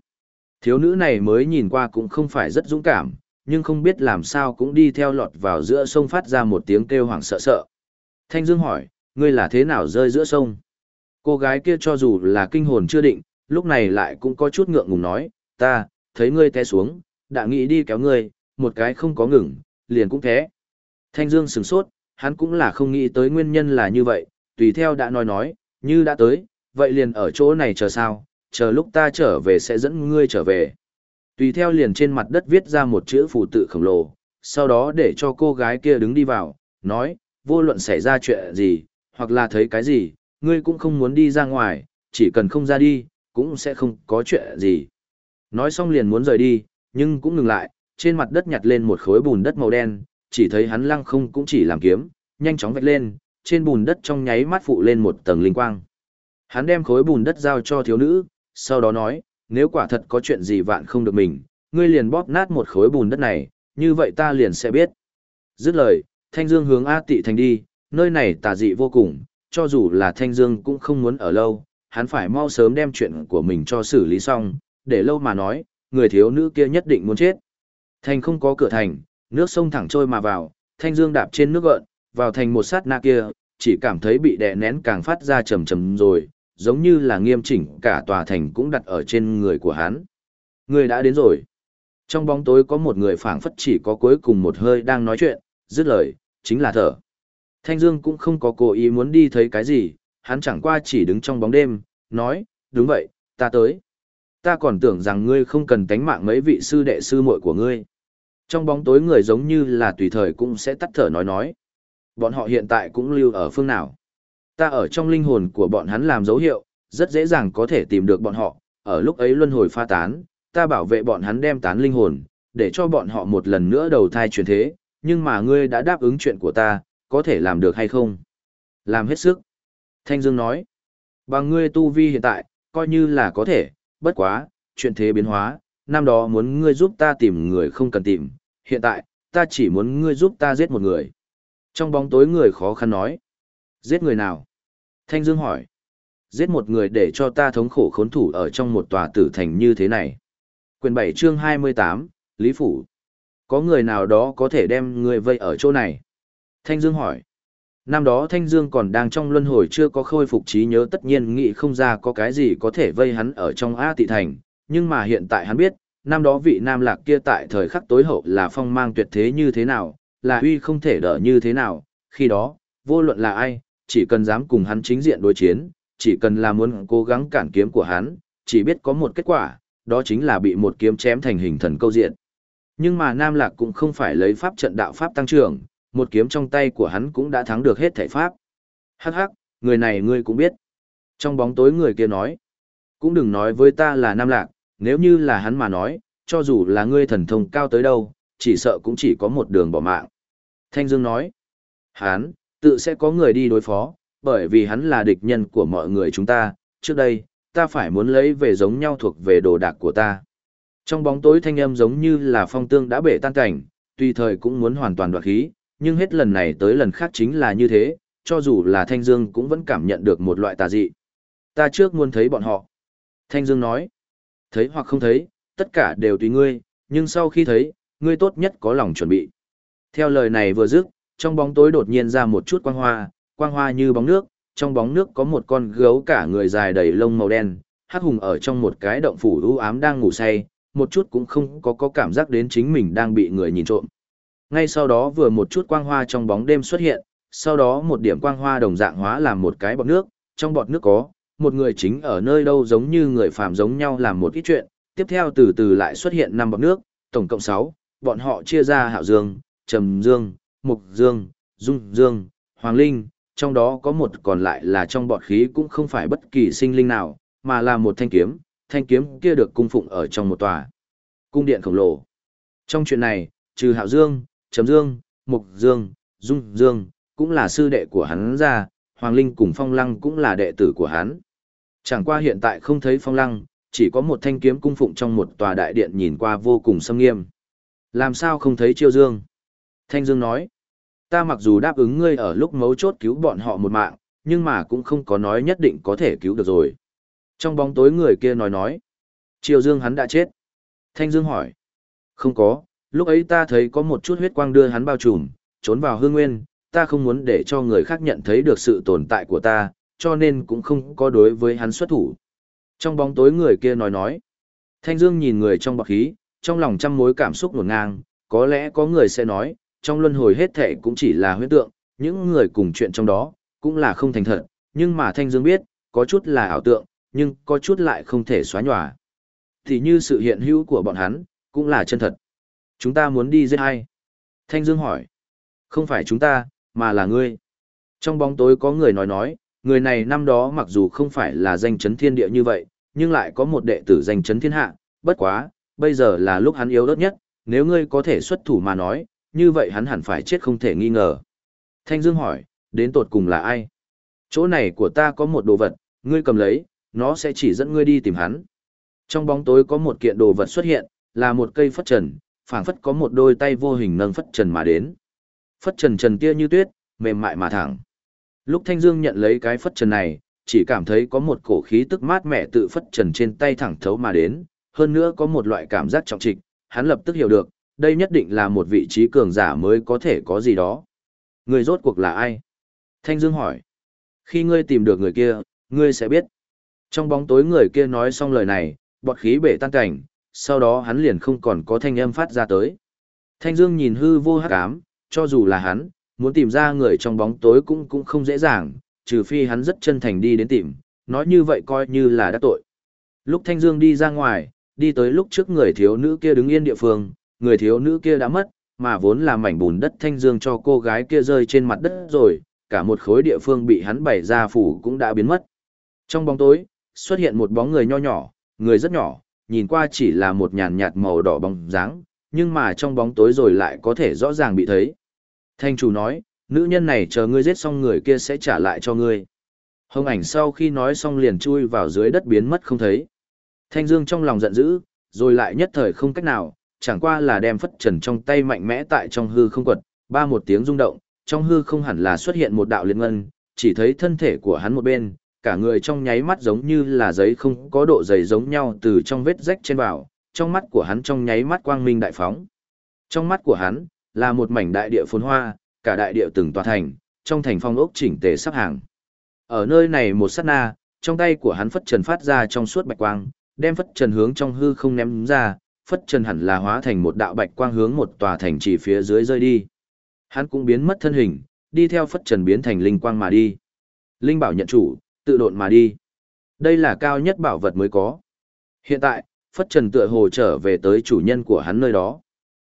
Thiếu nữ này mới nhìn qua cũng không phải rất dũng cảm, nhưng không biết làm sao cũng đi theo lọt vào giữa sông phát ra một tiếng kêu hoảng sợ sợ. Thanh Dương hỏi, ngươi là thế nào rơi giữa sông? Cô gái kia cho dù là kinh hồn chưa định, lúc này lại cũng có chút ngượng ngùng nói, ta, thấy ngươi té xuống, đã nghĩ đi kéo ngươi, một cái không có ngừng, liền cũng té. Thanh Dương sửng sốt, hắn cũng là không nghĩ tới nguyên nhân là như vậy, tùy theo đã nói nói, như đã tới, vậy liền ở chỗ này chờ sao, chờ lúc ta trở về sẽ dẫn ngươi trở về. Tùy theo liền trên mặt đất viết ra một chữ phù tự khổng lồ, sau đó để cho cô gái kia đứng đi vào, nói, vô luận xảy ra chuyện gì, hoặc là thấy cái gì, ngươi cũng không muốn đi ra ngoài, chỉ cần không ra đi, cũng sẽ không có chuyện gì. Nói xong liền muốn rời đi, nhưng cũng ngừng lại, trên mặt đất nhặt lên một khối bùn đất màu đen, chỉ thấy hắn lăng không cũng chỉ làm kiếm, nhanh chóng vạch lên, trên bùn đất trong nháy mắt phụ lên một tầng linh quang. Hắn đem khối bùn đất giao cho thiếu nữ, sau đó nói, nếu quả thật có chuyện gì vạn không được mình, ngươi liền bóp nát một khối bùn đất này, như vậy ta liền sẽ biết. Dứt lời, Thanh Dương hướng A Tị Thành đi, nơi này tà dị vô cùng, cho dù là Thanh Dương cũng không muốn ở lâu, hắn phải mau sớm đem chuyện của mình cho xử lý xong, để lâu mà nói, người thiếu nữ kia nhất định muốn chết. Thành không có cửa thành, nước sông thẳng trôi mà vào, Thanh Dương đạp trên nước gợn, vào thành một sát na kia, chỉ cảm thấy bị đè nén càng phát ra trầm trầm rồi, giống như là nghiêm chỉnh cả tòa thành cũng đặt ở trên người của hắn. Người đã đến rồi. Trong bóng tối có một người phảng phất chỉ có cuối cùng một hơi đang nói chuyện, dứt lời, chính là thở. Thanh Dương cũng không có cố ý muốn đi thấy cái gì, hắn chẳng qua chỉ đứng trong bóng đêm, nói, đúng vậy, ta tới. Ta còn tưởng rằng ngươi không cần tánh mạng mấy vị sư đệ sư muội của ngươi. Trong bóng tối người giống như là tùy thời cũng sẽ tắt thở nói nói. Bọn họ hiện tại cũng lưu ở phương nào. Ta ở trong linh hồn của bọn hắn làm dấu hiệu, rất dễ dàng có thể tìm được bọn họ, ở lúc ấy luân hồi pha tán, ta bảo vệ bọn hắn đem tán linh hồn, để cho bọn họ một lần nữa đầu thai chuyển thế, nhưng mà ngươi đã đáp ứng chuyện của ta, có thể làm được hay không? Làm hết sức. Thanh Dương nói, bằng ngươi tu vi hiện tại, coi như là có thể, bất quá, chuyện thế biến hóa, năm đó muốn ngươi giúp ta tìm người không cần tìm, hiện tại, ta chỉ muốn ngươi giúp ta giết một người. Trong bóng tối người khó khăn nói, giết người nào? Thanh Dương hỏi, giết một người để cho ta thống khổ khốn thủ ở trong một tòa tử thành như thế này. Quyền 7 chương 28, Lý Phủ. Có người nào đó có thể đem người vây ở chỗ này? Thanh Dương hỏi. Năm đó Thanh Dương còn đang trong luân hồi chưa có khôi phục trí nhớ tất nhiên nghĩ không ra có cái gì có thể vây hắn ở trong A tị thành, nhưng mà hiện tại hắn biết, năm đó vị nam lạc kia tại thời khắc tối hậu là phong mang tuyệt thế như thế nào, là uy không thể đỡ như thế nào, khi đó, vô luận là ai, chỉ cần dám cùng hắn chính diện đối chiến, chỉ cần là muốn cố gắng cản kiếm của hắn, chỉ biết có một kết quả, đó chính là bị một kiếm chém thành hình thần câu diện. Nhưng mà Nam Lạc cũng không phải lấy pháp trận đạo pháp tăng trưởng, một kiếm trong tay của hắn cũng đã thắng được hết thể pháp. Hắc hắc, người này ngươi cũng biết. Trong bóng tối người kia nói, cũng đừng nói với ta là Nam Lạc, nếu như là hắn mà nói, cho dù là ngươi thần thông cao tới đâu, chỉ sợ cũng chỉ có một đường bỏ mạng. Thanh Dương nói, hắn, tự sẽ có người đi đối phó, bởi vì hắn là địch nhân của mọi người chúng ta, trước đây, ta phải muốn lấy về giống nhau thuộc về đồ đạc của ta. Trong bóng tối thanh âm giống như là phong tương đã bể tan cảnh, tùy thời cũng muốn hoàn toàn đoạt khí, nhưng hết lần này tới lần khác chính là như thế, cho dù là Thanh Dương cũng vẫn cảm nhận được một loại tà dị. Ta trước muốn thấy bọn họ. Thanh Dương nói, thấy hoặc không thấy, tất cả đều tùy ngươi, nhưng sau khi thấy, ngươi tốt nhất có lòng chuẩn bị. Theo lời này vừa dứt, trong bóng tối đột nhiên ra một chút quang hoa, quang hoa như bóng nước, trong bóng nước có một con gấu cả người dài đầy lông màu đen, hắc hùng ở trong một cái động phủ u ám đang ngủ say, một chút cũng không có có cảm giác đến chính mình đang bị người nhìn trộm. Ngay sau đó vừa một chút quang hoa trong bóng đêm xuất hiện, sau đó một điểm quang hoa đồng dạng hóa làm một cái bọt nước, trong bọt nước có, một người chính ở nơi đâu giống như người phàm giống nhau làm một ít chuyện, tiếp theo từ từ lại xuất hiện năm bọt nước, tổng cộng 6, bọn họ chia ra Hạo Dương, Trầm Dương, Mục Dương, Dung Dương, Hoàng Linh, trong đó có một còn lại là trong bọt khí cũng không phải bất kỳ sinh linh nào, mà là một thanh kiếm, thanh kiếm kia được cung phụng ở trong một tòa cung điện khổng lồ. Trong chuyện này, trừ Hạo Dương, Trầm Dương, Mục Dương, Dung Dương, cũng là sư đệ của hắn ra, Hoàng Linh cùng Phong Lăng cũng là đệ tử của hắn. Chẳng qua hiện tại không thấy Phong Lăng, chỉ có một thanh kiếm cung phụng trong một tòa đại điện nhìn qua vô cùng sâm nghiêm. Làm sao không thấy Chiêu Dương? Thanh Dương nói, ta mặc dù đáp ứng ngươi ở lúc mấu chốt cứu bọn họ một mạng, nhưng mà cũng không có nói nhất định có thể cứu được rồi. Trong bóng tối người kia nói nói, Chiêu Dương hắn đã chết. Thanh Dương hỏi, không có, lúc ấy ta thấy có một chút huyết quang đưa hắn bao trùm, trốn vào hương nguyên, ta không muốn để cho người khác nhận thấy được sự tồn tại của ta, cho nên cũng không có đối với hắn xuất thủ. Trong bóng tối người kia nói nói, Thanh Dương nhìn người trong bọc khí, trong lòng trăm mối cảm xúc ngổn ngang, có lẽ có người sẽ nói, trong luân hồi hết thệ cũng chỉ là huyễn tượng, những người cùng chuyện trong đó, cũng là không thành thật, nhưng mà Thanh Dương biết, có chút là ảo tượng, nhưng có chút lại không thể xóa nhòa. Thì như sự hiện hữu của bọn hắn, cũng là chân thật. Chúng ta muốn đi giết ai? Thanh Dương hỏi. Không phải chúng ta, mà là ngươi. Trong bóng tối có người nói nói, người này năm đó mặc dù không phải là danh chấn thiên địa như vậy, nhưng lại có một đệ tử danh chấn thiên hạ, bất quá, bây giờ là lúc hắn yếu ớt nhất, nếu ngươi có thể xuất thủ mà nói, như vậy hắn hẳn phải chết không thể nghi ngờ. Thanh Dương hỏi, đến tột cùng là ai? Chỗ này của ta có một đồ vật, ngươi cầm lấy, nó sẽ chỉ dẫn ngươi đi tìm hắn. Trong bóng tối có một kiện đồ vật xuất hiện, là một cây phất trần, phảng phất có một đôi tay vô hình nâng phất trần mà đến. Phất trần trần tia như tuyết, mềm mại mà thẳng. Lúc Thanh Dương nhận lấy cái phất trần này, chỉ cảm thấy có một cổ khí tức mát mẻ tự phất trần trên tay thẳng thấu mà đến, hơn nữa có một loại cảm giác trọng trịch, hắn lập tức hiểu được, đây nhất định là một vị trí cường giả mới có thể có gì đó. Người rốt cuộc là ai? Thanh Dương hỏi. Khi ngươi tìm được người kia, ngươi sẽ biết. Trong bóng tối người kia nói xong lời này, bọt khí bể tan cảnh, sau đó hắn liền không còn có thanh âm phát ra tới. Thanh Dương nhìn hư vô hắc ám, cho dù là hắn, muốn tìm ra người trong bóng tối cũng cũng không dễ dàng, trừ phi hắn rất chân thành đi đến tìm, nói như vậy coi như là đã tội. Lúc Thanh Dương đi ra ngoài, đi tới lúc trước người thiếu nữ kia đứng yên địa phương, người thiếu nữ kia đã mất, mà vốn là mảnh bùn đất Thanh Dương cho cô gái kia rơi trên mặt đất rồi, cả một khối địa phương bị hắn bày ra phủ cũng đã biến mất. Trong bóng tối, xuất hiện một bóng người nho nhỏ, người rất nhỏ, nhìn qua chỉ là một nhàn nhạt màu đỏ bóng dáng, nhưng mà trong bóng tối rồi lại có thể rõ ràng bị thấy. Thanh chủ nói, nữ nhân này chờ ngươi giết xong người kia sẽ trả lại cho ngươi. Hồng ảnh sau khi nói xong liền chui vào dưới đất biến mất không thấy. Thanh Dương trong lòng giận dữ, rồi lại nhất thời không cách nào, chẳng qua là đem phất trần trong tay mạnh mẽ tại trong hư không quật, ba một tiếng rung động, trong hư không hẳn là xuất hiện một đạo liên ngân, chỉ thấy thân thể của hắn một bên, cả người trong nháy mắt giống như là giấy không có độ dày giống nhau từ trong vết rách trên vào, trong mắt của hắn trong nháy mắt quang minh đại phóng. Trong mắt của hắn, là một mảnh đại địa phồn hoa, cả đại địa từng tòa thành, trong thành phong ốc chỉnh tề sắp hàng. Ở nơi này một sát na, trong tay của hắn phất trần phát ra trong suốt bạch quang, đem phất trần hướng trong hư không ném ra, phất trần hẳn là hóa thành một đạo bạch quang hướng một tòa thành chỉ phía dưới rơi đi. Hắn cũng biến mất thân hình, đi theo phất trần biến thành linh quang mà đi. Linh bảo nhận chủ, tự độn mà đi. Đây là cao nhất bảo vật mới có. Hiện tại, phất trần tựa hồ trở về tới chủ nhân của hắn nơi đó.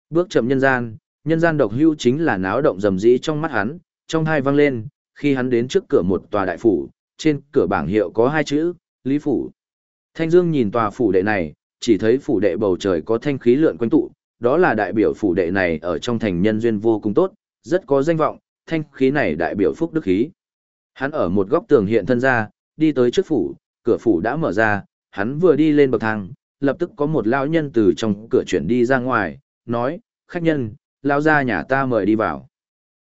Bước chậm nhân gian, nhân gian độc hưu chính là náo động rầm rĩ trong mắt hắn, trong hai vang lên, khi hắn đến trước cửa một tòa đại phủ, trên cửa bảng hiệu có hai chữ, Lý Phủ. Thanh Dương nhìn tòa phủ đệ này, chỉ thấy phủ đệ bầu trời có thanh khí lượn quanh tụ, đó là đại biểu phủ đệ này ở trong thành nhân duyên vô cùng tốt, rất có danh vọng, thanh khí này đại biểu phúc đức khí. Hắn ở một góc tường hiện thân ra, đi tới trước phủ, cửa phủ đã mở ra, hắn vừa đi lên bậc thang, lập tức có một lão nhân từ trong cửa chuyển đi ra ngoài, nói, khách nhân, lão ra nhà ta mời đi vào.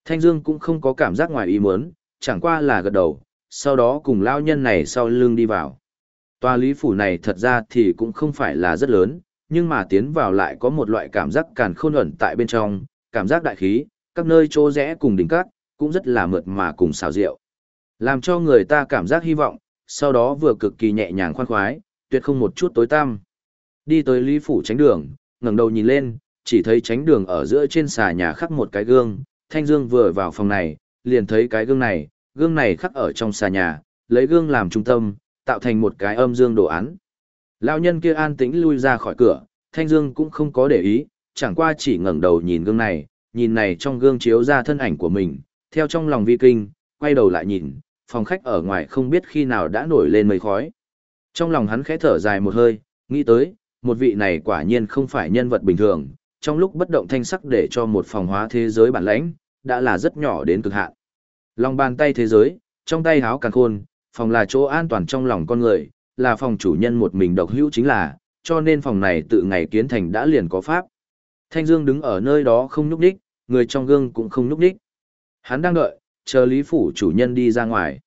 Thanh Dương cũng không có cảm giác ngoài ý muốn, chẳng qua là gật đầu, sau đó cùng lão nhân này sau lưng đi vào. Tòa lý phủ này thật ra thì cũng không phải là rất lớn, nhưng mà tiến vào lại có một loại cảm giác càn khôn ẩn tại bên trong, cảm giác đại khí, các nơi chỗ rẽ cùng đỉnh cát, cũng rất là mượt mà cùng xào rượu. Làm cho người ta cảm giác hy vọng, sau đó vừa cực kỳ nhẹ nhàng khoan khoái, tuyệt không một chút tối tăm. Đi tới lý phủ tránh đường, ngẩng đầu nhìn lên, chỉ thấy tránh đường ở giữa trên xà nhà khắc một cái gương, Thanh Dương vừa vào phòng này, liền thấy cái gương này, gương này khắc ở trong xà nhà, lấy gương làm trung tâm, tạo thành một cái âm dương đồ án. Lão nhân kia an tĩnh lui ra khỏi cửa, Thanh Dương cũng không có để ý, chẳng qua chỉ ngẩng đầu nhìn gương này, nhìn này trong gương chiếu ra thân ảnh của mình, theo trong lòng vi kinh, quay đầu lại nhìn, phòng khách ở ngoài không biết khi nào đã nổi lên mây khói. Trong lòng hắn khẽ thở dài một hơi, nghĩ tới, một vị này quả nhiên không phải nhân vật bình thường, trong lúc bất động thanh sắc để cho một phòng hóa thế giới bản lãnh, đã là rất nhỏ đến cực hạn. Lòng bàn tay thế giới, trong tay háo càng khôn, phòng là chỗ an toàn trong lòng con người, là phòng chủ nhân một mình độc hữu chính là, cho nên phòng này tự ngày kiến thành đã liền có pháp. Thanh Dương đứng ở nơi đó không nhúc đích, người trong gương cũng không nhúc đích. Hắn đang đợi, chờ Lý Phủ chủ nhân đi ra ngoài.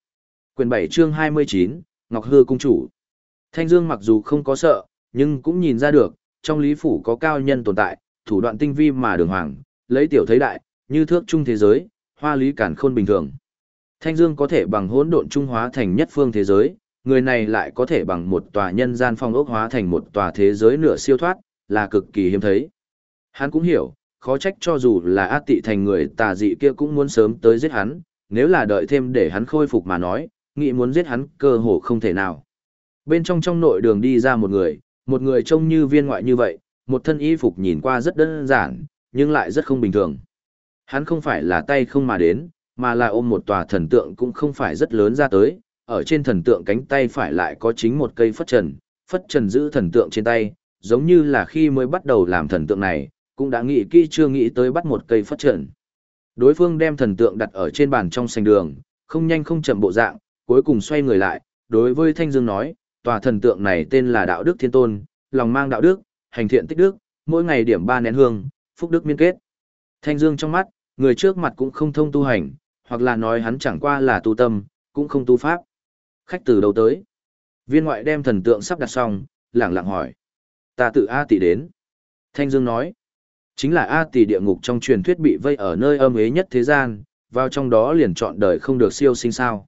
Quyền 7 chương 29, Ngọc Hư Cung Chủ. Thanh Dương mặc dù không có sợ, nhưng cũng nhìn ra được, trong Lý Phủ có cao nhân tồn tại, thủ đoạn tinh vi mà đường hoàng, lấy tiểu thấy đại, như thước trung thế giới, hoa lý cản khôn bình thường. Thanh Dương có thể bằng hỗn độn trung hóa thành nhất phương thế giới, người này lại có thể bằng một tòa nhân gian phong ốc hóa thành một tòa thế giới nửa siêu thoát, là cực kỳ hiếm thấy. Hắn cũng hiểu, khó trách cho dù là ác tị thành người tà dị kia cũng muốn sớm tới giết hắn, nếu là đợi thêm để hắn khôi phục mà nói, nghĩ muốn giết hắn cơ hồ không thể nào. Bên trong trong nội đường đi ra một người, một người trông như viên ngoại như vậy, một thân y phục nhìn qua rất đơn giản, nhưng lại rất không bình thường. Hắn không phải là tay không mà đến, mà là ôm một tòa thần tượng cũng không phải rất lớn ra tới, ở trên thần tượng cánh tay phải lại có chính một cây phất trần, phất trần giữ thần tượng trên tay, giống như là khi mới bắt đầu làm thần tượng này, cũng đã nghĩ kỹ chưa nghĩ tới bắt một cây phất trần. Đối phương đem thần tượng đặt ở trên bàn trong sành đường, không nhanh không chậm bộ dạng, cuối cùng xoay người lại, đối với Thanh Dương nói, tòa thần tượng này tên là Đạo Đức Thiên Tôn, lòng mang đạo đức, hành thiện tích đức, mỗi ngày điểm ba nén hương, phúc đức miên kết. Thanh Dương trong mắt, người trước mặt cũng không thông tu hành, hoặc là nói hắn chẳng qua là tu tâm, cũng không tu pháp. Khách từ đầu tới? Viên ngoại đem thần tượng sắp đặt xong, lẳng lặng hỏi. Ta tự A tỷ đến. Thanh Dương nói. Chính là A tỷ địa ngục trong truyền thuyết bị vây ở nơi âm ế nhất thế gian, vào trong đó liền chọn đời không được siêu sinh sao.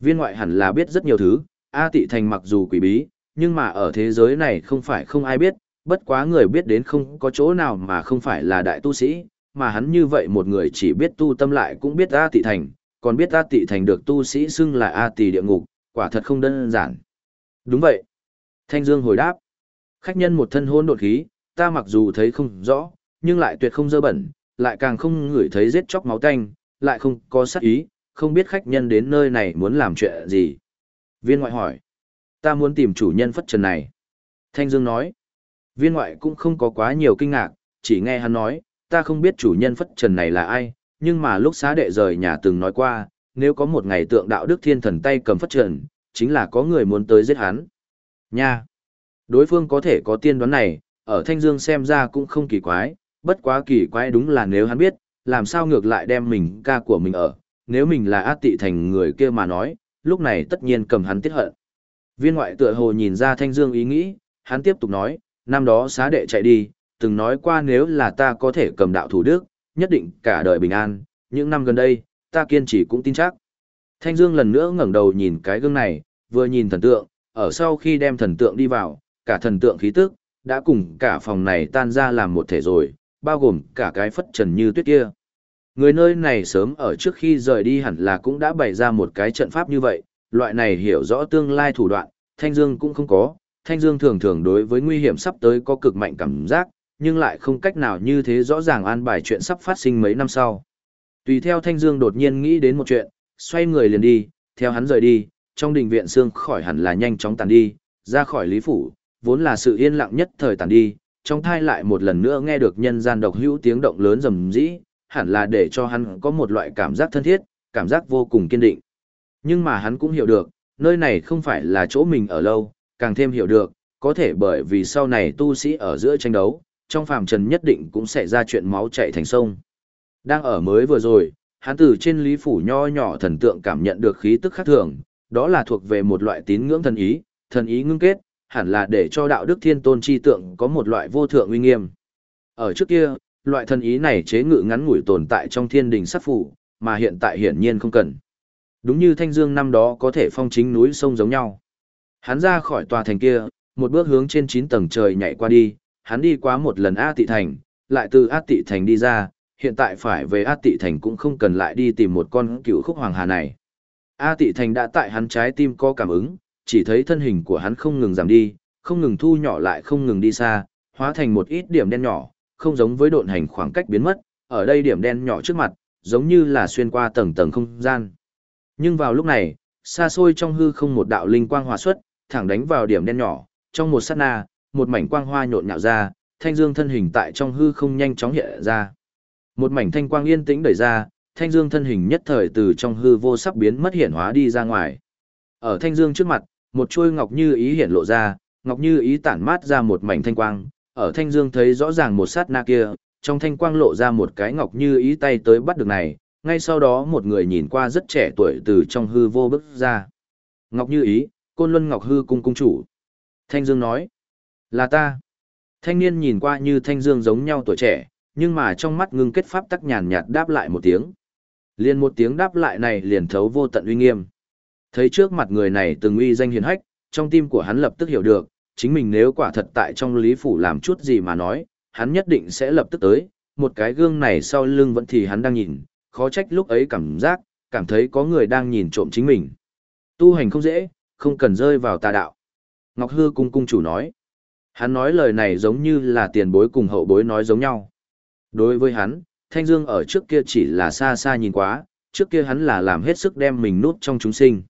Viên ngoại hẳn là biết rất nhiều thứ, A tỷ thành mặc dù quỷ bí, nhưng mà ở thế giới này không phải không ai biết, bất quá người biết đến không có chỗ nào mà không phải là đại tu sĩ, mà hắn như vậy một người chỉ biết tu tâm lại cũng biết A tỷ thành, còn biết A tỷ thành được tu sĩ xưng là A tỳ địa ngục, quả thật không đơn giản. Đúng vậy. Thanh Dương hồi đáp. Khách nhân một thân hôn đột khí, ta mặc dù thấy không rõ, nhưng lại tuyệt không dơ bẩn, lại càng không ngửi thấy giết chóc máu tanh, lại không có sát ý, không biết khách nhân đến nơi này muốn làm chuyện gì. Viên ngoại hỏi. Ta muốn tìm chủ nhân phất trần này. Thanh Dương nói. Viên ngoại cũng không có quá nhiều kinh ngạc, chỉ nghe hắn nói, ta không biết chủ nhân phất trần này là ai, nhưng mà lúc xá đệ rời nhà từng nói qua, nếu có một ngày tượng đạo đức thiên thần tay cầm phất trần, chính là có người muốn tới giết hắn. Nha! Đối phương có thể có tiên đoán này, ở Thanh Dương xem ra cũng không kỳ quái, bất quá kỳ quái đúng là nếu hắn biết, làm sao ngược lại đem mình ca của mình ở, nếu mình là ác tị thành người kia mà nói, lúc này tất nhiên cầm hắn tiết hận. Viên ngoại tựa hồ nhìn ra Thanh Dương ý nghĩ, hắn tiếp tục nói, năm đó xá đệ chạy đi, từng nói qua nếu là ta có thể cầm đạo thủ đức, nhất định cả đời bình an, những năm gần đây, ta kiên trì cũng tin chắc. Thanh Dương lần nữa ngẩng đầu nhìn cái gương này, vừa nhìn thần tượng, ở sau khi đem thần tượng đi vào, cả thần tượng khí tức, đã cùng cả phòng này tan ra làm một thể rồi, bao gồm cả cái phất trần như tuyết kia. Người nơi này sớm ở trước khi rời đi hẳn là cũng đã bày ra một cái trận pháp như vậy, loại này hiểu rõ tương lai thủ đoạn, Thanh Dương cũng không có, Thanh Dương thường thường đối với nguy hiểm sắp tới có cực mạnh cảm giác, nhưng lại không cách nào như thế rõ ràng an bài chuyện sắp phát sinh mấy năm sau. Tùy theo Thanh Dương đột nhiên nghĩ đến một chuyện, xoay người liền đi, theo hắn rời đi, trong đình viện xương khỏi hẳn là nhanh chóng tàn đi, ra khỏi lý phủ, vốn là sự yên lặng nhất thời tàn đi, trong thai lại một lần nữa nghe được nhân gian độc hữu tiếng động lớn rầm rĩ, hẳn là để cho hắn có một loại cảm giác thân thiết, cảm giác vô cùng kiên định. Nhưng mà hắn cũng hiểu được, nơi này không phải là chỗ mình ở lâu, càng thêm hiểu được, có thể bởi vì sau này tu sĩ ở giữa tranh đấu, trong phàm trần nhất định cũng sẽ ra chuyện máu chảy thành sông. Đang ở mới vừa rồi, hắn từ trên lý phủ nho nhỏ thần tượng cảm nhận được khí tức khác thường, đó là thuộc về một loại tín ngưỡng thần ý, thần ý ngưng kết, hẳn là để cho đạo đức thiên tôn chi tượng có một loại vô thượng uy nghiêm. Ở trước kia, loại thần ý này chế ngự ngắn ngủi tồn tại trong thiên đình sát phủ, mà hiện tại hiển nhiên không cần. Đúng như Thanh Dương năm đó có thể phong chính núi sông giống nhau. Hắn ra khỏi tòa thành kia, một bước hướng trên 9 tầng trời nhảy qua đi, hắn đi qua một lần A tị thành, lại từ A tị thành đi ra, hiện tại phải về A Tị Thành cũng không cần lại đi tìm một con cựu khúc hoàng hà này. A Tị Thành đã tại hắn trái tim có cảm ứng, chỉ thấy thân hình của hắn không ngừng giảm đi, không ngừng thu nhỏ lại không ngừng đi xa, hóa thành một ít điểm đen nhỏ, không giống với độn hành khoảng cách biến mất, ở đây điểm đen nhỏ trước mặt, giống như là xuyên qua tầng tầng không gian. Nhưng vào lúc này, xa xôi trong hư không một đạo linh quang hòa xuất, thẳng đánh vào điểm đen nhỏ, trong một sát na, một mảnh quang hoa nhộn nhạo ra, thanh dương thân hình tại trong hư không nhanh chóng hiện ra. Một mảnh thanh quang yên tĩnh đẩy ra, thanh dương thân hình nhất thời từ trong hư vô sắp biến mất hiện hóa đi ra ngoài. Ở thanh dương trước mặt, một chuôi ngọc như ý hiện lộ ra, ngọc như ý tản mát ra một mảnh thanh quang, ở thanh dương thấy rõ ràng một sát na kia, trong thanh quang lộ ra một cái ngọc như ý tay tới bắt được này, ngay sau đó một người nhìn qua rất trẻ tuổi từ trong hư vô bước ra. Ngọc như ý, côn luân ngọc hư cung cung chủ. Thanh dương nói, là ta. Thanh niên nhìn qua như thanh dương giống nhau tuổi trẻ, nhưng mà trong mắt ngưng kết pháp tắc nhàn nhạt đáp lại một tiếng. Liền một tiếng đáp lại này liền thấu vô tận uy nghiêm. Thấy trước mặt người này từng uy danh hiền hách, trong tim của hắn lập tức hiểu được, chính mình nếu quả thật tại trong lý phủ làm chút gì mà nói, hắn nhất định sẽ lập tức tới, một cái gương này sau lưng vẫn thì hắn đang nhìn, khó trách lúc ấy cảm giác, cảm thấy có người đang nhìn trộm chính mình. Tu hành không dễ, không cần rơi vào tà đạo. Ngọc Hư cung cung chủ nói. Hắn nói lời này giống như là tiền bối cùng hậu bối nói giống nhau. Đối với hắn, Thanh Dương ở trước kia chỉ là xa xa nhìn quá, trước kia hắn là làm hết sức đem mình nút trong chúng sinh.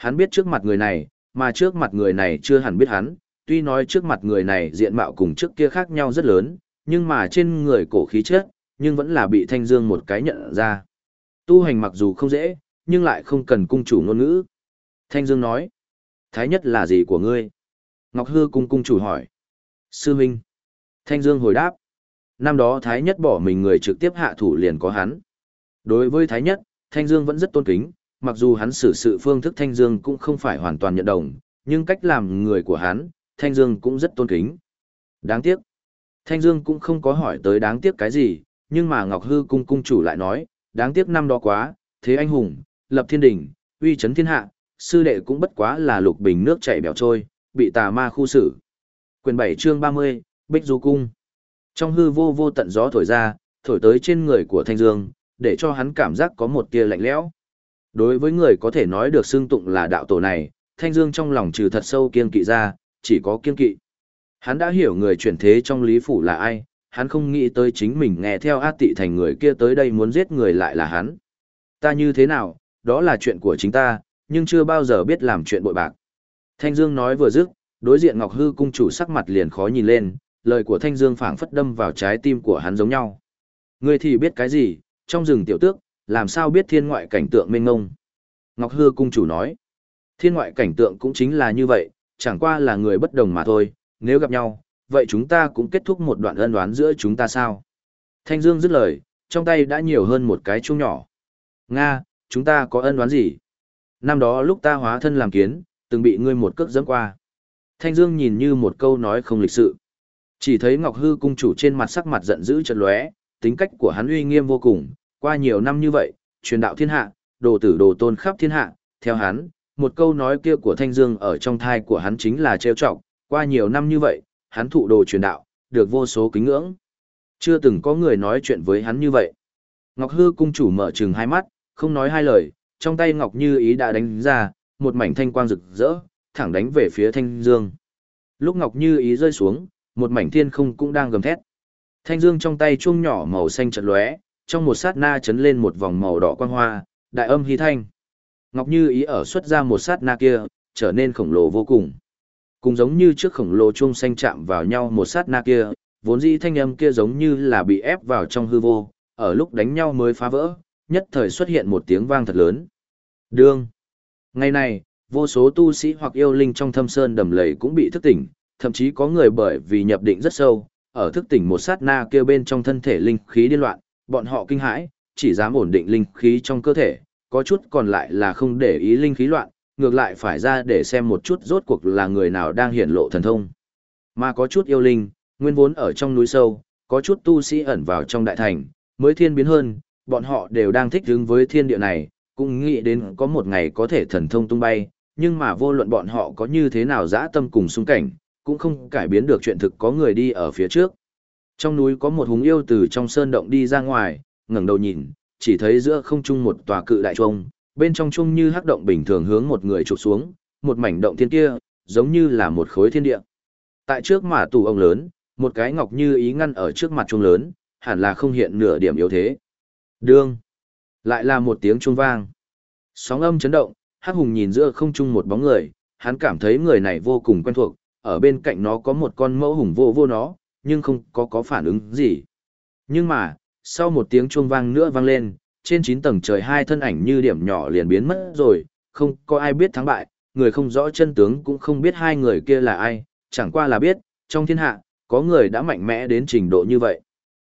Hắn biết trước mặt người này, mà trước mặt người này chưa hẳn biết hắn, tuy nói trước mặt người này diện mạo cùng trước kia khác nhau rất lớn, nhưng mà trên người cổ khí chết, nhưng vẫn là bị Thanh Dương một cái nhận ra. Tu hành mặc dù không dễ, nhưng lại không cần cung chủ ngôn ngữ. Thanh Dương nói, Thái nhất là gì của ngươi? Ngọc Hư cung cung chủ hỏi. Sư Minh. Thanh Dương hồi đáp. Năm đó Thái nhất bỏ mình người trực tiếp hạ thủ liền có hắn. Đối với Thái nhất, Thanh Dương vẫn rất tôn kính, mặc dù hắn xử sự phương thức Thanh Dương cũng không phải hoàn toàn nhận đồng, nhưng cách làm người của hắn, Thanh Dương cũng rất tôn kính. Đáng tiếc. Thanh Dương cũng không có hỏi tới đáng tiếc cái gì, nhưng mà Ngọc Hư cung cung chủ lại nói, đáng tiếc năm đó quá, thế anh hùng, lập thiên đỉnh, uy chấn thiên hạ, sư đệ cũng bất quá là lục bình nước chảy bèo trôi, bị tà ma khu xử. Quyền 7 chương 30, Bích Du Cung. Trong hư vô vô tận gió thổi ra, thổi tới trên người của Thanh Dương, để cho hắn cảm giác có một tia lạnh lẽo. Đối với người có thể nói được xưng tụng là đạo tổ này, Thanh Dương trong lòng trừ thật sâu kiên kỵ ra, chỉ có kiên kỵ. Hắn đã hiểu người chuyển thế trong lý phủ là ai, hắn không nghĩ tới chính mình nghe theo át tị thành người kia tới đây muốn giết người lại là hắn. Ta như thế nào, đó là chuyện của chính ta, nhưng chưa bao giờ biết làm chuyện bội bạc. Thanh Dương nói vừa dứt, đối diện Ngọc Hư cung chủ sắc mặt liền khó nhìn lên, lời của Thanh Dương phảng phất đâm vào trái tim của hắn giống nhau. Ngươi thì biết cái gì, trong rừng tiểu tước, làm sao biết thiên ngoại cảnh tượng mênh ngông. Ngọc Hư cung chủ nói, thiên ngoại cảnh tượng cũng chính là như vậy, chẳng qua là người bất đồng mà thôi, nếu gặp nhau, vậy chúng ta cũng kết thúc một đoạn ân đoán giữa chúng ta sao? Thanh Dương dứt lời, trong tay đã nhiều hơn một cái chuông nhỏ. Nga, chúng ta có ân đoán gì? Năm đó lúc ta hóa thân làm kiến, từng bị ngươi một cước dẫm qua. Thanh Dương nhìn như một câu nói không lịch sự. Chỉ thấy Ngọc Hư cung chủ trên mặt sắc mặt giận dữ chợt lóe, tính cách của hắn uy nghiêm vô cùng, qua nhiều năm như vậy, truyền đạo thiên hạ, đồ tử đồ tôn khắp thiên hạ, theo hắn, một câu nói kia của Thanh Dương ở trong thai của hắn chính là trêu chọc, qua nhiều năm như vậy, hắn thụ đồ truyền đạo, được vô số kính ngưỡng. Chưa từng có người nói chuyện với hắn như vậy. Ngọc Hư cung chủ mở trừng hai mắt, không nói hai lời, trong tay Ngọc Như ý đã đánh ra, một mảnh thanh quang rực rỡ, thẳng đánh về phía Thanh Dương. Lúc Ngọc Như ý rơi xuống, một mảnh thiên không cũng đang gầm thét. Thanh Dương trong tay chuông nhỏ màu xanh chợt lóe, trong một sát na chấn lên một vòng màu đỏ quang hoa, đại âm hí thanh. Ngọc Như ý ở xuất ra một sát na kia, trở nên khổng lồ vô cùng. Cùng giống như trước khổng lồ chung xanh chạm vào nhau một sát na kia, vốn dĩ thanh âm kia giống như là bị ép vào trong hư vô, ở lúc đánh nhau mới phá vỡ, nhất thời xuất hiện một tiếng vang thật lớn. Đương. Ngày này, vô số tu sĩ hoặc yêu linh trong thâm sơn đầm lầy cũng bị thức tỉnh, thậm chí có người bởi vì nhập định rất sâu, ở thức tỉnh một sát na kia bên trong thân thể linh khí điên loạn, bọn họ kinh hãi, chỉ dám ổn định linh khí trong cơ thể, có chút còn lại là không để ý linh khí loạn, ngược lại phải ra để xem một chút rốt cuộc là người nào đang hiển lộ thần thông. Mà có chút yêu linh, nguyên vốn ở trong núi sâu, có chút tu sĩ ẩn vào trong đại thành, mới thiên biến hơn, bọn họ đều đang thích ứng với thiên địa này, cũng nghĩ đến có một ngày có thể thần thông tung bay, nhưng mà vô luận bọn họ có như thế nào dã tâm cùng xung cảnh, cũng không cải biến được chuyện thực có người đi ở phía trước. Trong núi có một hùng yêu từ trong sơn động đi ra ngoài, ngẩng đầu nhìn, chỉ thấy giữa không trung một tòa cự đại trung, bên trong trung như hắc động bình thường hướng một người chụp xuống, một mảnh động thiên kia, giống như là một khối thiên địa. Tại trước mà tủ ông lớn, một cái ngọc như ý ngăn ở trước mặt trung lớn, hẳn là không hiện nửa điểm yếu thế. Đương. Lại là một tiếng trung vang. Sóng âm chấn động, hắc hùng nhìn giữa không trung một bóng người, hắn cảm thấy người này vô cùng quen thuộc, ở bên cạnh nó có một con mẫu hùng vô vô nó, nhưng không có có phản ứng gì. Nhưng mà, sau một tiếng chuông vang nữa vang lên, trên 9 tầng trời hai thân ảnh như điểm nhỏ liền biến mất rồi, không có ai biết thắng bại, người không rõ chân tướng cũng không biết hai người kia là ai, chẳng qua là biết, trong thiên hạ, có người đã mạnh mẽ đến trình độ như vậy.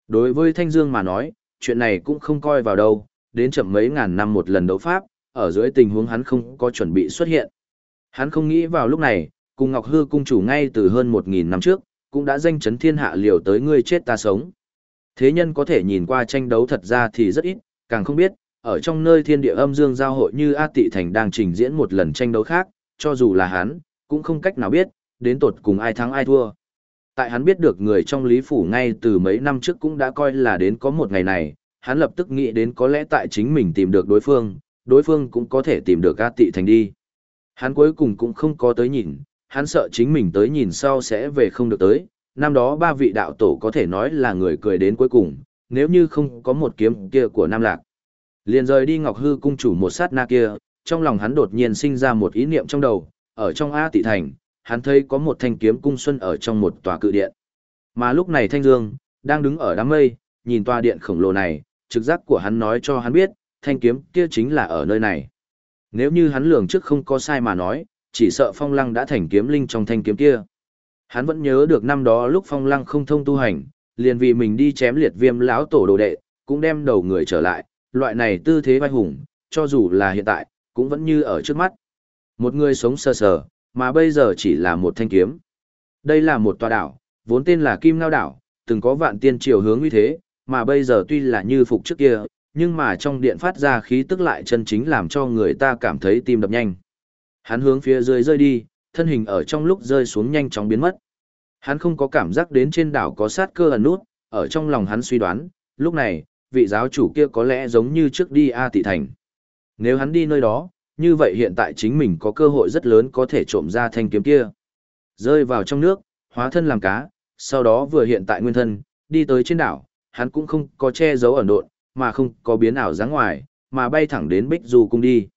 Đối với Thanh Dương mà nói, chuyện này cũng không coi vào đâu, đến chậm mấy ngàn năm một lần đấu pháp, ở dưới tình huống hắn không có chuẩn bị xuất hiện. Hắn không nghĩ vào lúc này, cùng Ngọc Hư cung chủ ngay từ hơn 1.000 năm trước, cũng đã danh chấn thiên hạ liều tới ngươi chết ta sống. Thế nhân có thể nhìn qua tranh đấu thật ra thì rất ít, càng không biết, ở trong nơi thiên địa âm dương giao hội như A Tị Thành đang trình diễn một lần tranh đấu khác, cho dù là hắn, cũng không cách nào biết, đến tột cùng ai thắng ai thua. Tại hắn biết được người trong Lý Phủ ngay từ mấy năm trước cũng đã coi là đến có một ngày này, hắn lập tức nghĩ đến có lẽ tại chính mình tìm được đối phương, đối phương cũng có thể tìm được A Tị Thành đi. Hắn cuối cùng cũng không có tới nhìn, hắn sợ chính mình tới nhìn sau sẽ về không được tới. Năm đó ba vị đạo tổ có thể nói là người cười đến cuối cùng, nếu như không có một kiếm kia của Nam Lạc. Liền rời đi Ngọc Hư cung chủ một sát na kia, trong lòng hắn đột nhiên sinh ra một ý niệm trong đầu, ở trong A Tị Thành, hắn thấy có một thanh kiếm cung xuân ở trong một tòa cự điện. Mà lúc này Thanh Dương, đang đứng ở đám mây, nhìn tòa điện khổng lồ này, trực giác của hắn nói cho hắn biết, thanh kiếm kia chính là ở nơi này. Nếu như hắn lường trước không có sai mà nói, chỉ sợ phong lăng đã thành kiếm linh trong thanh kiếm kia. Hắn vẫn nhớ được năm đó lúc phong lăng không thông tu hành, liền vì mình đi chém liệt viêm lão tổ đồ đệ, cũng đem đầu người trở lại, loại này tư thế vai hùng, cho dù là hiện tại, cũng vẫn như ở trước mắt. Một người sống sơ sờ, mà bây giờ chỉ là một thanh kiếm. Đây là một tòa đảo, vốn tên là Kim Ngao đảo, từng có vạn tiên triều hướng uy thế, mà bây giờ tuy là như phục trước kia, nhưng mà trong điện phát ra khí tức lại chân chính làm cho người ta cảm thấy tim đập nhanh. Hắn hướng phía dưới rơi đi, thân hình ở trong lúc rơi xuống nhanh chóng biến mất. Hắn không có cảm giác đến trên đảo có sát cơ ẩn nút, ở trong lòng hắn suy đoán, lúc này, vị giáo chủ kia có lẽ giống như trước đi A Tị Thành. Nếu hắn đi nơi đó, như vậy hiện tại chính mình có cơ hội rất lớn có thể trộm ra thanh kiếm kia. Rơi vào trong nước, hóa thân làm cá, sau đó vừa hiện tại nguyên thân, đi tới trên đảo, hắn cũng không có che giấu ẩn độn, mà không có biến ảo dáng ngoài, mà bay thẳng đến Bích Du cung đi.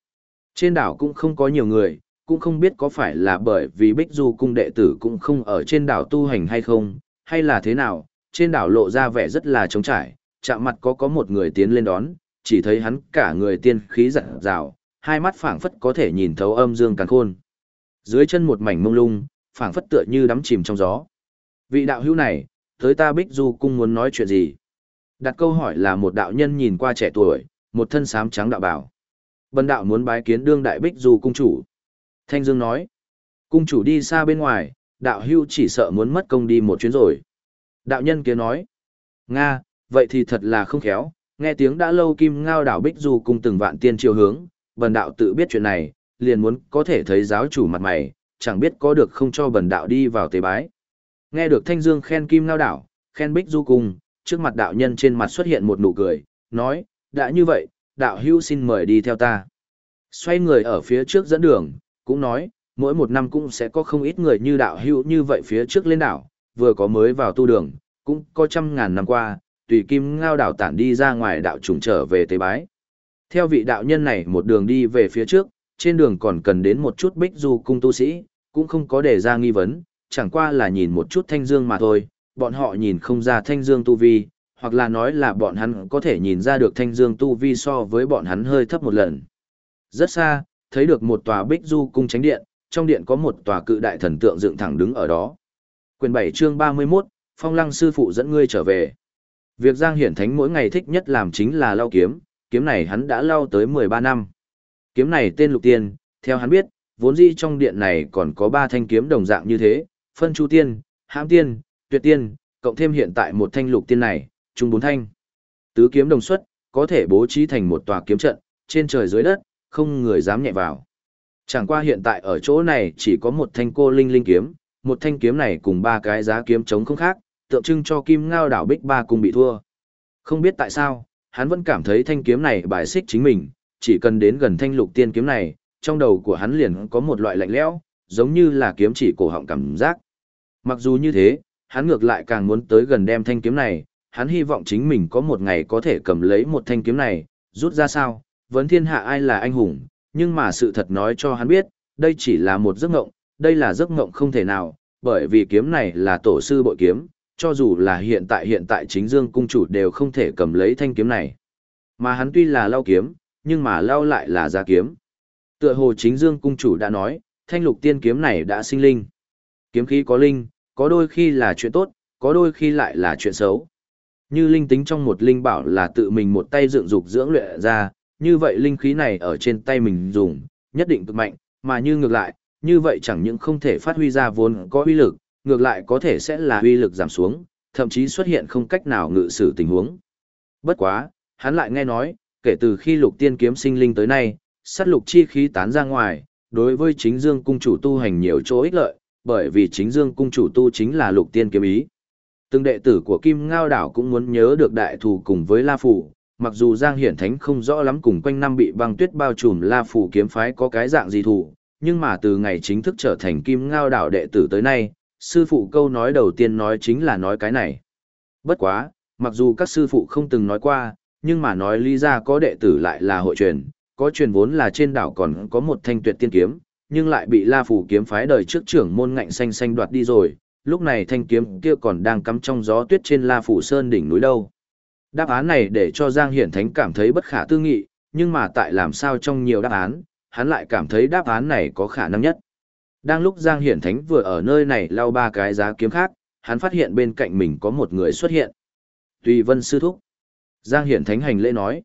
Trên đảo cũng không có nhiều người, cũng không biết có phải là bởi vì Bích Du cung đệ tử cũng không ở trên đảo tu hành hay không, hay là thế nào, trên đảo lộ ra vẻ rất là trống trải, chạm mặt có có một người tiến lên đón, chỉ thấy hắn cả người tiên khí rạng rào, hai mắt phảng phất có thể nhìn thấu âm dương càn khôn. Dưới chân một mảnh mông lung, phảng phất tựa như đắm chìm trong gió. Vị đạo hữu này, tới ta Bích Du cung muốn nói chuyện gì? Đặt câu hỏi là một đạo nhân nhìn qua trẻ tuổi, một thân sám trắng đạo bảo. Bần đạo muốn bái kiến đương đại Bích Du cung chủ. Thanh Dương nói, cung chủ đi xa bên ngoài, đạo hưu chỉ sợ muốn mất công đi một chuyến rồi. Đạo nhân kia nói, Nga, vậy thì thật là không khéo, nghe tiếng đã lâu kim ngao đảo Bích Du cung từng vạn tiên chiều hướng, bần đạo tự biết chuyện này, liền muốn có thể thấy giáo chủ mặt mày, chẳng biết có được không cho bần đạo đi vào tế bái. Nghe được Thanh Dương khen kim ngao đảo, khen Bích Du cung, trước mặt đạo nhân trên mặt xuất hiện một nụ cười, nói, đã như vậy, đạo hưu xin mời đi theo ta. Xoay người ở phía trước dẫn đường, cũng nói, mỗi một năm cũng sẽ có không ít người như đạo hưu như vậy phía trước lên đảo, vừa có mới vào tu đường, cũng có trăm ngàn năm qua, tùy kim ngao đảo tản đi ra ngoài đạo trùng trở về tế bái. Theo vị đạo nhân này một đường đi về phía trước, trên đường còn cần đến một chút bích du cung tu sĩ, cũng không có đề ra nghi vấn, chẳng qua là nhìn một chút thanh dương mà thôi, bọn họ nhìn không ra thanh dương tu vi, hoặc là nói là bọn hắn có thể nhìn ra được thanh dương tu vi so với bọn hắn hơi thấp một lần. Rất xa, thấy được một tòa bích du cung tránh điện, trong điện có một tòa cự đại thần tượng dựng thẳng đứng ở đó. Quyền 7 chương 31, Phong Lăng sư phụ dẫn ngươi trở về. Việc Giang Hiển Thánh mỗi ngày thích nhất làm chính là lau kiếm, kiếm này hắn đã lau tới 13 năm. Kiếm này tên Lục Tiên, theo hắn biết, vốn dĩ trong điện này còn có 3 thanh kiếm đồng dạng như thế, phân chu tiên, hãm tiên, tuyệt tiên, cộng thêm hiện tại một thanh lục tiên này, Trung bốn thanh. Tứ kiếm đồng xuất, có thể bố trí thành một tòa kiếm trận, trên trời dưới đất, không người dám nhẹ vào. Chẳng qua hiện tại ở chỗ này chỉ có một thanh cô linh linh kiếm, một thanh kiếm này cùng ba cái giá kiếm chống không khác, tượng trưng cho kim ngao đảo bích ba cung bị thua. Không biết tại sao, hắn vẫn cảm thấy thanh kiếm này bài xích chính mình, chỉ cần đến gần thanh lục tiên kiếm này, trong đầu của hắn liền có một loại lạnh lẽo, giống như là kiếm chỉ cổ họng cảm giác. Mặc dù như thế, hắn ngược lại càng muốn tới gần đem thanh kiếm này, hắn hy vọng chính mình có một ngày có thể cầm lấy một thanh kiếm này, rút ra sao, vấn thiên hạ ai là anh hùng, nhưng mà sự thật nói cho hắn biết, đây chỉ là một giấc ngộng, đây là giấc ngộng không thể nào, bởi vì kiếm này là tổ sư bội kiếm, cho dù là hiện tại hiện tại chính dương cung chủ đều không thể cầm lấy thanh kiếm này. Mà hắn tuy là lao kiếm, nhưng mà lao lại là giá kiếm. Tựa hồ chính dương cung chủ đã nói, thanh lục tiên kiếm này đã sinh linh. Kiếm khí có linh, có đôi khi là chuyện tốt, có đôi khi lại là chuyện xấu. Như linh tính trong một linh bảo là tự mình một tay dựng dục dưỡng luyện ra, như vậy linh khí này ở trên tay mình dùng, nhất định cực mạnh, mà như ngược lại, như vậy chẳng những không thể phát huy ra vốn có uy lực, ngược lại có thể sẽ là uy lực giảm xuống, thậm chí xuất hiện không cách nào ngự xử tình huống. Bất quá, hắn lại nghe nói, kể từ khi lục tiên kiếm sinh linh tới nay, sát lục chi khí tán ra ngoài, đối với chính dương cung chủ tu hành nhiều chỗ ích lợi, bởi vì chính dương cung chủ tu chính là lục tiên kiếm ý. Từng đệ tử của Kim Ngao Đảo cũng muốn nhớ được đại thù cùng với La Phủ, mặc dù Giang Hiển Thánh không rõ lắm cùng quanh năm bị băng tuyết bao trùm La Phủ kiếm phái có cái dạng gì thù, nhưng mà từ ngày chính thức trở thành Kim Ngao Đảo đệ tử tới nay, sư phụ câu nói đầu tiên nói chính là nói cái này. Bất quá, mặc dù các sư phụ không từng nói qua, nhưng mà nói lý ra có đệ tử lại là hội truyền, có truyền vốn là trên đảo còn có một thanh tuyệt tiên kiếm, nhưng lại bị La Phủ kiếm phái đời trước trưởng môn ngạnh xanh xanh đoạt đi rồi, lúc này thanh kiếm kia còn đang cắm trong gió tuyết trên La Phủ Sơn đỉnh núi đâu. Đáp án này để cho Giang Hiển Thánh cảm thấy bất khả tư nghị, nhưng mà tại làm sao trong nhiều đáp án, hắn lại cảm thấy đáp án này có khả năng nhất. Đang lúc Giang Hiển Thánh vừa ở nơi này lau ba cái giá kiếm khác, hắn phát hiện bên cạnh mình có một người xuất hiện. Tùy Vân Sư Thúc. Giang Hiển Thánh hành lễ nói.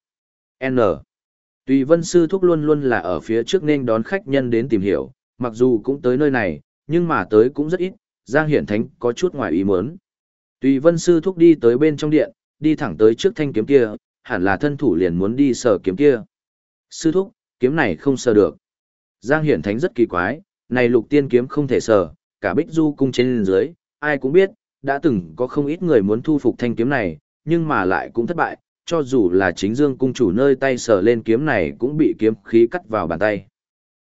N. Tùy Vân Sư Thúc luôn luôn là ở phía trước nên đón khách nhân đến tìm hiểu, mặc dù cũng tới nơi này, nhưng mà tới cũng rất ít, Giang Hiển Thánh có chút ngoài ý muốn. Tùy Vân Sư Thúc đi tới bên trong điện, đi thẳng tới trước thanh kiếm kia, hẳn là thân thủ liền muốn đi sờ kiếm kia. Sư Thúc, kiếm này không sờ được. Giang Hiển Thánh rất kỳ quái, này lục tiên kiếm không thể sờ, cả bích du cung trên dưới, ai cũng biết, đã từng có không ít người muốn thu phục thanh kiếm này, nhưng mà lại cũng thất bại, cho dù là chính dương cung chủ nơi tay sờ lên kiếm này cũng bị kiếm khí cắt vào bàn tay.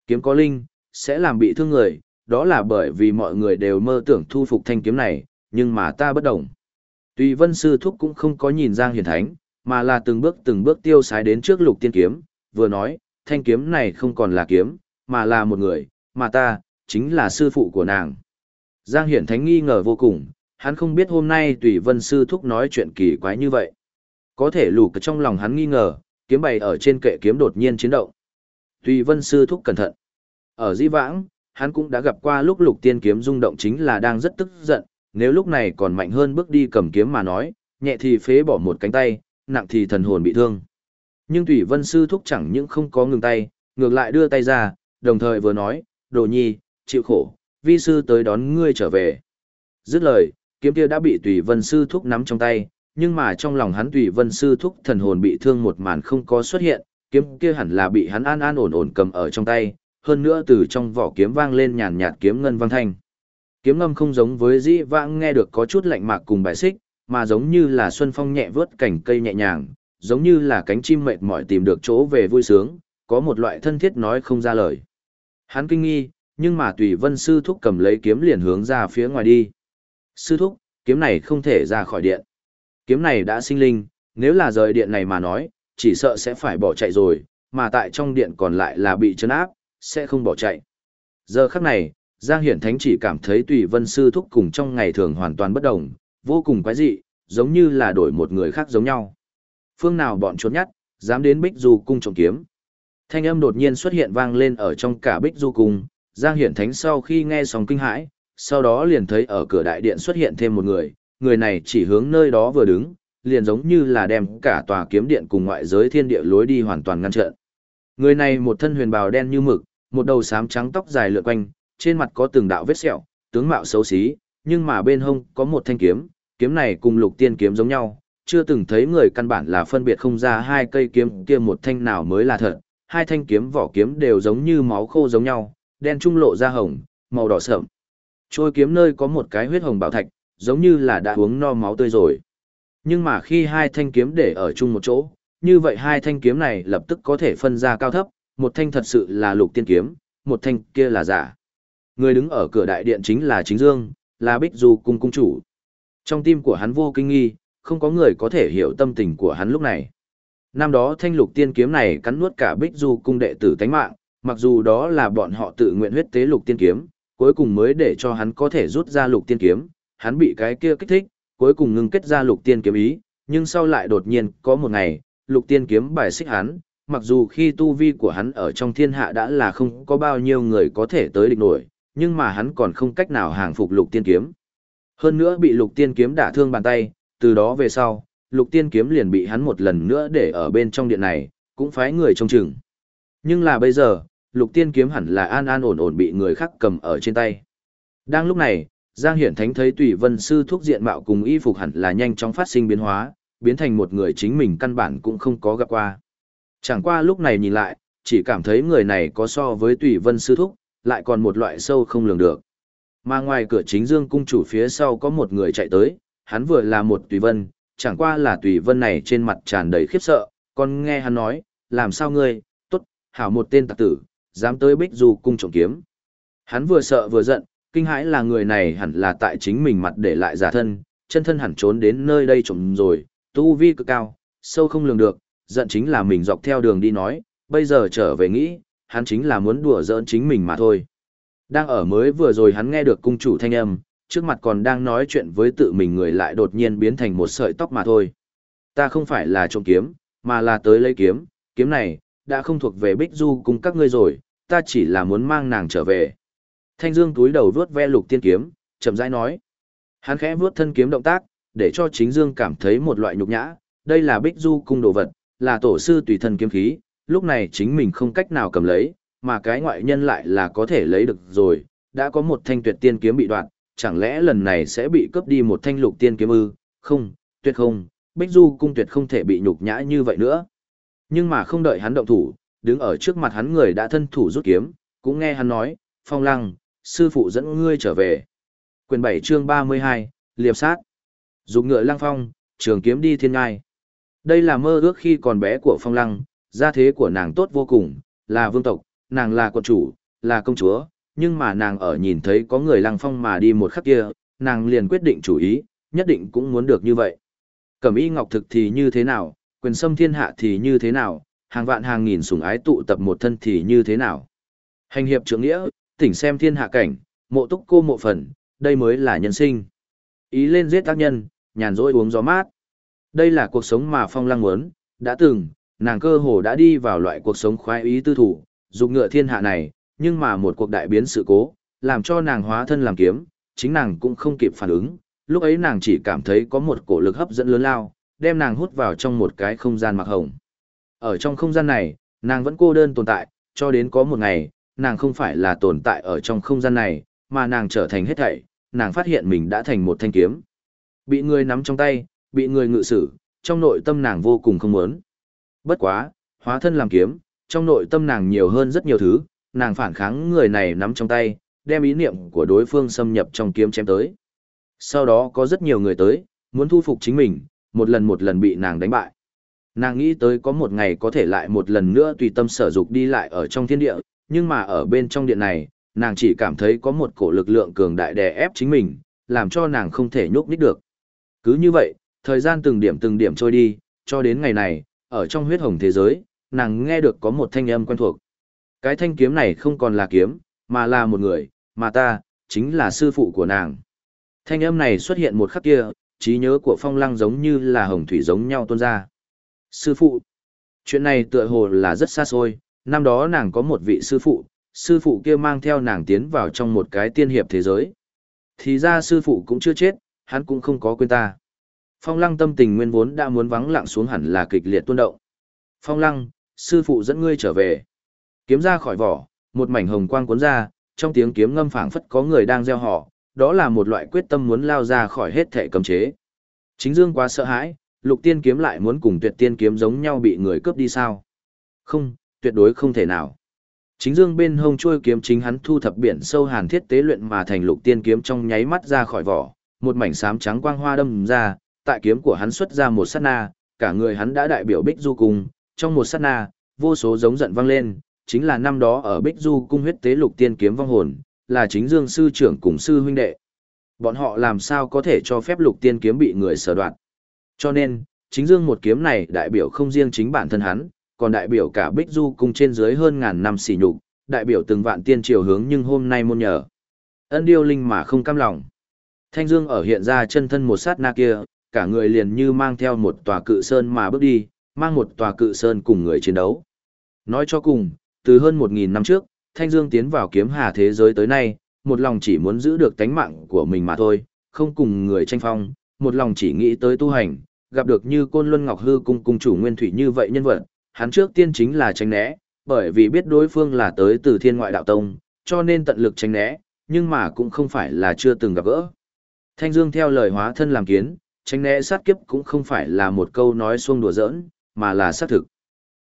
Kiếm có linh, sẽ làm bị thương người, đó là bởi vì mọi người đều mơ tưởng thu phục thanh kiếm này, nhưng mà ta bất đồng. Tùy vân sư thúc cũng không có nhìn Giang Hiền Thánh, mà là từng bước từng bước tiêu sái đến trước lục tiên kiếm, vừa nói, thanh kiếm này không còn là kiếm, mà là một người, mà ta, chính là sư phụ của nàng. Giang Hiển Thánh nghi ngờ vô cùng, hắn không biết hôm nay Tùy Vân Sư Thúc nói chuyện kỳ quái như vậy. Có thể lù trong lòng hắn nghi ngờ, kiếm bày ở trên kệ kiếm đột nhiên chiến động. Tùy Vân Sư Thúc cẩn thận. Ở di vãng, hắn cũng đã gặp qua lúc lục tiên kiếm rung động chính là đang rất tức giận, nếu lúc này còn mạnh hơn bước đi cầm kiếm mà nói, nhẹ thì phế bỏ một cánh tay, nặng thì thần hồn bị thương. Nhưng thủy Vân Sư Thúc chẳng những không có ngừng tay, ngược lại đưa tay ra, đồng thời vừa nói, đồ nhi, chịu khổ, vi sư tới đón ngươi trở về. Dứt lời, kiếm kia đã bị Tùy Vân Sư Thúc nắm trong tay, nhưng mà trong lòng hắn Tùy Vân Sư Thúc thần hồn bị thương một màn không có xuất hiện, kiếm kia hẳn là bị hắn an an ổn ổn cầm ở trong tay, hơn nữa từ trong vỏ kiếm vang lên nhàn nhạt kiếm ngân vang thanh. Kiếm ngâm không giống với dĩ vãng nghe được có chút lạnh mạc cùng bài xích, mà giống như là xuân phong nhẹ vớt cảnh cây nhẹ nhàng, giống như là cánh chim mệt mỏi tìm được chỗ về vui sướng, có một loại thân thiết nói không ra lời. Hắn kinh nghi, nhưng mà tùy vân sư thúc cầm lấy kiếm liền hướng ra phía ngoài đi. Sư thúc, kiếm này không thể ra khỏi điện. Kiếm này đã sinh linh, nếu là rời điện này mà nói, chỉ sợ sẽ phải bỏ chạy rồi, mà tại trong điện còn lại là bị chấn áp, sẽ không bỏ chạy. Giờ khắc này, Giang Hiển Thánh chỉ cảm thấy tùy vân sư thúc cùng trong ngày thường hoàn toàn bất đồng, vô cùng quái dị, giống như là đổi một người khác giống nhau. Phương nào bọn trốn nhát, dám đến Bích Du cung trộm kiếm. Thanh âm đột nhiên xuất hiện vang lên ở trong cả Bích Du cung, Giang Hiển Thánh sau khi nghe xong kinh hãi, sau đó liền thấy ở cửa đại điện xuất hiện thêm một người, người này chỉ hướng nơi đó vừa đứng, liền giống như là đem cả tòa kiếm điện cùng ngoại giới thiên địa lối đi hoàn toàn ngăn chặn. Người này một thân huyền bào đen như mực, một đầu xám trắng tóc dài lượn quanh, trên mặt có từng đạo vết sẹo, tướng mạo xấu xí, nhưng mà bên hông có một thanh kiếm, kiếm này cùng lục tiên kiếm giống nhau, chưa từng thấy người căn bản là phân biệt không ra hai cây kiếm kia một thanh nào mới là thật, hai thanh kiếm vỏ kiếm đều giống như máu khô giống nhau, đen trung lộ ra hồng, màu đỏ sậm. Trôi kiếm nơi có một cái huyết hồng bảo thạch, giống như là đã uống no máu tươi rồi. Nhưng mà khi hai thanh kiếm để ở chung một chỗ, như vậy hai thanh kiếm này lập tức có thể phân ra cao thấp, một thanh thật sự là lục tiên kiếm, một thanh kia là giả. Người đứng ở cửa đại điện chính là chính dương, là Bích Du cung cung chủ. Trong tim của hắn vô kinh nghi, không có người có thể hiểu tâm tình của hắn lúc này. Năm đó thanh lục tiên kiếm này cắn nuốt cả Bích Du cung đệ tử tánh mạng, mặc dù đó là bọn họ tự nguyện huyết tế lục tiên kiếm, cuối cùng mới để cho hắn có thể rút ra lục tiên kiếm, hắn bị cái kia kích thích, cuối cùng ngưng kết ra lục tiên kiếm ý, nhưng sau lại đột nhiên, có một ngày, lục tiên kiếm bài xích hắn, mặc dù khi tu vi của hắn ở trong thiên hạ đã là không có bao nhiêu người có thể tới địch nổi, nhưng mà hắn còn không cách nào hàng phục lục tiên kiếm. Hơn nữa bị lục tiên kiếm đả thương bàn tay, từ đó về sau, lục tiên kiếm liền bị hắn một lần nữa để ở bên trong điện này, cũng phái người trông chừng. Nhưng là bây giờ, lục tiên kiếm hẳn là an an ổn ổn bị người khác cầm ở trên tay. Đang lúc này, Giang Hiển Thánh thấy Tùy Vân Sư thuốc diện mạo cùng y phục hẳn là nhanh chóng phát sinh biến hóa, biến thành một người chính mình căn bản cũng không có gặp qua. Chẳng qua lúc này nhìn lại, chỉ cảm thấy người này có so với Tùy Vân Sư Thúc, lại còn một loại sâu không lường được. Mà ngoài cửa chính dương cung chủ phía sau có một người chạy tới, hắn vừa là một Tùy Vân, chẳng qua là Tùy Vân này trên mặt tràn đầy khiếp sợ, còn nghe hắn nói, làm sao ngươi, tốt, hảo một tên tạc tử, dám tới bích du cung trộm kiếm. Hắn vừa sợ vừa giận, kinh hãi là người này hẳn là tại chính mình mặt để lại giả thân, chân thân hẳn trốn đến nơi đây trộm rồi, tu vi cực cao, sâu không lường được, giận chính là mình dọc theo đường đi nói, bây giờ trở về nghĩ, hắn chính là muốn đùa giỡn chính mình mà thôi. Đang ở mới vừa rồi hắn nghe được cung chủ thanh âm, trước mặt còn đang nói chuyện với tự mình người lại đột nhiên biến thành một sợi tóc mà thôi. Ta không phải là trộm kiếm, mà là tới lấy kiếm, kiếm này, đã không thuộc về Bích Du cùng các ngươi rồi, ta chỉ là muốn mang nàng trở về. Thanh Dương túi đầu vuốt ve lục tiên kiếm, chậm rãi nói. Hắn khẽ vuốt thân kiếm động tác, để cho chính Dương cảm thấy một loại nhục nhã, đây là Bích Du cung đồ vật, là tổ sư tùy thân kiếm khí, lúc này chính mình không cách nào cầm lấy, mà cái ngoại nhân lại là có thể lấy được rồi, đã có một thanh tuyệt tiên kiếm bị đoạn, chẳng lẽ lần này sẽ bị cướp đi một thanh lục tiên kiếm ư? Không, tuyệt không, Bích Du cung tuyệt không thể bị nhục nhã như vậy nữa. Nhưng mà không đợi hắn động thủ, đứng ở trước mặt hắn người đã thân thủ rút kiếm, cũng nghe hắn nói, Phong Lăng, sư phụ dẫn ngươi trở về. Quyền 7 chương 32, liệp sát. Dục ngựa lăng phong, trường kiếm đi thiên ngai. Đây là mơ ước khi còn bé của Phong Lăng, gia thế của nàng tốt vô cùng, là vương tộc, nàng là quận chủ, là công chúa, nhưng mà nàng ở nhìn thấy có người lăng phong mà đi một khắc kia, nàng liền quyết định chủ ý, nhất định cũng muốn được như vậy. Cẩm y ngọc thực thì như thế nào, quyền sâm thiên hạ thì như thế nào, hàng vạn hàng nghìn sủng ái tụ tập một thân thì như thế nào. Hành hiệp trưởng nghĩa, tỉnh xem thiên hạ cảnh, mộ túc cô mộ phần, đây mới là nhân sinh. Ý lên giết tác nhân, nhàn rỗi uống gió mát. Đây là cuộc sống mà Phong Lăng muốn, đã từng, nàng cơ hồ đã đi vào loại cuộc sống khoái ý tư thủ, dục ngựa thiên hạ này, nhưng mà một cuộc đại biến sự cố, làm cho nàng hóa thân làm kiếm, chính nàng cũng không kịp phản ứng, lúc ấy nàng chỉ cảm thấy có một cổ lực hấp dẫn lớn lao, đem nàng hút vào trong một cái không gian mặc hồng. Ở trong không gian này, nàng vẫn cô đơn tồn tại, cho đến có một ngày, nàng không phải là tồn tại ở trong không gian này, mà nàng trở thành hết thảy, nàng phát hiện mình đã thành một thanh kiếm. Bị người nắm trong tay, bị người ngự sử, trong nội tâm nàng vô cùng không muốn. Bất quá, hóa thân làm kiếm, trong nội tâm nàng nhiều hơn rất nhiều thứ, nàng phản kháng người này nắm trong tay, đem ý niệm của đối phương xâm nhập trong kiếm chém tới. Sau đó có rất nhiều người tới, muốn thu phục chính mình, một lần một lần bị nàng đánh bại. Nàng nghĩ tới có một ngày có thể lại một lần nữa tùy tâm sở dục đi lại ở trong thiên địa, nhưng mà ở bên trong điện này, nàng chỉ cảm thấy có một cổ lực lượng cường đại đè ép chính mình, làm cho nàng không thể nhúc nít được. Cứ như vậy, thời gian từng điểm từng điểm trôi đi, cho đến ngày này, ở trong huyết hồng thế giới, nàng nghe được có một thanh âm quen thuộc. Cái thanh kiếm này không còn là kiếm, mà là một người, mà ta, chính là sư phụ của nàng. Thanh âm này xuất hiện một khắc kia, trí nhớ của phong lăng giống như là hồng thủy giống nhau tuôn ra. Sư phụ. Chuyện này tựa hồ là rất xa xôi, năm đó nàng có một vị sư phụ, sư phụ kia mang theo nàng tiến vào trong một cái tiên hiệp thế giới. Thì ra sư phụ cũng chưa chết, hắn cũng không có quên ta. Phong lăng tâm tình nguyên vốn đã muốn vắng lặng xuống hẳn là kịch liệt tuôn động. Phong lăng, sư phụ dẫn ngươi trở về. Kiếm ra khỏi vỏ, một mảnh hồng quang cuốn ra, trong tiếng kiếm ngâm phảng phất có người đang gieo họ, đó là một loại quyết tâm muốn lao ra khỏi hết thể cấm chế. Chính Dương quá sợ hãi, lục tiên kiếm lại muốn cùng tuyệt tiên kiếm giống nhau bị người cướp đi sao? Không, tuyệt đối không thể nào. Chính Dương bên hông trôi kiếm chính hắn thu thập biển sâu hàn thiết tế luyện mà thành lục tiên kiếm trong nháy mắt ra khỏi vỏ, một mảnh xám trắng quang hoa đâm ra, tại kiếm của hắn xuất ra một sát na, cả người hắn đã đại biểu Bích Du cung, trong một sát na, vô số giống giận vang lên, chính là năm đó ở Bích Du cung huyết tế lục tiên kiếm vong hồn, là chính Dương sư trưởng cùng sư huynh đệ. Bọn họ làm sao có thể cho phép lục tiên kiếm bị người sở đoạt. Cho nên, chính Dương một kiếm này đại biểu không riêng chính bản thân hắn, còn đại biểu cả Bích Du cung trên dưới hơn ngàn năm sỉ nhục, đại biểu từng vạn tiên triều hướng nhưng hôm nay môn nhờ. Ân điêu linh mà không cam lòng. Thanh Dương ở hiện ra chân thân một sát na kia, cả người liền như mang theo một tòa cự sơn mà bước đi, mang một tòa cự sơn cùng người chiến đấu. Nói cho cùng, từ hơn một nghìn năm trước, Thanh Dương tiến vào kiếm hà thế giới tới nay, một lòng chỉ muốn giữ được tánh mạng của mình mà thôi, không cùng người tranh phong, một lòng chỉ nghĩ tới tu hành, gặp được như Côn Luân Ngọc Hư cung cung chủ Nguyên Thủy như vậy nhân vật, hắn trước tiên chính là tránh né, bởi vì biết đối phương là tới từ Thiên Ngoại Đạo Tông, cho nên tận lực tránh né, nhưng mà cũng không phải là chưa từng gặp gỡ. Thanh Dương theo lời hóa thân làm kiến, tránh né sát kiếp cũng không phải là một câu nói xuông đùa giỡn, mà là xác thực.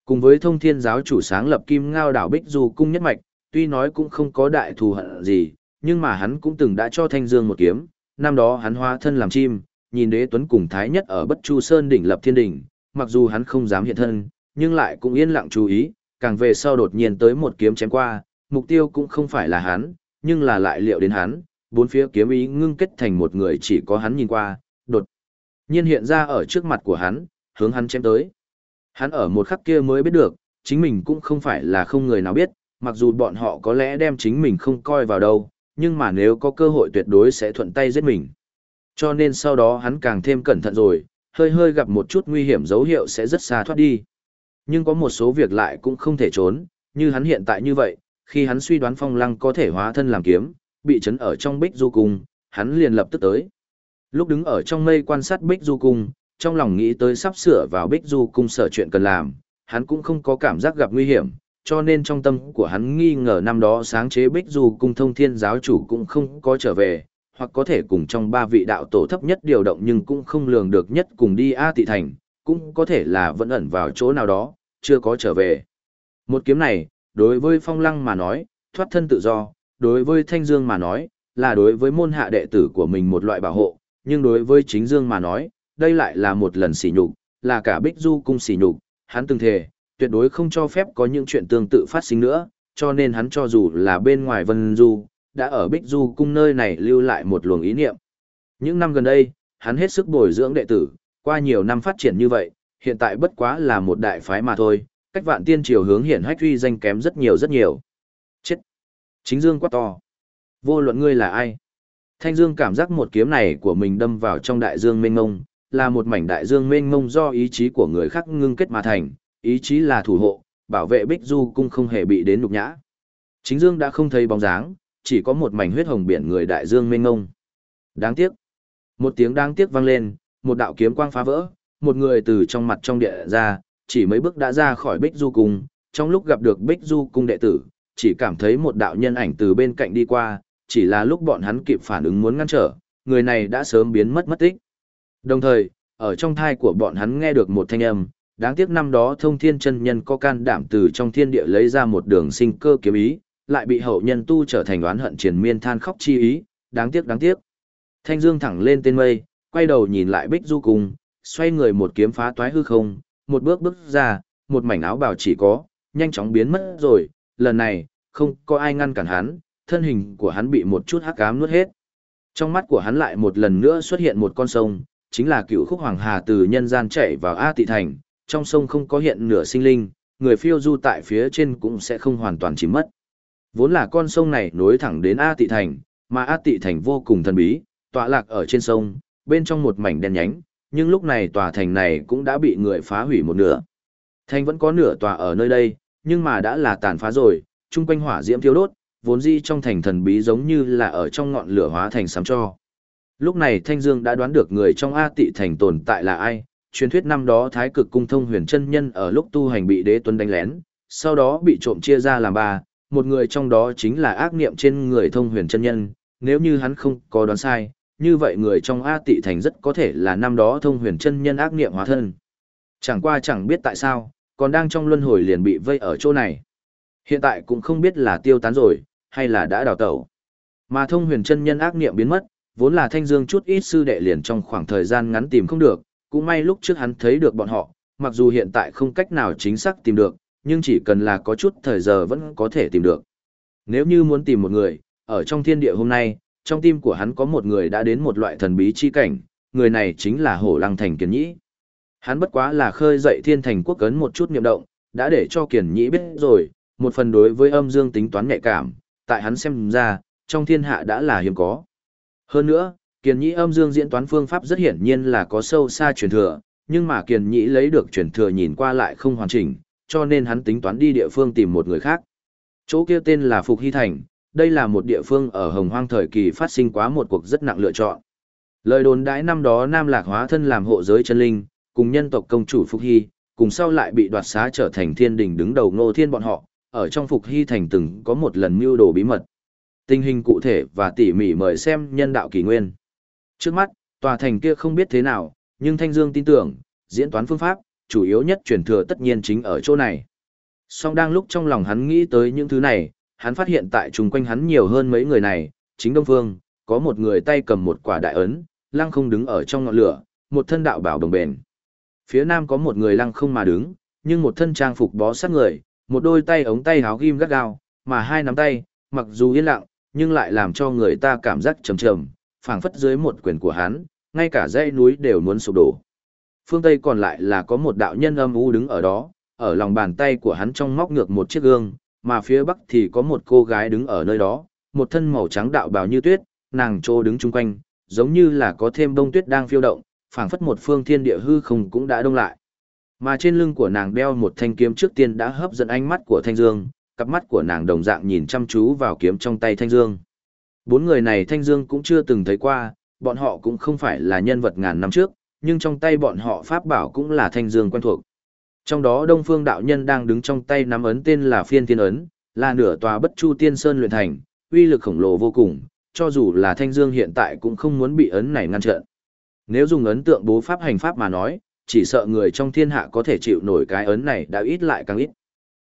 Cùng với thông thiên giáo chủ sáng lập kim ngao đảo Bích Du cung nhất mạch, tuy nói cũng không có đại thù hận gì, nhưng mà hắn cũng từng đã cho Thanh Dương một kiếm, năm đó hắn hóa thân làm chim, nhìn đế tuấn cùng thái nhất ở Bất Chu Sơn đỉnh lập thiên đỉnh, mặc dù hắn không dám hiện thân, nhưng lại cũng yên lặng chú ý, càng về sau đột nhiên tới một kiếm chém qua, mục tiêu cũng không phải là hắn, nhưng là lại liệu đến hắn, bốn phía kiếm ý ngưng kết thành một người chỉ có hắn nhìn qua, đột nhiên hiện ra ở trước mặt của hắn, hướng hắn chém tới. Hắn ở một khắc kia mới biết được, chính mình cũng không phải là không người nào biết, mặc dù bọn họ có lẽ đem chính mình không coi vào đâu, nhưng mà nếu có cơ hội tuyệt đối sẽ thuận tay giết mình. Cho nên sau đó hắn càng thêm cẩn thận rồi, hơi hơi gặp một chút nguy hiểm dấu hiệu sẽ rất xa thoát đi. Nhưng có một số việc lại cũng không thể trốn, như hắn hiện tại như vậy, khi hắn suy đoán phong lăng có thể hóa thân làm kiếm, bị chấn ở trong bích du cung, hắn liền lập tức tới. Lúc đứng ở trong mây quan sát bích du cung, trong lòng nghĩ tới sắp sửa vào bích du cung sở chuyện cần làm, hắn cũng không có cảm giác gặp nguy hiểm, cho nên trong tâm của hắn nghi ngờ năm đó sáng chế bích du cung thông thiên giáo chủ cũng không có trở về, hoặc có thể cùng trong ba vị đạo tổ thấp nhất điều động nhưng cũng không lường được nhất cùng đi A tị thành, cũng có thể là vẫn ẩn vào chỗ nào đó, chưa có trở về. Một kiếm này, đối với phong lăng mà nói, thoát thân tự do, đối với thanh dương mà nói, là đối với môn hạ đệ tử của mình một loại bảo hộ, nhưng đối với chính dương mà nói, đây lại là một lần sỉ nhục, là cả bích du cung sỉ nhục, hắn từng thề, tuyệt đối không cho phép có những chuyện tương tự phát sinh nữa, cho nên hắn cho dù là bên ngoài vân du, đã ở bích du cung nơi này lưu lại một luồng ý niệm. Những năm gần đây, hắn hết sức bồi dưỡng đệ tử, qua nhiều năm phát triển như vậy, hiện tại bất quá là một đại phái mà thôi, cách vạn tiên triều hướng hiển hách uy danh kém rất nhiều rất nhiều. Chính dương quá to. Vô luận ngươi là ai? Thanh dương cảm giác một kiếm này của mình đâm vào trong đại dương mênh mông, là một mảnh đại dương mênh mông do ý chí của người khác ngưng kết mà thành, ý chí là thủ hộ, bảo vệ Bích Du cung không hề bị đến nhục nhã. Chính dương đã không thấy bóng dáng, chỉ có một mảnh huyết hồng biển người đại dương mênh mông. Đáng tiếc. Một tiếng đáng tiếc vang lên, một đạo kiếm quang phá vỡ, một người từ trong mặt trong địa ra, chỉ mấy bước đã ra khỏi Bích Du cung, trong lúc gặp được Bích Du cung đệ tử, chỉ cảm thấy một đạo nhân ảnh từ bên cạnh đi qua, chỉ là lúc bọn hắn kịp phản ứng muốn ngăn trở, người này đã sớm biến mất mất tích. Đồng thời, ở trong thai của bọn hắn nghe được một thanh âm, đáng tiếc năm đó thông thiên chân nhân có can đảm từ trong thiên địa lấy ra một đường sinh cơ kiếm ý, lại bị hậu nhân tu trở thành oán hận triền miên than khóc chi ý, đáng tiếc đáng tiếc. Thanh Dương thẳng lên tên mây, quay đầu nhìn lại Bích Du cùng, xoay người một kiếm phá toái hư không, một bước bước ra, một mảnh áo bào chỉ có, nhanh chóng biến mất rồi, lần này, không có ai ngăn cản hắn, thân hình của hắn bị một chút hắc ám nuốt hết. Trong mắt của hắn lại một lần nữa xuất hiện một con sông, chính là cựu khúc hoàng hà từ nhân gian chạy vào A Tị Thành, trong sông không có hiện nửa sinh linh, người phiêu du tại phía trên cũng sẽ không hoàn toàn chìm mất. Vốn là con sông này nối thẳng đến A Tị Thành, mà A Tị Thành vô cùng thần bí, tọa lạc ở trên sông, bên trong một mảnh đen nhánh, nhưng lúc này tòa thành này cũng đã bị người phá hủy một nửa. Thành vẫn có nửa tòa ở nơi đây, nhưng mà đã là tàn phá rồi, chung quanh hỏa diễm thiêu đốt, vốn di trong thành thần bí giống như là ở trong ngọn lửa hóa thành sám cho. Lúc này Thanh Dương đã đoán được người trong A Tị thành tồn tại là ai, truyền thuyết năm đó Thái Cực Cung Thông Huyền Chân Nhân ở lúc tu hành bị Đế Tuấn đánh lén, sau đó bị trộm chia ra làm ba, một người trong đó chính là ác niệm trên người Thông Huyền Chân Nhân, nếu như hắn không có đoán sai, như vậy người trong A Tị thành rất có thể là năm đó Thông Huyền Chân Nhân ác niệm hóa thân. Chẳng qua chẳng biết tại sao, còn đang trong luân hồi liền bị vây ở chỗ này. Hiện tại cũng không biết là tiêu tán rồi, hay là đã đào tẩu. Mà thông huyền chân nhân ác niệm biến mất, vốn là thanh dương chút ít sư đệ liền trong khoảng thời gian ngắn tìm không được, cũng may lúc trước hắn thấy được bọn họ, mặc dù hiện tại không cách nào chính xác tìm được, nhưng chỉ cần là có chút thời giờ vẫn có thể tìm được. Nếu như muốn tìm một người, ở trong thiên địa hôm nay, trong tim của hắn có một người đã đến một loại thần bí chi cảnh, người này chính là Hổ Lăng Thành kiến Nhĩ. Hắn bất quá là khơi dậy thiên thành quốc cấn một chút niệm động, đã để cho Kiền Nhĩ biết rồi, một phần đối với âm dương tính toán nhạy cảm, tại hắn xem ra, trong thiên hạ đã là hiếm có. Hơn nữa, Kiền Nhĩ âm dương diễn toán phương pháp rất hiển nhiên là có sâu xa truyền thừa, nhưng mà Kiền Nhĩ lấy được truyền thừa nhìn qua lại không hoàn chỉnh, cho nên hắn tính toán đi địa phương tìm một người khác. Chỗ kia tên là Phục Hy Thành, đây là một địa phương ở Hồng Hoang thời kỳ phát sinh quá một cuộc rất nặng lựa chọn. Lời đồn đãi năm đó Nam Lạc hóa thân làm hộ giới chân linh, cùng nhân tộc công chủ Phục Hy, cùng sau lại bị đoạt xá trở thành thiên đình đứng đầu ngô thiên bọn họ, ở trong Phục Hy Thành từng có một lần mưu đồ bí mật. Tình hình cụ thể và tỉ mỉ mời xem nhân đạo kỳ nguyên. Trước mắt, tòa thành kia không biết thế nào, nhưng Thanh Dương tin tưởng, diễn toán phương pháp, chủ yếu nhất truyền thừa tất nhiên chính ở chỗ này. Song đang lúc trong lòng hắn nghĩ tới những thứ này, hắn phát hiện tại chung quanh hắn nhiều hơn mấy người này, chính Đông Phương, có một người tay cầm một quả đại ấn, lăng không đứng ở trong ngọn lửa, một thân đạo bảo đồng bền. Phía nam có một người lăng không mà đứng, nhưng một thân trang phục bó sát người, một đôi tay ống tay háo ghim gắt gao, mà hai nắm tay, mặc dù yên lặng, nhưng lại làm cho người ta cảm giác trầm trầm, phảng phất dưới một quyền của hắn, ngay cả dãy núi đều muốn sụp đổ. Phương Tây còn lại là có một đạo nhân âm u đứng ở đó, ở lòng bàn tay của hắn trong móc ngược một chiếc gương, mà phía bắc thì có một cô gái đứng ở nơi đó, một thân màu trắng đạo bào như tuyết, nàng trô đứng chung quanh, giống như là có thêm bông tuyết đang phiêu động, phảng phất một phương thiên địa hư không cũng đã đông lại. Mà trên lưng của nàng đeo một thanh kiếm trước tiên đã hấp dẫn ánh mắt của Thanh Dương, cặp mắt của nàng đồng dạng nhìn chăm chú vào kiếm trong tay Thanh Dương. Bốn người này Thanh Dương cũng chưa từng thấy qua, bọn họ cũng không phải là nhân vật ngàn năm trước, nhưng trong tay bọn họ pháp bảo cũng là Thanh Dương quen thuộc. Trong đó Đông Phương đạo nhân đang đứng trong tay nắm ấn tên là Phiên Thiên ấn, là nửa tòa Bất Chu Tiên Sơn luyện thành, uy lực khổng lồ vô cùng, cho dù là Thanh Dương hiện tại cũng không muốn bị ấn này ngăn trở. Nếu dùng ấn tượng bố pháp hành pháp mà nói, chỉ sợ người trong thiên hạ có thể chịu nổi cái ấn này đã ít lại càng ít.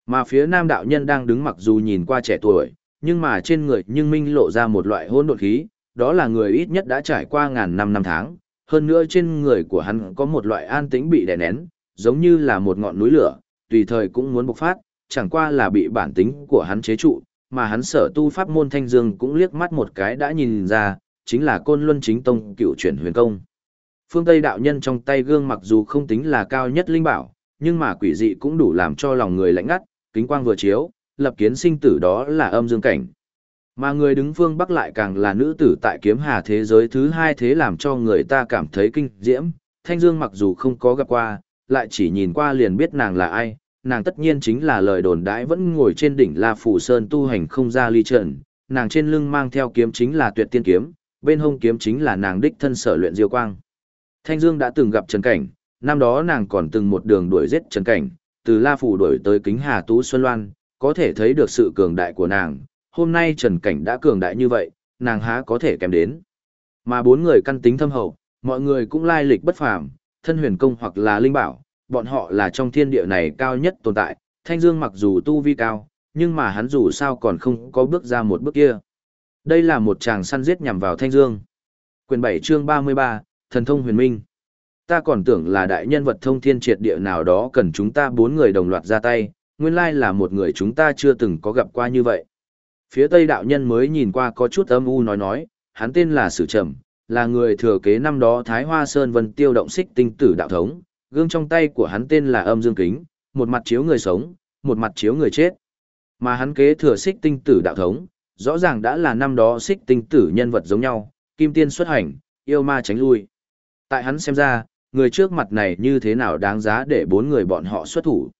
Mà phía nam đạo nhân đang đứng mặc dù nhìn qua trẻ tuổi, nhưng mà trên người nhưng minh lộ ra một loại hôn đột khí, đó là người ít nhất đã trải qua ngàn năm năm tháng, hơn nữa trên người của hắn có một loại an tĩnh bị đè nén, giống như là một ngọn núi lửa, tùy thời cũng muốn bộc phát, chẳng qua là bị bản tính của hắn chế trụ, mà hắn sở tu pháp môn thanh dương cũng liếc mắt một cái đã nhìn ra, chính là côn luân chính tông cựu chuyển huyền công. Phương Tây đạo nhân trong tay gương mặc dù không tính là cao nhất linh bảo, nhưng mà quỷ dị cũng đủ làm cho lòng người lạnh ngắt, kính quang vừa chiếu, lập kiến sinh tử đó là âm dương cảnh. Mà người đứng phương Bắc lại càng là nữ tử tại kiếm hà thế giới thứ hai thế làm cho người ta cảm thấy kinh diễm. Thanh Dương mặc dù không có gặp qua, lại chỉ nhìn qua liền biết nàng là ai, nàng tất nhiên chính là lời đồn đãi vẫn ngồi trên đỉnh La Phủ Sơn tu hành không ra ly trận, nàng trên lưng mang theo kiếm chính là tuyệt tiên kiếm, bên hông kiếm chính là nàng đích thân sở luyện diêu quang. Thanh Dương đã từng gặp Trần Cảnh, năm đó nàng còn từng một đường đuổi giết Trần Cảnh, từ La Phủ đuổi tới Kính Hà Tú Xuân Loan, có thể thấy được sự cường đại của nàng, hôm nay Trần Cảnh đã cường đại như vậy, nàng há có thể kém đến. Mà bốn người căn tính thâm hậu, mọi người cũng lai lịch bất phàm, thân huyền công hoặc là linh bảo, bọn họ là trong thiên địa này cao nhất tồn tại, Thanh Dương mặc dù tu vi cao, nhưng mà hắn dù sao còn không có bước ra một bước kia. Đây là một chàng săn giết nhằm vào Thanh Dương. Quyền 7 chương 33, Thần thông huyền minh. Ta còn tưởng là đại nhân vật thông thiên triệt địa nào đó cần chúng ta bốn người đồng loạt ra tay, nguyên lai là một người chúng ta chưa từng có gặp qua như vậy. Phía Tây đạo nhân mới nhìn qua có chút âm u nói nói, hắn tên là Sử Trầm, là người thừa kế năm đó Thái Hoa Sơn Vân tiêu động xích tinh tử đạo thống, gương trong tay của hắn tên là âm dương kính, một mặt chiếu người sống, một mặt chiếu người chết. Mà hắn kế thừa xích tinh tử đạo thống, rõ ràng đã là năm đó xích tinh tử nhân vật giống nhau, kim tiên xuất hành, yêu ma tránh lui. Tại hắn xem ra, người trước mặt này như thế nào đáng giá để bốn người bọn họ xuất thủ.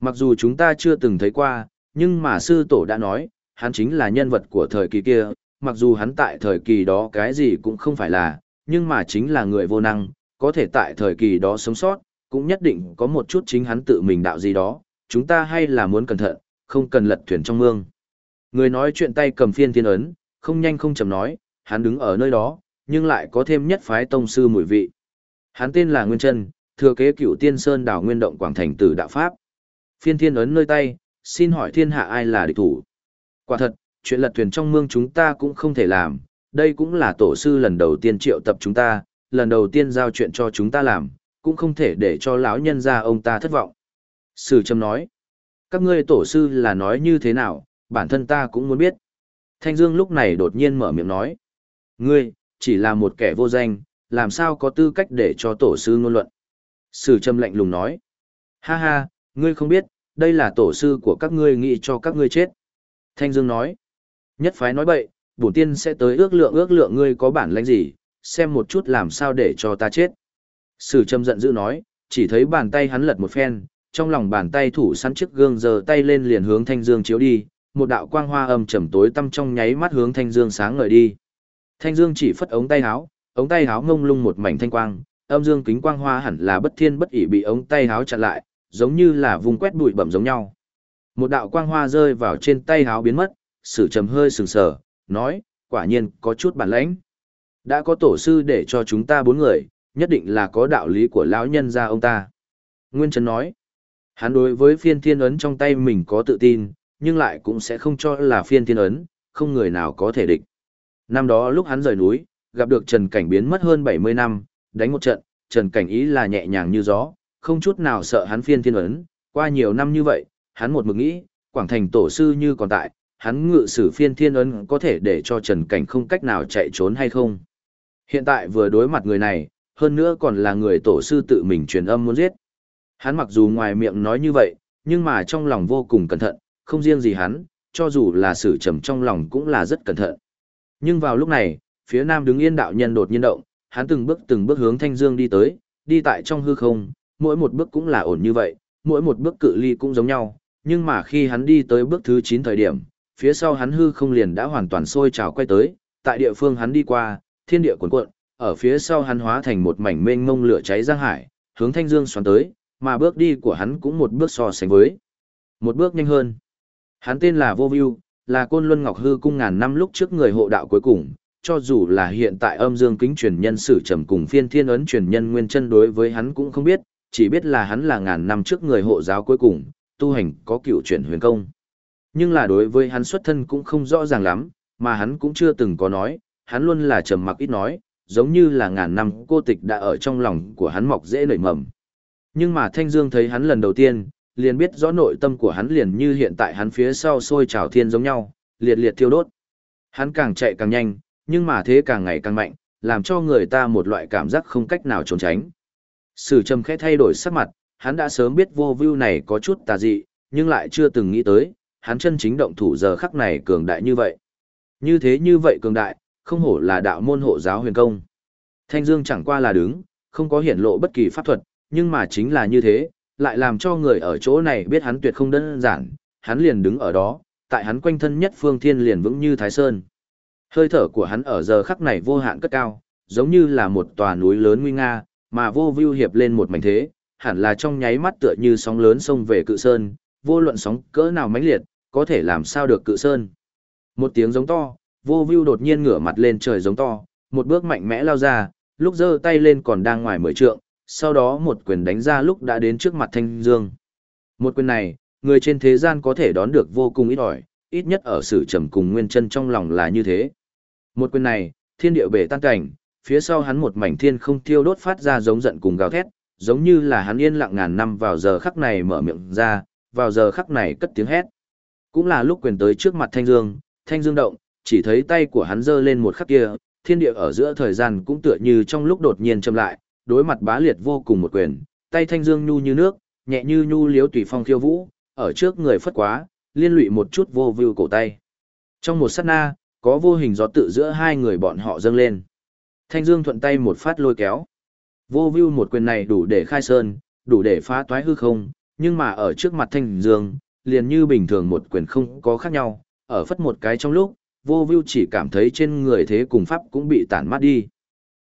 Mặc dù chúng ta chưa từng thấy qua, nhưng mà sư tổ đã nói, hắn chính là nhân vật của thời kỳ kia, mặc dù hắn tại thời kỳ đó cái gì cũng không phải là, nhưng mà chính là người vô năng, có thể tại thời kỳ đó sống sót, cũng nhất định có một chút chính hắn tự mình đạo gì đó, chúng ta hay là muốn cẩn thận, không cần lật thuyền trong mương. Người nói chuyện tay cầm phiên thiên ấn, không nhanh không chậm nói, hắn đứng ở nơi đó, nhưng lại có thêm nhất phái tông sư mùi vị. Hắn tên là Nguyên Trân, thừa kế cựu tiên sơn đảo nguyên động quảng thành tử đạo pháp. Phiên thiên ấn nơi tay, xin hỏi thiên hạ ai là địch thủ. Quả thật, chuyện lật thuyền trong mương chúng ta cũng không thể làm, đây cũng là tổ sư lần đầu tiên triệu tập chúng ta, lần đầu tiên giao chuyện cho chúng ta làm, cũng không thể để cho lão nhân gia ông ta thất vọng. Sử châm nói, các ngươi tổ sư là nói như thế nào, bản thân ta cũng muốn biết. Thanh Dương lúc này đột nhiên mở miệng nói, ngươi, chỉ là một kẻ vô danh, làm sao có tư cách để cho tổ sư ngôn luận. Sử Trâm lạnh lùng nói, ha ha, ngươi không biết, đây là tổ sư của các ngươi nghĩ cho các ngươi chết. Thanh Dương nói, nhất phái nói bậy, bổn tiên sẽ tới ước lượng ước lượng ngươi có bản lãnh gì, xem một chút làm sao để cho ta chết. Sử Trâm giận dữ nói, chỉ thấy bàn tay hắn lật một phen, trong lòng bàn tay thủ sẵn chiếc gương giơ tay lên liền hướng Thanh Dương chiếu đi, một đạo quang hoa âm trầm tối tăm trong nháy mắt hướng Thanh Dương sáng ngời đi. Thanh Dương chỉ phất ống tay áo, ống tay áo ngông lung một mảnh thanh quang, âm dương kính quang hoa hẳn là bất thiên bất ỷ bị ống tay áo chặn lại, giống như là vùng quét bụi bẩm giống nhau. Một đạo quang hoa rơi vào trên tay áo biến mất, Sử Trầm hơi sừng sờ, nói, quả nhiên có chút bản lãnh. Đã có tổ sư để cho chúng ta bốn người, nhất định là có đạo lý của lão nhân gia ông ta. Nguyên Trấn nói, hắn đối với phiên thiên ấn trong tay mình có tự tin, nhưng lại cũng sẽ không cho là phiên thiên ấn, không người nào có thể địch. Năm đó lúc hắn rời núi, gặp được Trần Cảnh biến mất hơn 70 năm, đánh một trận, Trần Cảnh ý là nhẹ nhàng như gió, không chút nào sợ hắn phiên thiên ấn, qua nhiều năm như vậy, hắn một mực nghĩ, Quảng Thành tổ sư như còn tại, hắn ngự sử phiên thiên ấn có thể để cho Trần Cảnh không cách nào chạy trốn hay không. Hiện tại vừa đối mặt người này, hơn nữa còn là người tổ sư tự mình truyền âm muốn giết. Hắn mặc dù ngoài miệng nói như vậy, nhưng mà trong lòng vô cùng cẩn thận, không riêng gì hắn, cho dù là sử trầm trong lòng cũng là rất cẩn thận. Nhưng vào lúc này, phía nam đứng yên đạo nhân đột nhiên động, hắn từng bước từng bước hướng Thanh Dương đi tới, đi tại trong hư không, mỗi một bước cũng là ổn như vậy, mỗi một bước cự ly cũng giống nhau, nhưng mà khi hắn đi tới bước thứ 9 thời điểm, phía sau hắn hư không liền đã hoàn toàn sôi trào quay tới, tại địa phương hắn đi qua, thiên địa cuồn cuộn, ở phía sau hắn hóa thành một mảnh mênh mông lửa cháy giang hải, hướng Thanh Dương xoắn tới, mà bước đi của hắn cũng một bước so sánh với. Một bước nhanh hơn. Hắn tên là Vô View, là Côn Luân Ngọc Hư cung ngàn năm lúc trước người hộ đạo cuối cùng, cho dù là hiện tại âm dương kính truyền nhân sử trầm cùng phiên thiên ấn truyền nhân nguyên chân đối với hắn cũng không biết, chỉ biết là hắn là ngàn năm trước người hộ giáo cuối cùng, tu hành có cựu chuyển huyền công. Nhưng là đối với hắn xuất thân cũng không rõ ràng lắm, mà hắn cũng chưa từng có nói, hắn luôn là trầm mặc ít nói, giống như là ngàn năm cô tịch đã ở trong lòng của hắn mọc dễ nảy mầm. Nhưng mà Thanh Dương thấy hắn lần đầu tiên, liền biết rõ nội tâm của hắn liền như hiện tại hắn phía sau sôi trào thiên giống nhau, liệt liệt thiêu đốt. Hắn càng chạy càng nhanh, nhưng mà thế càng ngày càng mạnh, làm cho người ta một loại cảm giác không cách nào trốn tránh. Sử trầm khẽ thay đổi sắc mặt, hắn đã sớm biết vô view này có chút tà dị, nhưng lại chưa từng nghĩ tới, hắn chân chính động thủ giờ khắc này cường đại như vậy. Như thế như vậy cường đại, không hổ là đạo môn hộ giáo huyền công. Thanh Dương chẳng qua là đứng, không có hiển lộ bất kỳ pháp thuật, nhưng mà chính là như thế, lại làm cho người ở chỗ này biết hắn tuyệt không đơn giản, hắn liền đứng ở đó, tại hắn quanh thân nhất phương thiên liền vững như Thái Sơn. Hơi thở của hắn ở giờ khắc này vô hạn cất cao, giống như là một tòa núi lớn nguy nga, mà vô view hiệp lên một mảnh thế, hẳn là trong nháy mắt tựa như sóng lớn sông về cự sơn, vô luận sóng cỡ nào mãnh liệt, có thể làm sao được cự sơn. Một tiếng giống to, vô view đột nhiên ngửa mặt lên trời giống to, một bước mạnh mẽ lao ra, lúc giơ tay lên còn đang ngoài mười trượng, sau đó một quyền đánh ra lúc đã đến trước mặt Thanh Dương. Một quyền này, người trên thế gian có thể đón được vô cùng ít ỏi, ít nhất ở sự trầm cùng nguyên chân trong lòng là như thế. Một quyền này, thiên địa bể tan cảnh, phía sau hắn một mảnh thiên không thiêu đốt phát ra giống giận cùng gào thét, giống như là hắn yên lặng ngàn năm vào giờ khắc này mở miệng ra, vào giờ khắc này cất tiếng hét. Cũng là lúc quyền tới trước mặt Thanh Dương, Thanh Dương động, chỉ thấy tay của hắn giơ lên một khắc kia, thiên địa ở giữa thời gian cũng tựa như trong lúc đột nhiên chậm lại, đối mặt bá liệt vô cùng một quyền, tay thanh dương nhu như nước, nhẹ như nhu liếu tùy phong khiêu vũ, ở trước người phất quá, liên lụy một chút vô vưu cổ tay. Trong một sát na, có vô hình gió tự giữa hai người bọn họ dâng lên. Thanh dương thuận tay một phát lôi kéo. Vô vưu một quyền này đủ để khai sơn, đủ để phá toái hư không, nhưng mà ở trước mặt thanh dương, liền như bình thường một quyền không có khác nhau, ở phất một cái trong lúc, vô vưu chỉ cảm thấy trên người thế cùng pháp cũng bị tản mát đi.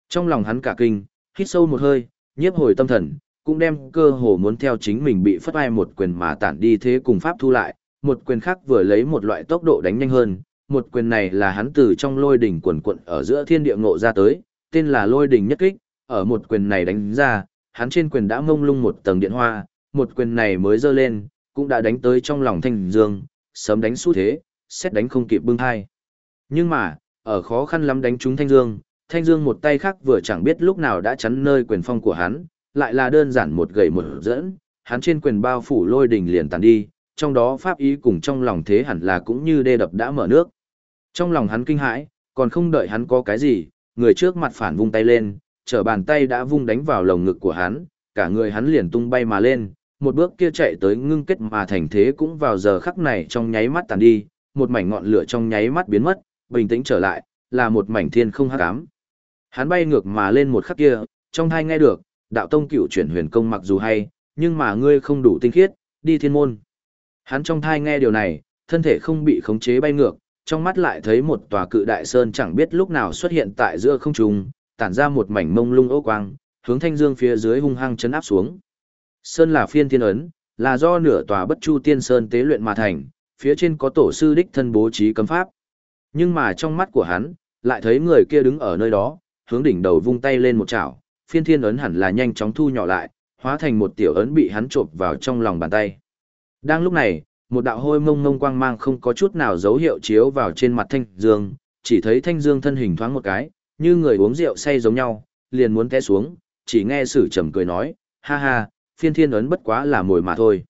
Trong lòng hắn cả kinh, hít sâu một hơi, nhiếp hồi tâm thần, cũng đem cơ hồ muốn theo chính mình bị phất ai một quyền mà tản đi thế cùng pháp thu lại, một quyền khác vừa lấy một loại tốc độ đánh nhanh hơn, một quyền này là hắn từ trong lôi đỉnh quần quận ở giữa thiên địa ngộ ra tới, tên là lôi đỉnh nhất kích, ở một quyền này đánh ra, hắn trên quyền đã ngông lung một tầng điện hoa, một quyền này mới dơ lên, cũng đã đánh tới trong lòng thanh dương, sớm đánh xu thế, xét đánh không kịp bưng hai. Nhưng mà, ở khó khăn lắm đánh trúng Thanh Dương, Thanh Dương một tay khác vừa chẳng biết lúc nào đã chắn nơi quyền phong của hắn, lại là đơn giản một gậy một dẫn, hắn trên quyền bao phủ lôi đình liền tàn đi, trong đó pháp ý cùng trong lòng thế hẳn là cũng như đê đập đã mở nước. Trong lòng hắn kinh hãi, còn không đợi hắn có cái gì, người trước mặt phản vung tay lên, trở bàn tay đã vung đánh vào lồng ngực của hắn, cả người hắn liền tung bay mà lên, một bước kia chạy tới ngưng kết mà thành thế cũng vào giờ khắc này trong nháy mắt tàn đi, một mảnh ngọn lửa trong nháy mắt biến mất, bình tĩnh trở lại, là một mảnh thiên không hắc ám. Hắn bay ngược mà lên một khắc kia, trong hai nghe được, đạo tông cựu chuyển huyền công mặc dù hay, nhưng mà ngươi không đủ tinh khiết, đi thiên môn. Hắn trong thai nghe điều này, thân thể không bị khống chế bay ngược, trong mắt lại thấy một tòa cự đại sơn chẳng biết lúc nào xuất hiện tại giữa không trung, tản ra một mảnh mông lung ô quang, hướng thanh dương phía dưới hung hăng chấn áp xuống. Sơn là phiên thiên ấn, là do nửa tòa bất chu tiên sơn tế luyện mà thành, phía trên có tổ sư đích thân bố trí cấm pháp. Nhưng mà trong mắt của hắn, lại thấy người kia đứng ở nơi đó, hướng đỉnh đầu vung tay lên một chảo, phiên thiên ấn hẳn là nhanh chóng thu nhỏ lại, hóa thành một tiểu ấn bị hắn chộp vào trong lòng bàn tay. Đang lúc này, một đạo hôi mông mông quang mang không có chút nào dấu hiệu chiếu vào trên mặt thanh dương, chỉ thấy thanh dương thân hình thoáng một cái, như người uống rượu say giống nhau, liền muốn té xuống, chỉ nghe sử trầm cười nói, ha ha, phiên thiên ấn bất quá là mồi mà thôi.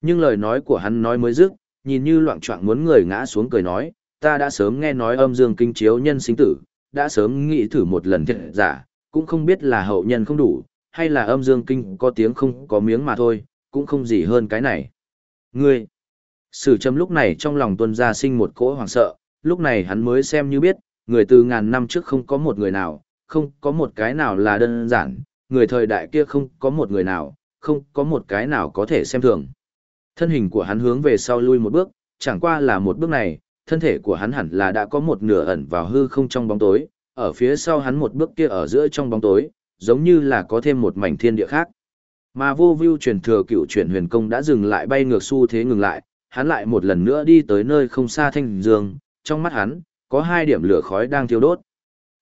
Nhưng lời nói của hắn nói mới dứt, nhìn như loạn trọng muốn người ngã xuống cười nói, ta đã sớm nghe nói âm dương kinh chiếu nhân sinh tử, đã sớm nghĩ thử một lần thiệt giả, cũng không biết là hậu nhân không đủ, hay là âm dương kinh có tiếng không có miếng mà thôi, cũng không gì hơn cái này. Ngươi, sử châm lúc này trong lòng tuân ra sinh một cỗ hoàng sợ, lúc này hắn mới xem như biết, người từ ngàn năm trước không có một người nào, không có một cái nào là đơn giản, người thời đại kia không có một người nào, không có một cái nào có thể xem thường. Thân hình của hắn hướng về sau lui một bước, chẳng qua là một bước này, thân thể của hắn hẳn là đã có một nửa ẩn vào hư không trong bóng tối, ở phía sau hắn một bước kia ở giữa trong bóng tối, giống như là có thêm một mảnh thiên địa khác. Mà vô view truyền thừa cựu chuyển huyền công đã dừng lại bay ngược xu thế ngừng lại, hắn lại một lần nữa đi tới nơi không xa thanh dương, trong mắt hắn, có hai điểm lửa khói đang thiêu đốt.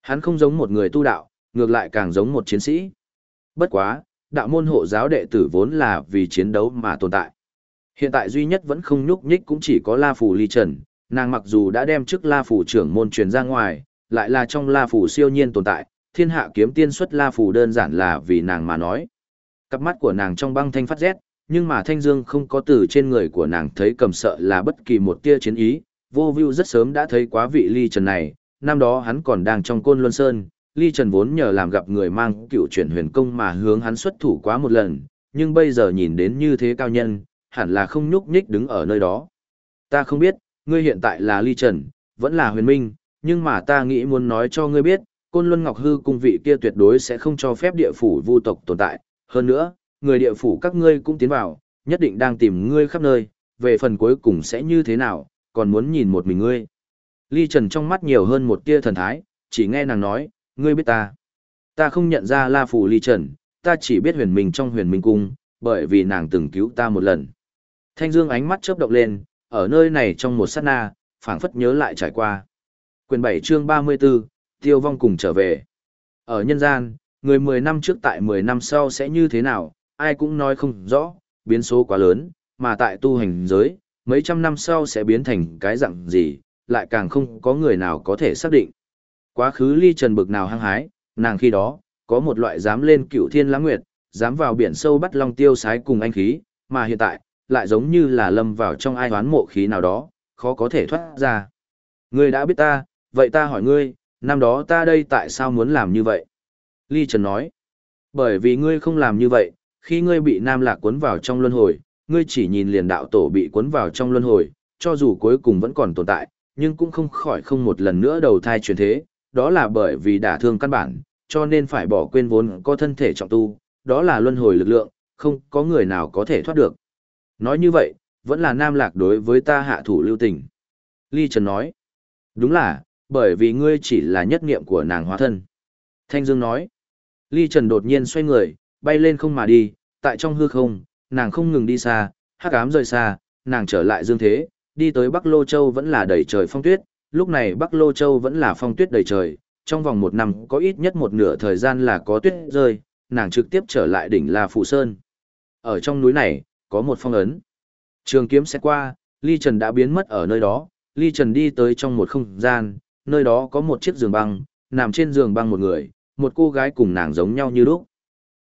Hắn không giống một người tu đạo, ngược lại càng giống một chiến sĩ. Bất quá, đạo môn hộ giáo đệ tử vốn là vì chiến đấu mà tồn tại. Hiện tại duy nhất vẫn không nhúc nhích cũng chỉ có La Phủ Ly Trần, nàng mặc dù đã đem chức La Phủ trưởng môn truyền ra ngoài, lại là trong La Phủ siêu nhiên tồn tại, thiên hạ kiếm tiên xuất La Phủ đơn giản là vì nàng mà nói. Cặp mắt của nàng trong băng thanh phát rét, nhưng mà thanh dương không có từ trên người của nàng thấy cầm sợ là bất kỳ một tia chiến ý, vô view rất sớm đã thấy quá vị ly trần này, năm đó hắn còn đang trong côn luân sơn, ly trần vốn nhờ làm gặp người mang cựu chuyển huyền công mà hướng hắn xuất thủ quá một lần, nhưng bây giờ nhìn đến như thế cao nhân, hẳn là không nhúc nhích đứng ở nơi đó. Ta không biết, ngươi hiện tại là ly trần, vẫn là huyền minh, nhưng mà ta nghĩ muốn nói cho ngươi biết, côn luân ngọc hư cung vị kia tuyệt đối sẽ không cho phép địa phủ vu tộc tồn tại, hơn nữa, người địa phủ các ngươi cũng tiến vào, nhất định đang tìm ngươi khắp nơi, về phần cuối cùng sẽ như thế nào, còn muốn nhìn một mình ngươi. Ly Trần trong mắt nhiều hơn một tia thần thái, chỉ nghe nàng nói, ngươi biết ta. Ta không nhận ra La Phủ Ly Trần, ta chỉ biết huyền minh trong huyền minh cung, bởi vì nàng từng cứu ta một lần. Thanh Dương ánh mắt chớp động lên, ở nơi này trong một sát na, phảng phất nhớ lại trải qua. Quyền 7 chương 34, Tiêu Vong cùng trở về. Ở nhân gian, người 10 năm trước tại 10 năm sau sẽ như thế nào, ai cũng nói không rõ, biến số quá lớn, mà tại tu hành giới, mấy trăm năm sau sẽ biến thành cái dạng gì, lại càng không có người nào có thể xác định. Quá khứ ly trần bực nào hăng hái, nàng khi đó, có một loại dám lên cựu thiên lãng nguyệt, dám vào biển sâu bắt long tiêu sái cùng anh khí, mà hiện tại, lại giống như là lâm vào trong ai hoán mộ khí nào đó, khó có thể thoát ra. Ngươi đã biết ta, vậy ta hỏi ngươi, năm đó ta đây tại sao muốn làm như vậy? Ly Trần nói, bởi vì ngươi không làm như vậy, khi ngươi bị nam lạc cuốn vào trong luân hồi, ngươi chỉ nhìn liền đạo tổ bị cuốn vào trong luân hồi, cho dù cuối cùng vẫn còn tồn tại, nhưng cũng không khỏi không một lần nữa đầu thai chuyển thế, đó là bởi vì đả thương căn bản, cho nên phải bỏ quên vốn có thân thể trọng tu, đó là luân hồi lực lượng, không có người nào có thể thoát được. Nói như vậy, vẫn là nam lạc đối với ta hạ thủ lưu tình. Ly Trần nói, đúng là, bởi vì ngươi chỉ là nhất niệm của nàng hóa thân. Thanh Dương nói, Ly Trần đột nhiên xoay người, bay lên không mà đi, tại trong hư không, nàng không ngừng đi xa, hắc ám rời xa, nàng trở lại dương thế, đi tới Bắc Lô Châu vẫn là đầy trời phong tuyết, lúc này Bắc Lô Châu vẫn là phong tuyết đầy trời, trong vòng một năm có ít nhất một nửa thời gian là có tuyết rơi, nàng trực tiếp trở lại đỉnh La Phủ Sơn. Ở trong núi này, có một phong ấn. Trường kiếm sẽ qua, Ly Trần đã biến mất ở nơi đó, Ly Trần đi tới trong một không gian, nơi đó có một chiếc giường băng, nằm trên giường băng một người, một cô gái cùng nàng giống nhau như lúc.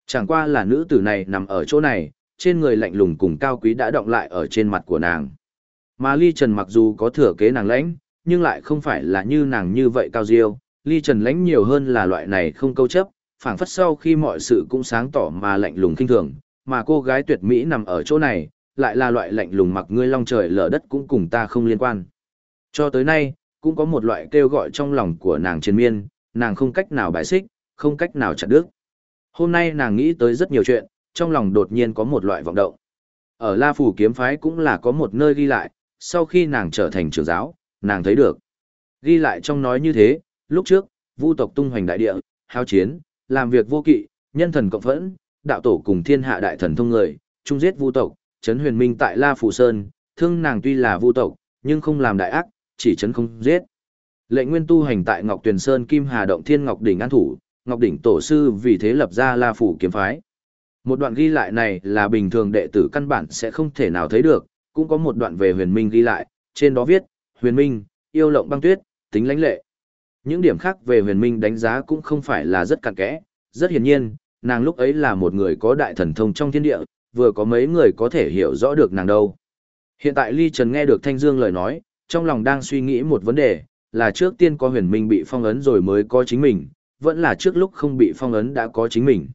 Chẳng qua là nữ tử này nằm ở chỗ này, trên người lạnh lùng cùng cao quý đã động lại ở trên mặt của nàng. Mà Ly Trần mặc dù có thừa kế nàng lãnh, nhưng lại không phải là như nàng như vậy cao diêu, Ly Trần lãnh nhiều hơn là loại này không câu chấp, phảng phất sau khi mọi sự cũng sáng tỏ mà lạnh lùng kinh thường, mà cô gái tuyệt mỹ nằm ở chỗ này, lại là loại lạnh lùng mặc ngươi long trời lở đất cũng cùng ta không liên quan. Cho tới nay, cũng có một loại kêu gọi trong lòng của nàng trên miên, nàng không cách nào bài xích, không cách nào chặt đứt. Hôm nay nàng nghĩ tới rất nhiều chuyện, trong lòng đột nhiên có một loại vọng động. Ở La Phủ kiếm phái cũng là có một nơi ghi lại, sau khi nàng trở thành trưởng giáo, nàng thấy được. Ghi lại trong nói như thế, lúc trước, vu tộc tung hoành đại địa, hao chiến, làm việc vô kỵ, nhân thần cộng phẫn, đạo tổ cùng thiên hạ đại thần thông người, chung giết vu tộc, chấn huyền minh tại La Phủ Sơn, thương nàng tuy là vu tộc, nhưng không làm đại ác, chỉ chấn không giết. Lệnh nguyên tu hành tại Ngọc Tuyền Sơn Kim Hà Động Thiên Ngọc Đỉnh An Thủ, Ngọc Đỉnh Tổ Sư vì thế lập ra La Phủ kiếm phái. Một đoạn ghi lại này là bình thường đệ tử căn bản sẽ không thể nào thấy được, cũng có một đoạn về huyền minh ghi lại, trên đó viết, huyền minh, yêu lộng băng tuyết, tính lãnh lệ. Những điểm khác về huyền minh đánh giá cũng không phải là rất cặn kẽ, rất hiển nhiên, nàng lúc ấy là một người có đại thần thông trong thiên địa, vừa có mấy người có thể hiểu rõ được nàng đâu. Hiện tại Ly Trần nghe được Thanh Dương lời nói, trong lòng đang suy nghĩ một vấn đề, là trước tiên có huyền minh bị phong ấn rồi mới có chính mình, vẫn là trước lúc không bị phong ấn đã có chính mình.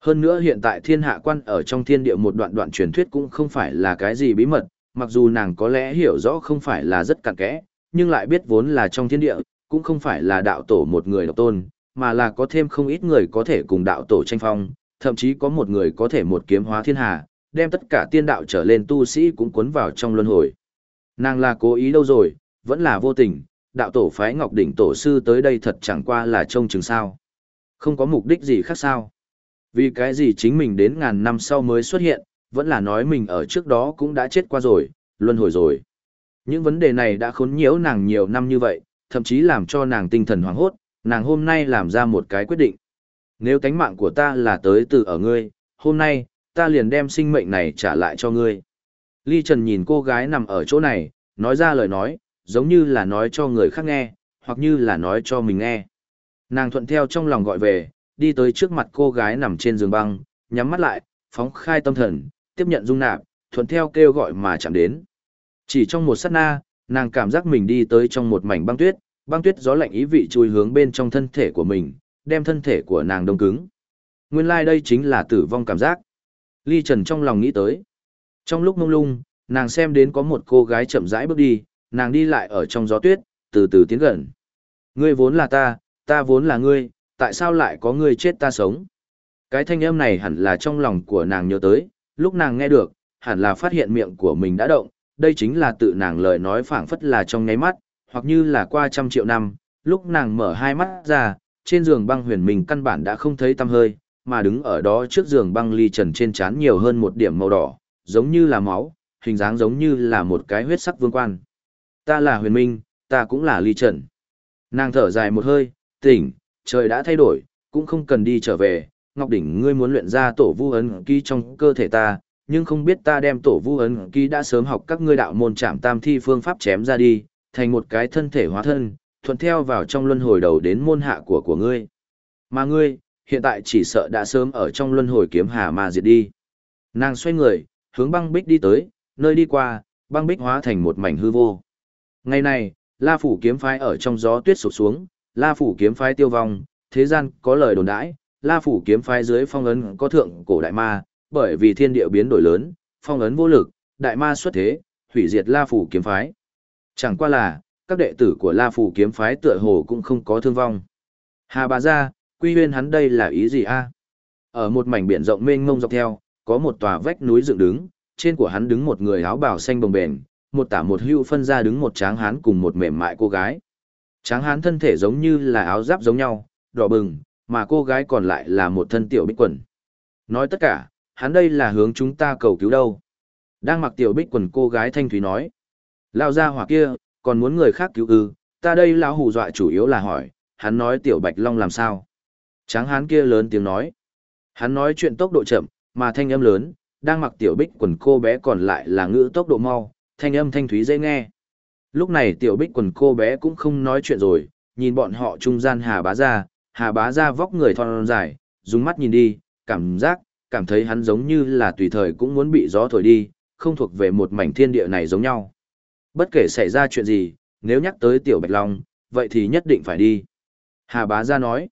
Hơn nữa hiện tại thiên hạ quan ở trong thiên địa một đoạn đoạn truyền thuyết cũng không phải là cái gì bí mật, mặc dù nàng có lẽ hiểu rõ không phải là rất cặn kẽ, nhưng lại biết vốn là trong thiên địa, cũng không phải là đạo tổ một người độc tôn, mà là có thêm không ít người có thể cùng đạo tổ tranh phong, thậm chí có một người có thể một kiếm hóa thiên hà, đem tất cả tiên đạo trở lên tu sĩ cũng cuốn vào trong luân hồi. Nàng là cố ý đâu rồi, vẫn là vô tình, đạo tổ phái Ngọc Đỉnh tổ sư tới đây thật chẳng qua là trông chừng sao. Không có mục đích gì khác sao. Vì cái gì chính mình đến ngàn năm sau mới xuất hiện, vẫn là nói mình ở trước đó cũng đã chết qua rồi, luân hồi rồi. Những vấn đề này đã khốn nhiễu nàng nhiều năm như vậy, thậm chí làm cho nàng tinh thần hoảng hốt, nàng hôm nay làm ra một cái quyết định. Nếu tánh mạng của ta là tới từ ở ngươi, hôm nay, ta liền đem sinh mệnh này trả lại cho ngươi. Ly Trần nhìn cô gái nằm ở chỗ này, nói ra lời nói, giống như là nói cho người khác nghe, hoặc như là nói cho mình nghe. Nàng thuận theo trong lòng gọi về, đi tới trước mặt cô gái nằm trên giường băng, nhắm mắt lại, phóng khai tâm thần, tiếp nhận dung nạp, thuận theo kêu gọi mà chạm đến. Chỉ trong một sát na, nàng cảm giác mình đi tới trong một mảnh băng tuyết, băng tuyết gió lạnh ý vị chui hướng bên trong thân thể của mình, đem thân thể của nàng đông cứng. Nguyên lai like đây chính là tử vong cảm giác. Ly Trần trong lòng nghĩ tới. Trong lúc mông lung, nàng xem đến có một cô gái chậm rãi bước đi, nàng đi lại ở trong gió tuyết, từ từ tiến gần. Ngươi vốn là ta, ta vốn là ngươi, tại sao lại có ngươi chết ta sống? Cái thanh âm này hẳn là trong lòng của nàng nhớ tới, lúc nàng nghe được, hẳn là phát hiện miệng của mình đã động, đây chính là tự nàng lời nói phảng phất là trong nháy mắt, hoặc như là qua trăm triệu năm, lúc nàng mở hai mắt ra, trên giường băng huyền mình căn bản đã không thấy tăm hơi, mà đứng ở đó trước giường băng ly trần trên trán nhiều hơn một điểm màu đỏ, giống như là máu, hình dáng giống như là một cái huyết sắc vương quan. Ta là huyền minh, ta cũng là ly trần. Nàng thở dài một hơi, tỉnh, trời đã thay đổi, cũng không cần đi trở về, Ngọc Đỉnh ngươi muốn luyện ra tổ vu ấn ký trong cơ thể ta, nhưng không biết ta đem tổ vu ấn ký đã sớm học các ngươi đạo môn trạm tam thi phương pháp chém ra đi, thành một cái thân thể hóa thân, thuận theo vào trong luân hồi đầu đến môn hạ của của ngươi. Mà ngươi, hiện tại chỉ sợ đã sớm ở trong luân hồi kiếm hà mà diệt đi. Nàng xoay người, hướng băng bích đi tới, nơi đi qua, băng bích hóa thành một mảnh hư vô. Ngày này, La Phủ kiếm phái ở trong gió tuyết sụp xuống, La Phủ kiếm phái tiêu vong, thế gian có lời đồn đãi, La Phủ kiếm phái dưới phong ấn có thượng cổ đại ma, bởi vì thiên địa biến đổi lớn, phong ấn vô lực, đại ma xuất thế, hủy diệt La Phủ kiếm phái. Chẳng qua là, các đệ tử của La Phủ kiếm phái tựa hồ cũng không có thương vong. Hà bà ra, quy huyên hắn đây là ý gì a? Ở một mảnh biển rộng mênh mông dọc theo, có một tòa vách núi dựng đứng, trên của hắn đứng một người áo bào xanh bồng bềnh, một tả một hưu phân ra đứng một tráng hán cùng một mềm mại cô gái. Tráng hán thân thể giống như là áo giáp giống nhau, đỏ bừng, mà cô gái còn lại là một thân tiểu bích quần. Nói tất cả, hắn đây là hướng chúng ta cầu cứu đâu. Đang mặc tiểu bích quần cô gái thanh thúy nói. Lao ra hỏa kia, còn muốn người khác cứu ư, ta đây lão hù dọa chủ yếu là hỏi, hắn nói tiểu bạch long làm sao. Tráng hán kia lớn tiếng nói. Hắn nói chuyện tốc độ chậm, mà thanh âm lớn, đang mặc tiểu bích quần cô bé còn lại là ngữ tốc độ mau, thanh âm thanh thúy dễ nghe. Lúc này tiểu bích quần cô bé cũng không nói chuyện rồi, nhìn bọn họ trung gian Hà Bá Gia, Hà Bá Gia vóc người thon dài, dùng mắt nhìn đi, cảm giác, cảm thấy hắn giống như là tùy thời cũng muốn bị gió thổi đi, không thuộc về một mảnh thiên địa này giống nhau. Bất kể xảy ra chuyện gì, nếu nhắc tới Tiểu Bạch Long, vậy thì nhất định phải đi. Hà Bá Gia nói,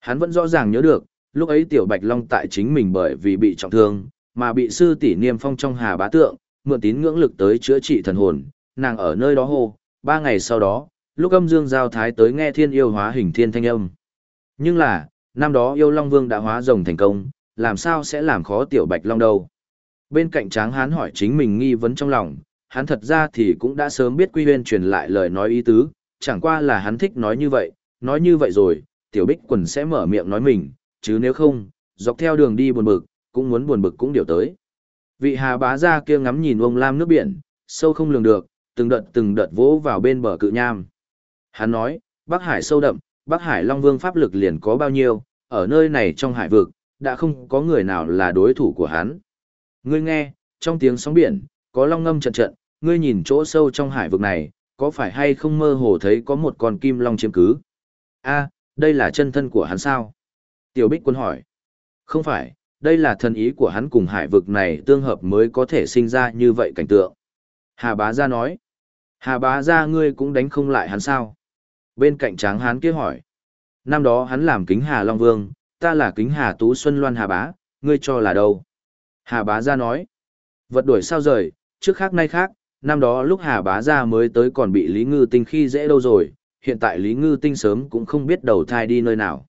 hắn vẫn rõ ràng nhớ được, lúc ấy Tiểu Bạch Long tại chính mình bởi vì bị trọng thương, mà bị sư tỷ niêm phong trong Hà Bá Tượng, mượn tín ngưỡng lực tới chữa trị thần hồn, nàng ở nơi đó hô, ba ngày sau đó, lúc âm dương giao thái tới nghe thiên yêu hóa hình thiên thanh âm. Nhưng là, năm đó yêu Long Vương đã hóa rồng thành công, làm sao sẽ làm khó Tiểu Bạch Long đâu. Bên cạnh tráng hán hỏi chính mình nghi vấn trong lòng, hắn thật ra thì cũng đã sớm biết Quy Huyên truyền lại lời nói ý tứ, chẳng qua là hắn thích nói như vậy, nói như vậy rồi, Tiểu Bích quần sẽ mở miệng nói mình, chứ nếu không, dọc theo đường đi buồn bực, cũng muốn buồn bực cũng điều tới. Vị hà bá ra kia ngắm nhìn ông lam nước biển, sâu không lường được, từng đợt từng đợt vỗ vào bên bờ cự nham. Hắn nói, Bắc Hải sâu đậm, Bắc Hải Long Vương pháp lực liền có bao nhiêu, ở nơi này trong hải vực, đã không có người nào là đối thủ của hắn. Ngươi nghe, trong tiếng sóng biển, có long ngâm trận trận, ngươi nhìn chỗ sâu trong hải vực này, có phải hay không mơ hồ thấy có một con kim long chiếm cứ? A, đây là chân thân của hắn sao? Tiểu Bích Quân hỏi. Không phải, đây là thần ý của hắn cùng hải vực này tương hợp mới có thể sinh ra như vậy cảnh tượng. Hà bá gia nói. Hà bá gia ngươi cũng đánh không lại hắn sao? Bên cạnh tráng hán kia hỏi. Năm đó hắn làm kính Hà Long Vương, ta là kính Hà Tú Xuân Loan Hà bá, ngươi cho là đâu? Hà bá gia nói. Vật đuổi sao rời, trước khác nay khác, năm đó lúc Hà bá gia mới tới còn bị Lý Ngư Tinh khi dễ đâu rồi, hiện tại Lý Ngư Tinh sớm cũng không biết đầu thai đi nơi nào.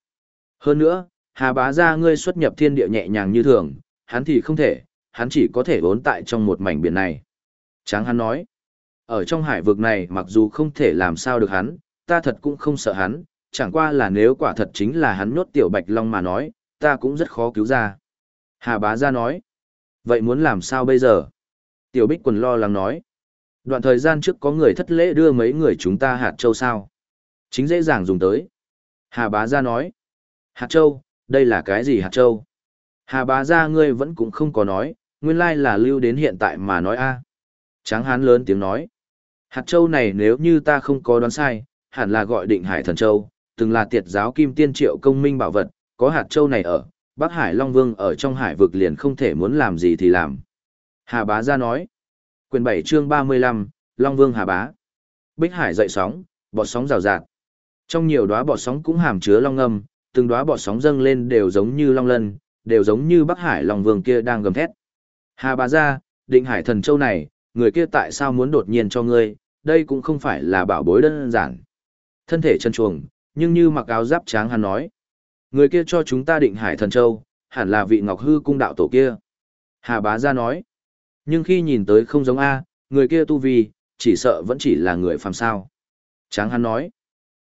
Hơn nữa, Hà bá gia ngươi xuất nhập thiên địa nhẹ nhàng như thường, hắn thì không thể, hắn chỉ có thể vốn tại trong một mảnh biển này. Tráng hắn nói, ở trong hải vực này mặc dù không thể làm sao được hắn, ta thật cũng không sợ hắn, chẳng qua là nếu quả thật chính là hắn nhốt tiểu bạch long mà nói, ta cũng rất khó cứu ra. Hà bá gia nói, vậy muốn làm sao bây giờ? Tiểu bích quần lo lắng nói, đoạn thời gian trước có người thất lễ đưa mấy người chúng ta hạt châu sao? Chính dễ dàng dùng tới. Hà bá gia nói, hạt châu, đây là cái gì hạt châu? Hà bá gia ngươi vẫn cũng không có nói, nguyên lai là lưu đến hiện tại mà nói a. Tráng hán lớn tiếng nói. Hạt châu này nếu như ta không có đoán sai, hẳn là gọi định hải thần châu, từng là tiệt giáo kim tiên triệu công minh bảo vật, có hạt châu này ở, Bắc Hải Long Vương ở trong hải vực liền không thể muốn làm gì thì làm. Hà bá gia nói. Quyền 7 chương 35, Long Vương Hà bá. Bích Hải dậy sóng, bọt sóng rào rạt. Trong nhiều đóa bọt sóng cũng hàm chứa long ngâm, từng đóa bọt sóng dâng lên đều giống như long lân, đều giống như Bắc Hải Long Vương kia đang gầm thét. Hà bá gia, định hải thần châu này, người kia tại sao muốn đột nhiên cho ngươi, đây cũng không phải là bảo bối đơn giản. Thân thể chân chuồng, nhưng như mặc áo giáp tráng hắn nói. Người kia cho chúng ta định hải thần châu, hẳn là vị ngọc hư cung đạo tổ kia. Hà bá gia nói. Nhưng khi nhìn tới không giống A, người kia tu vi, chỉ sợ vẫn chỉ là người phàm sao. Tráng hắn nói.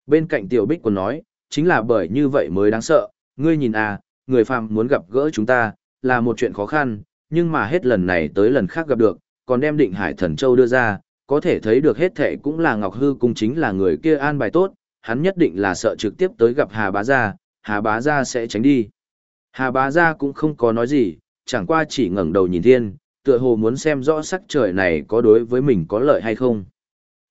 Bên cạnh tiểu bích còn nói, chính là bởi như vậy mới đáng sợ, ngươi nhìn A, người phàm muốn gặp gỡ chúng ta, là một chuyện khó khăn, nhưng mà hết lần này tới lần khác gặp được, còn đem định hải thần châu đưa ra, có thể thấy được hết thệ cũng là Ngọc Hư Cung chính là người kia an bài tốt, hắn nhất định là sợ trực tiếp tới gặp Hà Bá Gia, Hà Bá Gia sẽ tránh đi. Hà Bá Gia cũng không có nói gì, chẳng qua chỉ ngẩng đầu nhìn thiên, tựa hồ muốn xem rõ sắc trời này có đối với mình có lợi hay không.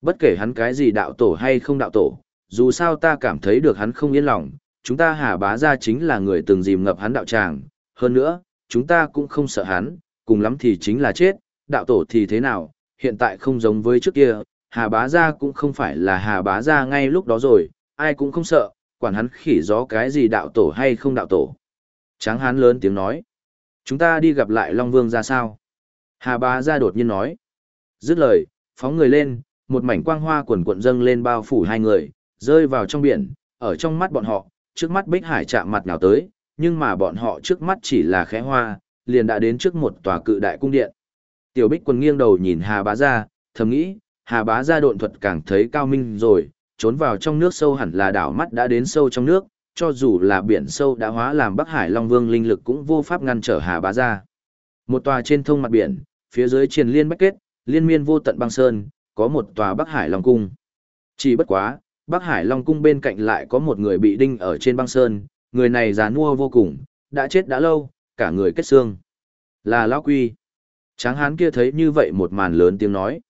Bất kể hắn cái gì đạo tổ hay không đạo tổ, dù sao ta cảm thấy được hắn không yên lòng, chúng ta Hà Bá Gia chính là người từng dìm ngập hắn đạo tràng, hơn nữa, chúng ta cũng không sợ hắn, cùng lắm thì chính là chết, đạo tổ thì thế nào, hiện tại không giống với trước kia, Hà Bá Gia cũng không phải là Hà Bá Gia ngay lúc đó rồi, ai cũng không sợ, quản hắn khỉ gió cái gì đạo tổ hay không đạo tổ. Tráng hán lớn tiếng nói, chúng ta đi gặp lại Long Vương ra sao? Hà Bá Ra đột nhiên nói, dứt lời, phóng người lên, một mảnh quang hoa quần cuộn dâng lên bao phủ hai người, rơi vào trong biển, ở trong mắt bọn họ, trước mắt Bích Hải chạm mặt nào tới, nhưng mà bọn họ trước mắt chỉ là khẽ hoa, liền đã đến trước một tòa cự đại cung điện. Tiểu Bích Quân nghiêng đầu nhìn Hà Bá Ra, thầm nghĩ, Hà Bá Ra độn thuật càng thấy cao minh rồi, trốn vào trong nước sâu hẳn là đảo mắt đã đến sâu trong nước, cho dù là biển sâu đã hóa làm Bắc Hải Long Vương linh lực cũng vô pháp ngăn trở Hà Bá Gia. Một tòa trên thông mặt biển, phía dưới triền liên bách kết, liên miên vô tận băng sơn, có một tòa Bắc Hải Long Cung. Chỉ bất quá, Bắc Hải Long Cung bên cạnh lại có một người bị đinh ở trên băng sơn, người này già nua vô cùng, đã chết đã lâu, cả người kết xương. Là Lão Quy. Tráng hán kia thấy như vậy một màn lớn tiếng nói.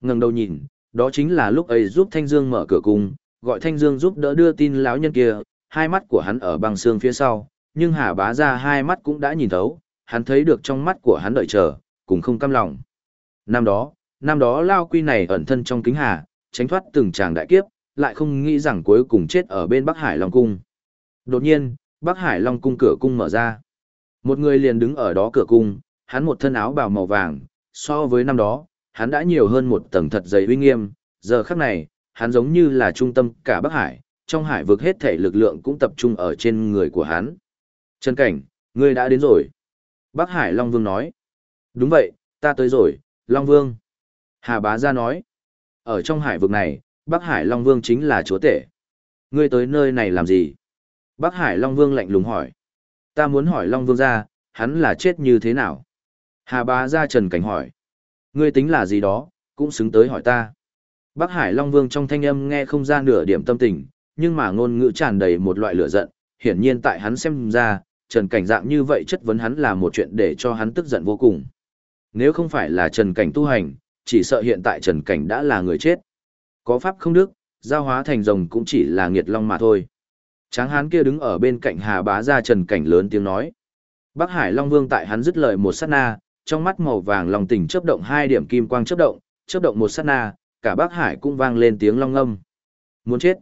ngẩng đầu nhìn, đó chính là lúc ấy giúp Thanh Dương mở cửa cung, gọi Thanh Dương giúp đỡ đưa tin lão nhân kia, hai mắt của hắn ở băng xương phía sau, nhưng Hà Bá ra hai mắt cũng đã nhìn thấu, hắn thấy được trong mắt của hắn đợi chờ, cũng không cam lòng. Năm đó, năm đó Lao Quy này ẩn thân trong kính hà, tránh thoát từng tràng đại kiếp, lại không nghĩ rằng cuối cùng chết ở bên Bắc Hải Long Cung. Đột nhiên, Bắc Hải Long Cung cửa cung mở ra. Một người liền đứng ở đó cửa cung, hắn một thân áo bào màu vàng, so với năm đó, hắn đã nhiều hơn một tầng thật dày uy nghiêm, giờ khắc này, hắn giống như là trung tâm cả Bắc Hải, trong hải vực hết thể lực lượng cũng tập trung ở trên người của hắn. Trần Cảnh, ngươi đã đến rồi. Bắc Hải Long Vương nói. Đúng vậy, ta tới rồi, Long Vương. Hà Bá Gia nói. Ở trong hải vực này, Bắc Hải Long Vương chính là chúa tể. Ngươi tới nơi này làm gì? Bắc Hải Long Vương lạnh lùng hỏi. Ta muốn hỏi Long Vương ra, hắn là chết như thế nào? Hà Bá Gia Trần Cảnh hỏi. Ngươi tính là gì đó, cũng xứng tới hỏi ta. Bắc Hải Long Vương trong thanh âm nghe không ra nửa điểm tâm tình, nhưng mà ngôn ngữ tràn đầy một loại lửa giận, hiển nhiên tại hắn xem ra, Trần Cảnh dạng như vậy chất vấn hắn là một chuyện để cho hắn tức giận vô cùng. Nếu không phải là Trần Cảnh tu hành, chỉ sợ hiện tại Trần Cảnh đã là người chết. Có pháp không đức, giao hóa thành rồng cũng chỉ là nghiệt long mà thôi. Tráng hán kia đứng ở bên cạnh Hà Bá ra Trần Cảnh lớn tiếng nói. Bắc Hải Long Vương tại hắn dứt lời một sát na, trong mắt màu vàng lòng tỉnh chớp động hai điểm kim quang chớp động, chớp động một sát na, cả Bắc Hải cũng vang lên tiếng long ngâm. Muốn chết.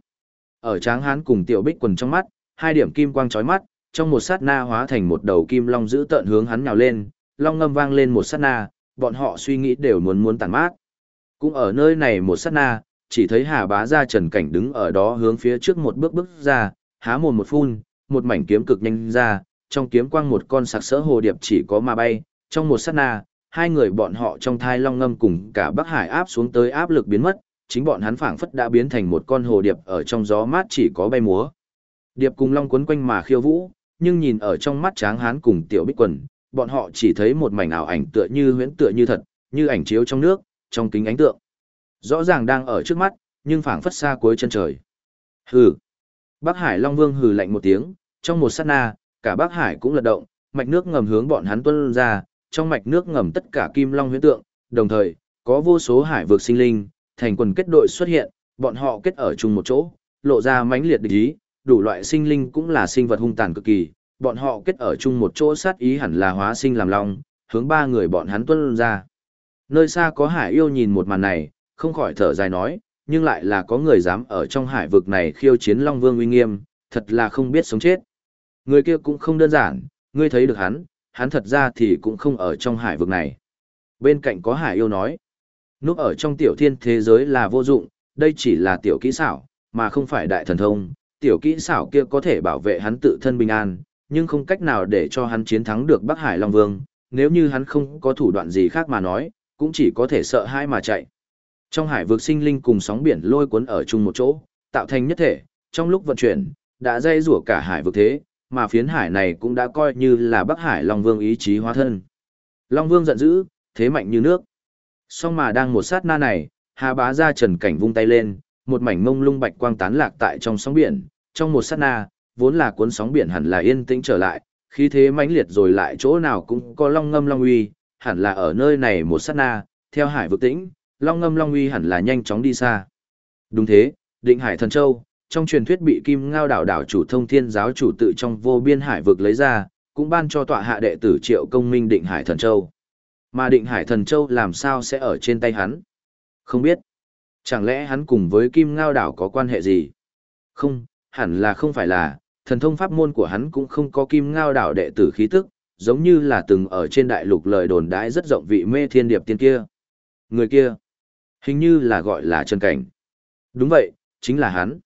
Ở Tráng hán cùng Tiểu Bích quần trong mắt, hai điểm kim quang chói mắt, trong một sát na hóa thành một đầu kim long giữ tợn hướng hắn nhào lên, long ngâm vang lên một sát na, bọn họ suy nghĩ đều muốn muốn tàn mát. Cũng ở nơi này một sát na, chỉ thấy Hà Bá ra Trần Cảnh đứng ở đó hướng phía trước một bước bước ra, há mồm một phun, một mảnh kiếm cực nhanh ra, trong kiếm quang một con sạc sỡ hồ điệp chỉ có mà bay, trong một sát na, hai người bọn họ trong thai long ngâm cùng cả Bắc Hải áp xuống tới áp lực biến mất, chính bọn hắn phảng phất đã biến thành một con hồ điệp ở trong gió mát chỉ có bay múa. Điệp cùng long quấn quanh mà khiêu vũ, nhưng nhìn ở trong mắt tráng hán cùng tiểu bích quần, bọn họ chỉ thấy một mảnh ảo ảnh tựa như huyễn tựa như thật, như ảnh chiếu trong nước, trong kính ánh tượng. Rõ ràng đang ở trước mắt, nhưng phảng phất xa cuối chân trời. Hừ. Bắc Hải Long Vương hừ lạnh một tiếng, trong một sát na, cả Bắc Hải cũng lật động, mạch nước ngầm hướng bọn hắn tuôn ra, trong mạch nước ngầm tất cả kim long huyễn tượng, đồng thời, có vô số hải vực sinh linh, thành quần kết đội xuất hiện, bọn họ kết ở chung một chỗ, lộ ra mãnh liệt địch ý, đủ loại sinh linh cũng là sinh vật hung tàn cực kỳ, bọn họ kết ở chung một chỗ sát ý hẳn là hóa sinh làm long, hướng ba người bọn hắn tuân ra. Nơi xa có hải yêu nhìn một màn này, không khỏi thở dài nói, nhưng lại là có người dám ở trong hải vực này khiêu chiến Long Vương uy nghiêm, thật là không biết sống chết. Người kia cũng không đơn giản, ngươi thấy được hắn, hắn thật ra thì cũng không ở trong hải vực này. Bên cạnh có hải yêu nói, núp ở trong tiểu thiên thế giới là vô dụng, đây chỉ là tiểu kỹ xảo, mà không phải đại thần thông, tiểu kỹ xảo kia có thể bảo vệ hắn tự thân bình an, nhưng không cách nào để cho hắn chiến thắng được Bắc Hải Long Vương, nếu như hắn không có thủ đoạn gì khác mà nói, cũng chỉ có thể sợ hãi mà chạy. Trong hải vực sinh linh cùng sóng biển lôi cuốn ở chung một chỗ, tạo thành nhất thể, trong lúc vận chuyển, đã dây rủa cả hải vực thế, mà phiến hải này cũng đã coi như là Bắc Hải Long Vương ý chí hóa thân. Long Vương giận dữ, thế mạnh như nước. Song mà đang một sát na này, Hà Bá ra trần cảnh vung tay lên, một mảnh mông lung bạch quang tán lạc tại trong sóng biển, trong một sát na, vốn là cuốn sóng biển hẳn là yên tĩnh trở lại, khí thế mãnh liệt rồi lại chỗ nào cũng có long ngâm long uy, hẳn là ở nơi này một sát na, theo hải vực tĩnh, long ngâm long uy hẳn là nhanh chóng đi xa. Đúng thế, định hải thần châu, trong truyền thuyết bị kim ngao đảo đảo chủ thông thiên giáo chủ tự trong vô biên hải vực lấy ra, cũng ban cho tọa hạ đệ tử triệu công minh định hải thần châu. Mà định hải thần châu làm sao sẽ ở trên tay hắn? Không biết. Chẳng lẽ hắn cùng với kim ngao đảo có quan hệ gì? Không, hẳn là không phải là, thần thông pháp môn của hắn cũng không có kim ngao đảo đệ tử khí tức, giống như là từng ở trên đại lục lời đồn đãi rất rộng vị mê thiên điệp tiên kia. Người kia, hình như là gọi là Trần Cảnh. Đúng vậy, chính là hắn.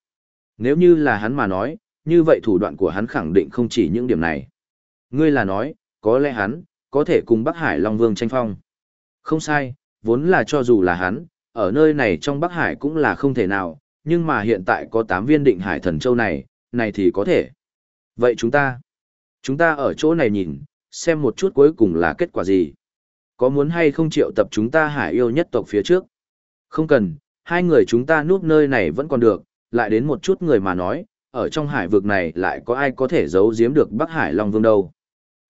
Nếu như là hắn mà nói, như vậy thủ đoạn của hắn khẳng định không chỉ những điểm này. Ngươi là nói, có lẽ hắn, có thể cùng Bắc Hải Long Vương tranh phong. Không sai, vốn là cho dù là hắn, ở nơi này trong Bắc Hải cũng là không thể nào, nhưng mà hiện tại có 8 viên định hải thần châu này, này thì có thể. Vậy chúng ta, chúng ta ở chỗ này nhìn, xem một chút cuối cùng là kết quả gì. Có muốn hay không triệu tập chúng ta hải yêu nhất tộc phía trước? Không cần, hai người chúng ta núp nơi này vẫn còn được, lại đến một chút người mà nói, ở trong hải vực này lại có ai có thể giấu giếm được Bắc Hải Long Vương đâu.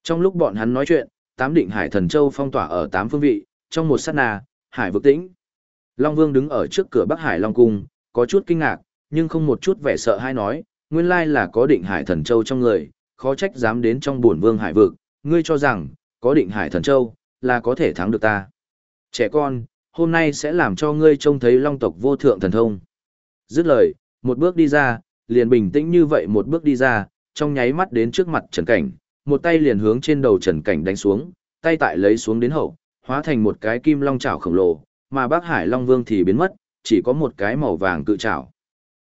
Trong lúc bọn hắn nói chuyện, tám định hải thần châu phong tỏa ở tám phương vị, trong một sát na, hải vực tĩnh. Long Vương đứng ở trước cửa Bắc Hải Long Cung, có chút kinh ngạc, nhưng không một chút vẻ sợ hay nói, nguyên lai là có định hải thần châu trong người, khó trách dám đến trong buồn vương hải vực, ngươi cho rằng, có định hải thần châu, là có thể thắng được ta. Trẻ con, hôm nay sẽ làm cho ngươi trông thấy long tộc vô thượng thần thông. Dứt lời, một bước đi ra, liền bình tĩnh như vậy một bước đi ra, trong nháy mắt đến trước mặt Trần Cảnh, một tay liền hướng trên đầu Trần Cảnh đánh xuống, tay tại lấy xuống đến hậu, hóa thành một cái kim long chảo khổng lồ, mà Bác Hải Long Vương thì biến mất, chỉ có một cái màu vàng cự chảo.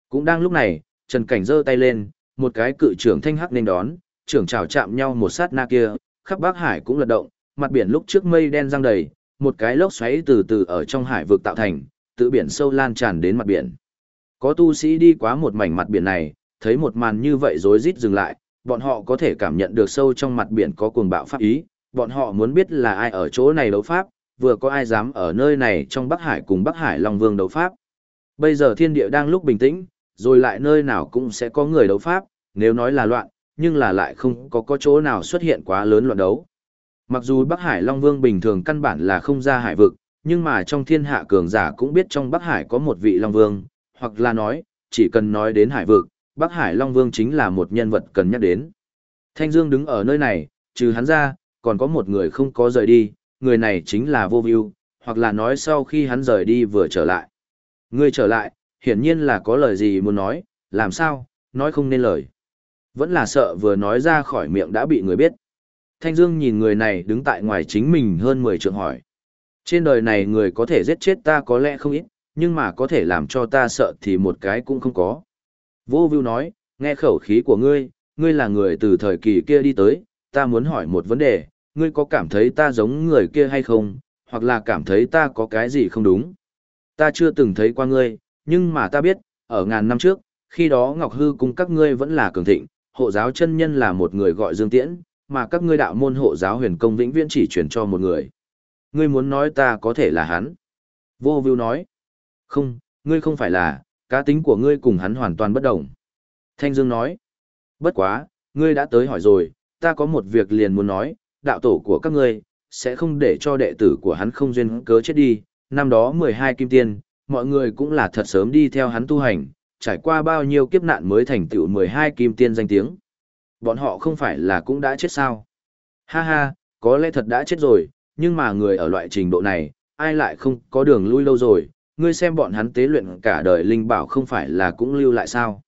Cũng đang lúc này, Trần Cảnh giơ tay lên, một cái cự trưởng thanh hắc nên đón, trưởng chảo chạm nhau một sát na kia, khắp bắc Hải cũng lật động, mặt biển lúc trước mây đen răng đầy, một cái lốc xoáy từ từ ở trong hải vực tạo thành, tự biển sâu lan tràn đến mặt biển. Có tu sĩ đi qua một mảnh mặt biển này, thấy một màn như vậy rối rít dừng lại, bọn họ có thể cảm nhận được sâu trong mặt biển có cuồng bạo pháp ý, bọn họ muốn biết là ai ở chỗ này đấu pháp, vừa có ai dám ở nơi này trong Bắc Hải cùng Bắc Hải Long Vương đấu pháp. Bây giờ thiên địa đang lúc bình tĩnh, rồi lại nơi nào cũng sẽ có người đấu pháp, nếu nói là loạn, nhưng là lại không có có chỗ nào xuất hiện quá lớn loạn đấu. Mặc dù Bắc Hải Long Vương bình thường căn bản là không ra hải vực, nhưng mà trong thiên hạ cường giả cũng biết trong Bắc Hải có một vị Long Vương, hoặc là nói, chỉ cần nói đến hải vực, Bắc Hải Long Vương chính là một nhân vật cần nhắc đến. Thanh Dương đứng ở nơi này, trừ hắn ra, còn có một người không có rời đi, người này chính là Vô View, hoặc là nói sau khi hắn rời đi vừa trở lại. Người trở lại, hiển nhiên là có lời gì muốn nói, làm sao, nói không nên lời. Vẫn là sợ vừa nói ra khỏi miệng đã bị người biết. Thanh Dương nhìn người này đứng tại ngoài chính mình hơn 10 trượng hỏi. Trên đời này người có thể giết chết ta có lẽ không ít, nhưng mà có thể làm cho ta sợ thì một cái cũng không có. Vô Vưu nói, nghe khẩu khí của ngươi, ngươi là người từ thời kỳ kia đi tới, ta muốn hỏi một vấn đề, ngươi có cảm thấy ta giống người kia hay không, hoặc là cảm thấy ta có cái gì không đúng. Ta chưa từng thấy qua ngươi, nhưng mà ta biết, ở ngàn năm trước, khi đó Ngọc Hư cùng các ngươi vẫn là cường thịnh, hộ giáo chân nhân là một người gọi Dương Tiễn, mà các ngươi đạo môn hộ giáo huyền công vĩnh viễn chỉ truyền cho một người. Ngươi muốn nói ta có thể là hắn. Vô Vưu nói, không, ngươi không phải là, cá tính của ngươi cùng hắn hoàn toàn bất đồng. Thanh Dương nói, bất quá, ngươi đã tới hỏi rồi, ta có một việc liền muốn nói, đạo tổ của các ngươi, sẽ không để cho đệ tử của hắn không duyên cớ chết đi, năm đó 12 kim tiên, mọi người cũng là thật sớm đi theo hắn tu hành, trải qua bao nhiêu kiếp nạn mới thành tựu 12 kim tiên danh tiếng. Bọn họ không phải là cũng đã chết sao? Ha ha, có lẽ thật đã chết rồi, nhưng mà người ở loại trình độ này, ai lại không có đường lui lâu rồi, ngươi xem bọn hắn tế luyện cả đời linh bảo không phải là cũng lưu lại sao.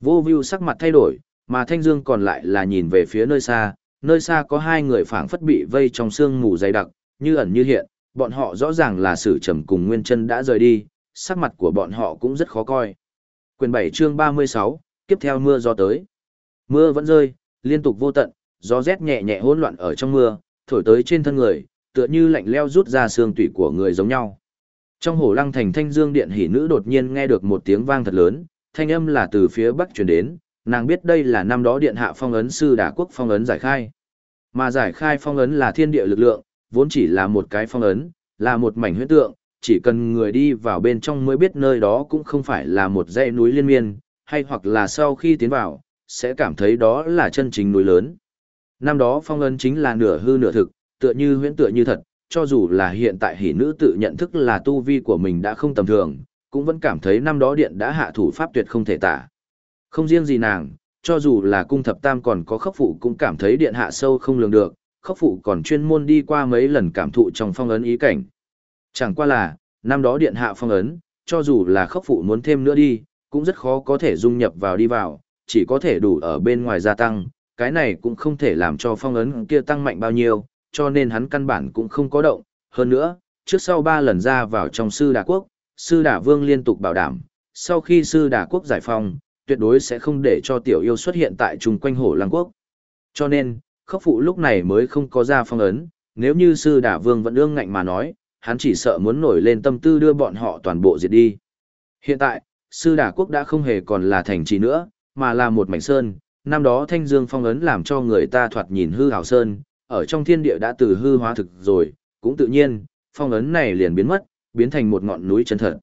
Vô view sắc mặt thay đổi, mà thanh dương còn lại là nhìn về phía nơi xa, nơi xa có hai người phảng phất bị vây trong sương mù dày đặc, như ẩn như hiện, bọn họ rõ ràng là sử trầm cùng nguyên chân đã rời đi, sắc mặt của bọn họ cũng rất khó coi. Quyền 7 chương 36, tiếp theo mưa gió tới. Mưa vẫn rơi, liên tục vô tận, gió rét nhẹ nhẹ hỗn loạn ở trong mưa, thổi tới trên thân người, tựa như lạnh leo rút ra xương tủy của người giống nhau. Trong hồ lăng thành thanh dương điện hỉ nữ đột nhiên nghe được một tiếng vang thật lớn, thanh âm là từ phía bắc truyền đến, nàng biết đây là năm đó điện hạ phong ấn sư đà quốc phong ấn giải khai. Mà giải khai phong ấn là thiên địa lực lượng, vốn chỉ là một cái phong ấn, là một mảnh huyễn tượng, chỉ cần người đi vào bên trong mới biết nơi đó cũng không phải là một dãy núi liên miên, hay hoặc là sau khi tiến vào, sẽ cảm thấy đó là chân chính núi lớn. Năm đó phong ấn chính là nửa hư nửa thực, tựa như huyễn tựa như thật, cho dù là hiện tại hỷ nữ tự nhận thức là tu vi của mình đã không tầm thường, cũng vẫn cảm thấy năm đó điện đã hạ thủ pháp tuyệt không thể tả. Không riêng gì nàng, cho dù là cung thập tam còn có khắc phụ cũng cảm thấy điện hạ sâu không lường được, khắc phụ còn chuyên môn đi qua mấy lần cảm thụ trong phong ấn ý cảnh. Chẳng qua là, năm đó điện hạ phong ấn, cho dù là khắc phụ muốn thêm nữa đi, cũng rất khó có thể dung nhập vào đi vào, chỉ có thể đủ ở bên ngoài gia tăng, cái này cũng không thể làm cho phong ấn kia tăng mạnh bao nhiêu, cho nên hắn căn bản cũng không có động. Hơn nữa, trước sau ba lần ra vào trong sư đà quốc, sư đà vương liên tục bảo đảm, sau khi sư đà quốc giải phong, tuyệt đối sẽ không để cho tiểu yêu xuất hiện tại chung quanh hổ lăng quốc. Cho nên, khốc phụ lúc này mới không có ra phong ấn, nếu như sư đà vương vẫn ương ngạnh mà nói, hắn chỉ sợ muốn nổi lên tâm tư đưa bọn họ toàn bộ diệt đi. Hiện tại, sư đà quốc đã không hề còn là thành trì nữa, mà là một mảnh sơn, năm đó thanh dương phong ấn làm cho người ta thoạt nhìn hư hào sơn, ở trong thiên địa đã từ hư hóa thực rồi, cũng tự nhiên, phong ấn này liền biến mất, biến thành một ngọn núi chân thật.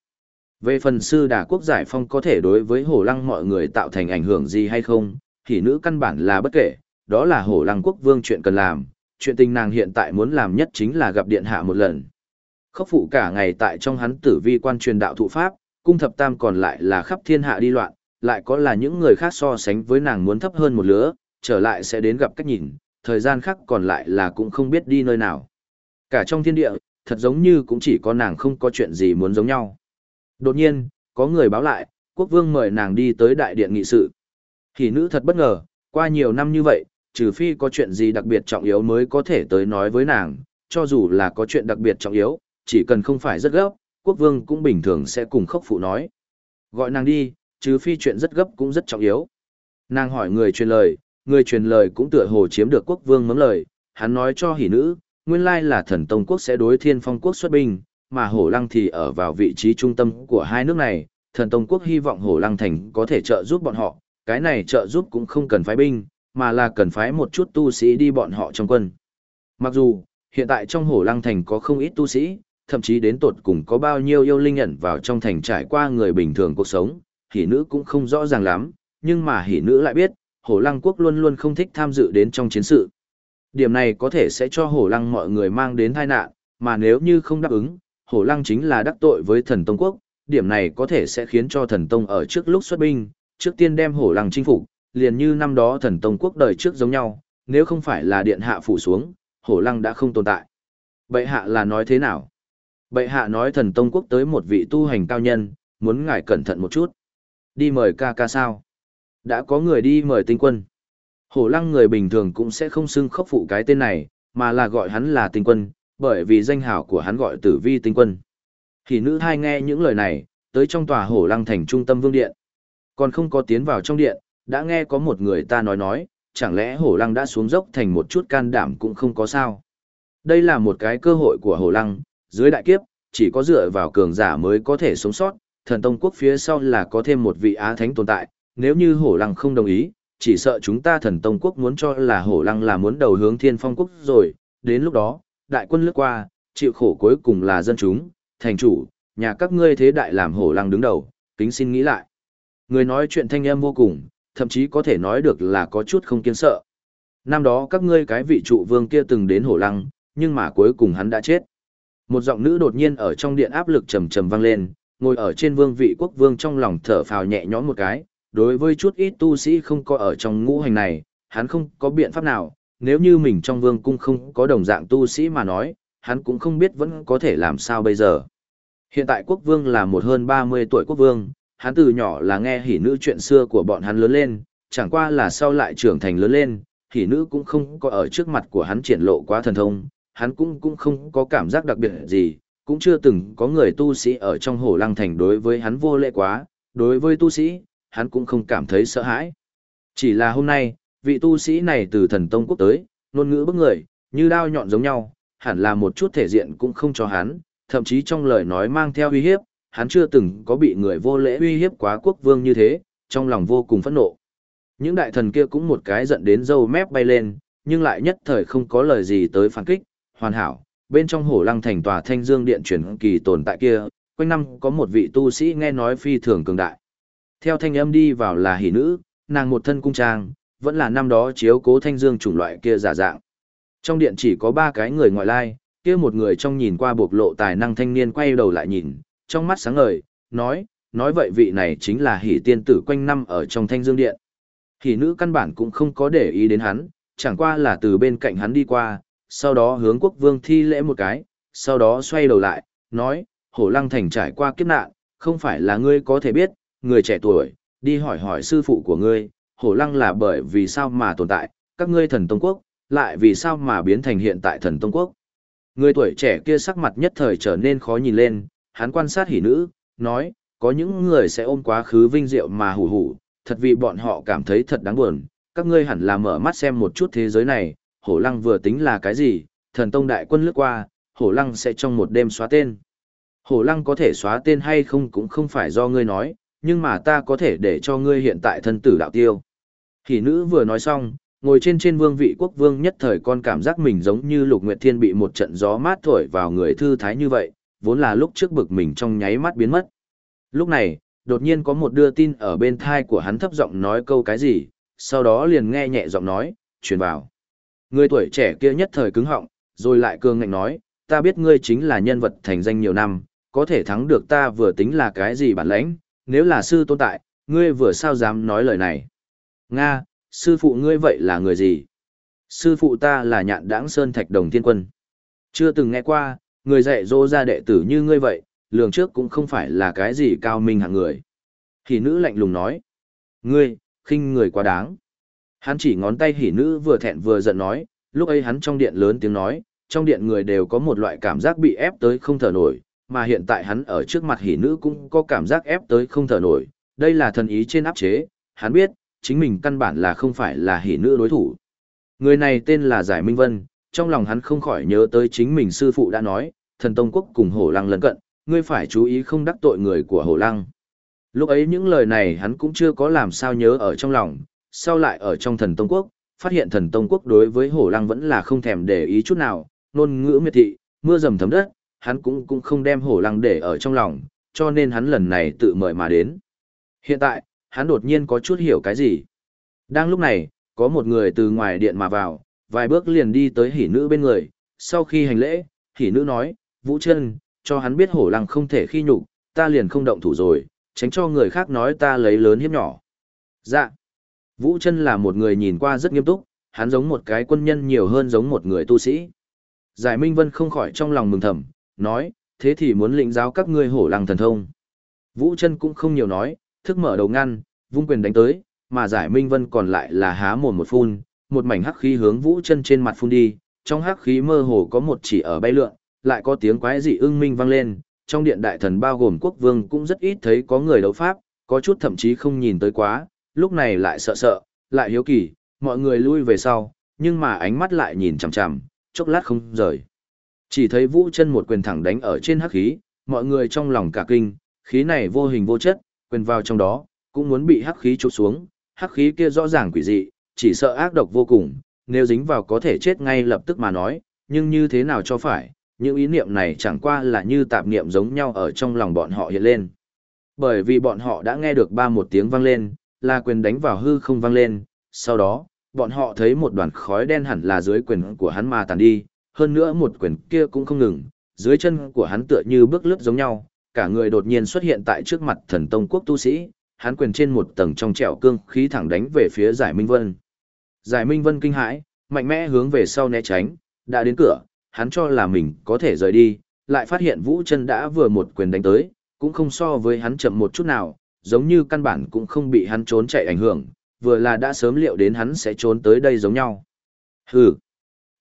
Về phần sư đà quốc giải phong có thể đối với hổ lăng mọi người tạo thành ảnh hưởng gì hay không, thì nữ căn bản là bất kể, đó là hổ lăng quốc vương chuyện cần làm, chuyện tình nàng hiện tại muốn làm nhất chính là gặp điện hạ một lần. Khóc phụ cả ngày tại trong hắn tử vi quan truyền đạo thụ pháp, cung thập tam còn lại là khắp thiên hạ đi loạn, lại có là những người khác so sánh với nàng muốn thấp hơn một lứa, trở lại sẽ đến gặp cách nhìn, thời gian khác còn lại là cũng không biết đi nơi nào. Cả trong thiên địa, thật giống như cũng chỉ có nàng không có chuyện gì muốn giống nhau. Đột nhiên, có người báo lại, quốc vương mời nàng đi tới đại điện nghị sự. Thì nữ thật bất ngờ, qua nhiều năm như vậy, trừ phi có chuyện gì đặc biệt trọng yếu mới có thể tới nói với nàng, cho dù là có chuyện đặc biệt trọng yếu, chỉ cần không phải rất gấp, quốc vương cũng bình thường sẽ cùng khốc phụ nói. Gọi nàng đi, trừ phi chuyện rất gấp cũng rất trọng yếu. Nàng hỏi người truyền lời, người truyền lời cũng tựa hồ chiếm được quốc vương mấm lời, hắn nói cho hỷ nữ, nguyên lai là thần tông quốc sẽ đối thiên phong quốc xuất binh, mà hổ lăng thì ở vào vị trí trung tâm của hai nước này, thần tông quốc hy vọng hổ lăng thành có thể trợ giúp bọn họ, cái này trợ giúp cũng không cần phái binh, mà là cần phái một chút tu sĩ đi bọn họ trong quân. Mặc dù, hiện tại trong hổ lăng thành có không ít tu sĩ, thậm chí đến tột cùng có bao nhiêu yêu linh ẩn vào trong thành trải qua người bình thường cuộc sống, hỷ nữ cũng không rõ ràng lắm, nhưng mà hỷ nữ lại biết, hổ lăng quốc luôn luôn không thích tham dự đến trong chiến sự. Điểm này có thể sẽ cho hổ lăng mọi người mang đến tai nạn, mà nếu như không đáp ứng, hổ lăng chính là đắc tội với thần tông quốc, điểm này có thể sẽ khiến cho thần tông ở trước lúc xuất binh, trước tiên đem hổ lăng chinh phục, liền như năm đó thần tông quốc đời trước giống nhau, nếu không phải là điện hạ phủ xuống, hổ lăng đã không tồn tại. Bệ hạ là nói thế nào? Bệ hạ nói thần tông quốc tới một vị tu hành cao nhân, muốn ngài cẩn thận một chút. Đi mời ca ca sao? Đã có người đi mời tinh quân. Hổ lăng người bình thường cũng sẽ không xưng khốc phụ cái tên này, mà là gọi hắn là tinh quân, bởi vì danh hào của hắn gọi tử vi tinh quân. Thì nữ thai nghe những lời này, tới trong tòa hổ lăng thành trung tâm vương điện. Còn không có tiến vào trong điện, đã nghe có một người ta nói nói, chẳng lẽ hổ lăng đã xuống dốc thành một chút can đảm cũng không có sao. Đây là một cái cơ hội của hổ lăng, dưới đại kiếp, chỉ có dựa vào cường giả mới có thể sống sót, thần tông quốc phía sau là có thêm một vị á thánh tồn tại, nếu như hổ lăng không đồng ý, chỉ sợ chúng ta thần tông quốc muốn cho là hổ lăng là muốn đầu hướng thiên phong quốc rồi, đến lúc đó, đại quân lướt qua, chịu khổ cuối cùng là dân chúng, thành chủ, nhà các ngươi thế đại làm hổ lăng đứng đầu, kính xin nghĩ lại. Người nói chuyện thanh âm vô cùng, thậm chí có thể nói được là có chút không kiên sợ. Năm đó các ngươi cái vị trụ vương kia từng đến hổ lăng, nhưng mà cuối cùng hắn đã chết. Một giọng nữ đột nhiên ở trong điện áp lực trầm trầm vang lên, ngồi ở trên vương vị quốc vương trong lòng thở phào nhẹ nhõm một cái, đối với chút ít tu sĩ không có ở trong ngũ hành này, hắn không có biện pháp nào, nếu như mình trong vương cung không có đồng dạng tu sĩ mà nói, hắn cũng không biết vẫn có thể làm sao bây giờ. Hiện tại quốc vương là một hơn 30 tuổi quốc vương, hắn từ nhỏ là nghe hỉ nữ chuyện xưa của bọn hắn lớn lên, chẳng qua là sau lại trưởng thành lớn lên, hỉ nữ cũng không có ở trước mặt của hắn triển lộ quá thần thông, hắn cũng cũng không có cảm giác đặc biệt gì, cũng chưa từng có người tu sĩ ở trong hồ lăng thành đối với hắn vô lễ quá, đối với tu sĩ, hắn cũng không cảm thấy sợ hãi. Chỉ là hôm nay, vị tu sĩ này từ thần tông quốc tới, ngôn ngữ bức người, như đao nhọn giống nhau, hẳn là một chút thể diện cũng không cho hắn, thậm chí trong lời nói mang theo uy hiếp, hắn chưa từng có bị người vô lễ uy hiếp quá quốc vương như thế, trong lòng vô cùng phẫn nộ. Những đại thần kia cũng một cái giận đến dâu mép bay lên, nhưng lại nhất thời không có lời gì tới phản kích, hoàn hảo, bên trong hổ lăng thành tòa thanh dương điện chuyển kỳ tồn tại kia, quanh năm có một vị tu sĩ nghe nói phi thường cường đại. Theo thanh âm đi vào là hỷ nữ, nàng một thân cung trang, vẫn là năm đó chiếu cố thanh dương chủng loại kia giả dạng. Trong điện chỉ có ba cái người ngoại lai, kia một người trong nhìn qua bộc lộ tài năng thanh niên quay đầu lại nhìn, trong mắt sáng ngời, nói, nói vậy vị này chính là hỷ tiên tử quanh năm ở trong thanh dương điện. Hỷ nữ căn bản cũng không có để ý đến hắn, chẳng qua là từ bên cạnh hắn đi qua, sau đó hướng quốc vương thi lễ một cái, sau đó xoay đầu lại, nói, hổ lăng thành trải qua kiếp nạn, không phải là ngươi có thể biết, người trẻ tuổi, đi hỏi hỏi sư phụ của ngươi, hổ lăng là bởi vì sao mà tồn tại, các ngươi thần tông quốc, lại vì sao mà biến thành hiện tại thần tông quốc. Người tuổi trẻ kia sắc mặt nhất thời trở nên khó nhìn lên, hắn quan sát hỉ nữ, nói, có những người sẽ ôm quá khứ vinh diệu mà hủ hủ, thật vì bọn họ cảm thấy thật đáng buồn, các ngươi hẳn là mở mắt xem một chút thế giới này, hổ lăng vừa tính là cái gì, thần tông đại quân lướt qua, hổ lăng sẽ trong một đêm xóa tên. Hổ lăng có thể xóa tên hay không cũng không phải do ngươi nói, nhưng mà ta có thể để cho ngươi hiện tại thân tử đạo tiêu. Hỷ nữ vừa nói xong, ngồi trên trên vương vị quốc vương nhất thời con cảm giác mình giống như lục nguyệt thiên bị một trận gió mát thổi vào người thư thái như vậy, vốn là lúc trước bực mình trong nháy mắt biến mất. Lúc này, đột nhiên có một đưa tin ở bên thai của hắn thấp giọng nói câu cái gì, sau đó liền nghe nhẹ giọng nói, truyền vào. Người tuổi trẻ kia nhất thời cứng họng, rồi lại cường ngạnh nói, ta biết ngươi chính là nhân vật thành danh nhiều năm, có thể thắng được ta vừa tính là cái gì bản lãnh, nếu là sư tôn tại, ngươi vừa sao dám nói lời này. Nga, sư phụ ngươi vậy là người gì? Sư phụ ta là nhạn đãng sơn thạch đồng thiên quân. Chưa từng nghe qua, người dạy dỗ ra đệ tử như ngươi vậy, lường trước cũng không phải là cái gì cao minh hạng người. Hỷ nữ lạnh lùng nói. Ngươi, khinh người quá đáng. Hắn chỉ ngón tay hỷ nữ vừa thẹn vừa giận nói, lúc ấy hắn trong điện lớn tiếng nói, trong điện người đều có một loại cảm giác bị ép tới không thở nổi, mà hiện tại hắn ở trước mặt hỷ nữ cũng có cảm giác ép tới không thở nổi, đây là thần ý trên áp chế, hắn biết, chính mình căn bản là không phải là hỷ nữ đối thủ. Người này tên là Giải Minh Vân, trong lòng hắn không khỏi nhớ tới chính mình sư phụ đã nói, thần Tông Quốc cùng Hổ Lăng lân cận, ngươi phải chú ý không đắc tội người của Hổ Lăng. Lúc ấy những lời này hắn cũng chưa có làm sao nhớ ở trong lòng, sau lại ở trong thần Tông Quốc, phát hiện thần Tông Quốc đối với Hổ Lăng vẫn là không thèm để ý chút nào, nôn ngữ miệt thị, mưa dầm thấm đất, hắn cũng cũng không đem Hổ Lăng để ở trong lòng, cho nên hắn lần này tự mời mà đến. Hiện tại, hắn đột nhiên có chút hiểu cái gì. Đang lúc này, có một người từ ngoài điện mà vào, vài bước liền đi tới hỉ nữ bên người, sau khi hành lễ, hỉ nữ nói, Vũ chân, cho hắn biết hổ lăng không thể khi nhục, ta liền không động thủ rồi, tránh cho người khác nói ta lấy lớn hiếp nhỏ. Dạ. Vũ chân là một người nhìn qua rất nghiêm túc, hắn giống một cái quân nhân nhiều hơn giống một người tu sĩ. Giải Minh Vân không khỏi trong lòng mừng thầm, nói, thế thì muốn lĩnh giáo các ngươi hổ lăng thần thông. Vũ chân cũng không nhiều nói, thức mở đầu ngăn, vung quyền đánh tới, mà giải Minh Vân còn lại là há mồm một phun, một mảnh hắc khí hướng Vũ chân trên mặt phun đi, trong hắc khí mơ hồ có một chỉ ở bay lượn, lại có tiếng quái dị ưng minh vang lên, trong điện đại thần bao gồm quốc vương cũng rất ít thấy có người đấu pháp, có chút thậm chí không nhìn tới quá, lúc này lại sợ sợ, lại hiếu kỳ, mọi người lui về sau, nhưng mà ánh mắt lại nhìn chằm chằm, chốc lát không rời. Chỉ thấy Vũ chân một quyền thẳng đánh ở trên hắc khí, mọi người trong lòng cả kinh, khí này vô hình vô chất, quyền vào trong đó, cũng muốn bị hắc khí chụp xuống, hắc khí kia rõ ràng quỷ dị, chỉ sợ ác độc vô cùng, nếu dính vào có thể chết ngay lập tức mà nói, nhưng như thế nào cho phải, những ý niệm này chẳng qua là như tạp niệm giống nhau ở trong lòng bọn họ hiện lên. Bởi vì bọn họ đã nghe được ba một tiếng vang lên, là quyền đánh vào hư không vang lên, sau đó, bọn họ thấy một đoàn khói đen hẳn là dưới quyền của hắn mà tàn đi, hơn nữa một quyền kia cũng không ngừng, dưới chân của hắn tựa như bước lướt giống nhau, cả người đột nhiên xuất hiện tại trước mặt thần tông quốc tu sĩ, hắn quyền trên một tầng trong trẻo cương khí thẳng đánh về phía Giải Minh Vân. Giải Minh Vân kinh hãi, mạnh mẽ hướng về sau né tránh, đã đến cửa, hắn cho là mình có thể rời đi, lại phát hiện Vũ Chân đã vừa một quyền đánh tới, cũng không so với hắn chậm một chút nào, giống như căn bản cũng không bị hắn trốn chạy ảnh hưởng, vừa là đã sớm liệu đến hắn sẽ trốn tới đây giống nhau. Hừ.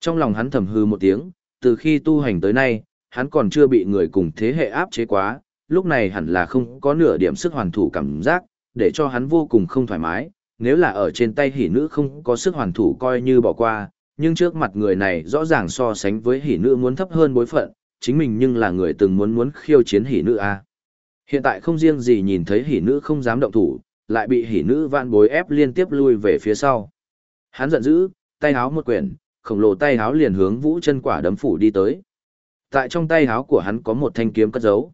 Trong lòng hắn thầm hừ một tiếng, từ khi tu hành tới nay, hắn còn chưa bị người cùng thế hệ áp chế quá, lúc này hẳn là không có nửa điểm sức hoàn thủ cảm giác, để cho hắn vô cùng không thoải mái, nếu là ở trên tay hỉ nữ không có sức hoàn thủ coi như bỏ qua, nhưng trước mặt người này rõ ràng so sánh với hỉ nữ muốn thấp hơn bối phận, chính mình nhưng là người từng muốn muốn khiêu chiến hỉ nữ a. Hiện tại không riêng gì nhìn thấy hỉ nữ không dám động thủ, lại bị hỉ nữ vạn bối ép liên tiếp lui về phía sau. Hắn giận dữ, tay háo một quyển, khổng lồ tay háo liền hướng vũ chân quả đấm phủ đi tới. Tại trong tay háo của hắn có một thanh kiếm cất giấu.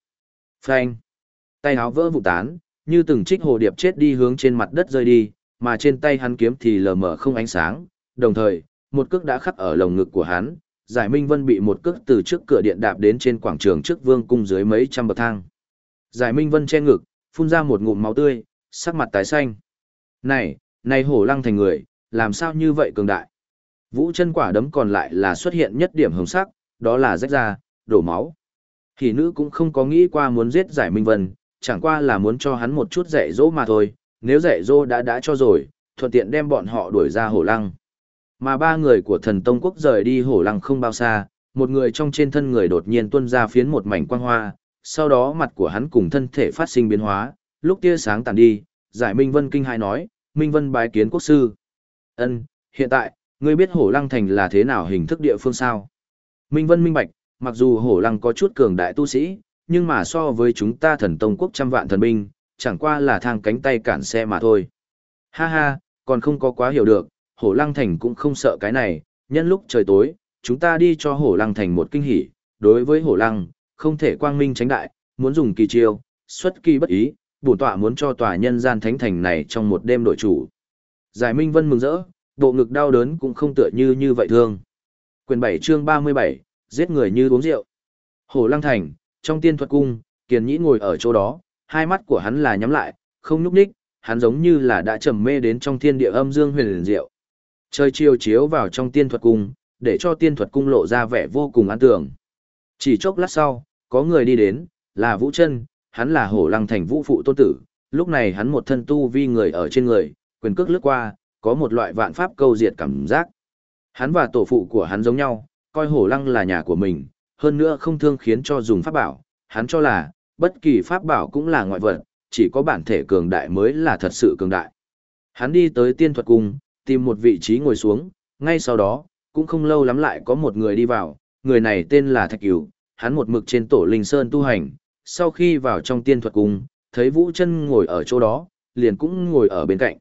Phanh. Tay háo vỡ vụ tán, như từng trích hồ điệp chết đi hướng trên mặt đất rơi đi, mà trên tay hắn kiếm thì lờ mờ không ánh sáng, đồng thời, một cước đã khắc ở lồng ngực của hắn, Giải Minh Vân bị một cước từ trước cửa điện đạp đến trên quảng trường trước vương cung dưới mấy trăm bậc thang. Giải Minh Vân che ngực, phun ra một ngụm máu tươi, sắc mặt tái xanh. Này, này hổ lăng thành người, làm sao như vậy cường đại? Vũ chân quả đấm còn lại là xuất hiện nhất điểm hồng sắc, đó là rách ra, đổ máu. Thì nữ cũng không có nghĩ qua muốn giết giải Minh Vân, chẳng qua là muốn cho hắn một chút dạy dỗ mà thôi, nếu dạy dỗ đã đã cho rồi, thuận tiện đem bọn họ đuổi ra hổ lăng. Mà ba người của thần Tông Quốc rời đi hổ lăng không bao xa, một người trong trên thân người đột nhiên tuôn ra phiến một mảnh quang hoa, sau đó mặt của hắn cùng thân thể phát sinh biến hóa, lúc tia sáng tàn đi, giải Minh Vân kinh hãi nói, Minh Vân bái kiến quốc sư. Ân, hiện tại, ngươi biết hổ lăng thành là thế nào hình thức địa phương sao? Minh Vân minh bạch, mặc dù hổ lăng có chút cường đại tu sĩ, nhưng mà so với chúng ta thần tông quốc trăm vạn thần binh, chẳng qua là thang cánh tay cản xe mà thôi. Ha ha, còn không có quá hiểu được, hổ lăng thành cũng không sợ cái này, nhân lúc trời tối, chúng ta đi cho hổ lăng thành một kinh hỉ, đối với hổ lăng, không thể quang minh tránh đại, muốn dùng kỳ chiêu, xuất kỳ bất ý, bổn tọa muốn cho tòa nhân gian thánh thành này trong một đêm đổi chủ. Giải Minh Vân mừng rỡ, bộ ngực đau đớn cũng không tựa như như vậy thương. Quyền 7 chương 37, giết người như uống rượu. Hổ Lăng Thành, trong tiên thuật cung, Kiền Nhĩ ngồi ở chỗ đó, hai mắt của hắn là nhắm lại, không nhúc nhích, hắn giống như là đã trầm mê đến trong thiên địa âm dương huyền liền diệu. Trời chiều chiếu vào trong tiên thuật cung, để cho tiên thuật cung lộ ra vẻ vô cùng an tưởng. Chỉ chốc lát sau, có người đi đến, là Vũ Chân, hắn là Hổ Lăng Thành Vũ phụ tôn tử, lúc này hắn một thân tu vi người ở trên người, quyền cước lướt qua, có một loại vạn pháp câu diệt cảm giác. Hắn và tổ phụ của hắn giống nhau, coi Hổ Lăng là nhà của mình, hơn nữa không thương khiến cho dùng pháp bảo, hắn cho là, bất kỳ pháp bảo cũng là ngoại vật, chỉ có bản thể cường đại mới là thật sự cường đại. Hắn đi tới tiên thuật cung, tìm một vị trí ngồi xuống, ngay sau đó, cũng không lâu lắm lại có một người đi vào, người này tên là Thạch Cửu, hắn một mực trên tổ linh sơn tu hành, sau khi vào trong tiên thuật cung, thấy Vũ chân ngồi ở chỗ đó, liền cũng ngồi ở bên cạnh.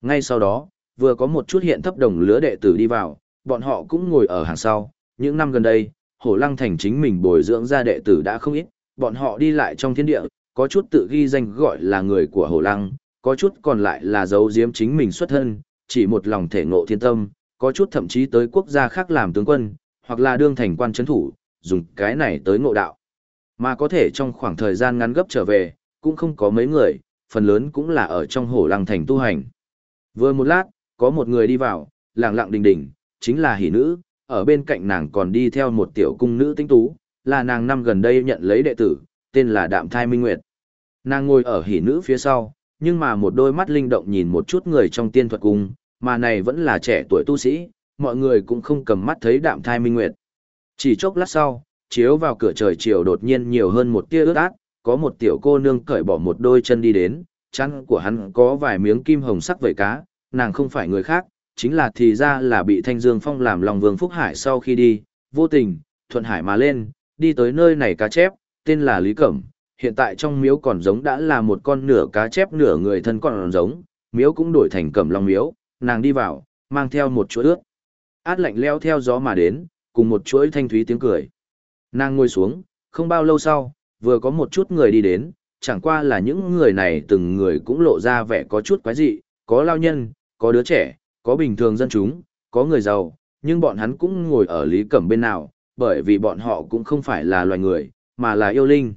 Ngay sau đó, vừa có một chút hiện thấp đồng lứa đệ tử đi vào, bọn họ cũng ngồi ở hàng sau, những năm gần đây, Hổ Lăng Thành chính mình bồi dưỡng ra đệ tử đã không ít, bọn họ đi lại trong thiên địa, có chút tự ghi danh gọi là người của Hổ Lăng, có chút còn lại là giấu giếm chính mình xuất thân, chỉ một lòng thể ngộ thiên tâm, có chút thậm chí tới quốc gia khác làm tướng quân, hoặc là đương thành quan chấn thủ, dùng cái này tới ngộ đạo. Mà có thể trong khoảng thời gian ngắn gấp trở về, cũng không có mấy người, phần lớn cũng là ở trong hổ lăng thành tu hành. Vừa một lát, có một người đi vào, lặng lặng đình đình, chính là hỷ nữ, ở bên cạnh nàng còn đi theo một tiểu cung nữ tinh tú, là nàng năm gần đây nhận lấy đệ tử, tên là Đạm Thai Minh Nguyệt. Nàng ngồi ở hỷ nữ phía sau, nhưng mà một đôi mắt linh động nhìn một chút người trong tiên thuật cung, mà này vẫn là trẻ tuổi tu sĩ, mọi người cũng không cầm mắt thấy Đạm Thai Minh Nguyệt. Chỉ chốc lát sau, chiếu vào cửa trời chiều đột nhiên nhiều hơn một tia ướt át, có một tiểu cô nương cởi bỏ một đôi chân đi đến, chăn của hắn có vài miếng kim hồng sắc vẩy cá, nàng không phải người khác, chính là thì ra là bị Thanh Dương Phong làm lòng vương Phúc Hải sau khi đi, vô tình, thuận hải mà lên, đi tới nơi này cá chép, tên là Lý Cẩm, hiện tại trong miếu còn giống đã là một con nửa cá chép nửa người thân còn giống, miếu cũng đổi thành Cẩm Long miếu, nàng đi vào, mang theo một chuỗi ướt. Át lạnh leo theo gió mà đến, cùng một chuỗi thanh thúy tiếng cười. Nàng ngồi xuống, không bao lâu sau, vừa có một chút người đi đến, chẳng qua là những người này từng người cũng lộ ra vẻ có chút quái dị, có lao nhân, có đứa trẻ, có bình thường dân chúng, có người giàu, nhưng bọn hắn cũng ngồi ở Lý Cẩm bên nào, bởi vì bọn họ cũng không phải là loài người, mà là yêu linh.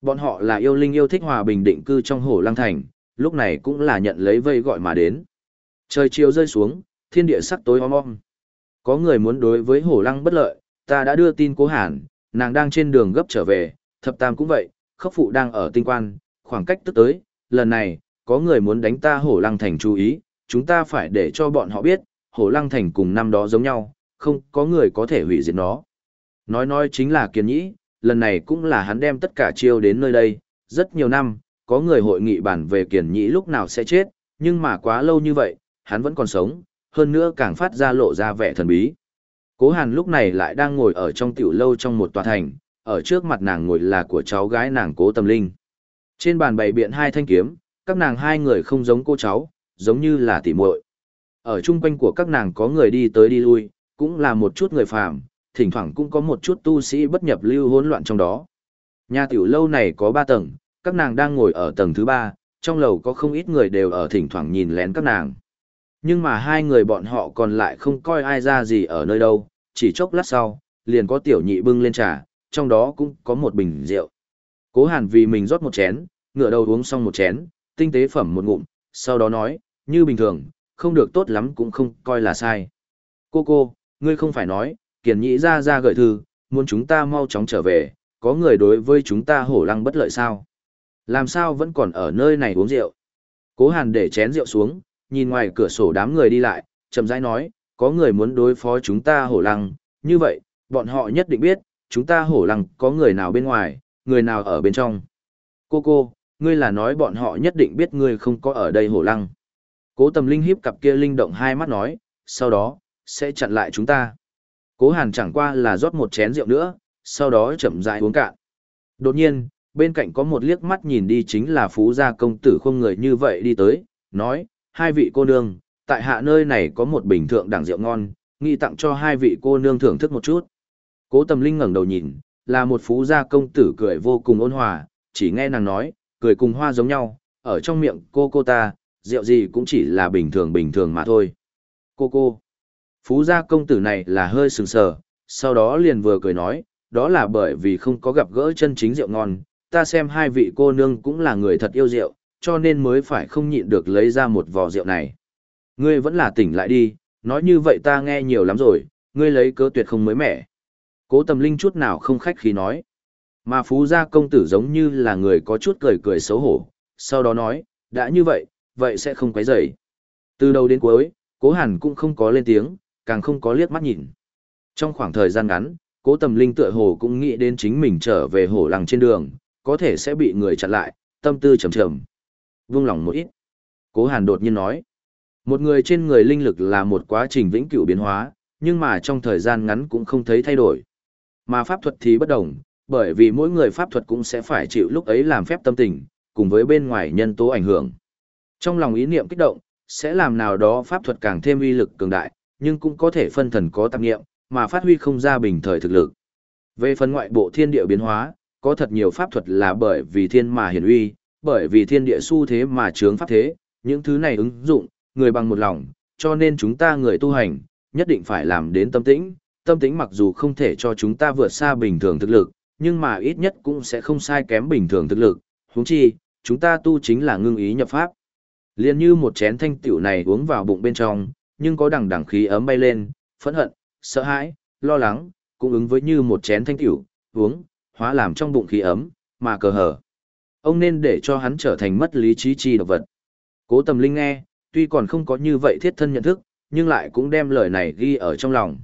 Bọn họ là yêu linh yêu thích hòa bình định cư trong hồ lăng thành, lúc này cũng là nhận lấy vây gọi mà đến. Trời chiều rơi xuống, thiên địa sắc tối om om. Có người muốn đối với hổ lăng bất lợi, ta đã đưa tin cố hàn, nàng đang trên đường gấp trở về, thập tam cũng vậy, khắc phụ đang ở tinh quan, khoảng cách tức tới, lần này, có người muốn đánh ta hổ lăng thành chú ý, chúng ta phải để cho bọn họ biết, hổ lăng thành cùng năm đó giống nhau, không có người có thể hủy diệt nó. Nói nói chính là kiên nhĩ, lần này cũng là hắn đem tất cả chiêu đến nơi đây, rất nhiều năm, có người hội nghị bản về kiền nhĩ lúc nào sẽ chết, nhưng mà quá lâu như vậy, hắn vẫn còn sống, hơn nữa càng phát ra lộ ra vẻ thần bí. Cố Hàn lúc này lại đang ngồi ở trong tiểu lâu trong một tòa thành, ở trước mặt nàng ngồi là của cháu gái nàng Cố Tâm Linh. Trên bàn bày biện hai thanh kiếm, các nàng hai người không giống cô cháu, giống như là tỉ muội. Ở chung quanh của các nàng có người đi tới đi lui, cũng là một chút người phàm, thỉnh thoảng cũng có một chút tu sĩ bất nhập lưu hỗn loạn trong đó. Nhà tiểu lâu này có ba tầng, các nàng đang ngồi ở tầng thứ ba, trong lầu có không ít người đều ở thỉnh thoảng nhìn lén các nàng. Nhưng mà hai người bọn họ còn lại không coi ai ra gì ở nơi đâu, chỉ chốc lát sau, liền có tiểu nhị bưng lên trà, trong đó cũng có một bình rượu. Cố hàn vì mình rót một chén, ngửa đầu uống xong một chén, tinh tế phẩm một ngụm, sau đó nói, như bình thường, không được tốt lắm cũng không coi là sai. Cô cô, ngươi không phải nói, kiền nhĩ ra ra gửi thư, muốn chúng ta mau chóng trở về, có người đối với chúng ta hổ lăng bất lợi sao? Làm sao vẫn còn ở nơi này uống rượu? Cố hàn để chén rượu xuống, nhìn ngoài cửa sổ đám người đi lại, chậm rãi nói, có người muốn đối phó chúng ta hổ lăng, như vậy, bọn họ nhất định biết, chúng ta hổ lăng có người nào bên ngoài, người nào ở bên trong. Cô cô, ngươi là nói bọn họ nhất định biết ngươi không có ở đây hổ lăng. Cố tầm linh hiếp cặp kia linh động hai mắt nói, sau đó, sẽ chặn lại chúng ta. Cố hàn chẳng qua là rót một chén rượu nữa, sau đó chậm rãi uống cạn. Đột nhiên, bên cạnh có một liếc mắt nhìn đi chính là phú gia công tử không người như vậy đi tới, nói, hai vị cô nương, tại hạ nơi này có một bình thượng đẳng rượu ngon, nghi tặng cho hai vị cô nương thưởng thức một chút. Cố Tầm Linh ngẩng đầu nhìn, là một phú gia công tử cười vô cùng ôn hòa, chỉ nghe nàng nói, cười cùng hoa giống nhau, ở trong miệng cô cô ta, rượu gì cũng chỉ là bình thường bình thường mà thôi. Cô cô. Phú gia công tử này là hơi sừng sờ, sau đó liền vừa cười nói, đó là bởi vì không có gặp gỡ chân chính rượu ngon, ta xem hai vị cô nương cũng là người thật yêu rượu, cho nên mới phải không nhịn được lấy ra một vò rượu này. Ngươi vẫn là tỉnh lại đi, nói như vậy ta nghe nhiều lắm rồi, ngươi lấy cớ tuyệt không mới mẻ. Cố tầm linh chút nào không khách khí nói. Mà phú gia công tử giống như là người có chút cười cười xấu hổ, sau đó nói, đã như vậy, vậy sẽ không quấy rầy. Từ đầu đến cuối, cố hàn cũng không có lên tiếng, càng không có liếc mắt nhìn. Trong khoảng thời gian ngắn, cố tầm linh tựa hồ cũng nghĩ đến chính mình trở về hổ lăng trên đường, có thể sẽ bị người chặn lại, tâm tư trầm trầm. Vương lòng một ít. Cố hàn đột nhiên nói, một người trên người linh lực là một quá trình vĩnh cửu biến hóa, nhưng mà trong thời gian ngắn cũng không thấy thay đổi. Mà pháp thuật thì bất đồng, bởi vì mỗi người pháp thuật cũng sẽ phải chịu lúc ấy làm phép tâm tình, cùng với bên ngoài nhân tố ảnh hưởng. Trong lòng ý niệm kích động, sẽ làm nào đó pháp thuật càng thêm uy lực cường đại, nhưng cũng có thể phân thần có tạp nghiệm, mà phát huy không ra bình thời thực lực. Về phần ngoại bộ thiên địa biến hóa, có thật nhiều pháp thuật là bởi vì thiên mà hiển uy, bởi vì thiên địa xu thế mà chướng pháp thế, những thứ này ứng dụng, người bằng một lòng, cho nên chúng ta người tu hành, nhất định phải làm đến tâm tĩnh, tâm tĩnh mặc dù không thể cho chúng ta vượt xa bình thường thực lực, nhưng mà ít nhất cũng sẽ không sai kém bình thường thực lực, huống chi, chúng ta tu chính là ngưng ý nhập pháp. Liên như một chén thanh tiểu này uống vào bụng bên trong, nhưng có đằng đằng khí ấm bay lên, phẫn hận, sợ hãi, lo lắng, cũng ứng với như một chén thanh tiểu, uống, hóa làm trong bụng khí ấm, mà cờ hở. Ông nên để cho hắn trở thành mất lý trí chi độc vật. Cố tầm linh nghe, tuy còn không có như vậy thiết thân nhận thức, nhưng lại cũng đem lời này ghi ở trong lòng.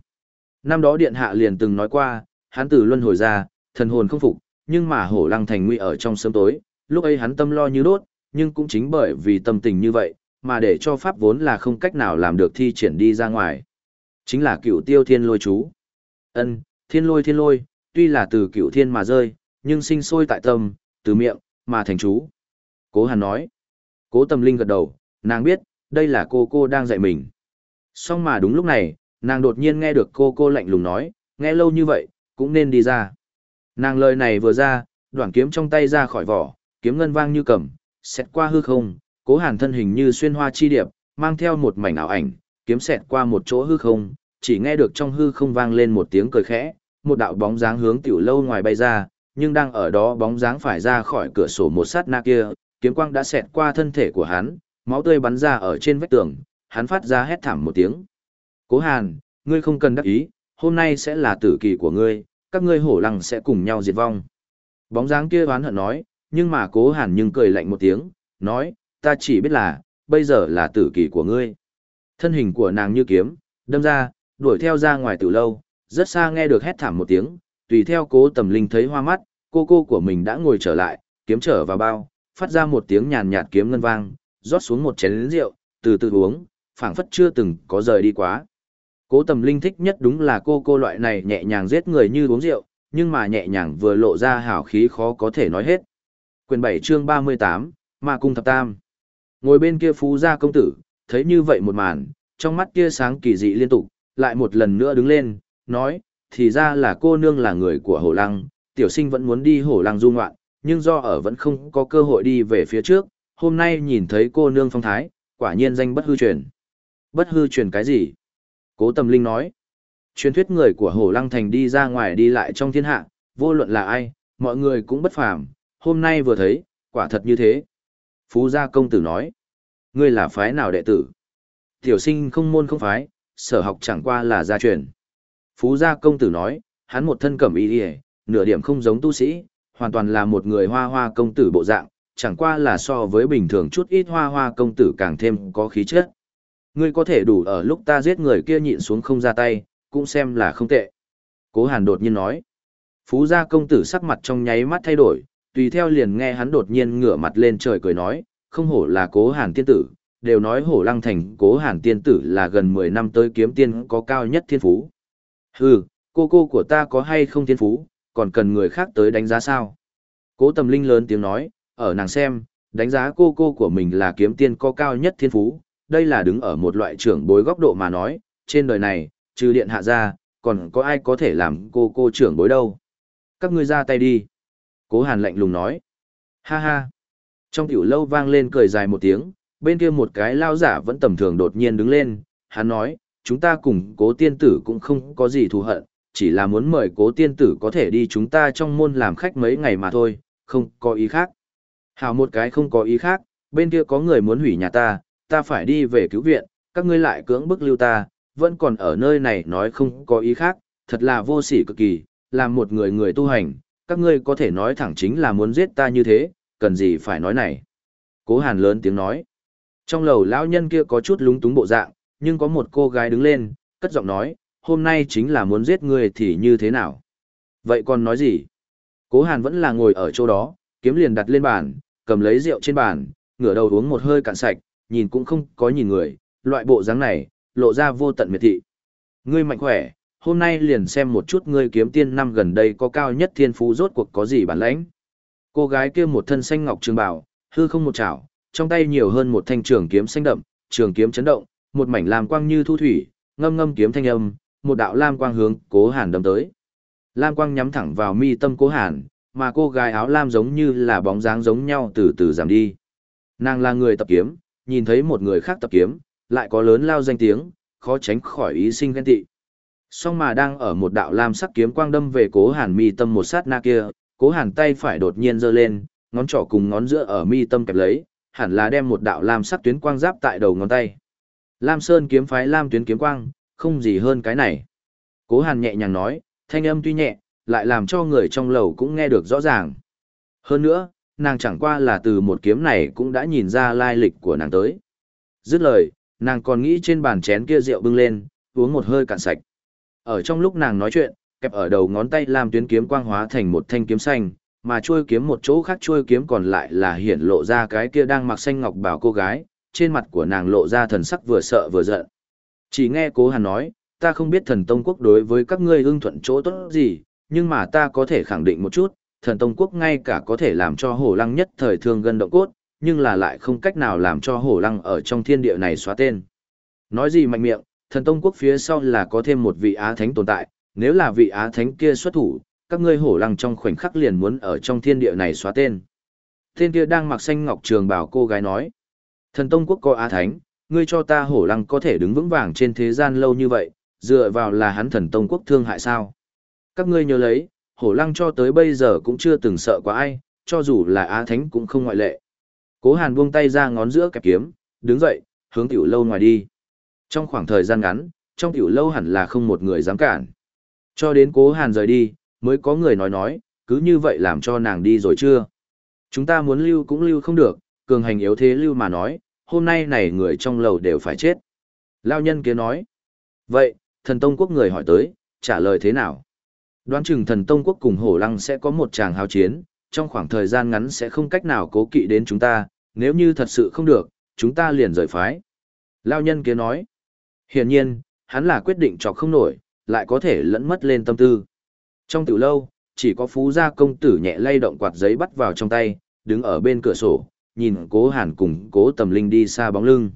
Năm đó điện hạ liền từng nói qua, hắn từ luân hồi ra, thần hồn không phục, nhưng mà hổ lăng thành nguy ở trong sớm tối, lúc ấy hắn tâm lo như đốt, nhưng cũng chính bởi vì tâm tình như vậy, mà để cho pháp vốn là không cách nào làm được thi triển đi ra ngoài. Chính là cựu tiêu thiên lôi chú. ân thiên lôi thiên lôi, tuy là từ cựu thiên mà rơi, nhưng sinh sôi tại tâm, từ miệng, mà thành chú. Cố Hàn nói. Cố Tâm Linh gật đầu, nàng biết, đây là cô cô đang dạy mình. Song mà đúng lúc này, nàng đột nhiên nghe được cô cô lạnh lùng nói, nghe lâu như vậy, cũng nên đi ra. Nàng lời này vừa ra, đoạn kiếm trong tay ra khỏi vỏ, kiếm ngân vang như cầm, xẹt qua hư không, cố hàn thân hình như xuyên hoa chi điệp, mang theo một mảnh ảo ảnh, kiếm xẹt qua một chỗ hư không, chỉ nghe được trong hư không vang lên một tiếng cười khẽ, một đạo bóng dáng hướng tiểu lâu ngoài bay ra, nhưng đang ở đó bóng dáng phải ra khỏi cửa sổ một sát na kia, kiếm quang đã xẹt qua thân thể của hắn, máu tươi bắn ra ở trên vách tường, hắn phát ra hét thảm một tiếng. Cố Hàn, ngươi không cần đắc ý, hôm nay sẽ là tử kỳ của ngươi, các ngươi hổ lăng sẽ cùng nhau diệt vong. Bóng dáng kia oán hận nói, nhưng mà cố hàn nhưng cười lạnh một tiếng, nói, ta chỉ biết là, bây giờ là tử kỳ của ngươi. Thân hình của nàng như kiếm, đâm ra, đuổi theo ra ngoài từ lâu, rất xa nghe được hét thảm một tiếng, tùy theo cố tầm linh thấy hoa mắt, cô cô của mình đã ngồi trở lại, kiếm trở vào bao, phát ra một tiếng nhàn nhạt kiếm ngân vang, rót xuống một chén rượu, từ từ uống, phảng phất chưa từng có rời đi quá. Cố tầm linh thích nhất đúng là cô cô loại này nhẹ nhàng giết người như uống rượu, nhưng mà nhẹ nhàng vừa lộ ra hảo khí khó có thể nói hết. Quyền 7 chương 38, Ma Cung Thập Tam. Ngồi bên kia phú gia công tử, thấy như vậy một màn, trong mắt kia sáng kỳ dị liên tục, lại một lần nữa đứng lên, nói, thì ra là cô nương là người của hổ lăng, tiểu sinh vẫn muốn đi hổ lăng du ngoạn, nhưng do ở vẫn không có cơ hội đi về phía trước, hôm nay nhìn thấy cô nương phong thái, quả nhiên danh bất hư truyền. Bất hư truyền cái gì? Cố Tâm Linh nói, truyền thuyết người của Hổ Lăng Thành đi ra ngoài đi lại trong thiên hạ, vô luận là ai, mọi người cũng bất phàm, hôm nay vừa thấy, quả thật như thế. Phú gia công tử nói, ngươi là phái nào đệ tử? Tiểu sinh không môn không phái, sở học chẳng qua là gia truyền. Phú gia công tử nói, hắn một thân cẩm y đi nửa điểm không giống tu sĩ, hoàn toàn là một người hoa hoa công tử bộ dạng, chẳng qua là so với bình thường chút ít hoa hoa công tử càng thêm có khí chất. Ngươi có thể đủ ở lúc ta giết người kia nhịn xuống không ra tay, cũng xem là không tệ. Cố Hàn đột nhiên nói. Phú gia công tử sắc mặt trong nháy mắt thay đổi, tùy theo liền nghe hắn đột nhiên ngửa mặt lên trời cười nói, không hổ là cố Hàn tiên tử, đều nói hổ lăng thành cố Hàn tiên tử là gần 10 năm tới kiếm tiên có cao nhất thiên phú. Hừ, cô cô của ta có hay không thiên phú, còn cần người khác tới đánh giá sao? Cố tầm linh lớn tiếng nói, ở nàng xem, đánh giá cô cô của mình là kiếm tiên có cao nhất thiên phú, đây là đứng ở một loại trưởng bối góc độ mà nói, trên đời này, trừ điện hạ ra, còn có ai có thể làm cô cô trưởng bối đâu. Các ngươi ra tay đi. Cố hàn lạnh lùng nói. Ha ha. Trong tiểu lâu vang lên cười dài một tiếng, bên kia một cái lao giả vẫn tầm thường đột nhiên đứng lên, hắn nói, chúng ta cùng cố tiên tử cũng không có gì thù hận, chỉ là muốn mời cố tiên tử có thể đi chúng ta trong môn làm khách mấy ngày mà thôi, không có ý khác. Hảo một cái không có ý khác, bên kia có người muốn hủy nhà ta, ta phải đi về cứu viện, các ngươi lại cưỡng bức lưu ta, vẫn còn ở nơi này nói không có ý khác, thật là vô sỉ cực kỳ, làm một người người tu hành, các ngươi có thể nói thẳng chính là muốn giết ta như thế, cần gì phải nói này. Cố hàn lớn tiếng nói. Trong lầu lão nhân kia có chút lúng túng bộ dạng, nhưng có một cô gái đứng lên, cất giọng nói, hôm nay chính là muốn giết ngươi thì như thế nào? Vậy còn nói gì? Cố hàn vẫn là ngồi ở chỗ đó, kiếm liền đặt lên bàn, cầm lấy rượu trên bàn, ngửa đầu uống một hơi cạn sạch, nhìn cũng không có nhìn người, loại bộ dáng này, lộ ra vô tận miệt thị. Ngươi mạnh khỏe, hôm nay liền xem một chút ngươi kiếm tiên năm gần đây có cao nhất thiên phú rốt cuộc có gì bản lãnh. Cô gái kia một thân xanh ngọc trường bào, hư không một chảo, trong tay nhiều hơn một thanh trường kiếm xanh đậm, trường kiếm chấn động, một mảnh lam quang như thu thủy, ngâm ngâm kiếm thanh âm, một đạo lam quang hướng Cố Hàn đâm tới. Lam quang nhắm thẳng vào mi tâm Cố Hàn, mà cô gái áo lam giống như là bóng dáng giống nhau từ từ giảm đi. Nàng là người tập kiếm, nhìn thấy một người khác tập kiếm, lại có lớn lao danh tiếng, khó tránh khỏi ý sinh ghen tị. Song mà đang ở một đạo lam sắc kiếm quang đâm về Cố Hàn mi tâm một sát na kia, Cố Hàn tay phải đột nhiên giơ lên, ngón trỏ cùng ngón giữa ở mi tâm kẹp lấy, hẳn là đem một đạo lam sắc tuyến quang giáp tại đầu ngón tay. Lam Sơn kiếm phái lam tuyến kiếm quang, không gì hơn cái này. Cố Hàn nhẹ nhàng nói, thanh âm tuy nhẹ, lại làm cho người trong lầu cũng nghe được rõ ràng. Hơn nữa, nàng chẳng qua là từ một kiếm này cũng đã nhìn ra lai lịch của nàng tới. Dứt lời, nàng còn nghĩ trên bàn chén kia rượu bưng lên, uống một hơi cạn sạch. Ở trong lúc nàng nói chuyện, kẹp ở đầu ngón tay làm tuyến kiếm quang hóa thành một thanh kiếm xanh, mà chuôi kiếm một chỗ khác chuôi kiếm còn lại là hiển lộ ra cái kia đang mặc xanh ngọc bảo cô gái, trên mặt của nàng lộ ra thần sắc vừa sợ vừa giận. Chỉ nghe cố hàn nói, ta không biết thần Tông Quốc đối với các ngươi ưng thuận chỗ tốt gì, nhưng mà ta có thể khẳng định một chút, thần Tông Quốc ngay cả có thể làm cho hổ lăng nhất thời thương gân động cốt, nhưng là lại không cách nào làm cho hổ lăng ở trong thiên địa này xóa tên. Nói gì mạnh miệng, thần Tông Quốc phía sau là có thêm một vị Á Thánh tồn tại, nếu là vị Á Thánh kia xuất thủ, các ngươi hổ lăng trong khoảnh khắc liền muốn ở trong thiên địa này xóa tên. Tên kia đang mặc xanh ngọc trường bảo cô gái nói. Thần Tông Quốc có Á Thánh, ngươi cho ta hổ lăng có thể đứng vững vàng trên thế gian lâu như vậy, dựa vào là hắn thần Tông Quốc thương hại sao. Các ngươi nhớ lấy, hổ lăng cho tới bây giờ cũng chưa từng sợ quá ai, cho dù là Á Thánh cũng không ngoại lệ. Cố Hàn buông tay ra ngón giữa kẹp kiếm, đứng dậy, hướng tiểu lâu ngoài đi. Trong khoảng thời gian ngắn, trong tiểu lâu hẳn là không một người dám cản. Cho đến Cố Hàn rời đi, mới có người nói nói, cứ như vậy làm cho nàng đi rồi chưa? Chúng ta muốn lưu cũng lưu không được, cường hành yếu thế lưu mà nói, hôm nay này người trong lầu đều phải chết. Lao nhân kia nói, vậy, thần Tông Quốc người hỏi tới, trả lời thế nào? Đoán chừng thần Tông Quốc cùng Hổ Lăng sẽ có một tràng hào chiến, trong khoảng thời gian ngắn sẽ không cách nào cố kỵ đến chúng ta, nếu như thật sự không được, chúng ta liền rời phái. Lao nhân kia nói, hiển nhiên, hắn là quyết định chọc không nổi, lại có thể lẫn mất lên tâm tư. Trong tiểu lâu, chỉ có phú gia công tử nhẹ lay động quạt giấy bắt vào trong tay, đứng ở bên cửa sổ, nhìn cố hàn cùng cố tầm linh đi xa bóng lưng.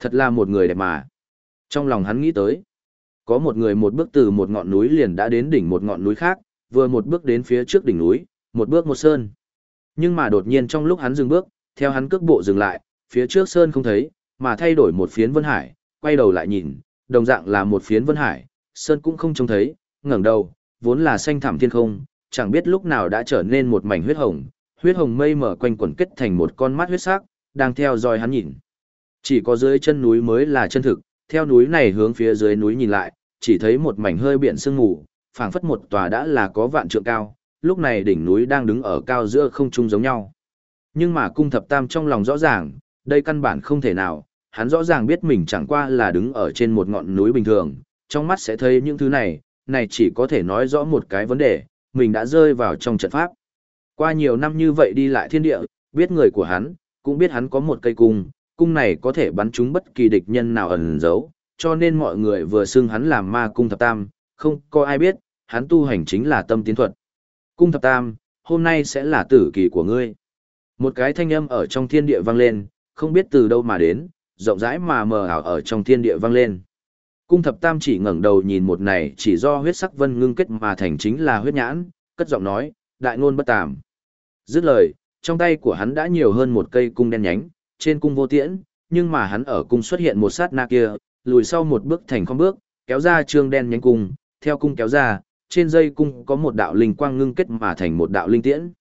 Thật là một người đẹp mà. Trong lòng hắn nghĩ tới, có một người một bước từ một ngọn núi liền đã đến đỉnh một ngọn núi khác, vừa một bước đến phía trước đỉnh núi, một bước một sơn. Nhưng mà đột nhiên trong lúc hắn dừng bước, theo hắn cước bộ dừng lại, phía trước sơn không thấy, mà thay đổi một phiến vân hải, quay đầu lại nhìn, đồng dạng là một phiến vân hải, sơn cũng không trông thấy, ngẩng đầu, vốn là xanh thẳm thiên không, chẳng biết lúc nào đã trở nên một mảnh huyết hồng, huyết hồng mây mở quanh quẩn kết thành một con mắt huyết sắc, đang theo dõi hắn nhìn. Chỉ có dưới chân núi mới là chân thực, theo núi này hướng phía dưới núi nhìn lại, chỉ thấy một mảnh hơi biển sương mù, phảng phất một tòa đã là có vạn trượng cao, lúc này đỉnh núi đang đứng ở cao giữa không trung giống nhau. Nhưng mà cung thập tam trong lòng rõ ràng, đây căn bản không thể nào, hắn rõ ràng biết mình chẳng qua là đứng ở trên một ngọn núi bình thường, trong mắt sẽ thấy những thứ này, này chỉ có thể nói rõ một cái vấn đề, mình đã rơi vào trong trận pháp. Qua nhiều năm như vậy đi lại thiên địa, biết người của hắn, cũng biết hắn có một cây cung, cung này có thể bắn trúng bất kỳ địch nhân nào ẩn giấu, cho nên mọi người vừa xưng hắn làm ma cung thập tam, không có ai biết, hắn tu hành chính là tâm tiến thuật. Cung thập tam, hôm nay sẽ là tử kỳ của ngươi. Một cái thanh âm ở trong thiên địa vang lên, không biết từ đâu mà đến, rộng rãi mà mờ ảo ở trong thiên địa vang lên. Cung thập tam chỉ ngẩng đầu nhìn một này chỉ do huyết sắc vân ngưng kết mà thành chính là huyết nhãn, cất giọng nói, đại ngôn bất tàm. Dứt lời, trong tay của hắn đã nhiều hơn một cây cung đen nhánh, trên cung vô tiễn, nhưng mà hắn ở cung xuất hiện một sát na kia, lùi sau một bước thành không bước, kéo ra trương đen nhánh cung, theo cung kéo ra, trên dây cung có một đạo linh quang ngưng kết mà thành một đạo linh tiễn.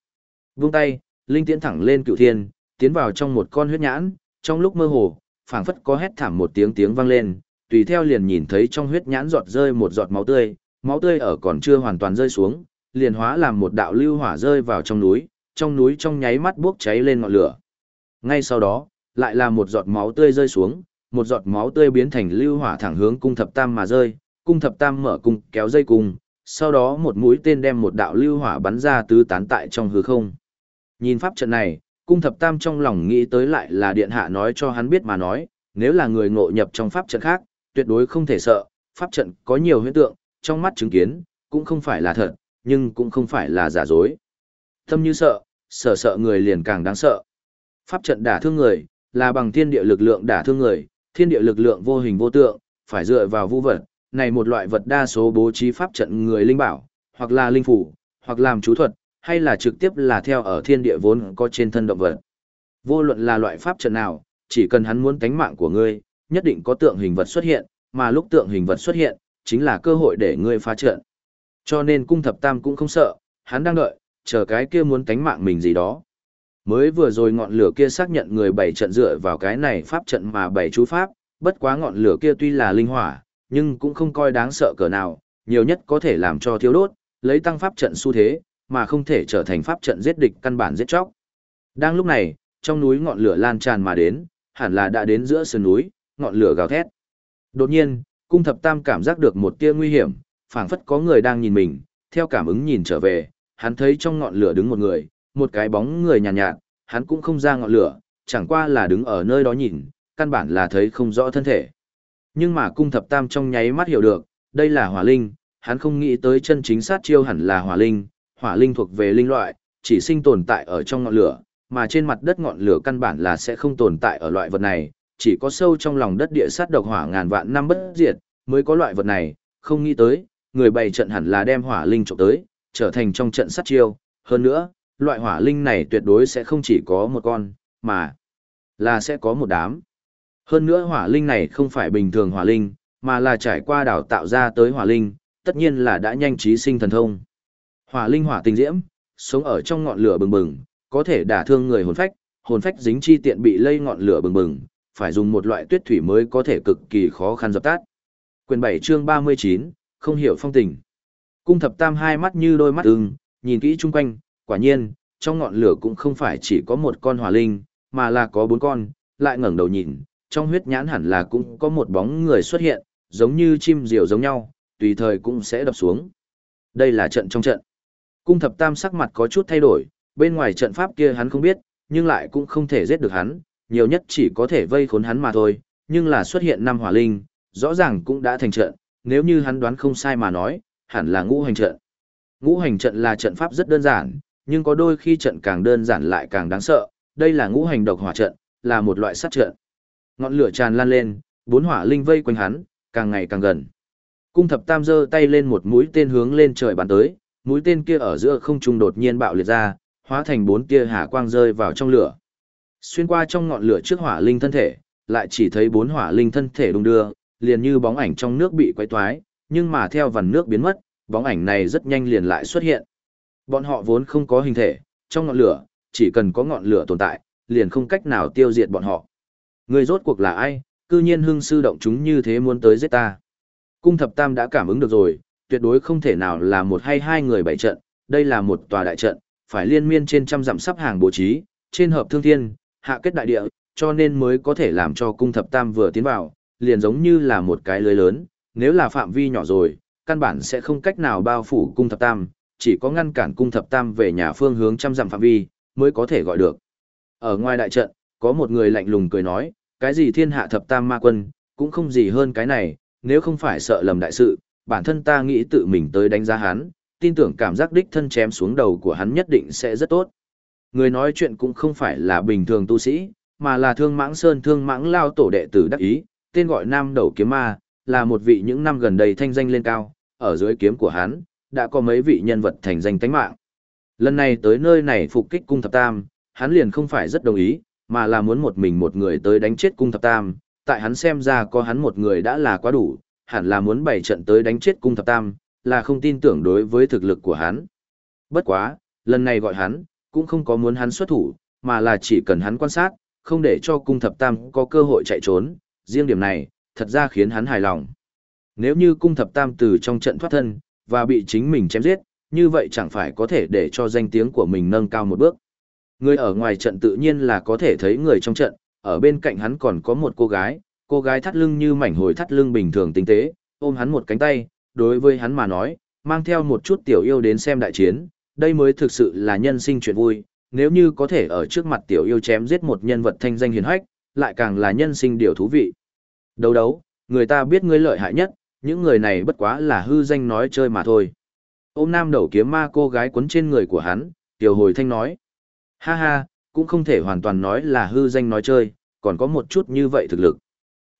Vung tay, linh tiễn thẳng lên cựu thiên, tiến vào trong một con huyết nhãn, trong lúc mơ hồ, phảng phất có hét thảm một tiếng tiếng vang lên, tùy theo liền nhìn thấy trong huyết nhãn giọt rơi một giọt máu tươi, máu tươi ở còn chưa hoàn toàn rơi xuống, liền hóa làm một đạo lưu hỏa rơi vào trong núi, trong núi trong nháy mắt bốc cháy lên ngọn lửa. Ngay sau đó, lại là một giọt máu tươi rơi xuống, một giọt máu tươi biến thành lưu hỏa thẳng hướng cung thập tam mà rơi, cung thập tam mở cung kéo dây cung, sau đó một mũi tên đem một đạo lưu hỏa bắn ra tứ tán tại trong hư không. Nhìn pháp trận này, cung thập tam trong lòng nghĩ tới lại là điện hạ nói cho hắn biết mà nói, nếu là người ngộ nhập trong pháp trận khác, tuyệt đối không thể sợ, pháp trận có nhiều hiện tượng, trong mắt chứng kiến, cũng không phải là thật, nhưng cũng không phải là giả dối. Thâm như sợ, sợ sợ người liền càng đáng sợ. Pháp trận đả thương người, là bằng thiên địa lực lượng đả thương người, thiên địa lực lượng vô hình vô tượng, phải dựa vào vu vật, này một loại vật đa số bố trí pháp trận người linh bảo, hoặc là linh phủ, hoặc làm chú thuật, hay là trực tiếp là theo ở thiên địa vốn có trên thân động vật. Vô luận là loại pháp trận nào, chỉ cần hắn muốn tánh mạng của ngươi, nhất định có tượng hình vật xuất hiện, mà lúc tượng hình vật xuất hiện, chính là cơ hội để ngươi phá trận. Cho nên cung thập tam cũng không sợ, hắn đang đợi, chờ cái kia muốn tánh mạng mình gì đó. Mới vừa rồi ngọn lửa kia xác nhận người bảy trận dựa vào cái này pháp trận mà bảy chú pháp, bất quá ngọn lửa kia tuy là linh hỏa, nhưng cũng không coi đáng sợ cỡ nào, nhiều nhất có thể làm cho thiếu đốt, lấy tăng pháp trận xu thế, mà không thể trở thành pháp trận giết địch căn bản giết chóc. Đang lúc này, trong núi ngọn lửa lan tràn mà đến, hẳn là đã đến giữa sườn núi, ngọn lửa gào thét. Đột nhiên, cung thập tam cảm giác được một tia nguy hiểm, phảng phất có người đang nhìn mình, theo cảm ứng nhìn trở về, hắn thấy trong ngọn lửa đứng một người, một cái bóng người nhàn nhạt, nhạt, hắn cũng không ra ngọn lửa, chẳng qua là đứng ở nơi đó nhìn, căn bản là thấy không rõ thân thể. Nhưng mà cung thập tam trong nháy mắt hiểu được, đây là hỏa linh, hắn không nghĩ tới chân chính sát chiêu hẳn là hỏa linh, hỏa linh thuộc về linh loại, chỉ sinh tồn tại ở trong ngọn lửa, mà trên mặt đất ngọn lửa căn bản là sẽ không tồn tại ở loại vật này, chỉ có sâu trong lòng đất địa sát độc hỏa ngàn vạn năm bất diệt, mới có loại vật này, không nghĩ tới, người bày trận hẳn là đem hỏa linh trộm tới, trở thành trong trận sát chiêu, hơn nữa, loại hỏa linh này tuyệt đối sẽ không chỉ có một con, mà là sẽ có một đám. Hơn nữa hỏa linh này không phải bình thường hỏa linh, mà là trải qua đào tạo ra tới hỏa linh, tất nhiên là đã nhanh trí sinh thần thông. Hỏa linh hỏa tình diễm, sống ở trong ngọn lửa bừng bừng, có thể đả thương người hồn phách, hồn phách dính chi tiện bị lây ngọn lửa bừng bừng, phải dùng một loại tuyết thủy mới có thể cực kỳ khó khăn dập tắt. Quyền 7 chương 39, không hiểu phong tình. Cung thập tam hai mắt như đôi mắt ưng, nhìn kỹ chung quanh, quả nhiên, trong ngọn lửa cũng không phải chỉ có một con hỏa linh, mà là có bốn con, lại ngẩng đầu nhìn, trong huyết nhãn hẳn là cũng có một bóng người xuất hiện, giống như chim diều giống nhau, tùy thời cũng sẽ đập xuống. Đây là trận trong trận. Cung thập tam sắc mặt có chút thay đổi, bên ngoài trận pháp kia hắn không biết, nhưng lại cũng không thể giết được hắn, nhiều nhất chỉ có thể vây khốn hắn mà thôi, nhưng là xuất hiện năm hỏa linh, rõ ràng cũng đã thành trận, nếu như hắn đoán không sai mà nói, hẳn là ngũ hành trận. Ngũ hành trận là trận pháp rất đơn giản, nhưng có đôi khi trận càng đơn giản lại càng đáng sợ, đây là ngũ hành độc hỏa trận, là một loại sát trận. Ngọn lửa tràn lan lên, bốn hỏa linh vây quanh hắn, càng ngày càng gần. Cung thập tam giơ tay lên một mũi tên hướng lên trời bắn tới, mũi tên kia ở giữa không trung đột nhiên bạo liệt ra, hóa thành bốn tia hà quang rơi vào trong lửa. Xuyên qua trong ngọn lửa trước hỏa linh thân thể, lại chỉ thấy bốn hỏa linh thân thể đung đưa, liền như bóng ảnh trong nước bị quay toái, nhưng mà theo vần nước biến mất, bóng ảnh này rất nhanh liền lại xuất hiện. Bọn họ vốn không có hình thể, trong ngọn lửa, chỉ cần có ngọn lửa tồn tại, liền không cách nào tiêu diệt bọn họ. Người rốt cuộc là ai, cư nhiên hưng sư động chúng như thế muốn tới giết ta. Cung thập tam đã cảm ứng được rồi, tuyệt đối không thể nào là một hay hai người bảy trận, đây là một tòa đại trận, phải liên miên trên trăm dặm sắp hàng bố trí, trên hợp thương thiên, hạ kết đại địa, cho nên mới có thể làm cho cung thập tam vừa tiến vào, liền giống như là một cái lưới lớn, nếu là phạm vi nhỏ rồi, căn bản sẽ không cách nào bao phủ cung thập tam, chỉ có ngăn cản cung thập tam về nhà phương hướng trăm dặm phạm vi, mới có thể gọi được. Ở ngoài đại trận, có một người lạnh lùng cười nói, cái gì thiên hạ thập tam ma quân, cũng không gì hơn cái này, nếu không phải sợ lầm đại sự, bản thân ta nghĩ tự mình tới đánh giá hắn, tin tưởng cảm giác đích thân chém xuống đầu của hắn nhất định sẽ rất tốt. Người nói chuyện cũng không phải là bình thường tu sĩ, mà là thương mãng sơn thương mãng lao tổ đệ tử đắc ý, tên gọi nam đầu kiếm ma, là một vị những năm gần đây thanh danh lên cao, ở dưới kiếm của hắn, đã có mấy vị nhân vật thành danh tánh mạng. Lần này tới nơi này phục kích cung thập tam, hắn liền không phải rất đồng ý, mà là muốn một mình một người tới đánh chết cung thập tam, tại hắn xem ra có hắn một người đã là quá đủ, hẳn là muốn bày trận tới đánh chết cung thập tam, là không tin tưởng đối với thực lực của hắn. Bất quá, lần này gọi hắn, cũng không có muốn hắn xuất thủ, mà là chỉ cần hắn quan sát, không để cho cung thập tam có cơ hội chạy trốn, riêng điểm này, thật ra khiến hắn hài lòng. Nếu như cung thập tam từ trong trận thoát thân, và bị chính mình chém giết, như vậy chẳng phải có thể để cho danh tiếng của mình nâng cao một bước. Người ở ngoài trận tự nhiên là có thể thấy người trong trận, ở bên cạnh hắn còn có một cô gái, cô gái thắt lưng như mảnh hồi thắt lưng bình thường tinh tế, ôm hắn một cánh tay, đối với hắn mà nói, mang theo một chút tiểu yêu đến xem đại chiến, đây mới thực sự là nhân sinh chuyện vui, nếu như có thể ở trước mặt tiểu yêu chém giết một nhân vật thanh danh hiền hách, lại càng là nhân sinh điều thú vị. Đấu đấu, người ta biết ngươi lợi hại nhất, những người này bất quá là hư danh nói chơi mà thôi. Ôm nam đầu kiếm ma cô gái quấn trên người của hắn, tiểu hồi thanh nói. Ha ha, cũng không thể hoàn toàn nói là hư danh nói chơi, còn có một chút như vậy thực lực.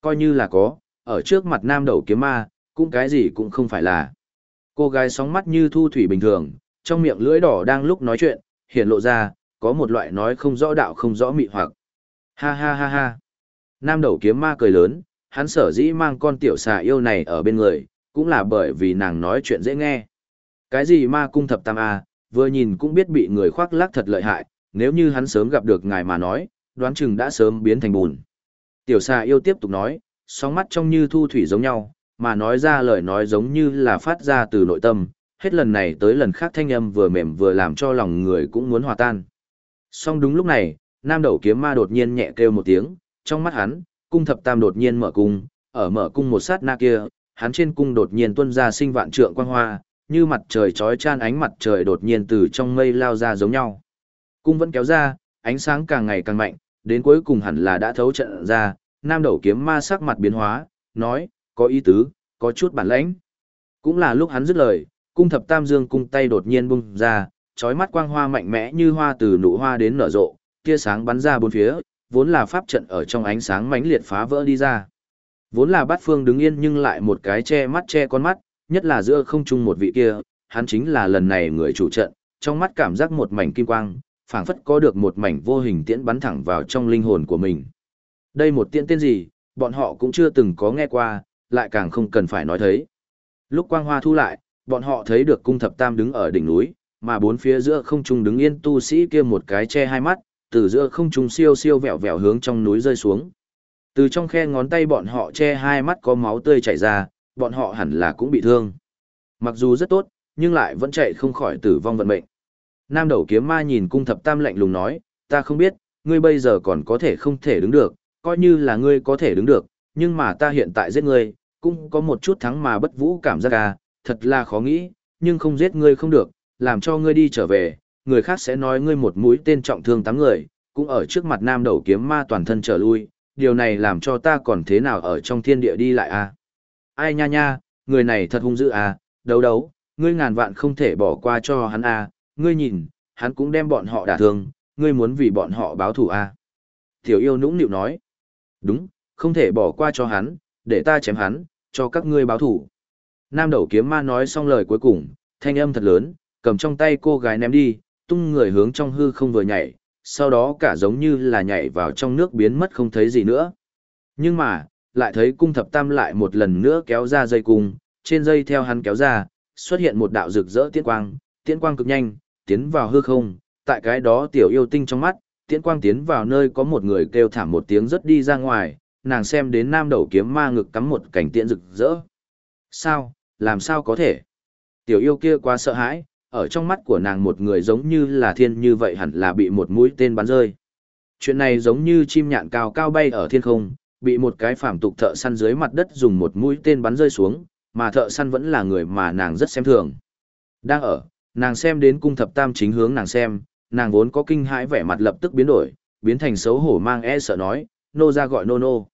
Coi như là có, ở trước mặt nam đầu kiếm ma, cũng cái gì cũng không phải là. Cô gái sóng mắt như thu thủy bình thường, trong miệng lưỡi đỏ đang lúc nói chuyện, hiện lộ ra, có một loại nói không rõ đạo không rõ mị hoặc. Ha ha ha ha. Nam đầu kiếm ma cười lớn, hắn sở dĩ mang con tiểu xà yêu này ở bên người, cũng là bởi vì nàng nói chuyện dễ nghe. Cái gì ma cung thập tam A, vừa nhìn cũng biết bị người khoác lác thật lợi hại, nếu như hắn sớm gặp được ngài mà nói, đoán chừng đã sớm biến thành bùn. Tiểu xà yêu tiếp tục nói, sóng mắt trông như thu thủy giống nhau, mà nói ra lời nói giống như là phát ra từ nội tâm, hết lần này tới lần khác thanh âm vừa mềm vừa làm cho lòng người cũng muốn hòa tan. Song đúng lúc này, nam đầu kiếm ma đột nhiên nhẹ kêu một tiếng, trong mắt hắn, cung thập tam đột nhiên mở cung, ở mở cung một sát na kia, hắn trên cung đột nhiên tuôn ra sinh vạn trượng quang hoa, như mặt trời chói chan ánh mặt trời đột nhiên từ trong mây lao ra giống nhau. Cung vẫn kéo ra, ánh sáng càng ngày càng mạnh, đến cuối cùng hẳn là đã thấu trận ra, nam đầu kiếm ma sắc mặt biến hóa, nói, có ý tứ, có chút bản lãnh. Cũng là lúc hắn dứt lời, cung thập tam dương cung tay đột nhiên bung ra, trói mắt quang hoa mạnh mẽ như hoa từ nụ hoa đến nở rộ, tia sáng bắn ra bốn phía, vốn là pháp trận ở trong ánh sáng mãnh liệt phá vỡ đi ra. Vốn là bát phương đứng yên nhưng lại một cái che mắt che con mắt, nhất là giữa không trung một vị kia, hắn chính là lần này người chủ trận, trong mắt cảm giác một mảnh kim quang, phảng phất có được một mảnh vô hình tiễn bắn thẳng vào trong linh hồn của mình. Đây một tiễn tên gì, bọn họ cũng chưa từng có nghe qua, lại càng không cần phải nói thấy. Lúc quang hoa thu lại, bọn họ thấy được cung thập tam đứng ở đỉnh núi, mà bốn phía giữa không trung đứng yên tu sĩ kia một cái che hai mắt, từ giữa không trung siêu siêu vẹo vẹo hướng trong núi rơi xuống. Từ trong khe ngón tay bọn họ che hai mắt có máu tươi chảy ra, bọn họ hẳn là cũng bị thương. Mặc dù rất tốt, nhưng lại vẫn chạy không khỏi tử vong vận mệnh. Nam đầu kiếm ma nhìn cung thập tam lạnh lùng nói, ta không biết, ngươi bây giờ còn có thể không thể đứng được, coi như là ngươi có thể đứng được, nhưng mà ta hiện tại giết ngươi, cũng có một chút thắng mà bất vũ cảm giác à, thật là khó nghĩ, nhưng không giết ngươi không được, làm cho ngươi đi trở về, người khác sẽ nói ngươi một mũi tên trọng thương tám người, cũng ở trước mặt nam đầu kiếm ma toàn thân trở lui, điều này làm cho ta còn thế nào ở trong thiên địa đi lại à. Ai nha nha, người này thật hung dữ à, đấu đấu, ngươi ngàn vạn không thể bỏ qua cho hắn à, ngươi nhìn, hắn cũng đem bọn họ đả thương, ngươi muốn vì bọn họ báo thù à. Tiểu yêu nũng nịu nói, đúng, không thể bỏ qua cho hắn, để ta chém hắn, cho các ngươi báo thù. Nam đầu kiếm ma nói xong lời cuối cùng, thanh âm thật lớn, cầm trong tay cô gái ném đi, tung người hướng trong hư không vừa nhảy, sau đó cả giống như là nhảy vào trong nước biến mất không thấy gì nữa. Nhưng mà, lại thấy cung thập tam lại một lần nữa kéo ra dây cung, trên dây theo hắn kéo ra, xuất hiện một đạo rực rỡ tiễn quang, tiễn quang cực nhanh, tiến vào hư không, tại cái đó tiểu yêu tinh trong mắt, tiễn quang tiến vào nơi có một người kêu thảm một tiếng rất đi ra ngoài, nàng xem đến nam đầu kiếm ma ngực cắm một cảnh tiễn rực rỡ. Sao, làm sao có thể? Tiểu yêu kia quá sợ hãi, ở trong mắt của nàng một người giống như là thiên như vậy hẳn là bị một mũi tên bắn rơi. Chuyện này giống như chim nhạn cao cao bay ở thiên không, bị một cái phàm tục thợ săn dưới mặt đất dùng một mũi tên bắn rơi xuống, mà thợ săn vẫn là người mà nàng rất xem thường. Đang ở, nàng xem đến cung thập tam chính hướng nàng xem, nàng vốn có kinh hãi vẻ mặt lập tức biến đổi, biến thành xấu hổ mang e sợ nói, nô ra gọi nô nô.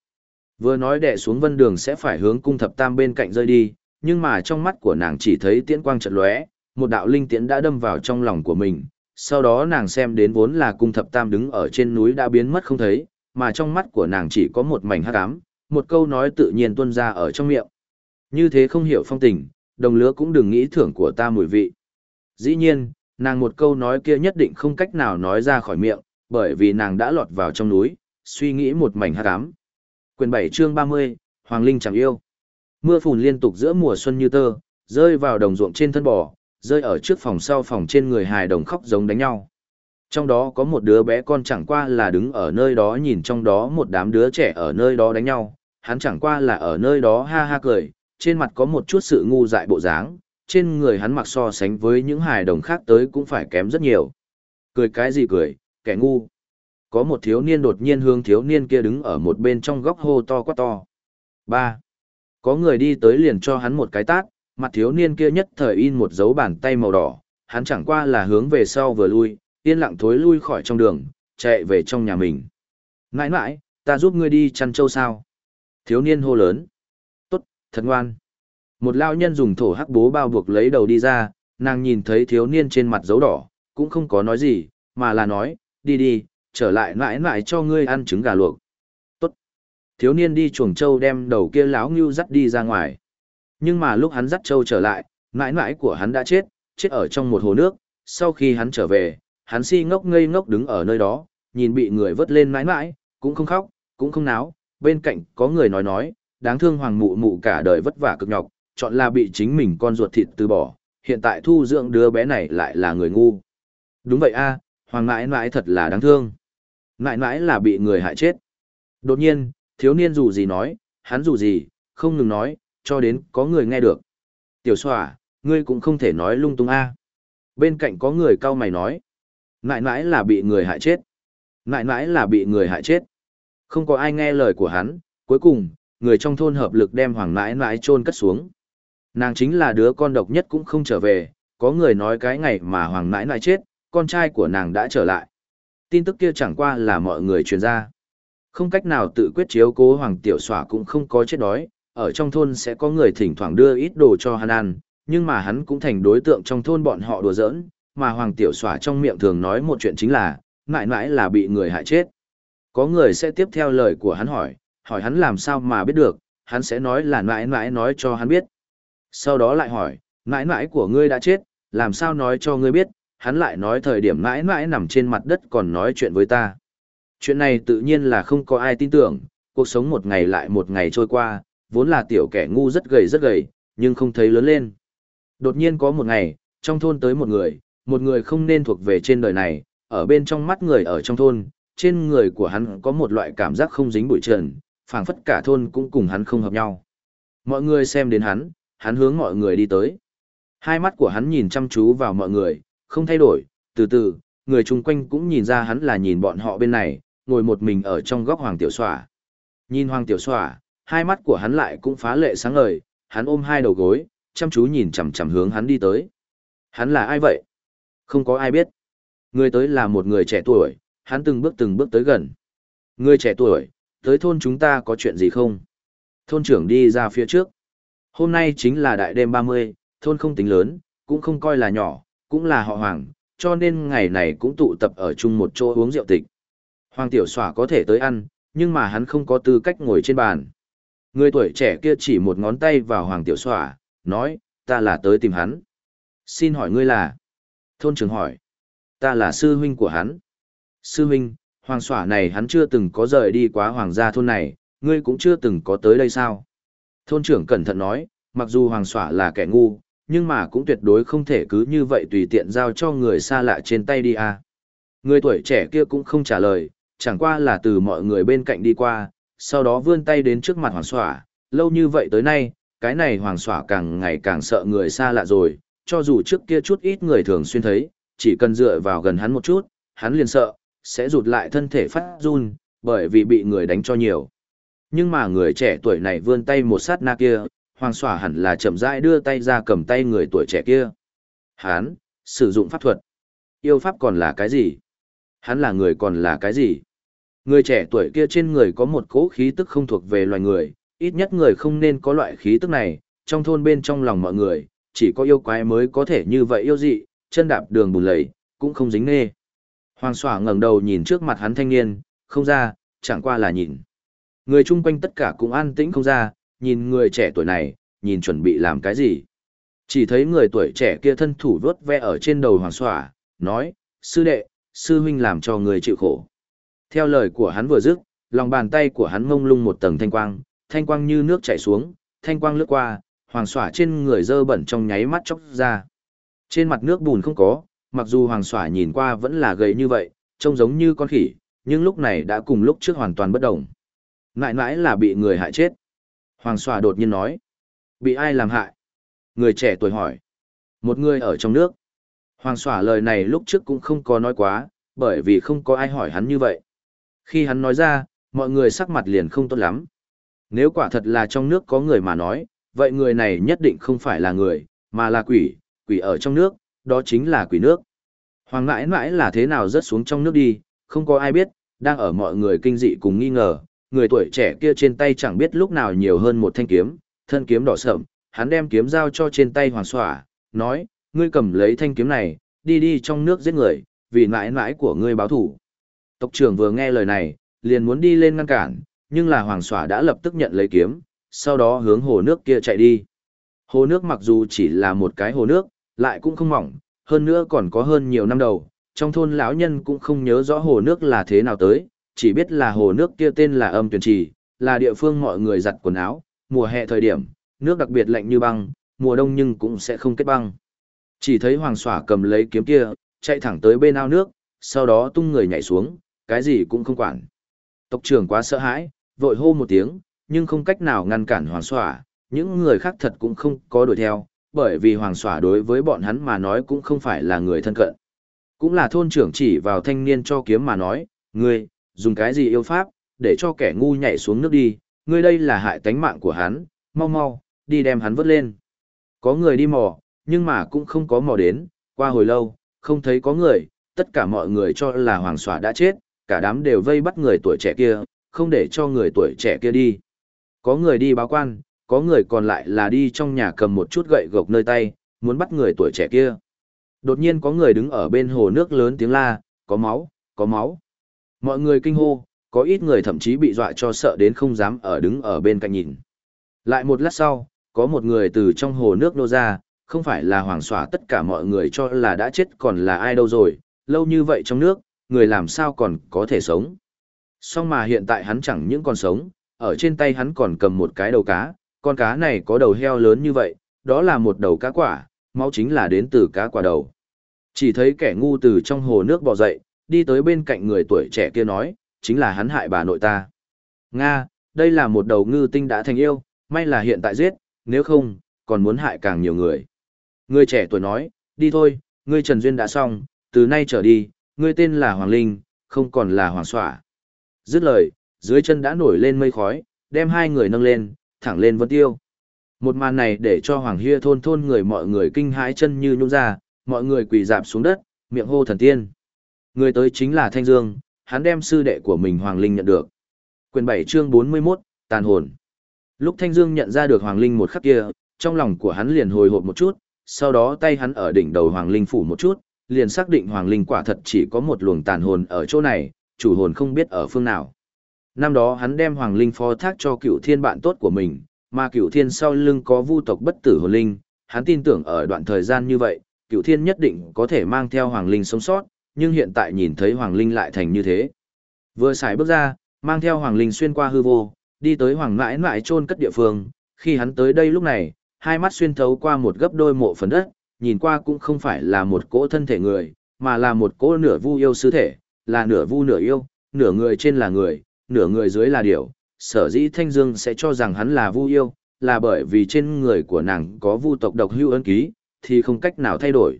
Vừa nói đẻ xuống vân đường sẽ phải hướng cung thập tam bên cạnh rơi đi, nhưng mà trong mắt của nàng chỉ thấy tiễn quang chợt lóe, một đạo linh tiễn đã đâm vào trong lòng của mình. Sau đó nàng xem đến vốn là cung thập tam đứng ở trên núi đã biến mất không thấy, mà trong mắt của nàng chỉ có một mảnh hắc ám, một câu nói tự nhiên tuôn ra ở trong miệng. Như thế không hiểu phong tình, đồng lứa cũng đừng nghĩ thưởng của ta mùi vị. Dĩ nhiên, nàng một câu nói kia nhất định không cách nào nói ra khỏi miệng, bởi vì nàng đã lọt vào trong núi, suy nghĩ một mảnh hát ám. Quyền 7 chương 30, Hoàng Linh chẳng yêu. Mưa phùn liên tục giữa mùa xuân như tơ, rơi vào đồng ruộng trên thân bò, rơi ở trước phòng sau phòng trên người hài đồng khóc giống đánh nhau. Trong đó có một đứa bé con chẳng qua là đứng ở nơi đó nhìn trong đó một đám đứa trẻ ở nơi đó đánh nhau, hắn chẳng qua là ở nơi đó ha ha cười, trên mặt có một chút sự ngu dại bộ dáng, trên người hắn mặc so sánh với những hài đồng khác tới cũng phải kém rất nhiều. Cười cái gì cười, kẻ ngu. Có một thiếu niên đột nhiên hướng thiếu niên kia đứng ở một bên trong góc hô to quá to. ba Có người đi tới liền cho hắn một cái tát, mặt thiếu niên kia nhất thời in một dấu bàn tay màu đỏ, hắn chẳng qua là hướng về sau vừa lui, yên lặng thối lui khỏi trong đường, chạy về trong nhà mình. Nãi nãi, ta giúp ngươi đi chăn trâu sao? Thiếu niên hô lớn. Tốt, thật ngoan. Một lao nhân dùng thổ hắc bố bao buộc lấy đầu đi ra, nàng nhìn thấy thiếu niên trên mặt dấu đỏ, cũng không có nói gì, mà là nói, đi đi, trở lại mãi mãi cho ngươi ăn trứng gà luộc. Tốt. Thiếu niên đi chuồng trâu đem đầu kia láo ngưu dắt đi ra ngoài. Nhưng mà lúc hắn dắt trâu trở lại, mãi mãi của hắn đã chết, chết ở trong một hồ nước, sau khi hắn trở về, hắn si ngốc ngây ngốc đứng ở nơi đó, nhìn bị người vớt lên mãi mãi, cũng không khóc, cũng không náo, bên cạnh có người nói nói, đáng thương hoàng mụ mụ cả đời vất vả cực nhọc, chọn là bị chính mình con ruột thịt từ bỏ, hiện tại thu dưỡng đứa bé này lại là người ngu. Đúng vậy a, hoàng mãi mãi thật là đáng thương. Mãi mãi là bị người hại chết. Đột nhiên, thiếu niên dù gì nói, hắn dù gì, không ngừng nói, cho đến có người nghe được. Tiểu xòa, ngươi cũng không thể nói lung tung a. Bên cạnh có người cau mày nói, mãi mãi là bị người hại chết. Mãi mãi là bị người hại chết. Không có ai nghe lời của hắn, cuối cùng, người trong thôn hợp lực đem hoàng mãi mãi chôn cất xuống. Nàng chính là đứa con độc nhất cũng không trở về, có người nói cái ngày mà hoàng mãi mãi chết, con trai của nàng đã trở lại. Tin tức kia chẳng qua là mọi người truyền ra. Không cách nào tự quyết chiếu cố hoàng tiểu xỏa cũng không có chết đói, ở trong thôn sẽ có người thỉnh thoảng đưa ít đồ cho hắn ăn, nhưng mà hắn cũng thành đối tượng trong thôn bọn họ đùa giỡn, mà hoàng tiểu xỏa trong miệng thường nói một chuyện chính là, mãi mãi là bị người hại chết. Có người sẽ tiếp theo lời của hắn hỏi, hỏi hắn làm sao mà biết được, hắn sẽ nói là mãi mãi nói cho hắn biết. Sau đó lại hỏi, mãi mãi của ngươi đã chết, làm sao nói cho ngươi biết, hắn lại nói thời điểm mãi mãi nằm trên mặt đất còn nói chuyện với ta. Chuyện này tự nhiên là không có ai tin tưởng, cuộc sống một ngày lại một ngày trôi qua, vốn là tiểu kẻ ngu rất gầy rất gầy, nhưng không thấy lớn lên. Đột nhiên có một ngày, trong thôn tới một người, một người không nên thuộc về trên đời này, ở bên trong mắt người ở trong thôn, trên người của hắn có một loại cảm giác không dính bụi trần, phảng phất cả thôn cũng cùng hắn không hợp nhau. Mọi người xem đến hắn, hắn hướng mọi người đi tới. Hai mắt của hắn nhìn chăm chú vào mọi người, không thay đổi, từ từ, người chung quanh cũng nhìn ra hắn là nhìn bọn họ bên này, ngồi một mình ở trong góc hoàng tiểu xỏa. Nhìn hoàng tiểu xỏa, hai mắt của hắn lại cũng phá lệ sáng ngời, hắn ôm hai đầu gối, chăm chú nhìn chằm chằm hướng hắn đi tới. Hắn là ai vậy? Không có ai biết. Người tới là một người trẻ tuổi, hắn từng bước từng bước tới gần. Người trẻ tuổi, tới thôn chúng ta có chuyện gì không? Thôn trưởng đi ra phía trước. Hôm nay chính là đại đêm 30, thôn không tính lớn, cũng không coi là nhỏ, cũng là họ Hoàng, cho nên ngày này cũng tụ tập ở chung một chỗ uống rượu tịch. Hoàng tiểu xỏa có thể tới ăn, nhưng mà hắn không có tư cách ngồi trên bàn. Người tuổi trẻ kia chỉ một ngón tay vào Hoàng tiểu xỏa, nói, ta là tới tìm hắn. Xin hỏi ngươi là? Thôn trưởng hỏi. Ta là sư huynh của hắn. Sư huynh, hoàng xỏa này hắn chưa từng có rời đi quá hoàng gia thôn này, ngươi cũng chưa từng có tới đây sao? Thôn trưởng cẩn thận nói, mặc dù hoàng xỏa là kẻ ngu, nhưng mà cũng tuyệt đối không thể cứ như vậy tùy tiện giao cho người xa lạ trên tay đi à. Người tuổi trẻ kia cũng không trả lời, chẳng qua là từ mọi người bên cạnh đi qua, sau đó vươn tay đến trước mặt hoàng xỏa, lâu như vậy tới nay, cái này hoàng xỏa càng ngày càng sợ người xa lạ rồi, cho dù trước kia chút ít người thường xuyên thấy, chỉ cần dựa vào gần hắn một chút, hắn liền sợ, sẽ rụt lại thân thể phát run, bởi vì bị người đánh cho nhiều. Nhưng mà người trẻ tuổi này vươn tay một sát na kia, hoàng xỏa hẳn là chậm rãi đưa tay ra cầm tay người tuổi trẻ kia. Hán, sử dụng pháp thuật. Yêu pháp còn là cái gì? Hắn là người còn là cái gì? Người trẻ tuổi kia trên người có một cỗ khí tức không thuộc về loài người, ít nhất người không nên có loại khí tức này, trong thôn bên trong lòng mọi người, chỉ có yêu quái mới có thể như vậy yêu dị, chân đạp đường bùn lầy, cũng không dính nê. Hoàng xỏa ngẩng đầu nhìn trước mặt hắn thanh niên, không ra, chẳng qua là nhìn. Người chung quanh tất cả cũng an tĩnh không ra, nhìn người trẻ tuổi này, nhìn chuẩn bị làm cái gì. Chỉ thấy người tuổi trẻ kia thân thủ vớt ve ở trên đầu hoàng xỏa, nói, sư đệ, sư huynh làm cho người chịu khổ. Theo lời của hắn vừa dứt, lòng bàn tay của hắn ngông lung một tầng thanh quang, thanh quang như nước chảy xuống, thanh quang lướt qua, hoàng xỏa trên người dơ bẩn trong nháy mắt chóc ra. Trên mặt nước bùn không có, mặc dù hoàng xỏa nhìn qua vẫn là gầy như vậy, trông giống như con khỉ, nhưng lúc này đã cùng lúc trước hoàn toàn bất đồng mãi mãi là bị người hại chết. Hoàng xỏa đột nhiên nói. Bị ai làm hại? Người trẻ tuổi hỏi. Một người ở trong nước. Hoàng xỏa lời này lúc trước cũng không có nói quá, bởi vì không có ai hỏi hắn như vậy. Khi hắn nói ra, mọi người sắc mặt liền không tốt lắm. Nếu quả thật là trong nước có người mà nói, vậy người này nhất định không phải là người, mà là quỷ, quỷ ở trong nước, đó chính là quỷ nước. Hoàng mãi mãi là thế nào rớt xuống trong nước đi, không có ai biết, đang ở mọi người kinh dị cùng nghi ngờ, người tuổi trẻ kia trên tay chẳng biết lúc nào nhiều hơn một thanh kiếm, thân kiếm đỏ sậm, hắn đem kiếm giao cho trên tay hoàng xỏa, nói, ngươi cầm lấy thanh kiếm này, đi đi trong nước giết người, vì mãi mãi của ngươi báo thủ. Tộc trưởng vừa nghe lời này, liền muốn đi lên ngăn cản, nhưng là hoàng xỏa đã lập tức nhận lấy kiếm, sau đó hướng hồ nước kia chạy đi. Hồ nước mặc dù chỉ là một cái hồ nước, lại cũng không mỏng, hơn nữa còn có hơn nhiều năm đầu, trong thôn lão nhân cũng không nhớ rõ hồ nước là thế nào tới, chỉ biết là hồ nước kia tên là âm tuyển trì, là địa phương mọi người giặt quần áo, mùa hè thời điểm, nước đặc biệt lạnh như băng, mùa đông nhưng cũng sẽ không kết băng. Chỉ thấy hoàng xỏa cầm lấy kiếm kia, chạy thẳng tới bên ao nước, sau đó tung người nhảy xuống, cái gì cũng không quản. Tộc trưởng quá sợ hãi, vội hô một tiếng, nhưng không cách nào ngăn cản hoàng xỏa, những người khác thật cũng không có đuổi theo, bởi vì hoàng xỏa đối với bọn hắn mà nói cũng không phải là người thân cận. Cũng là thôn trưởng chỉ vào thanh niên cho kiếm mà nói, ngươi, dùng cái gì yêu pháp, để cho kẻ ngu nhảy xuống nước đi, ngươi đây là hại tánh mạng của hắn, mau mau, đi đem hắn vớt lên. Có người đi mò, nhưng mà cũng không có mò đến, qua hồi lâu, không thấy có người, tất cả mọi người cho là hoàng xỏa đã chết, cả đám đều vây bắt người tuổi trẻ kia, không để cho người tuổi trẻ kia đi. Có người đi báo quan, có người còn lại là đi trong nhà cầm một chút gậy gộc nơi tay, muốn bắt người tuổi trẻ kia. Đột nhiên có người đứng ở bên hồ nước lớn tiếng la, có máu, có máu. Mọi người kinh hô, có ít người thậm chí bị dọa cho sợ đến không dám ở đứng ở bên cạnh nhìn. Lại một lát sau, có một người từ trong hồ nước nô ra, không phải là hoàng xỏa tất cả mọi người cho là đã chết còn là ai đâu rồi, lâu như vậy trong nước, người làm sao còn có thể sống. Song mà hiện tại hắn chẳng những còn sống, ở trên tay hắn còn cầm một cái đầu cá, con cá này có đầu heo lớn như vậy, đó là một đầu cá quả, máu chính là đến từ cá quả đầu. Chỉ thấy kẻ ngu từ trong hồ nước bò dậy, đi tới bên cạnh người tuổi trẻ kia nói, chính là hắn hại bà nội ta. Nga, đây là một đầu ngư tinh đã thành yêu, may là hiện tại giết, nếu không, còn muốn hại càng nhiều người. Người trẻ tuổi nói, đi thôi, ngươi Trần Duyên đã xong, từ nay trở đi, ngươi tên là Hoàng Linh, không còn là Hoàng Xỏa. Dứt lời, dưới chân đã nổi lên mây khói, đem hai người nâng lên, thẳng lên vân tiêu. Một màn này để cho Hoàng Hia thôn thôn người mọi người kinh hãi chân như nhũ ra, mọi người quỳ dạp xuống đất, miệng hô thần tiên. Người tới chính là Thanh Dương, hắn đem sư đệ của mình Hoàng Linh nhận được. Quyền 7 chương 41, tàn hồn. Lúc Thanh Dương nhận ra được Hoàng Linh một khắc kia, trong lòng của hắn liền hồi hộp một chút, sau đó tay hắn ở đỉnh đầu Hoàng Linh phủ một chút, liền xác định Hoàng Linh quả thật chỉ có một luồng tàn hồn ở chỗ này, chủ hồn không biết ở phương nào. Năm đó hắn đem Hoàng Linh phó thác cho cựu thiên bạn tốt của mình, mà cựu thiên sau lưng có vu tộc bất tử hồn linh, hắn tin tưởng ở đoạn thời gian như vậy, cựu thiên nhất định có thể mang theo Hoàng Linh sống sót, nhưng hiện tại nhìn thấy Hoàng Linh lại thành như thế. Vừa xài bước ra, mang theo Hoàng Linh xuyên qua hư vô, đi tới Hoàng mãi mãi trôn cất địa phương, khi hắn tới đây lúc này, hai mắt xuyên thấu qua một gấp đôi mộ phần đất, nhìn qua cũng không phải là một cỗ thân thể người, mà là một cỗ nửa vu yêu sứ thể, là nửa vu nửa yêu, nửa người trên là người, nửa người dưới là điểu. Sở dĩ Thanh Dương sẽ cho rằng hắn là vu yêu, là bởi vì trên người của nàng có vu tộc độc hưu ấn ký, thì không cách nào thay đổi.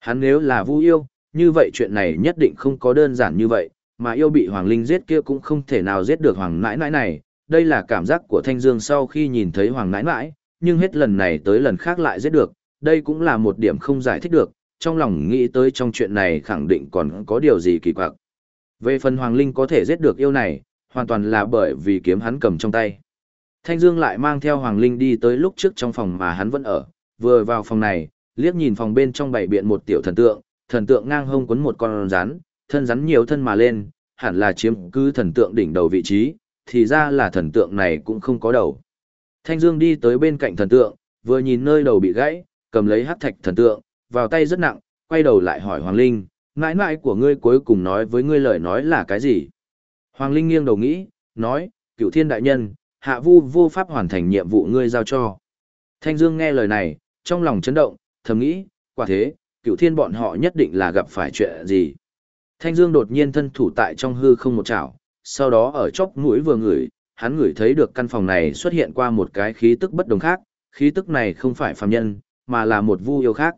Hắn nếu là vu yêu, như vậy chuyện này nhất định không có đơn giản như vậy, mà yêu bị Hoàng Linh giết kia cũng không thể nào giết được Hoàng Nãi Nãi này. Đây là cảm giác của Thanh Dương sau khi nhìn thấy Hoàng Nãi Nãi, nhưng hết lần này tới lần khác lại giết được, đây cũng là một điểm không giải thích được, trong lòng nghĩ tới trong chuyện này khẳng định còn có điều gì kỳ quặc. Về phần Hoàng Linh có thể giết được yêu này, hoàn toàn là bởi vì kiếm hắn cầm trong tay. Thanh Dương lại mang theo Hoàng Linh đi tới lúc trước trong phòng mà hắn vẫn ở, vừa vào phòng này, liếc nhìn phòng bên trong bảy biện một tiểu thần tượng, thần tượng ngang hông quấn một con rắn, thân rắn nhiều thân mà lên, hẳn là chiếm cứ thần tượng đỉnh đầu vị trí, thì ra là thần tượng này cũng không có đầu. Thanh Dương đi tới bên cạnh thần tượng, vừa nhìn nơi đầu bị gãy, cầm lấy hắc thạch thần tượng, vào tay rất nặng, quay đầu lại hỏi Hoàng Linh, mãi mãi của ngươi cuối cùng nói với ngươi lời nói là cái gì? Hoàng Linh nghiêng đầu nghĩ, nói, cựu thiên đại nhân, hạ vu vô pháp hoàn thành nhiệm vụ ngươi giao cho. Thanh Dương nghe lời này, trong lòng chấn động, thầm nghĩ, quả thế, cựu thiên bọn họ nhất định là gặp phải chuyện gì. Thanh Dương đột nhiên thân thủ tại trong hư không một chảo, sau đó ở chóp mũi vừa ngửi, hắn ngửi thấy được căn phòng này xuất hiện qua một cái khí tức bất đồng khác, khí tức này không phải phàm nhân, mà là một vu yêu khác.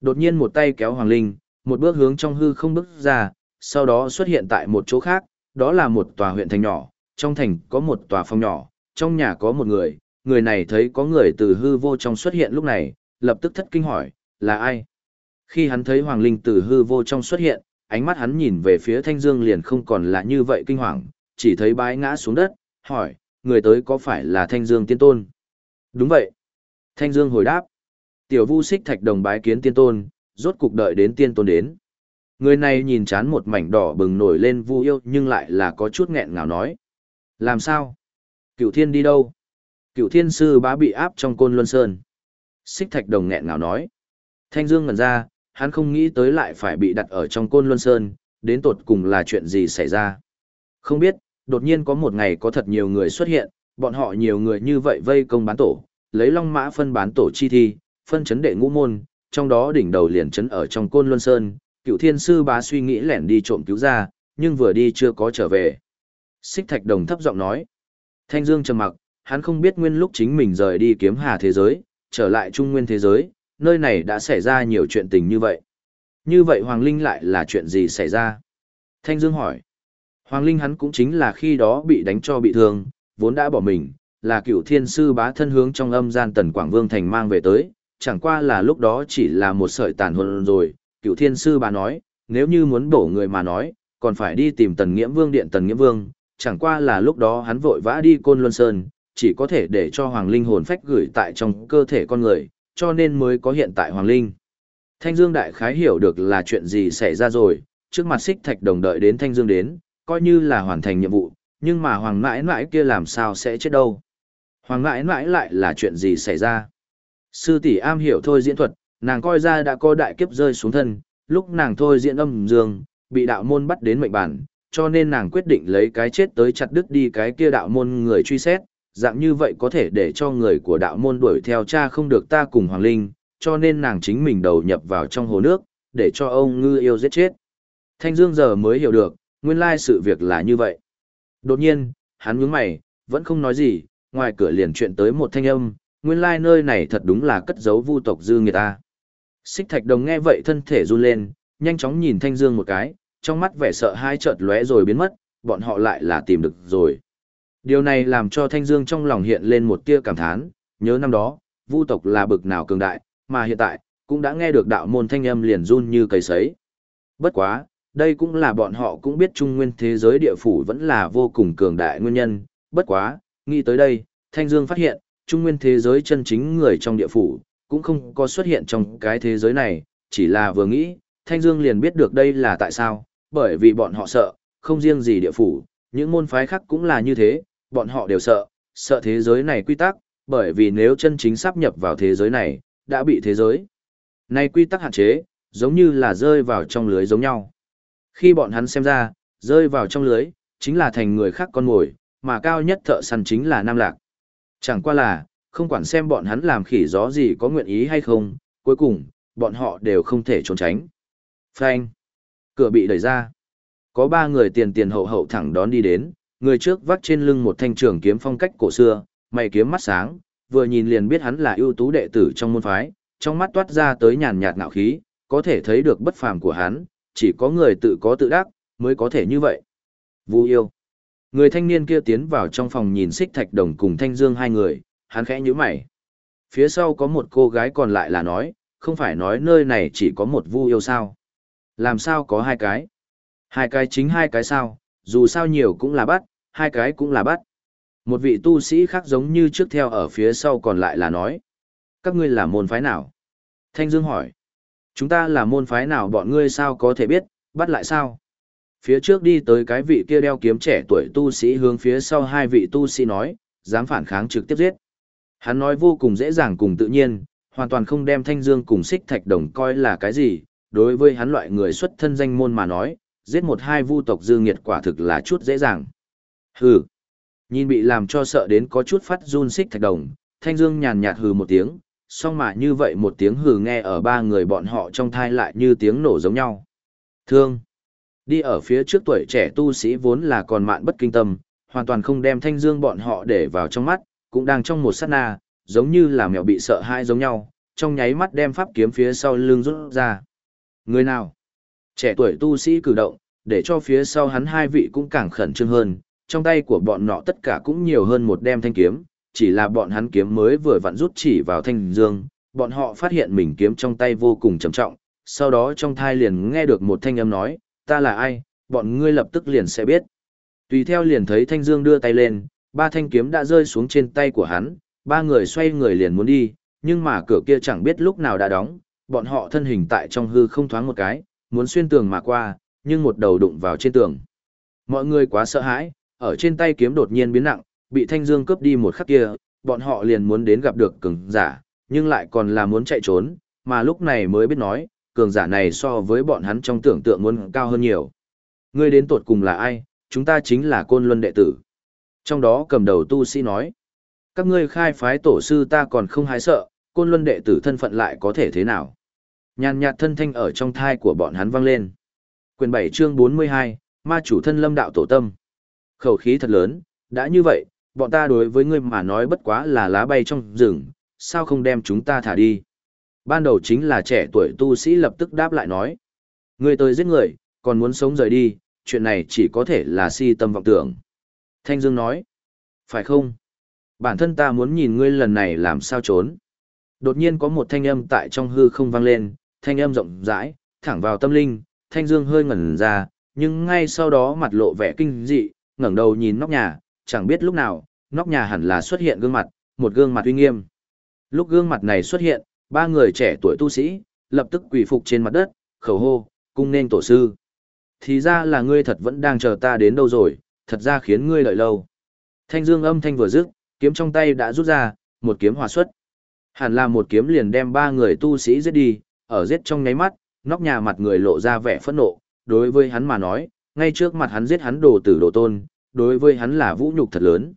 Đột nhiên một tay kéo Hoàng Linh, một bước hướng trong hư không bước ra, sau đó xuất hiện tại một chỗ khác, đó là một tòa huyện thành nhỏ, trong thành có một tòa phòng nhỏ, trong nhà có một người, người này thấy có người từ hư vô trong xuất hiện lúc này, lập tức thất kinh hỏi, là ai? Khi hắn thấy Hoàng Linh từ hư vô trong xuất hiện, ánh mắt hắn nhìn về phía Thanh Dương liền không còn là như vậy kinh hoàng, chỉ thấy bái ngã xuống đất, hỏi, người tới có phải là Thanh Dương tiên tôn? Đúng vậy. Thanh Dương hồi đáp. Tiểu vu xích thạch đồng bái kiến tiên tôn, rốt cục đợi đến tiên tôn đến. Người này nhìn chán một mảnh đỏ bừng nổi lên vu yêu nhưng lại là có chút nghẹn ngào nói. Làm sao? Cựu thiên đi đâu? Cựu thiên sư bá bị áp trong côn luân sơn. Xích thạch đồng nghẹn ngào nói. Thanh Dương ngẩn ra, hắn không nghĩ tới lại phải bị đặt ở trong côn luân sơn, đến tột cùng là chuyện gì xảy ra. Không biết, đột nhiên có một ngày có thật nhiều người xuất hiện, bọn họ nhiều người như vậy vây công bán tổ, lấy long mã phân bán tổ chi thi, phân chấn đệ ngũ môn, trong đó đỉnh đầu liền chấn ở trong côn luân sơn, cựu thiên sư bá suy nghĩ lẻn đi trộm cứu ra, nhưng vừa đi chưa có trở về. Xích thạch đồng thấp giọng nói. Thanh Dương trầm mặc, hắn không biết nguyên lúc chính mình rời đi kiếm hà thế giới, trở lại trung nguyên thế giới, nơi này đã xảy ra nhiều chuyện tình như vậy. Như vậy Hoàng Linh lại là chuyện gì xảy ra? Thanh Dương hỏi. Hoàng Linh hắn cũng chính là khi đó bị đánh cho bị thương, vốn đã bỏ mình, là cựu thiên sư bá thân hướng trong âm gian tần Quảng Vương Thành mang về tới, chẳng qua là lúc đó chỉ là một sợi tàn hồn rồi, cựu thiên sư bá nói, nếu như muốn bổ người mà nói, còn phải đi tìm tần nghiễm vương điện tần nghiễm vương, chẳng qua là lúc đó hắn vội vã đi côn luân sơn, chỉ có thể để cho hoàng linh hồn phách gửi tại trong cơ thể con người, cho nên mới có hiện tại hoàng linh. Thanh Dương đại khái hiểu được là chuyện gì xảy ra rồi, trước mặt xích thạch đồng đợi đến Thanh Dương đến, coi như là hoàn thành nhiệm vụ, nhưng mà hoàng mãi mãi kia làm sao sẽ chết đâu. Hoàng mãi mãi lại là chuyện gì xảy ra. Sư tỷ am hiểu thôi diễn thuật, nàng coi ra đã có đại kiếp rơi xuống thân, lúc nàng thôi diễn âm dương, bị đạo môn bắt đến mệnh bản, cho nên nàng quyết định lấy cái chết tới chặt đứt đi cái kia đạo môn người truy xét, dạng như vậy có thể để cho người của đạo môn đuổi theo cha không được ta cùng Hoàng Linh, cho nên nàng chính mình đầu nhập vào trong hồ nước, để cho ông ngư yêu giết chết. Thanh Dương giờ mới hiểu được, nguyên lai sự việc là như vậy. Đột nhiên, hắn nhướng mày, vẫn không nói gì, ngoài cửa liền chuyện tới một thanh âm, nguyên lai nơi này thật đúng là cất giấu vu tộc dư người ta. Xích thạch đồng nghe vậy thân thể run lên, nhanh chóng nhìn Thanh Dương một cái, trong mắt vẻ sợ hai chợt lóe rồi biến mất, bọn họ lại là tìm được rồi. Điều này làm cho Thanh Dương trong lòng hiện lên một tia cảm thán, nhớ năm đó, vu tộc là bực nào cường đại, mà hiện tại, cũng đã nghe được đạo môn thanh âm liền run như cầy sấy. Bất quá, đây cũng là bọn họ cũng biết trung nguyên thế giới địa phủ vẫn là vô cùng cường đại nguyên nhân, bất quá, nghĩ tới đây, Thanh Dương phát hiện, trung nguyên thế giới chân chính người trong địa phủ, cũng không có xuất hiện trong cái thế giới này, chỉ là vừa nghĩ, Thanh Dương liền biết được đây là tại sao, bởi vì bọn họ sợ, không riêng gì địa phủ, những môn phái khác cũng là như thế, bọn họ đều sợ, sợ thế giới này quy tắc, bởi vì nếu chân chính sắp nhập vào thế giới này, đã bị thế giới này quy tắc hạn chế, giống như là rơi vào trong lưới giống nhau. Khi bọn hắn xem ra, rơi vào trong lưới, chính là thành người khác con mồi, mà cao nhất thợ săn chính là Nam Lạc. Chẳng qua là, không quản xem bọn hắn làm khỉ gió gì có nguyện ý hay không, cuối cùng, bọn họ đều không thể trốn tránh. Frank! Cửa bị đẩy ra. Có ba người tiền tiền hậu hậu thẳng đón đi đến, người trước vác trên lưng một thanh trường kiếm phong cách cổ xưa, mày kiếm mắt sáng, vừa nhìn liền biết hắn là ưu tú đệ tử trong môn phái, trong mắt toát ra tới nhàn nhạt ngạo khí, có thể thấy được bất phàm của hắn, chỉ có người tự có tự đắc, mới có thể như vậy. Vu yêu. Người thanh niên kia tiến vào trong phòng nhìn xích thạch đồng cùng thanh dương hai người, hắn khẽ nhíu mày. Phía sau có một cô gái còn lại là nói, không phải nói nơi này chỉ có một vu yêu sao. Làm sao có hai cái? Hai cái chính hai cái sao, dù sao nhiều cũng là bắt, hai cái cũng là bắt. Một vị tu sĩ khác giống như trước theo ở phía sau còn lại là nói. Các ngươi là môn phái nào? Thanh Dương hỏi. Chúng ta là môn phái nào bọn ngươi sao có thể biết, bắt lại sao? Phía trước đi tới cái vị kia đeo kiếm trẻ tuổi tu sĩ hướng phía sau hai vị tu sĩ nói, dám phản kháng trực tiếp giết. Hắn nói vô cùng dễ dàng cùng tự nhiên, hoàn toàn không đem Thanh Dương cùng xích thạch đồng coi là cái gì, đối với hắn loại người xuất thân danh môn mà nói, giết một hai vu tộc dư nghiệt quả thực là chút dễ dàng. Hừ. Nhìn bị làm cho sợ đến có chút phát run xích thạch đồng, Thanh Dương nhàn nhạt hừ một tiếng, song mà như vậy một tiếng hừ nghe ở ba người bọn họ trong thai lại như tiếng nổ giống nhau. Thương. Đi ở phía trước tuổi trẻ tu sĩ vốn là còn mạn bất kinh tâm, hoàn toàn không đem thanh dương bọn họ để vào trong mắt, cũng đang trong một sát na, giống như là mèo bị sợ hãi giống nhau, trong nháy mắt đem pháp kiếm phía sau lưng rút ra. Người nào? Trẻ tuổi tu sĩ cử động, để cho phía sau hắn hai vị cũng càng khẩn trương hơn, trong tay của bọn nọ tất cả cũng nhiều hơn một đem thanh kiếm, chỉ là bọn hắn kiếm mới vừa vặn rút chỉ vào thanh dương, bọn họ phát hiện mình kiếm trong tay vô cùng trầm trọng, sau đó trong thai liền nghe được một thanh âm nói, ta là ai, bọn ngươi lập tức liền sẽ biết. Tùy theo liền thấy thanh dương đưa tay lên, ba thanh kiếm đã rơi xuống trên tay của hắn, ba người xoay người liền muốn đi, nhưng mà cửa kia chẳng biết lúc nào đã đóng, bọn họ thân hình tại trong hư không thoáng một cái, muốn xuyên tường mà qua, nhưng một đầu đụng vào trên tường. Mọi người quá sợ hãi, ở trên tay kiếm đột nhiên biến nặng, bị Thanh Dương cướp đi một khắc kia, bọn họ liền muốn đến gặp được cường giả, nhưng lại còn là muốn chạy trốn, mà lúc này mới biết nói, cường giả này so với bọn hắn trong tưởng tượng muốn cao hơn nhiều. Ngươi đến tột cùng là ai, chúng ta chính là côn luân đệ tử. Trong đó cầm đầu tu sĩ nói, các ngươi khai phái tổ sư ta còn không hái sợ, côn luân đệ tử thân phận lại có thể thế nào. Nhàn nhạt thân thanh ở trong thai của bọn hắn vang lên. Quyền 7 chương 42, ma chủ thân lâm đạo tổ tâm. Khẩu khí thật lớn, đã như vậy, bọn ta đối với ngươi mà nói bất quá là lá bay trong rừng, sao không đem chúng ta thả đi. Ban đầu chính là trẻ tuổi tu sĩ lập tức đáp lại nói. Ngươi tới giết người, còn muốn sống rời đi, chuyện này chỉ có thể là si tâm vọng tưởng. Thanh Dương nói. Phải không? Bản thân ta muốn nhìn ngươi lần này làm sao trốn. Đột nhiên có một thanh âm tại trong hư không vang lên, thanh âm rộng rãi, thẳng vào tâm linh, Thanh Dương hơi ngẩn ra, nhưng ngay sau đó mặt lộ vẻ kinh dị, ngẩng đầu nhìn nóc nhà, chẳng biết lúc nào, nóc nhà hẳn là xuất hiện gương mặt, một gương mặt uy nghiêm. Lúc gương mặt này xuất hiện, ba người trẻ tuổi tu sĩ, lập tức quỳ phục trên mặt đất, khẩu hô, cung nên tổ sư. Thì ra là ngươi thật vẫn đang chờ ta đến đâu rồi, thật ra khiến ngươi đợi lâu. Thanh dương âm thanh vừa dứt, kiếm trong tay đã rút ra, một kiếm hòa xuất. Hẳn là một kiếm liền đem ba người tu sĩ giết đi, ở giết trong nháy mắt, nóc nhà mặt người lộ ra vẻ phẫn nộ, đối với hắn mà nói, ngay trước mặt hắn giết hắn đồ tử đồ tôn, đối với hắn là vũ nhục thật lớn.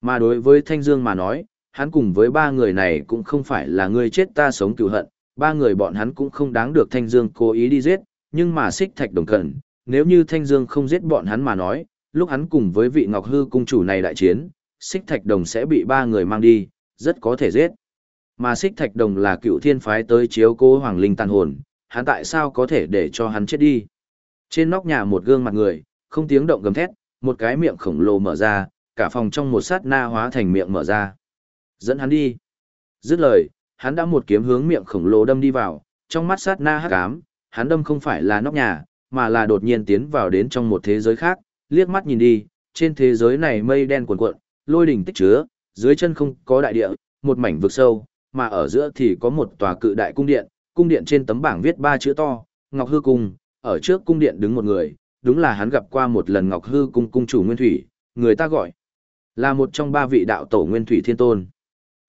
Mà đối với Thanh Dương mà nói, hắn cùng với ba người này cũng không phải là người chết ta sống cựu hận, ba người bọn hắn cũng không đáng được Thanh Dương cố ý đi giết, nhưng mà xích thạch đồng cẩn, nếu như Thanh Dương không giết bọn hắn mà nói, lúc hắn cùng với vị Ngọc Hư cung chủ này đại chiến, xích thạch đồng sẽ bị ba người mang đi, rất có thể giết. Mà xích thạch đồng là cựu thiên phái tới chiếu cố hoàng linh tàn hồn, hắn tại sao có thể để cho hắn chết đi. Trên nóc nhà một gương mặt người, không tiếng động gầm thét, một cái miệng khổng lồ mở ra, cả phòng trong một sát na hóa thành miệng mở ra. Dẫn hắn đi. Dứt lời, hắn đã một kiếm hướng miệng khổng lồ đâm đi vào, trong mắt sát na hắc ám, hắn đâm không phải là nóc nhà, mà là đột nhiên tiến vào đến trong một thế giới khác, liếc mắt nhìn đi, trên thế giới này mây đen cuồn cuộn, lôi đỉnh tích chứa, dưới chân không có đại địa, một mảnh vực sâu, mà ở giữa thì có một tòa cự đại cung điện, cung điện trên tấm bảng viết ba chữ to, Ngọc Hư Cung, ở trước cung điện đứng một người, đúng là hắn gặp qua một lần Ngọc Hư Cung cung chủ Nguyên Thủy, người ta gọi là một trong ba vị đạo tổ Nguyên Thủy Thiên Tôn.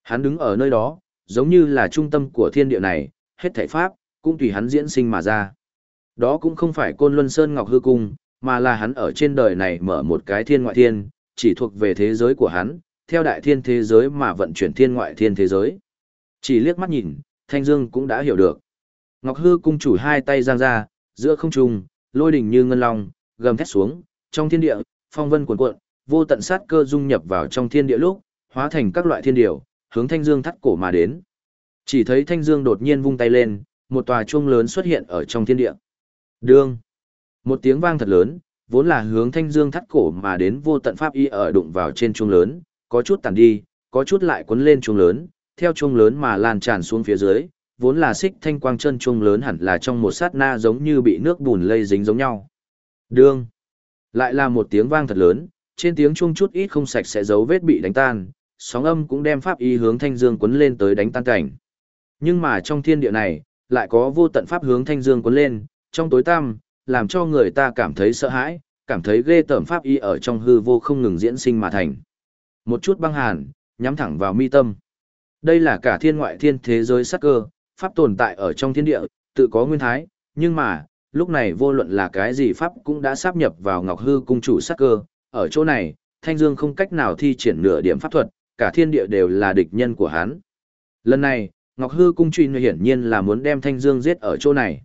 Hắn đứng ở nơi đó, giống như là trung tâm của thiên địa này, hết thảy pháp, cũng tùy hắn diễn sinh mà ra. Đó cũng không phải Côn Luân Sơn Ngọc Hư Cung, mà là hắn ở trên đời này mở một cái thiên ngoại thiên, chỉ thuộc về thế giới của hắn, theo đại thiên thế giới mà vận chuyển thiên ngoại thiên thế giới. Chỉ liếc mắt nhìn, Thanh Dương cũng đã hiểu được. Ngọc Hư cung chủ hai tay giang ra, giữa không trung, lôi đỉnh như ngân long, gầm thét xuống, trong thiên địa, phong vân cuồn cuộn, vô tận sát cơ dung nhập vào trong thiên địa lúc, hóa thành các loại thiên điều, hướng Thanh Dương thắt cổ mà đến. Chỉ thấy Thanh Dương đột nhiên vung tay lên, một tòa chuông lớn xuất hiện ở trong thiên địa. Đương. Một tiếng vang thật lớn, vốn là hướng Thanh Dương thắt cổ mà đến vô tận pháp y ở đụng vào trên chuông lớn, có chút tàn đi, có chút lại cuốn lên chuông lớn, theo chuông lớn mà lan tràn xuống phía dưới, vốn là xích thanh quang chân chuông lớn hẳn là trong một sát na giống như bị nước bùn lây dính giống nhau. Đương. Lại là một tiếng vang thật lớn, trên tiếng chuông chút ít không sạch sẽ dấu vết bị đánh tan, sóng âm cũng đem pháp y hướng thanh dương quấn lên tới đánh tan cảnh. Nhưng mà trong thiên địa này, lại có vô tận pháp hướng thanh dương quấn lên, trong tối tăm, làm cho người ta cảm thấy sợ hãi, cảm thấy ghê tởm pháp y ở trong hư vô không ngừng diễn sinh mà thành. Một chút băng hàn, nhắm thẳng vào mi tâm. Đây là cả thiên ngoại thiên thế giới sắc cơ, pháp tồn tại ở trong thiên địa, tự có nguyên thái, nhưng mà, lúc này vô luận là cái gì pháp cũng đã sáp nhập vào Ngọc Hư cung chủ sắc cơ, ở chỗ này, Thanh Dương không cách nào thi triển nửa điểm pháp thuật, cả thiên địa đều là địch nhân của hắn. Lần này, Ngọc Hư cung truy hiển nhiên là muốn đem Thanh Dương giết ở chỗ này.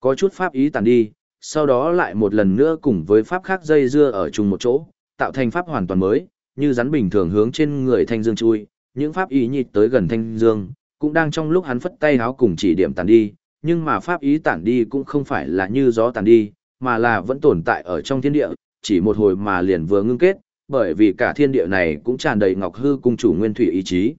Có chút pháp ý tàn đi, sau đó lại một lần nữa cùng với pháp khác dây dưa ở chung một chỗ, tạo thành pháp hoàn toàn mới, như rắn bình thường hướng trên người Thanh Dương chui, những pháp ý nhịt tới gần Thanh Dương, cũng đang trong lúc hắn phất tay háo cùng chỉ điểm tàn đi, nhưng mà pháp ý tản đi cũng không phải là như gió tàn đi, mà là vẫn tồn tại ở trong thiên địa, chỉ một hồi mà liền vừa ngưng kết, bởi vì cả thiên địa này cũng tràn đầy Ngọc Hư cung chủ nguyên thủy ý chí.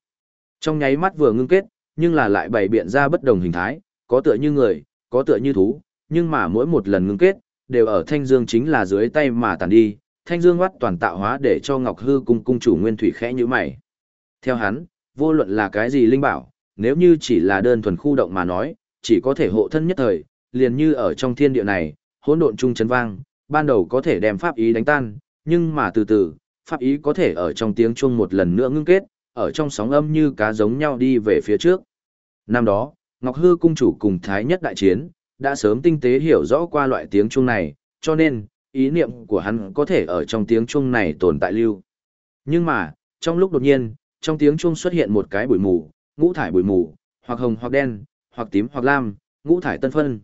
Trong nháy mắt vừa ngưng kết, nhưng là lại bày biện ra bất đồng hình thái, có tựa như người, có tựa như thú, nhưng mà mỗi một lần ngưng kết, đều ở thanh dương chính là dưới tay mà tàn đi, thanh dương ngoắt toàn tạo hóa để cho Ngọc Hư cung cung chủ nguyên thủy khẽ như mày. Theo hắn, vô luận là cái gì linh bảo, nếu như chỉ là đơn thuần khu động mà nói, chỉ có thể hộ thân nhất thời, liền như ở trong thiên địa này, hỗn độn trung chấn vang, ban đầu có thể đem pháp ý đánh tan, nhưng mà từ từ, pháp ý có thể ở trong tiếng chuông một lần nữa ngưng kết, ở trong sóng âm như cá giống nhau đi về phía trước. Năm đó, Ngọc Hư cung chủ cùng Thái Nhất đại chiến, đã sớm tinh tế hiểu rõ qua loại tiếng chuông này, cho nên, ý niệm của hắn có thể ở trong tiếng chuông này tồn tại lưu. Nhưng mà, trong lúc đột nhiên, trong tiếng chuông xuất hiện một cái bụi mù, ngũ thải bụi mù, hoặc hồng hoặc đen, hoặc tím hoặc lam, ngũ thải tân phân.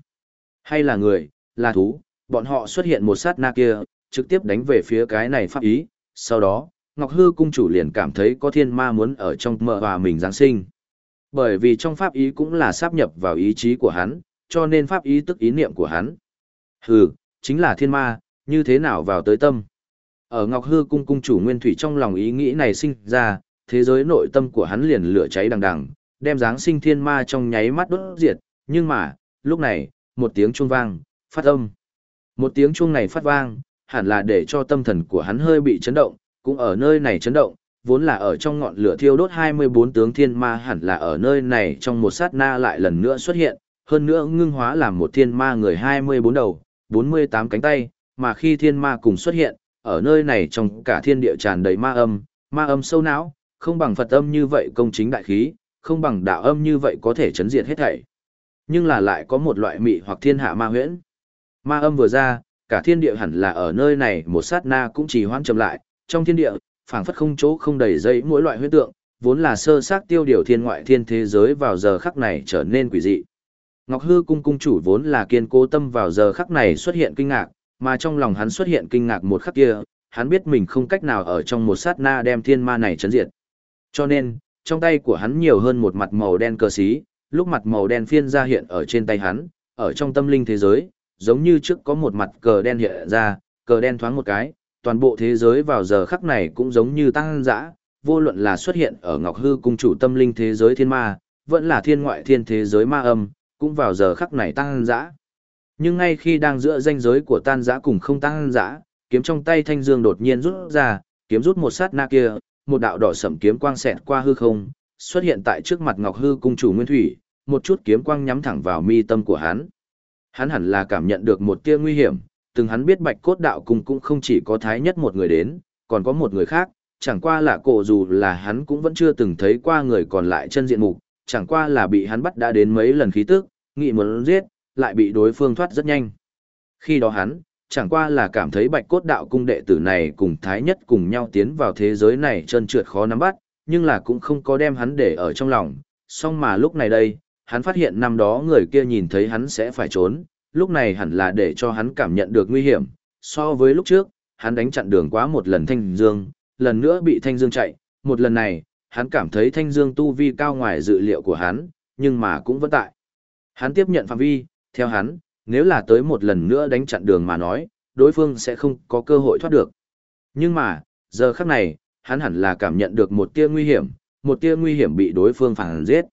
Hay là người, là thú, bọn họ xuất hiện một sát na kia, trực tiếp đánh về phía cái này pháp ý, sau đó, Ngọc Hư cung chủ liền cảm thấy có thiên ma muốn ở trong mơ hòa mình Giáng sinh. Bởi vì trong pháp ý cũng là sáp nhập vào ý chí của hắn, cho nên pháp ý tức ý niệm của hắn. Hừ, chính là thiên ma, như thế nào vào tới tâm. Ở Ngọc Hư cung cung chủ Nguyên Thủy trong lòng ý nghĩ này sinh ra, thế giới nội tâm của hắn liền lửa cháy đằng đằng, đem dáng sinh thiên ma trong nháy mắt đốt diệt, nhưng mà, lúc này, một tiếng chuông vang, phát âm. Một tiếng chuông này phát vang, hẳn là để cho tâm thần của hắn hơi bị chấn động, cũng ở nơi này chấn động, vốn là ở trong ngọn lửa thiêu đốt 24 tướng thiên ma hẳn là ở nơi này trong một sát na lại lần nữa xuất hiện, hơn nữa ngưng hóa làm một thiên ma người 24 đầu, 48 cánh tay, mà khi thiên ma cùng xuất hiện, ở nơi này trong cả thiên địa tràn đầy ma âm, ma âm sâu não, không bằng Phật âm như vậy công chính đại khí, không bằng đạo âm như vậy có thể chấn diệt hết thảy. Nhưng là lại có một loại mị hoặc thiên hạ ma huyễn. Ma âm vừa ra, cả thiên địa hẳn là ở nơi này một sát na cũng chỉ hoãn chậm lại, trong thiên địa, phảng phất không chỗ không đầy dây mỗi loại huyễn tượng, vốn là sơ xác tiêu điều thiên ngoại thiên thế giới vào giờ khắc này trở nên quỷ dị. Ngọc Hư cung cung chủ vốn là kiên cố tâm vào giờ khắc này xuất hiện kinh ngạc, mà trong lòng hắn xuất hiện kinh ngạc một khắc kia, hắn biết mình không cách nào ở trong một sát na đem thiên ma này chấn diệt. Cho nên, trong tay của hắn nhiều hơn một mặt màu đen cờ xí, lúc mặt màu đen phiên ra hiện ở trên tay hắn, ở trong tâm linh thế giới, giống như trước có một mặt cờ đen hiện ra, cờ đen thoáng một cái, toàn bộ thế giới vào giờ khắc này cũng giống như tăng dã, vô luận là xuất hiện ở Ngọc Hư cung chủ tâm linh thế giới thiên ma, vẫn là thiên ngoại thiên thế giới ma âm, cũng vào giờ khắc này tăng dã. Nhưng ngay khi đang giữa danh giới của tan dã cùng không tăng dã, kiếm trong tay thanh dương đột nhiên rút ra, kiếm rút một sát na kia, một đạo đỏ sẫm kiếm quang xẹt qua hư không, xuất hiện tại trước mặt Ngọc Hư cung chủ Nguyên Thủy, một chút kiếm quang nhắm thẳng vào mi tâm của hắn. Hắn hẳn là cảm nhận được một tia nguy hiểm, từng hắn biết Bạch Cốt đạo cung cũng không chỉ có thái nhất một người đến, còn có một người khác, chẳng qua là cổ dù là hắn cũng vẫn chưa từng thấy qua người còn lại chân diện mục, chẳng qua là bị hắn bắt đã đến mấy lần khí tức, nghị muốn giết, lại bị đối phương thoát rất nhanh. Khi đó hắn, chẳng qua là cảm thấy bạch cốt đạo cung đệ tử này cùng thái nhất cùng nhau tiến vào thế giới này trơn trượt khó nắm bắt, nhưng là cũng không có đem hắn để ở trong lòng. Song mà lúc này đây, hắn phát hiện năm đó người kia nhìn thấy hắn sẽ phải trốn, lúc này hẳn là để cho hắn cảm nhận được nguy hiểm. So với lúc trước, hắn đánh chặn đường quá một lần Thanh Dương, lần nữa bị Thanh Dương chạy, một lần này, hắn cảm thấy Thanh Dương tu vi cao ngoài dự liệu của hắn, nhưng mà cũng vẫn tại. Hắn tiếp nhận phạm vi, theo hắn, nếu là tới một lần nữa đánh chặn đường mà nói, đối phương sẽ không có cơ hội thoát được. Nhưng mà, giờ khắc này, hắn hẳn là cảm nhận được một tia nguy hiểm, một tia nguy hiểm bị đối phương phản giết.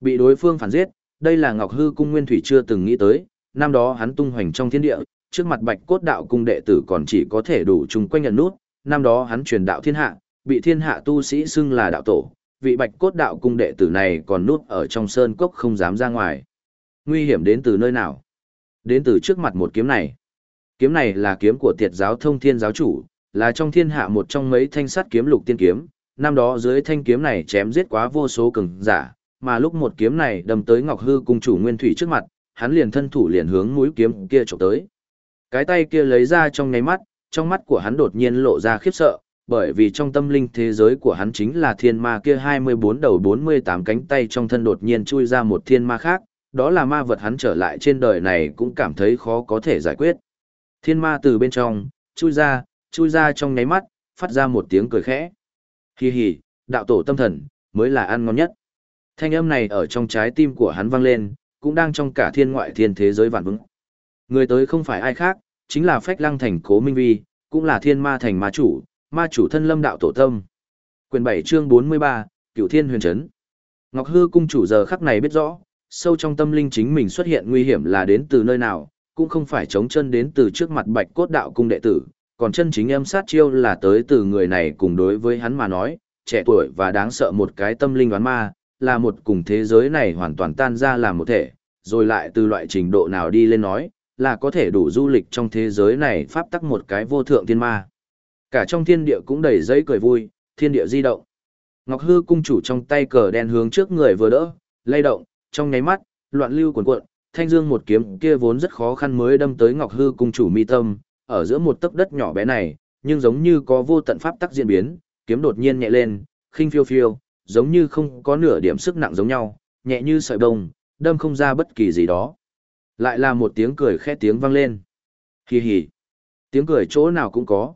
Bị đối phương phản giết, đây là Ngọc Hư Cung Nguyên Thủy chưa từng nghĩ tới, năm đó hắn tung hoành trong thiên địa, trước mặt Bạch Cốt Đạo Cung đệ tử còn chỉ có thể đủ chung quanh nhận nút, năm đó hắn truyền đạo thiên hạ, bị thiên hạ tu sĩ xưng là đạo tổ, vị Bạch Cốt Đạo Cung đệ tử này còn nút ở trong sơn cốc không dám ra ngoài. Nguy hiểm đến từ nơi nào? Đến từ trước mặt một kiếm này. Kiếm này là kiếm của tiệt giáo thông thiên giáo chủ, là trong thiên hạ một trong mấy thanh sắt kiếm lục tiên kiếm. Năm đó dưới thanh kiếm này chém giết quá vô số cường giả, mà lúc một kiếm này đâm tới Ngọc Hư cung chủ Nguyên Thủy trước mặt, hắn liền thân thủ liền hướng mũi kiếm kia chụp tới. Cái tay kia lấy ra trong nháy mắt, trong mắt của hắn đột nhiên lộ ra khiếp sợ, bởi vì trong tâm linh thế giới của hắn chính là thiên ma kia 24 đầu 48 cánh tay trong thân đột nhiên chui ra một thiên ma khác, đó là ma vật hắn trở lại trên đời này cũng cảm thấy khó có thể giải quyết. Thiên ma từ bên trong, chui ra, chui ra trong nháy mắt, phát ra một tiếng cười khẽ. Hi hi, đạo tổ tâm thần, mới là ăn ngon nhất. Thanh âm này ở trong trái tim của hắn vang lên, cũng đang trong cả thiên ngoại thiên thế giới vạn vững. Người tới không phải ai khác, chính là Phách Lăng Thành Cố Minh Vi, cũng là thiên ma thành ma chủ, ma chủ thân lâm đạo tổ tâm. Quyền 7 chương 43, Cửu Thiên Huyền Trấn. Ngọc Hư cung chủ giờ khắc này biết rõ, sâu trong tâm linh chính mình xuất hiện nguy hiểm là đến từ nơi nào, cũng không phải chống chân đến từ trước mặt Bạch Cốt Đạo cung đệ tử, còn chân chính em sát chiêu là tới từ người này cùng đối với hắn mà nói, trẻ tuổi và đáng sợ một cái tâm linh đoán ma, là một cùng thế giới này hoàn toàn tan ra làm một thể, rồi lại từ loại trình độ nào đi lên nói, là có thể đủ du lịch trong thế giới này pháp tắc một cái vô thượng thiên ma. Cả trong thiên địa cũng đầy giấy cười vui, thiên địa di động. Ngọc Hư cung chủ trong tay cờ đen hướng trước người vừa đỡ, lay động, trong nháy mắt, loạn lưu cuồn cuộn, thanh dương một kiếm kia vốn rất khó khăn mới đâm tới Ngọc Hư cung chủ mi tâm, ở giữa một tấc đất nhỏ bé này, nhưng giống như có vô tận pháp tắc diễn biến, kiếm đột nhiên nhẹ lên, khinh phiêu phiêu, giống như không có nửa điểm sức nặng giống nhau, nhẹ như sợi bông, đâm không ra bất kỳ gì đó. Lại là một tiếng cười khẽ tiếng vang lên. Hì hì. Tiếng cười chỗ nào cũng có.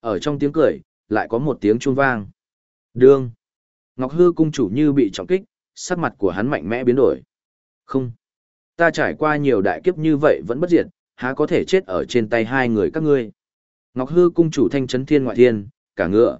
Ở trong tiếng cười, lại có một tiếng chuông vang. Đương. Ngọc Hư cung chủ như bị trọng kích, sắc mặt của hắn mạnh mẽ biến đổi. Không. Ta trải qua nhiều đại kiếp như vậy vẫn bất diệt, há có thể chết ở trên tay hai người các ngươi. Ngọc Hư cung chủ thanh chấn thiên ngoại thiên, cả ngựa.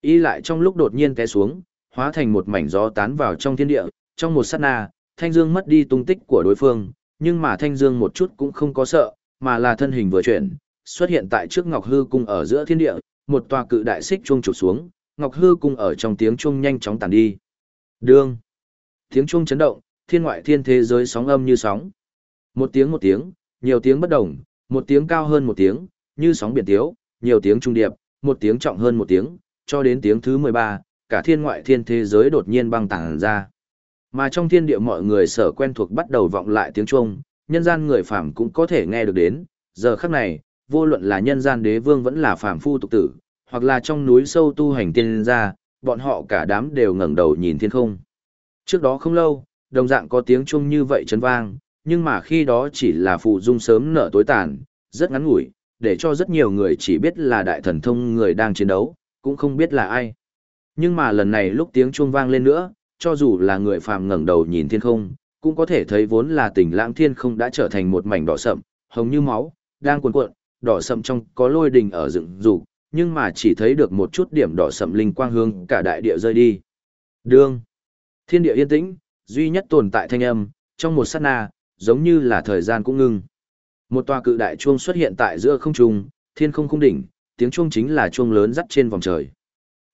Y lại trong lúc đột nhiên té xuống, hóa thành một mảnh gió tán vào trong thiên địa, trong một sát na, Thanh Dương mất đi tung tích của đối phương, nhưng mà Thanh Dương một chút cũng không có sợ, mà là thân hình vừa chuyển, xuất hiện tại trước Ngọc Hư cung ở giữa thiên địa, một tòa cự đại xích chuông chụp xuống, Ngọc Hư cung ở trong tiếng chuông nhanh chóng tàn đi. Đương. Tiếng chuông chấn động, thiên ngoại thiên thế giới sóng âm như sóng. Một tiếng một tiếng, nhiều tiếng bất đồng, một tiếng cao hơn một tiếng, như sóng biển tiếu, nhiều tiếng trung điệp, một tiếng trọng hơn một tiếng, cho đến tiếng thứ 13, cả thiên ngoại thiên thế giới đột nhiên băng tàng ra. Mà trong thiên địa mọi người sở quen thuộc bắt đầu vọng lại tiếng chuông, nhân gian người phàm cũng có thể nghe được đến, giờ khắc này, vô luận là nhân gian đế vương vẫn là phàm phu tục tử, hoặc là trong núi sâu tu hành tiên gia, bọn họ cả đám đều ngẩng đầu nhìn thiên không. Trước đó không lâu, đồng dạng có tiếng chuông như vậy chấn vang, nhưng mà khi đó chỉ là phụ dung sớm nở tối tàn, rất ngắn ngủi, để cho rất nhiều người chỉ biết là đại thần thông người đang chiến đấu, cũng không biết là ai. Nhưng mà lần này lúc tiếng chuông vang lên nữa, cho dù là người phàm ngẩng đầu nhìn thiên không, cũng có thể thấy vốn là tỉnh lãng thiên không đã trở thành một mảnh đỏ sậm, hồng như máu, đang cuồn cuộn, đỏ sậm trong có lôi đình ở dựng dục, nhưng mà chỉ thấy được một chút điểm đỏ sậm linh quang hướng cả đại địa rơi đi. Đương. Thiên địa yên tĩnh, duy nhất tồn tại thanh âm, trong một sát na, giống như là thời gian cũng ngưng. Một tòa cự đại chuông xuất hiện tại giữa không trung, thiên không khung đỉnh, tiếng chuông chính là chuông lớn dắt trên vòng trời.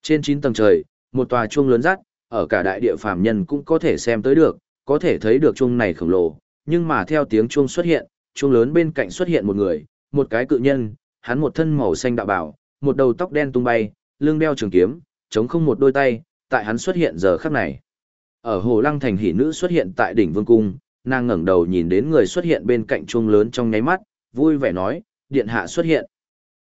Trên 9 tầng trời, một tòa chuông lớn dắt, ở cả đại địa phàm nhân cũng có thể xem tới được, có thể thấy được chuông này khổng lồ, nhưng mà theo tiếng chuông xuất hiện, chuông lớn bên cạnh xuất hiện một người, một cái cự nhân, hắn một thân màu xanh đạo bảo, một đầu tóc đen tung bay, lưng đeo trường kiếm, chống không một đôi tay, tại hắn xuất hiện giờ khắc này. Ở Hồ Lăng Thành hỷ nữ xuất hiện tại đỉnh vương cung, nàng ngẩng đầu nhìn đến người xuất hiện bên cạnh chuông lớn trong nháy mắt, vui vẻ nói, điện hạ xuất hiện.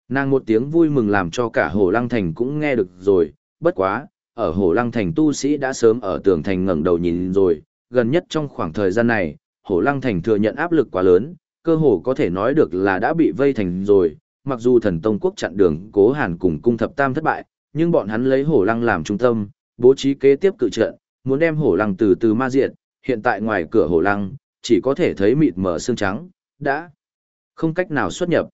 Nàng một tiếng vui mừng làm cho cả Hồ Lăng Thành cũng nghe được rồi, bất quá, ở Hồ Lăng Thành tu sĩ đã sớm ở tường thành ngẩng đầu nhìn rồi, gần nhất trong khoảng thời gian này, Hồ Lăng Thành thừa nhận áp lực quá lớn, cơ hồ có thể nói được là đã bị vây thành rồi, mặc dù thần tông quốc chặn đường cố hàn cùng cung thập tam thất bại, nhưng bọn hắn lấy Hồ Lăng làm trung tâm, bố trí kế tiếp cự trận, muốn đem hổ Lăng từ từ ma diệt, hiện tại ngoài cửa hổ Lăng, chỉ có thể thấy mịt mờ xương trắng, đã không cách nào xuất nhập.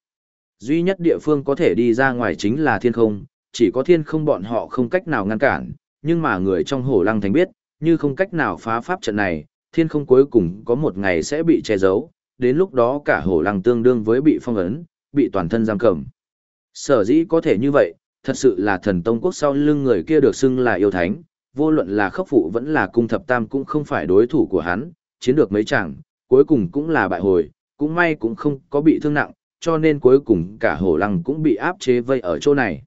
Duy nhất địa phương có thể đi ra ngoài chính là thiên không, chỉ có thiên không bọn họ không cách nào ngăn cản, nhưng mà người trong hổ lăng thành biết, như không cách nào phá pháp trận này, thiên không cuối cùng có một ngày sẽ bị che giấu, đến lúc đó cả hổ lăng tương đương với bị phong ấn, bị toàn thân giam cầm. Sở dĩ có thể như vậy, thật sự là thần tông quốc sau lưng người kia được xưng là yêu thánh, vô luận là khốc phụ vẫn là cung thập tam cũng không phải đối thủ của hắn, chiến được mấy chẳng, cuối cùng cũng là bại hồi, cũng may cũng không có bị thương nặng, cho nên cuối cùng cả hổ lăng cũng bị áp chế vây ở chỗ này.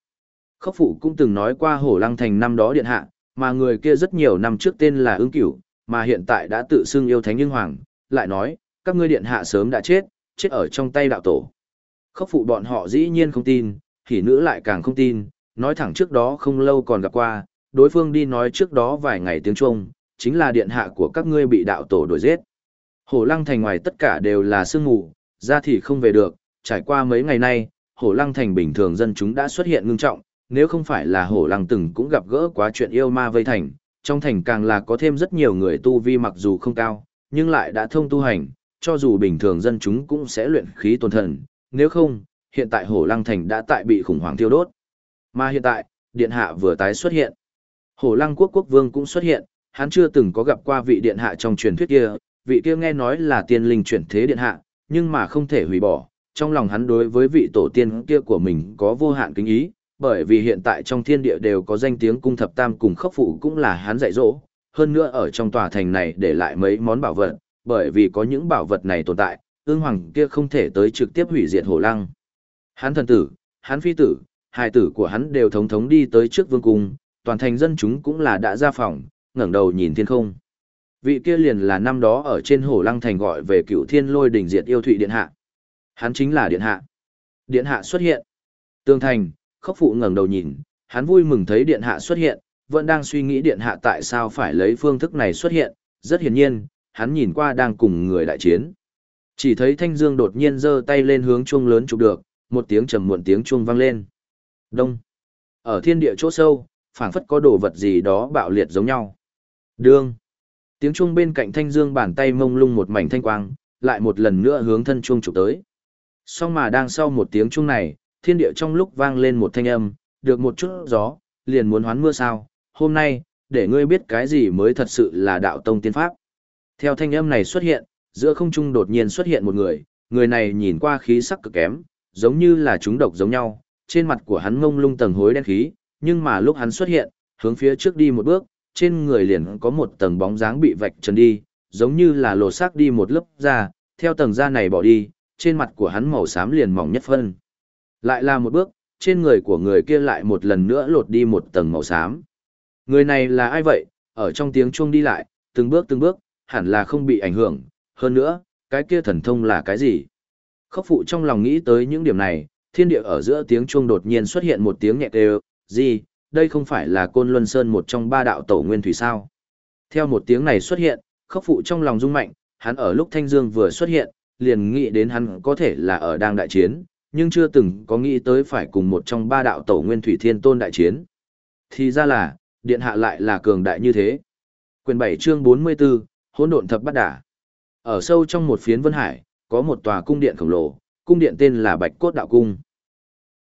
Khốc phụ cũng từng nói qua hổ lăng thành năm đó điện hạ, mà người kia rất nhiều năm trước tên là ứng cửu, mà hiện tại đã tự xưng yêu thánh nhưng hoàng, lại nói, các ngươi điện hạ sớm đã chết, chết ở trong tay đạo tổ. Khốc phụ bọn họ dĩ nhiên không tin, thì nữ lại càng không tin, nói thẳng trước đó không lâu còn gặp qua, đối phương đi nói trước đó vài ngày tiếng Trung, chính là điện hạ của các ngươi bị đạo tổ đuổi giết. Hổ lăng thành ngoài tất cả đều là sương mù, ra thì không về được, trải qua mấy ngày nay, hổ lăng thành bình thường dân chúng đã xuất hiện ngưng trọng, nếu không phải là hổ lăng từng cũng gặp gỡ quá chuyện yêu ma vây thành, trong thành càng là có thêm rất nhiều người tu vi mặc dù không cao, nhưng lại đã thông tu hành, cho dù bình thường dân chúng cũng sẽ luyện khí tồn thần, nếu không, hiện tại hổ lăng thành đã tại bị khủng hoảng tiêu đốt. Mà hiện tại, điện hạ vừa tái xuất hiện. Hổ lăng quốc quốc vương cũng xuất hiện, hắn chưa từng có gặp qua vị điện hạ trong truyền thuyết kia, vị kia nghe nói là tiên linh chuyển thế điện hạ, nhưng mà không thể hủy bỏ, trong lòng hắn đối với vị tổ tiên kia của mình có vô hạn kính ý, bởi vì hiện tại trong thiên địa đều có danh tiếng cung thập tam cùng khốc phụ cũng là hắn dạy dỗ, hơn nữa ở trong tòa thành này để lại mấy món bảo vật, bởi vì có những bảo vật này tồn tại, ương hoàng kia không thể tới trực tiếp hủy diệt hổ lăng. Hắn thần tử, hắn phi tử, hài tử của hắn đều thống thống đi tới trước vương cung, toàn thành dân chúng cũng là đã ra phòng, ngẩng đầu nhìn thiên không. Vị kia liền là năm đó ở trên hồ lăng thành gọi về cựu thiên lôi đỉnh diệt yêu thụy điện hạ. Hắn chính là điện hạ. Điện hạ xuất hiện. Tương thành, khóc phụ ngẩng đầu nhìn, hắn vui mừng thấy điện hạ xuất hiện, vẫn đang suy nghĩ điện hạ tại sao phải lấy phương thức này xuất hiện, rất hiển nhiên, hắn nhìn qua đang cùng người đại chiến. Chỉ thấy Thanh Dương đột nhiên giơ tay lên hướng chuông lớn chụp được, một tiếng trầm muộn tiếng chuông vang lên. Đông. Ở thiên địa chỗ sâu, phảng phất có đồ vật gì đó bạo liệt giống nhau. Đương. Tiếng chuông bên cạnh Thanh Dương bàn tay mông lung một mảnh thanh quang, lại một lần nữa hướng thân chuông chụp tới. Song mà đang sau một tiếng chuông này, thiên địa trong lúc vang lên một thanh âm, được một chút gió, liền muốn hoán mưa sao, hôm nay, để ngươi biết cái gì mới thật sự là đạo tông tiên pháp. Theo thanh âm này xuất hiện, giữa không trung đột nhiên xuất hiện một người, người này nhìn qua khí sắc cực kém, giống như là chúng độc giống nhau, trên mặt của hắn mông lung tầng hối đen khí, nhưng mà lúc hắn xuất hiện, hướng phía trước đi một bước, trên người liền có một tầng bóng dáng bị vạch trần đi, giống như là lột xác đi một lớp da, theo tầng da này bỏ đi, trên mặt của hắn màu xám liền mỏng nhất phân. Lại là một bước, trên người của người kia lại một lần nữa lột đi một tầng màu xám. Người này là ai vậy? Ở trong tiếng chuông đi lại, từng bước từng bước, hẳn là không bị ảnh hưởng. Hơn nữa, cái kia thần thông là cái gì? Khốc phụ trong lòng nghĩ tới những điểm này, thiên địa ở giữa tiếng chuông đột nhiên xuất hiện một tiếng nhẹ đều, gì, đây không phải là Côn Luân Sơn một trong ba đạo tổ nguyên thủy sao? Theo một tiếng này xuất hiện, khốc phụ trong lòng rung mạnh, hắn ở lúc Thanh Dương vừa xuất hiện, liền nghĩ đến hắn có thể là ở đang đại chiến, nhưng chưa từng có nghĩ tới phải cùng một trong ba đạo tổ nguyên thủy thiên tôn đại chiến. Thì ra là, điện hạ lại là cường đại như thế. Quyền 7 chương 44, hỗn độn thập bắt đả. Ở sâu trong một phiến vân hải, có một tòa cung điện khổng lồ, cung điện tên là Bạch Cốt Đạo Cung.